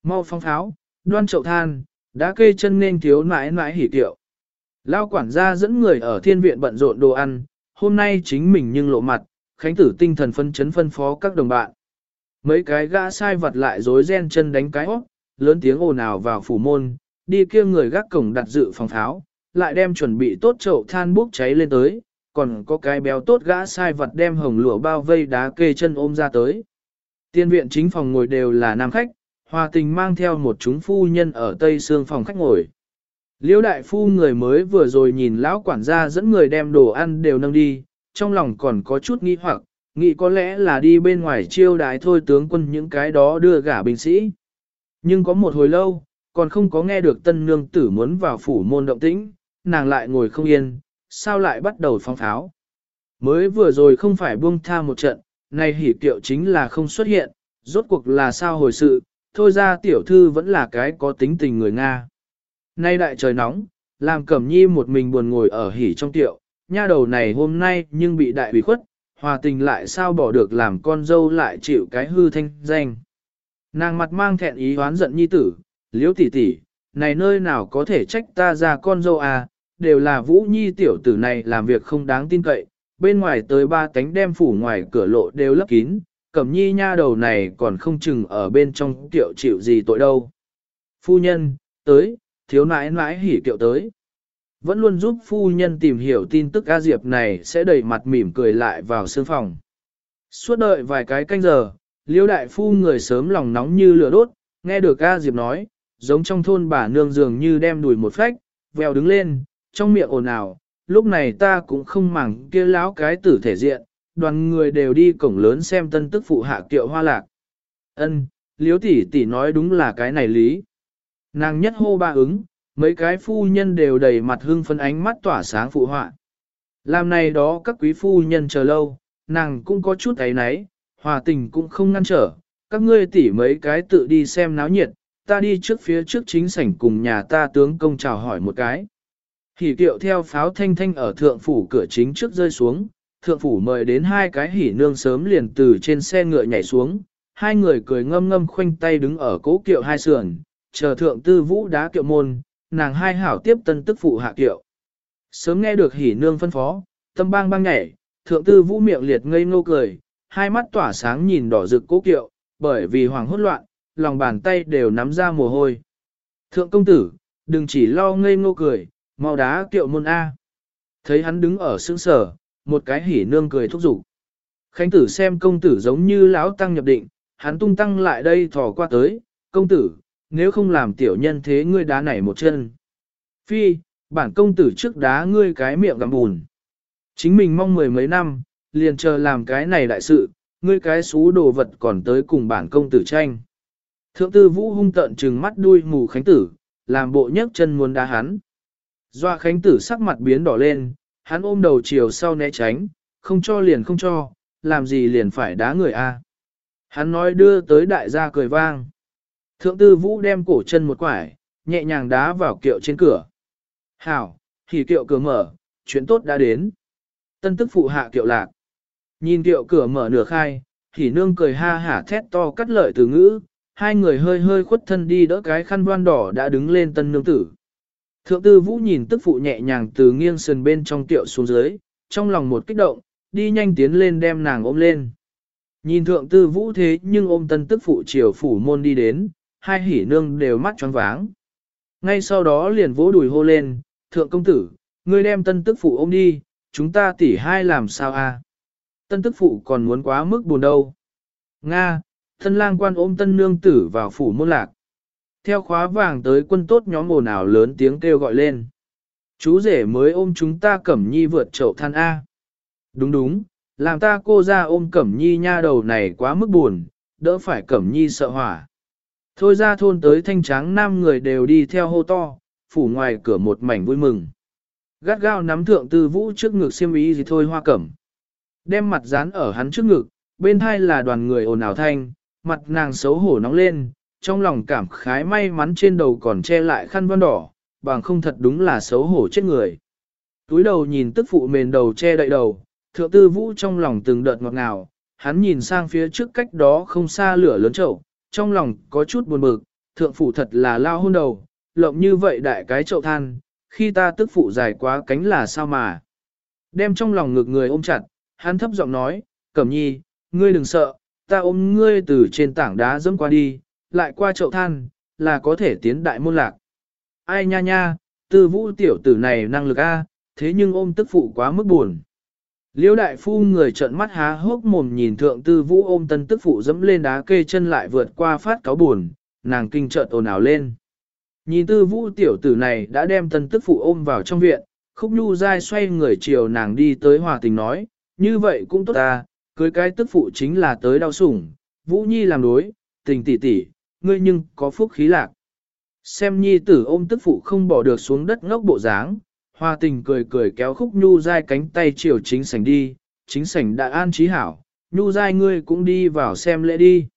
Mau phong tháo, đoan chậu than, đã kê chân nên thiếu nãi nãi hỉ tiệu. Lao quản gia dẫn người ở thiên viện bận rộn đồ ăn, hôm nay chính mình nhưng lộ mặt, khánh tử tinh thần phân chấn phân phó các đồng bạn. Mấy cái gã sai vật lại rối ren chân đánh cái hót, lớn tiếng ồn ào vào phủ môn, đi kia người gác cổng đặt dự phòng pháo, lại đem chuẩn bị tốt chậu than bốc cháy lên tới, còn có cái béo tốt gã sai vật đem hồng lụa bao vây đá kê chân ôm ra tới. Tiên viện chính phòng ngồi đều là nam khách, hòa tình mang theo một chúng phu nhân ở tây xương phòng khách ngồi. Liễu đại phu người mới vừa rồi nhìn lão quản gia dẫn người đem đồ ăn đều nâng đi, trong lòng còn có chút nghi hoặc, nghĩ có lẽ là đi bên ngoài chiêu đái thôi tướng quân những cái đó đưa gả binh sĩ. Nhưng có một hồi lâu, còn không có nghe được tân nương tử muốn vào phủ môn động tĩnh, nàng lại ngồi không yên, sao lại bắt đầu phong pháo. Mới vừa rồi không phải buông tha một trận, nay hỉ kiệu chính là không xuất hiện, rốt cuộc là sao hồi sự, thôi ra tiểu thư vẫn là cái có tính tình người Nga. Nay đại trời nóng, làm cẩm nhi một mình buồn ngồi ở hỉ trong tiệu, nha đầu này hôm nay nhưng bị đại bị khuất, hòa tình lại sao bỏ được làm con dâu lại chịu cái hư thanh danh. Nàng mặt mang thẹn ý hoán giận nhi tử, liếu tỷ tỷ, này nơi nào có thể trách ta ra con dâu à, đều là vũ nhi tiểu tử này làm việc không đáng tin cậy, bên ngoài tới ba cánh đem phủ ngoài cửa lộ đều lấp kín, cẩm nhi nha đầu này còn không chừng ở bên trong tiểu chịu gì tội đâu. Phu nhân, tới, thiếu nãi nãi hỉ tiểu tới. Vẫn luôn giúp phu nhân tìm hiểu tin tức A Diệp này sẽ đầy mặt mỉm cười lại vào sương phòng. Suốt đợi vài cái canh giờ, liêu đại phu người sớm lòng nóng như lửa đốt, nghe được A Diệp nói, giống trong thôn bà nương dường như đem đùi một phách, vèo đứng lên, trong miệng ồn ào, lúc này ta cũng không màng kia láo cái tử thể diện, đoàn người đều đi cổng lớn xem tân tức phụ hạ kiệu hoa lạc. Ân, liếu tỷ tỷ nói đúng là cái này lý. Nàng nhất hô ba ứng, mấy cái phu nhân đều đầy mặt hưng phấn ánh mắt tỏa sáng phụ họa. Làm này đó các quý phu nhân chờ lâu, nàng cũng có chút ấy náy, hòa tình cũng không ngăn trở, các ngươi tỉ mấy cái tự đi xem náo nhiệt, ta đi trước phía trước chính sảnh cùng nhà ta tướng công chào hỏi một cái. Hỉ kiệu theo pháo thanh thanh ở thượng phủ cửa chính trước rơi xuống, thượng phủ mời đến hai cái hỉ nương sớm liền từ trên xe ngựa nhảy xuống, hai người cười ngâm ngâm khoanh tay đứng ở cố kiệu hai sườn, chờ thượng tư vũ đá kiệu môn, nàng hai hảo tiếp tân tức phụ hạ kiệu. Sớm nghe được hỉ nương phân phó, tâm bang bang nhảy, thượng tư vũ miệng liệt ngây ngô cười, hai mắt tỏa sáng nhìn đỏ rực cố kiệu, bởi vì hoàng hốt loạn, lòng bàn tay đều nắm ra mồ hôi. Thượng công tử, đừng chỉ lo ngây ngô cười, mau đá kiệu môn A. Thấy hắn đứng ở sững sở, một cái hỉ nương cười thúc giục. Khánh tử xem công tử giống như lão tăng nhập định, hắn tung tăng lại đây thò qua tới, công tử, nếu không làm tiểu nhân thế ngươi đá nảy một chân. Phi, bản công tử trước đá ngươi cái miệng gặm bùn. Chính mình mong mười mấy năm, liền chờ làm cái này đại sự, ngươi cái xú đồ vật còn tới cùng bản công tử tranh. Thượng tư vũ hung tận trừng mắt đuôi mù khánh tử, làm bộ nhấc chân muốn đá hắn. Doa khánh tử sắc mặt biến đỏ lên, hắn ôm đầu chiều sau né tránh, không cho liền không cho, làm gì liền phải đá người a. Hắn nói đưa tới đại gia cười vang. Thượng tư vũ đem cổ chân một quải, nhẹ nhàng đá vào kiệu trên cửa. Hảo, thì kiệu cửa mở, chuyện tốt đã đến. Tân tức phụ hạ kiệu lạc. Nhìn kiệu cửa mở nửa khai, thì nương cười ha hả thét to cắt lợi từ ngữ, hai người hơi hơi khuất thân đi đỡ cái khăn voan đỏ đã đứng lên tân nương tử. Thượng tư vũ nhìn tức phụ nhẹ nhàng từ nghiêng sườn bên trong tiệu xuống dưới, trong lòng một kích động, đi nhanh tiến lên đem nàng ôm lên. Nhìn thượng tư vũ thế nhưng ôm tân tức phụ chiều phủ môn đi đến, hai hỉ nương đều mắt tròn váng. Ngay sau đó liền vỗ đùi hô lên, thượng công tử, ngươi đem tân tức phụ ôm đi, chúng ta tỉ hai làm sao a? Tân tức phụ còn muốn quá mức buồn đâu. Nga, thân lang quan ôm tân nương tử vào phủ môn lạc. Theo khóa vàng tới quân tốt nhóm ồn ào lớn tiếng kêu gọi lên. Chú rể mới ôm chúng ta cẩm nhi vượt chậu than A. Đúng đúng, làm ta cô ra ôm cẩm nhi nha đầu này quá mức buồn, đỡ phải cẩm nhi sợ hỏa. Thôi ra thôn tới thanh tráng năm người đều đi theo hô to, phủ ngoài cửa một mảnh vui mừng. Gắt gao nắm thượng tư vũ trước ngực xiêm ý gì thôi hoa cẩm. Đem mặt dán ở hắn trước ngực, bên hai là đoàn người ồn ào thanh, mặt nàng xấu hổ nóng lên, trong lòng cảm khái may mắn trên đầu còn che lại khăn văn đỏ, bằng không thật đúng là xấu hổ chết người. Túi đầu nhìn tức phụ mền đầu che đậy đầu, thượng tư vũ trong lòng từng đợt ngọt ngào, hắn nhìn sang phía trước cách đó không xa lửa lớn chậu, trong lòng có chút buồn bực, thượng phụ thật là lao hôn đầu, lộng như vậy đại cái chậu than, khi ta tức phụ dài quá cánh là sao mà. Đem trong lòng ngực người ôm chặt, hắn thấp giọng nói, Cẩm nhi, ngươi đừng sợ, ta ôm ngươi từ trên tảng đá dẫm qua đi, lại qua chậu than, là có thể tiến đại môn lạc. Ai nha nha, tư vũ tiểu tử này năng lực A, thế nhưng ôm tức phụ quá mức buồn. Liêu đại phu người trợn mắt há hốc mồm nhìn thượng tư vũ ôm tân tức phụ dẫm lên đá kê chân lại vượt qua phát cáo buồn, nàng kinh trợn ồn ào lên. Nhìn tư vũ tiểu tử này đã đem tân tức phụ ôm vào trong viện, khúc nhu dai xoay người chiều nàng đi tới hòa tình nói, như vậy cũng tốt ta, cưới cái tức phụ chính là tới đau sủng, vũ nhi làm đối, tình tỷ tỷ, ngươi nhưng có phúc khí lạc. Xem nhi tử ôm tức phụ không bỏ được xuống đất ngốc bộ dáng, hoa tình cười cười kéo khúc nhu dai cánh tay chiều chính sảnh đi, chính sảnh đã an trí hảo, nhu dai ngươi cũng đi vào xem lễ đi.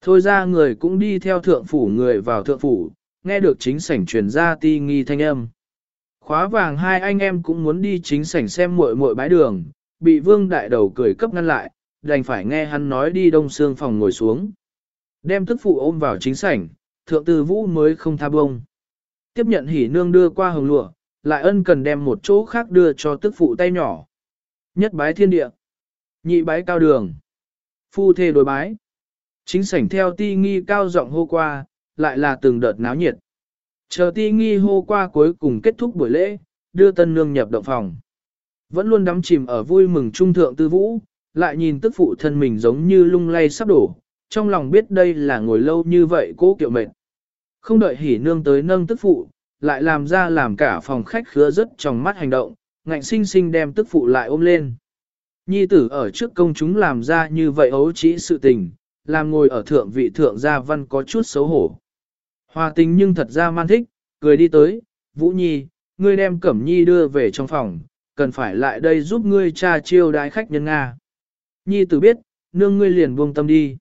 Thôi ra người cũng đi theo thượng phủ người vào thượng phủ, nghe được chính sảnh truyền ra ti nghi thanh âm. Khóa vàng hai anh em cũng muốn đi chính sảnh xem muội muội bãi đường, bị vương đại đầu cười cấp ngăn lại, đành phải nghe hắn nói đi đông xương phòng ngồi xuống. Đem tức phụ ôm vào chính sảnh, thượng tư vũ mới không tha bông. Tiếp nhận hỉ nương đưa qua hồng lụa, lại ân cần đem một chỗ khác đưa cho tức phụ tay nhỏ. Nhất bái thiên địa, nhị bái cao đường, phu thê đối bái. Chính sảnh theo ti nghi cao giọng hô qua, lại là từng đợt náo nhiệt. Chờ ti nghi hô qua cuối cùng kết thúc buổi lễ, đưa tân nương nhập động phòng. Vẫn luôn đắm chìm ở vui mừng trung thượng tư vũ, lại nhìn tức phụ thân mình giống như lung lay sắp đổ, trong lòng biết đây là ngồi lâu như vậy cố kiệu mệt. Không đợi hỉ nương tới nâng tức phụ, lại làm ra làm cả phòng khách khứa rất trong mắt hành động, ngạnh sinh sinh đem tức phụ lại ôm lên. Nhi tử ở trước công chúng làm ra như vậy ấu trĩ sự tình, làm ngồi ở thượng vị thượng gia văn có chút xấu hổ. Hòa tình nhưng thật ra man thích, cười đi tới, Vũ Nhi, ngươi đem Cẩm Nhi đưa về trong phòng, cần phải lại đây giúp ngươi cha chiêu đái khách nhân Nga. Nhi tử biết, nương ngươi liền buông tâm đi.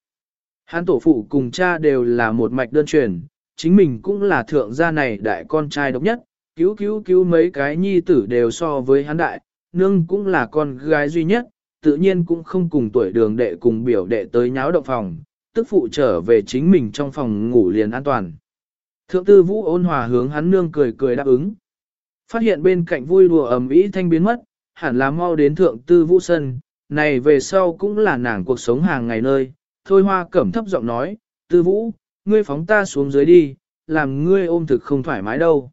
Hắn tổ phụ cùng cha đều là một mạch đơn truyền, chính mình cũng là thượng gia này đại con trai độc nhất, cứu cứu cứu mấy cái nhi tử đều so với hắn đại, nương cũng là con gái duy nhất, tự nhiên cũng không cùng tuổi đường đệ cùng biểu đệ tới nháo động phòng, tức phụ trở về chính mình trong phòng ngủ liền an toàn. Thượng tư vũ ôn hòa hướng hắn nương cười cười đáp ứng. Phát hiện bên cạnh vui đùa ầm ĩ thanh biến mất, hẳn là mau đến thượng tư vũ sân, này về sau cũng là nàng cuộc sống hàng ngày nơi. Thôi hoa cẩm thấp giọng nói, tư vũ, ngươi phóng ta xuống dưới đi, làm ngươi ôm thực không thoải mái đâu.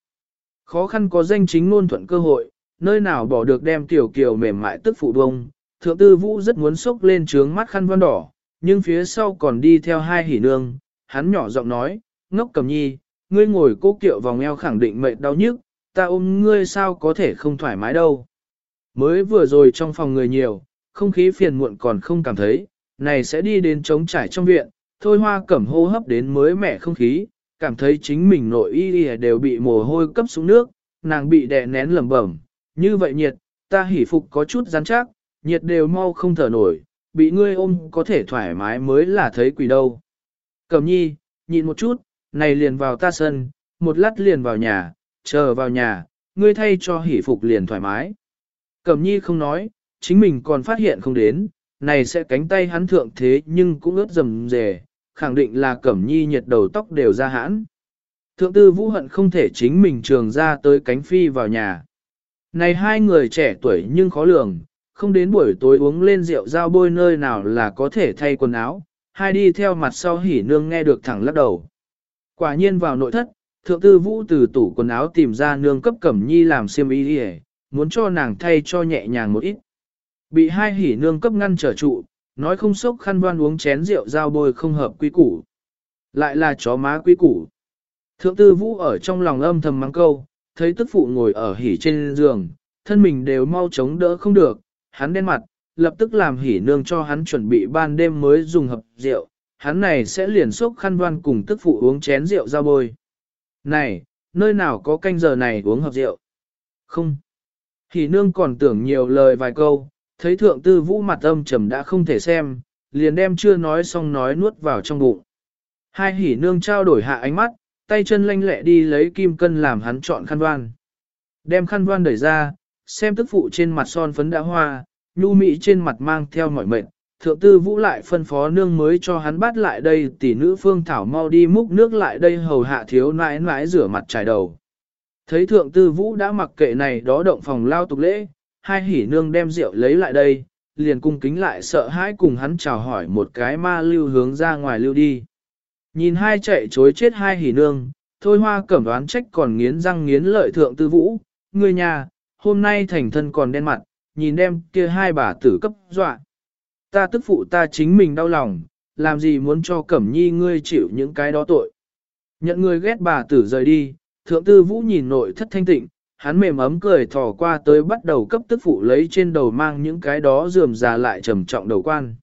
Khó khăn có danh chính ngôn thuận cơ hội, nơi nào bỏ được đem tiểu kiều mềm mại tức phụ bông. Thượng tư vũ rất muốn sốc lên trướng mắt khăn văn đỏ, nhưng phía sau còn đi theo hai hỉ nương, hắn nhỏ giọng nói, ngốc cầm nhi, ngươi ngồi cố kiệu vòng eo khẳng định mệt đau nhức, ta ôm ngươi sao có thể không thoải mái đâu. Mới vừa rồi trong phòng người nhiều, không khí phiền muộn còn không cảm thấy, này sẽ đi đến trống trải trong viện, thôi hoa cẩm hô hấp đến mới mẻ không khí, cảm thấy chính mình nội y đều bị mồ hôi cấp xuống nước, nàng bị đè nén lẩm bẩm, như vậy nhiệt, ta hỉ phục có chút rắn chắc, nhiệt đều mau không thở nổi, bị ngươi ôm có thể thoải mái mới là thấy quỷ đâu. Cẩm nhi, nhịn một chút, này liền vào ta sân, một lát liền vào nhà, chờ vào nhà, ngươi thay cho hỉ phục liền thoải mái. Cẩm nhi không nói, chính mình còn phát hiện không đến, này sẽ cánh tay hắn thượng thế nhưng cũng ướt rầm rề, khẳng định là cẩm nhi nhiệt đầu tóc đều ra hãn. Thượng tư vũ hận không thể chính mình trường ra tới cánh phi vào nhà. Này hai người trẻ tuổi nhưng khó lường, không đến buổi tối uống lên rượu giao bôi nơi nào là có thể thay quần áo, hai đi theo mặt sau hỉ nương nghe được thẳng lắc đầu. Quả nhiên vào nội thất, thượng tư vũ từ tủ quần áo tìm ra nương cấp cẩm nhi làm xiêm y muốn cho nàng thay cho nhẹ nhàng một ít. Bị hai hỉ nương cấp ngăn trở trụ, nói không sốc khăn đoan uống chén rượu giao bôi không hợp quy củ. Lại là chó má quy củ. Thượng tư vũ ở trong lòng âm thầm mắng câu, thấy tức phụ ngồi ở hỉ trên giường, thân mình đều mau chống đỡ không được, hắn đen mặt, lập tức làm hỉ nương cho hắn chuẩn bị ban đêm mới dùng hợp rượu, hắn này sẽ liền sốc khăn đoan cùng tức phụ uống chén rượu giao bôi. Này, nơi nào có canh giờ này uống hợp rượu? Không. Hỉ nương còn tưởng nhiều lời vài câu, thấy thượng tư vũ mặt âm trầm đã không thể xem, liền đem chưa nói xong nói nuốt vào trong bụng. Hai hỉ nương trao đổi hạ ánh mắt, tay chân lanh lẹ đi lấy kim cân làm hắn chọn khăn đoan. Đem khăn đoan đẩy ra, xem tức phụ trên mặt son phấn đã hoa, nhu mị trên mặt mang theo mỏi mệt. Thượng tư vũ lại phân phó nương mới cho hắn bắt lại đây tỷ nữ phương thảo mau đi múc nước lại đây hầu hạ thiếu nãi nãi rửa mặt trải đầu. Thấy thượng tư vũ đã mặc kệ này đó động phòng lao tục lễ, hai hỉ nương đem rượu lấy lại đây, liền cung kính lại sợ hãi cùng hắn chào hỏi một cái ma lưu hướng ra ngoài lưu đi. Nhìn hai chạy chối chết hai hỉ nương, thôi hoa cẩm đoán trách còn nghiến răng nghiến lợi thượng tư vũ, người nhà, hôm nay thành thân còn đen mặt, nhìn đem kia hai bà tử cấp dọa. Ta tức phụ ta chính mình đau lòng, làm gì muốn cho cẩm nhi ngươi chịu những cái đó tội. Nhận người ghét bà tử rời đi, thượng tư vũ nhìn nội thất thanh tịnh, hắn mềm ấm cười thò qua tới bắt đầu cấp tức phụ lấy trên đầu mang những cái đó dườm già lại trầm trọng đầu quan.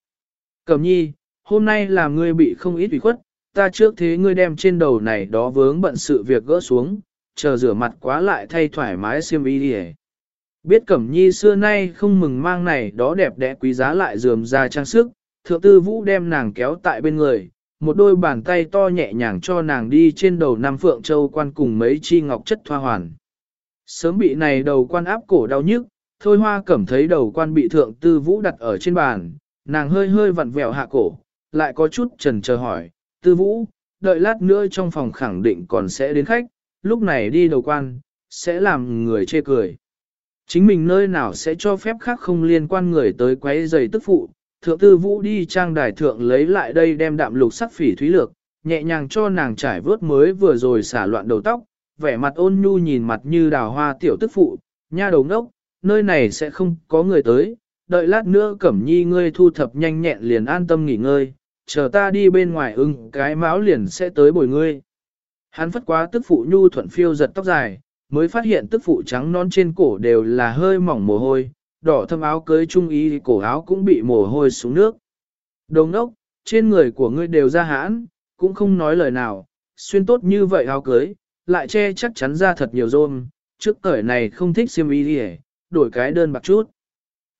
Cẩm nhi, hôm nay là ngươi bị không ít ủy khuất, ta trước thế ngươi đem trên đầu này đó vướng bận sự việc gỡ xuống, chờ rửa mặt quá lại thay thoải mái xiêm y đi Biết Cẩm Nhi xưa nay không mừng mang này đó đẹp đẽ quý giá lại dườm già trang sức, thượng tư vũ đem nàng kéo tại bên người, một đôi bàn tay to nhẹ nhàng cho nàng đi trên đầu Nam Phượng Châu quan cùng mấy chi ngọc chất thoa hoàn. Sớm bị này đầu quan áp cổ đau nhức, thôi hoa cẩm thấy đầu quan bị thượng tư vũ đặt ở trên bàn, nàng hơi hơi vặn vẹo hạ cổ, lại có chút trần chờ hỏi, tư vũ, đợi lát nữa trong phòng khẳng định còn sẽ đến khách, lúc này đi đầu quan, sẽ làm người chê cười. Chính mình nơi nào sẽ cho phép khác không liên quan người tới quấy giày tức phụ, thượng tư vũ đi trang đài thượng lấy lại đây đem đạm lục sắc phỉ thúy lược, nhẹ nhàng cho nàng trải vớt mới vừa rồi xả loạn đầu tóc, vẻ mặt ôn nhu nhìn mặt như đào hoa tiểu tức phụ, nha đầu ngốc, nơi này sẽ không có người tới, đợi lát nữa cẩm nhi ngươi thu thập nhanh nhẹn liền an tâm nghỉ ngơi, chờ ta đi bên ngoài ưng cái máu liền sẽ tới bồi ngươi. Hắn phất quá tức phụ nhu thuận phiêu giật tóc dài, mới phát hiện tức phụ trắng non trên cổ đều là hơi mỏng mồ hôi, đỏ thâm áo cưới trung ý cổ áo cũng bị mồ hôi xuống nước. Đồng ốc, trên người của ngươi đều ra hãn, cũng không nói lời nào, xuyên tốt như vậy áo cưới, lại che chắc chắn ra thật nhiều rôm, trước cởi này không thích xiêm y đi đổi cái đơn bạc chút.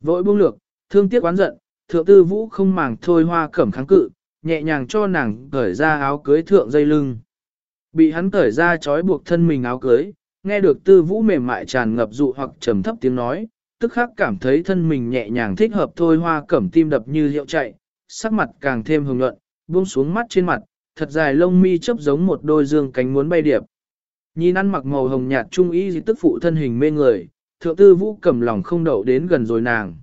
Vội buông lược, thương tiếc oán giận, thượng tư vũ không màng thôi hoa cẩm kháng cự, nhẹ nhàng cho nàng cởi ra áo cưới thượng dây lưng. Bị hắn cởi ra trói buộc thân mình áo cưới, nghe được tư vũ mềm mại tràn ngập dụ hoặc trầm thấp tiếng nói, tức khắc cảm thấy thân mình nhẹ nhàng thích hợp thôi hoa cẩm tim đập như hiệu chạy, sắc mặt càng thêm hồng nhuận, buông xuống mắt trên mặt, thật dài lông mi chớp giống một đôi dương cánh muốn bay điệp. Nhìn ăn mặc màu hồng nhạt trung ý tức phụ thân hình mê người, thượng tư vũ cầm lòng không đậu đến gần rồi nàng.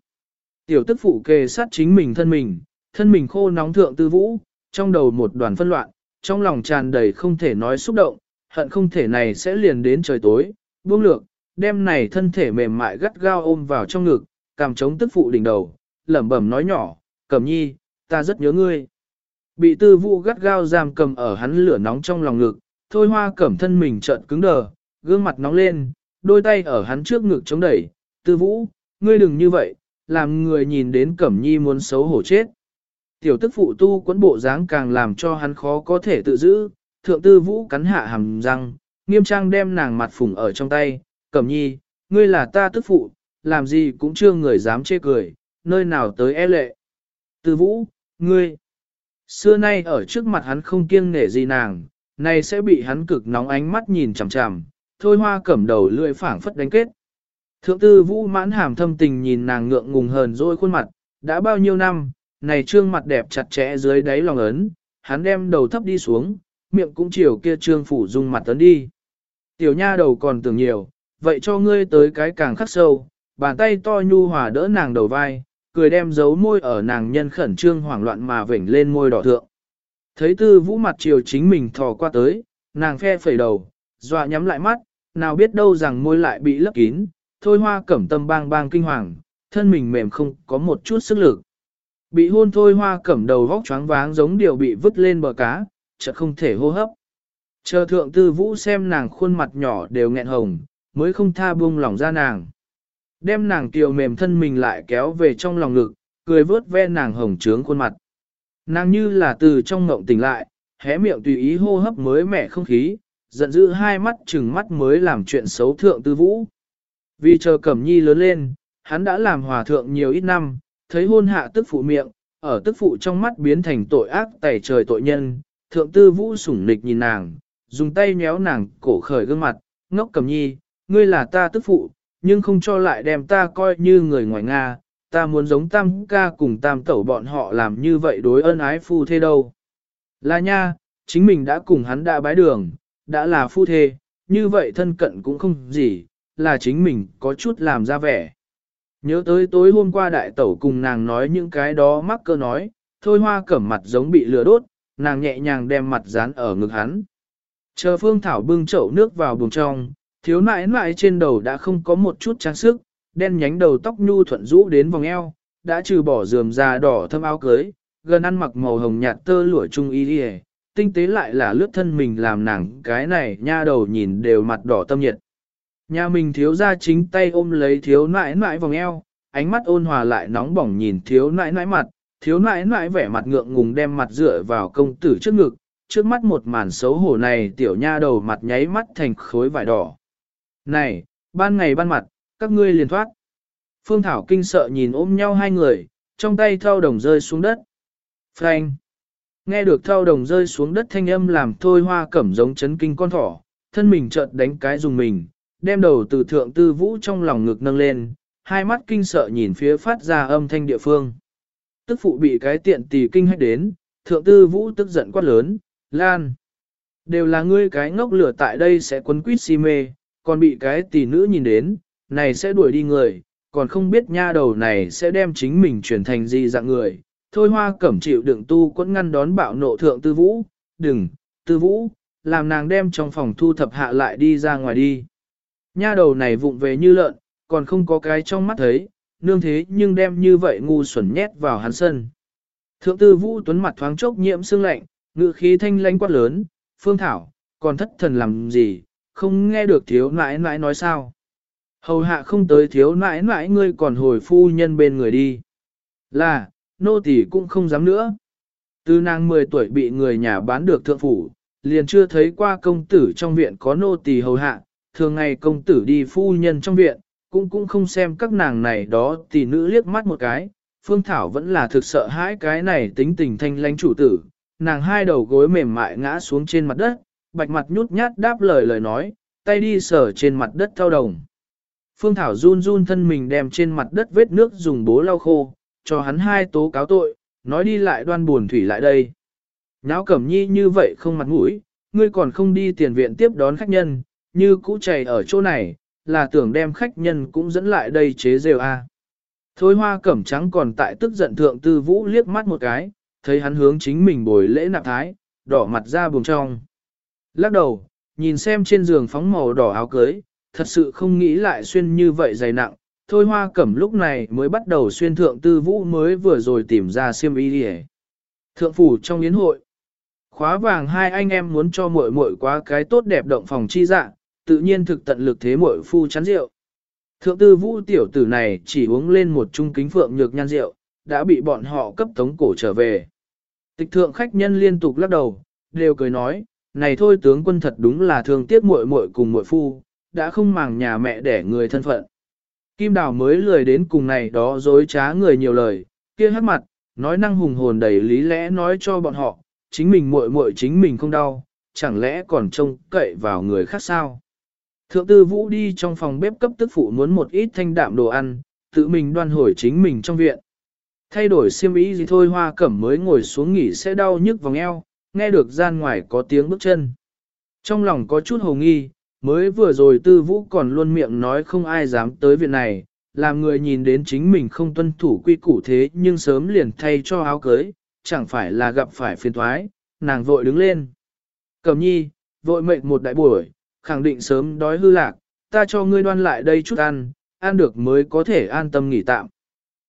Tiểu tức phụ kề sát chính mình thân mình, thân mình khô nóng thượng tư vũ, trong đầu một đoàn phân loạn, trong lòng tràn đầy không thể nói xúc động, hận không thể này sẽ liền đến trời tối, buông lược, đem này thân thể mềm mại gắt gao ôm vào trong ngực, cảm chống tức phụ đỉnh đầu, lẩm bẩm nói nhỏ, cẩm nhi, ta rất nhớ ngươi. Bị tư vũ gắt gao giam cầm ở hắn lửa nóng trong lòng ngực, thôi hoa cẩm thân mình trợn cứng đờ, gương mặt nóng lên, đôi tay ở hắn trước ngực chống đẩy, tư vũ, ngươi đừng như vậy, làm người nhìn đến cẩm nhi muốn xấu hổ chết. Tiểu tức phụ tu quấn bộ dáng càng làm cho hắn khó có thể tự giữ, thượng tư vũ cắn hạ hàm răng, nghiêm trang đem nàng mặt phủng ở trong tay, cẩm nhi, ngươi là ta tức phụ, làm gì cũng chưa người dám chê cười, nơi nào tới e lệ. Tư vũ, ngươi, xưa nay ở trước mặt hắn không kiêng nể gì nàng, này sẽ bị hắn cực nóng ánh mắt nhìn chằm chằm, thôi hoa cẩm đầu lưỡi phảng phất đánh kết. Thượng tư vũ mãn hàm thâm tình nhìn nàng ngượng ngùng hờn dỗi khuôn mặt, đã bao nhiêu năm, này trương mặt đẹp chặt chẽ dưới đáy lòng ấn, hắn đem đầu thấp đi xuống, miệng cũng chiều kia trương phủ dung mặt tấn đi. Tiểu nha đầu còn tưởng nhiều, vậy cho ngươi tới cái càng khắc sâu, bàn tay to nhu hòa đỡ nàng đầu vai, cười đem giấu môi ở nàng nhân khẩn trương hoảng loạn mà vểnh lên môi đỏ thượng. Thấy tư vũ mặt chiều chính mình thò qua tới, nàng phe phẩy đầu, dọa nhắm lại mắt, nào biết đâu rằng môi lại bị lấp kín, thôi hoa cẩm tâm bang bang kinh hoàng, thân mình mềm không có một chút sức lực. Bị hôn thôi hoa cẩm đầu vóc choáng váng giống điều bị vứt lên bờ cá, chợt không thể hô hấp. Chờ thượng tư vũ xem nàng khuôn mặt nhỏ đều nghẹn hồng, mới không tha buông lòng ra nàng. Đem nàng kiều mềm thân mình lại kéo về trong lòng ngực, cười vớt ve nàng hồng trướng khuôn mặt. Nàng như là từ trong ngộng tỉnh lại, hé miệng tùy ý hô hấp mới mẻ không khí, giận dữ hai mắt chừng mắt mới làm chuyện xấu thượng tư vũ. Vì chờ Cẩm Nhi lớn lên, hắn đã làm hòa thượng nhiều ít năm, thấy hôn hạ tức phụ miệng, ở tức phụ trong mắt biến thành tội ác tẩy trời tội nhân, thượng tư vũ sủng nịch nhìn nàng, dùng tay nhéo nàng cổ khởi gương mặt, ngốc Cẩm Nhi, ngươi là ta tức phụ, nhưng không cho lại đem ta coi như người ngoài Nga, ta muốn giống tam ca cùng tam tẩu bọn họ làm như vậy đối ân ái phu thê đâu. Là nha, chính mình đã cùng hắn đã bái đường, đã là phu thê, như vậy thân cận cũng không gì, là chính mình có chút làm ra vẻ. Nhớ tới tối hôm qua đại tẩu cùng nàng nói những cái đó mắc cơ nói, thôi hoa cẩm mặt giống bị lửa đốt, nàng nhẹ nhàng đem mặt dán ở ngực hắn. Chờ phương thảo bưng chậu nước vào buồng trong, thiếu nãi nãi trên đầu đã không có một chút trang sức, đen nhánh đầu tóc nhu thuận rũ đến vòng eo, đã trừ bỏ rườm già đỏ thâm áo cưới, gần ăn mặc màu hồng nhạt tơ lụa trung y đi tinh tế lại là lướt thân mình làm nàng cái này nha đầu nhìn đều mặt đỏ tâm nhiệt. Nhà mình thiếu ra chính tay ôm lấy thiếu nãi nãi vòng eo, ánh mắt ôn hòa lại nóng bỏng nhìn thiếu nãi nãi mặt, thiếu nãi nãi vẻ mặt ngượng ngùng đem mặt dựa vào công tử trước ngực, trước mắt một màn xấu hổ này tiểu nha đầu mặt nháy mắt thành khối vải đỏ. Này, ban ngày ban mặt, các ngươi liền thoát. Phương Thảo kinh sợ nhìn ôm nhau hai người, trong tay thao đồng rơi xuống đất. Frank! Nghe được thao đồng rơi xuống đất thanh âm làm thôi hoa cẩm giống chấn kinh con thỏ, thân mình chợt đánh cái dùng mình, đem đầu từ thượng tư vũ trong lòng ngực nâng lên, hai mắt kinh sợ nhìn phía phát ra âm thanh địa phương. Tức phụ bị cái tiện tỷ kinh hách đến, thượng tư vũ tức giận quát lớn, lan. Đều là ngươi cái ngốc lửa tại đây sẽ quấn quýt si mê, còn bị cái tỷ nữ nhìn đến, này sẽ đuổi đi người, còn không biết nha đầu này sẽ đem chính mình chuyển thành gì dạng người. Thôi hoa cẩm chịu đựng tu quẫn ngăn đón bạo nộ thượng tư vũ, đừng, tư vũ, làm nàng đem trong phòng thu thập hạ lại đi ra ngoài đi. Nha đầu này vụng về như lợn, còn không có cái trong mắt thấy, nương thế nhưng đem như vậy ngu xuẩn nhét vào hắn sân. Thượng tư vũ tuấn mặt thoáng chốc nhiễm sương lạnh, ngự khí thanh lãnh quát lớn, phương thảo, còn thất thần làm gì, không nghe được thiếu nãi nãi nói sao. Hầu hạ không tới thiếu nãi nãi ngươi còn hồi phu nhân bên người đi. Là, nô tỳ cũng không dám nữa. Từ nàng 10 tuổi bị người nhà bán được thượng phủ, liền chưa thấy qua công tử trong viện có nô tỳ hầu hạ, thường ngày công tử đi phu nhân trong viện, cũng cũng không xem các nàng này đó tỷ nữ liếc mắt một cái. Phương Thảo vẫn là thực sợ hãi cái này tính tình thanh lãnh chủ tử, nàng hai đầu gối mềm mại ngã xuống trên mặt đất, bạch mặt nhút nhát đáp lời lời nói, tay đi sờ trên mặt đất thao đồng. Phương Thảo run run thân mình đem trên mặt đất vết nước dùng bố lau khô, cho hắn hai tố cáo tội, nói đi lại đoan buồn thủy lại đây. Nháo cẩm nhi như vậy không mặt mũi, ngươi còn không đi tiền viện tiếp đón khách nhân, như cũ chảy ở chỗ này, là tưởng đem khách nhân cũng dẫn lại đây chế rêu a. Thôi hoa cẩm trắng còn tại tức giận thượng tư vũ liếc mắt một cái, thấy hắn hướng chính mình bồi lễ nạp thái, đỏ mặt ra buồng trong. Lắc đầu, nhìn xem trên giường phóng màu đỏ áo cưới, thật sự không nghĩ lại xuyên như vậy dày nặng. Thôi hoa cẩm lúc này mới bắt đầu xuyên thượng tư vũ mới vừa rồi tìm ra xiêm y đi Thượng phủ trong yến hội. Khóa vàng hai anh em muốn cho muội muội quá cái tốt đẹp động phòng chi dạ, tự nhiên thực tận lực thế muội phu chắn rượu. Thượng tư vũ tiểu tử này chỉ uống lên một chung kính phượng nhược nhan rượu, đã bị bọn họ cấp tống cổ trở về. Tịch thượng khách nhân liên tục lắc đầu, đều cười nói, này thôi tướng quân thật đúng là thương tiếc muội muội cùng muội phu, đã không màng nhà mẹ để người thân phận. Kim Đào mới lười đến cùng này đó dối trá người nhiều lời, kia hát mặt, nói năng hùng hồn đầy lý lẽ nói cho bọn họ, chính mình muội muội chính mình không đau, chẳng lẽ còn trông cậy vào người khác sao. Thượng tư vũ đi trong phòng bếp cấp tức phụ muốn một ít thanh đạm đồ ăn, tự mình đoan hồi chính mình trong viện. Thay đổi xiêm ý gì thôi hoa cẩm mới ngồi xuống nghỉ sẽ đau nhức vòng eo, nghe được gian ngoài có tiếng bước chân. Trong lòng có chút hồ nghi, mới vừa rồi tư vũ còn luôn miệng nói không ai dám tới viện này, làm người nhìn đến chính mình không tuân thủ quy củ thế nhưng sớm liền thay cho áo cưới, chẳng phải là gặp phải phiền thoái, nàng vội đứng lên. Cẩm nhi, vội mệt một đại buổi, khẳng định sớm đói hư lạc, ta cho ngươi đoan lại đây chút ăn, ăn được mới có thể an tâm nghỉ tạm.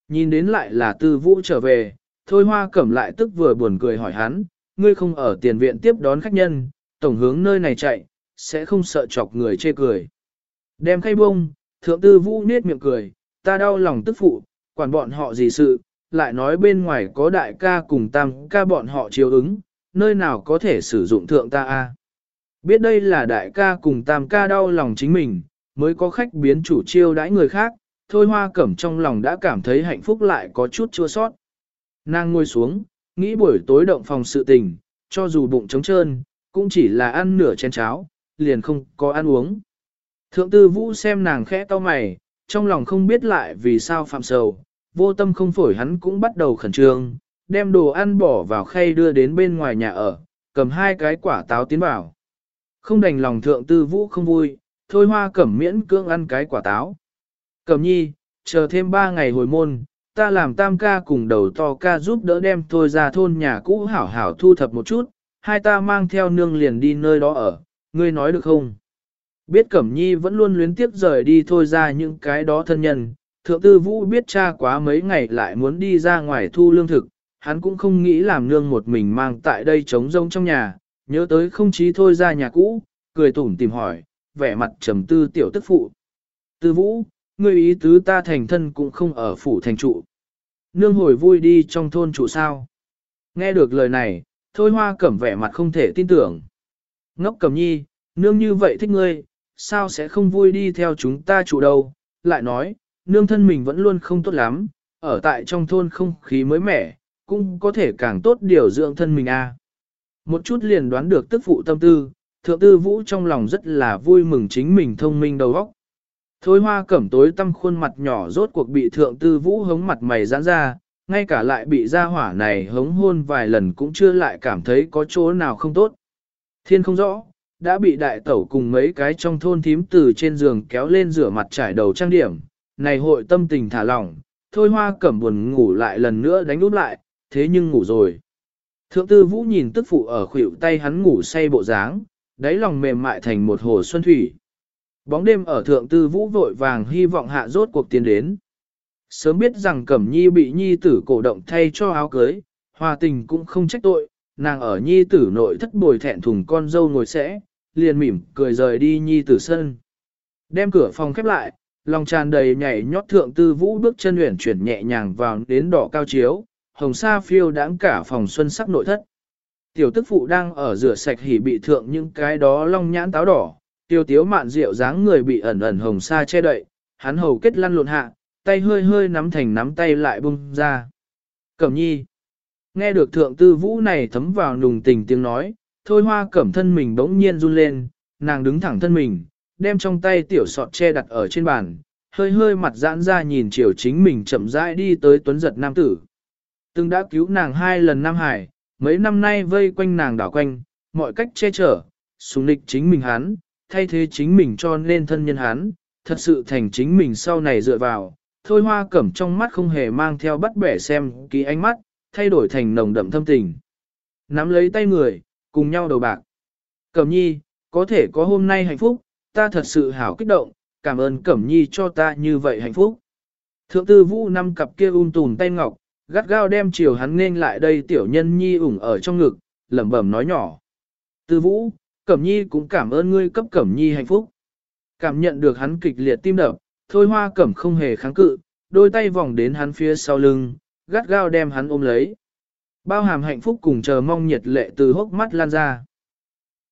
Nhìn đến lại là tư vũ trở về, thôi hoa cẩm lại tức vừa buồn cười hỏi hắn, ngươi không ở tiền viện tiếp đón khách nhân, tổng hướng nơi này chạy, sẽ không sợ chọc người chê cười. Đem khay bông, thượng tư vũ nết miệng cười, ta đau lòng tức phụ, quản bọn họ gì sự, lại nói bên ngoài có đại ca cùng tam ca bọn họ chiếu ứng, nơi nào có thể sử dụng thượng ta a? Biết đây là đại ca cùng tam ca đau lòng chính mình, mới có khách biến chủ chiêu đãi người khác, thôi hoa cẩm trong lòng đã cảm thấy hạnh phúc lại có chút chua sót. Nàng ngồi xuống, nghĩ buổi tối động phòng sự tình, cho dù bụng trống trơn, cũng chỉ là ăn nửa chén cháo, liền không có ăn uống. Thượng tư vũ xem nàng khẽ to mày, trong lòng không biết lại vì sao phạm sầu, vô tâm không phổi hắn cũng bắt đầu khẩn trương, đem đồ ăn bỏ vào khay đưa đến bên ngoài nhà ở, cầm hai cái quả táo tiến vào. Không đành lòng thượng tư vũ không vui, thôi hoa cẩm miễn cưỡng ăn cái quả táo. Cẩm nhi, chờ thêm ba ngày hồi môn, ta làm tam ca cùng đầu to ca giúp đỡ đem thôi ra thôn nhà cũ hảo hảo thu thập một chút, hai ta mang theo nương liền đi nơi đó ở, ngươi nói được không? Biết Cẩm Nhi vẫn luôn luyến tiếp rời đi thôi ra những cái đó thân nhân, thượng tư vũ biết cha quá mấy ngày lại muốn đi ra ngoài thu lương thực, hắn cũng không nghĩ làm nương một mình mang tại đây trống rông trong nhà, nhớ tới không chí thôi ra nhà cũ, cười tủm tìm hỏi, vẻ mặt trầm tư tiểu tức phụ. Tư vũ, ngươi ý tứ ta thành thân cũng không ở phủ thành trụ. Nương hồi vui đi trong thôn trụ sao. Nghe được lời này, thôi hoa cẩm vẻ mặt không thể tin tưởng. Ngốc cẩm nhi, nương như vậy thích ngươi, sao sẽ không vui đi theo chúng ta chủ đâu, lại nói, nương thân mình vẫn luôn không tốt lắm, ở tại trong thôn không khí mới mẻ, cũng có thể càng tốt điều dưỡng thân mình a. À. Một chút liền đoán được tức phụ tâm tư, thượng tư vũ trong lòng rất là vui mừng chính mình thông minh đầu óc. Thôi hoa cẩm tối tâm khuôn mặt nhỏ rốt cuộc bị thượng tư vũ hống mặt mày giãn ra, ngay cả lại bị gia hỏa này hống hôn vài lần cũng chưa lại cảm thấy có chỗ nào không tốt. Thiên không rõ, đã bị đại tẩu cùng mấy cái trong thôn thím từ trên giường kéo lên rửa mặt trải đầu trang điểm, này hội tâm tình thả lỏng, thôi hoa cẩm buồn ngủ lại lần nữa đánh út lại, thế nhưng ngủ rồi. Thượng tư vũ nhìn tức phụ ở khuỷu tay hắn ngủ say bộ dáng, đáy lòng mềm mại thành một hồ xuân thủy. Bóng đêm ở thượng tư vũ vội vàng hy vọng hạ rốt cuộc tiến đến. Sớm biết rằng Cẩm Nhi bị Nhi tử cổ động thay cho áo cưới, hòa tình cũng không trách tội, nàng ở Nhi tử nội thất bồi thẹn thùng con dâu ngồi sẽ, liền mỉm cười rời đi Nhi tử sân. Đem cửa phòng khép lại, lòng tràn đầy nhảy nhót thượng tư vũ bước chân luyện chuyển nhẹ nhàng vào đến đỏ cao chiếu, hồng sa phiêu đãng cả phòng xuân sắc nội thất. Tiểu tức phụ đang ở rửa sạch hỉ bị thượng những cái đó long nhãn táo đỏ, tiêu tiếu mạn rượu dáng người bị ẩn ẩn hồng sa che đậy, hắn hầu kết lăn lộn hạ, tay hơi hơi nắm thành nắm tay lại bung ra. Cẩm nhi. Nghe được thượng tư vũ này thấm vào nùng tình tiếng nói, thôi hoa cẩm thân mình bỗng nhiên run lên, nàng đứng thẳng thân mình, đem trong tay tiểu sọt che đặt ở trên bàn, hơi hơi mặt giãn ra nhìn chiều chính mình chậm rãi đi tới tuấn giật nam tử. Từng đã cứu nàng hai lần Nam Hải, mấy năm nay vây quanh nàng đảo quanh, mọi cách che chở, sùng địch chính mình hắn, thay thế chính mình cho nên thân nhân hắn, thật sự thành chính mình sau này dựa vào. Thôi hoa cẩm trong mắt không hề mang theo bắt bẻ xem ký ánh mắt, thay đổi thành nồng đậm thâm tình. Nắm lấy tay người, cùng nhau đầu bạc. Cẩm nhi, có thể có hôm nay hạnh phúc, ta thật sự hảo kích động, cảm ơn Cẩm nhi cho ta như vậy hạnh phúc. Thượng tư vũ năm cặp kia un tùn tay ngọc, gắt gao đem chiều hắn nên lại đây tiểu nhân nhi ủng ở trong ngực, lẩm bẩm nói nhỏ. Tư vũ, Cẩm nhi cũng cảm ơn ngươi cấp Cẩm nhi hạnh phúc. Cảm nhận được hắn kịch liệt tim đập, thôi hoa cẩm không hề kháng cự, đôi tay vòng đến hắn phía sau lưng, gắt gao đem hắn ôm lấy. Bao hàm hạnh phúc cùng chờ mong nhiệt lệ từ hốc mắt lan ra.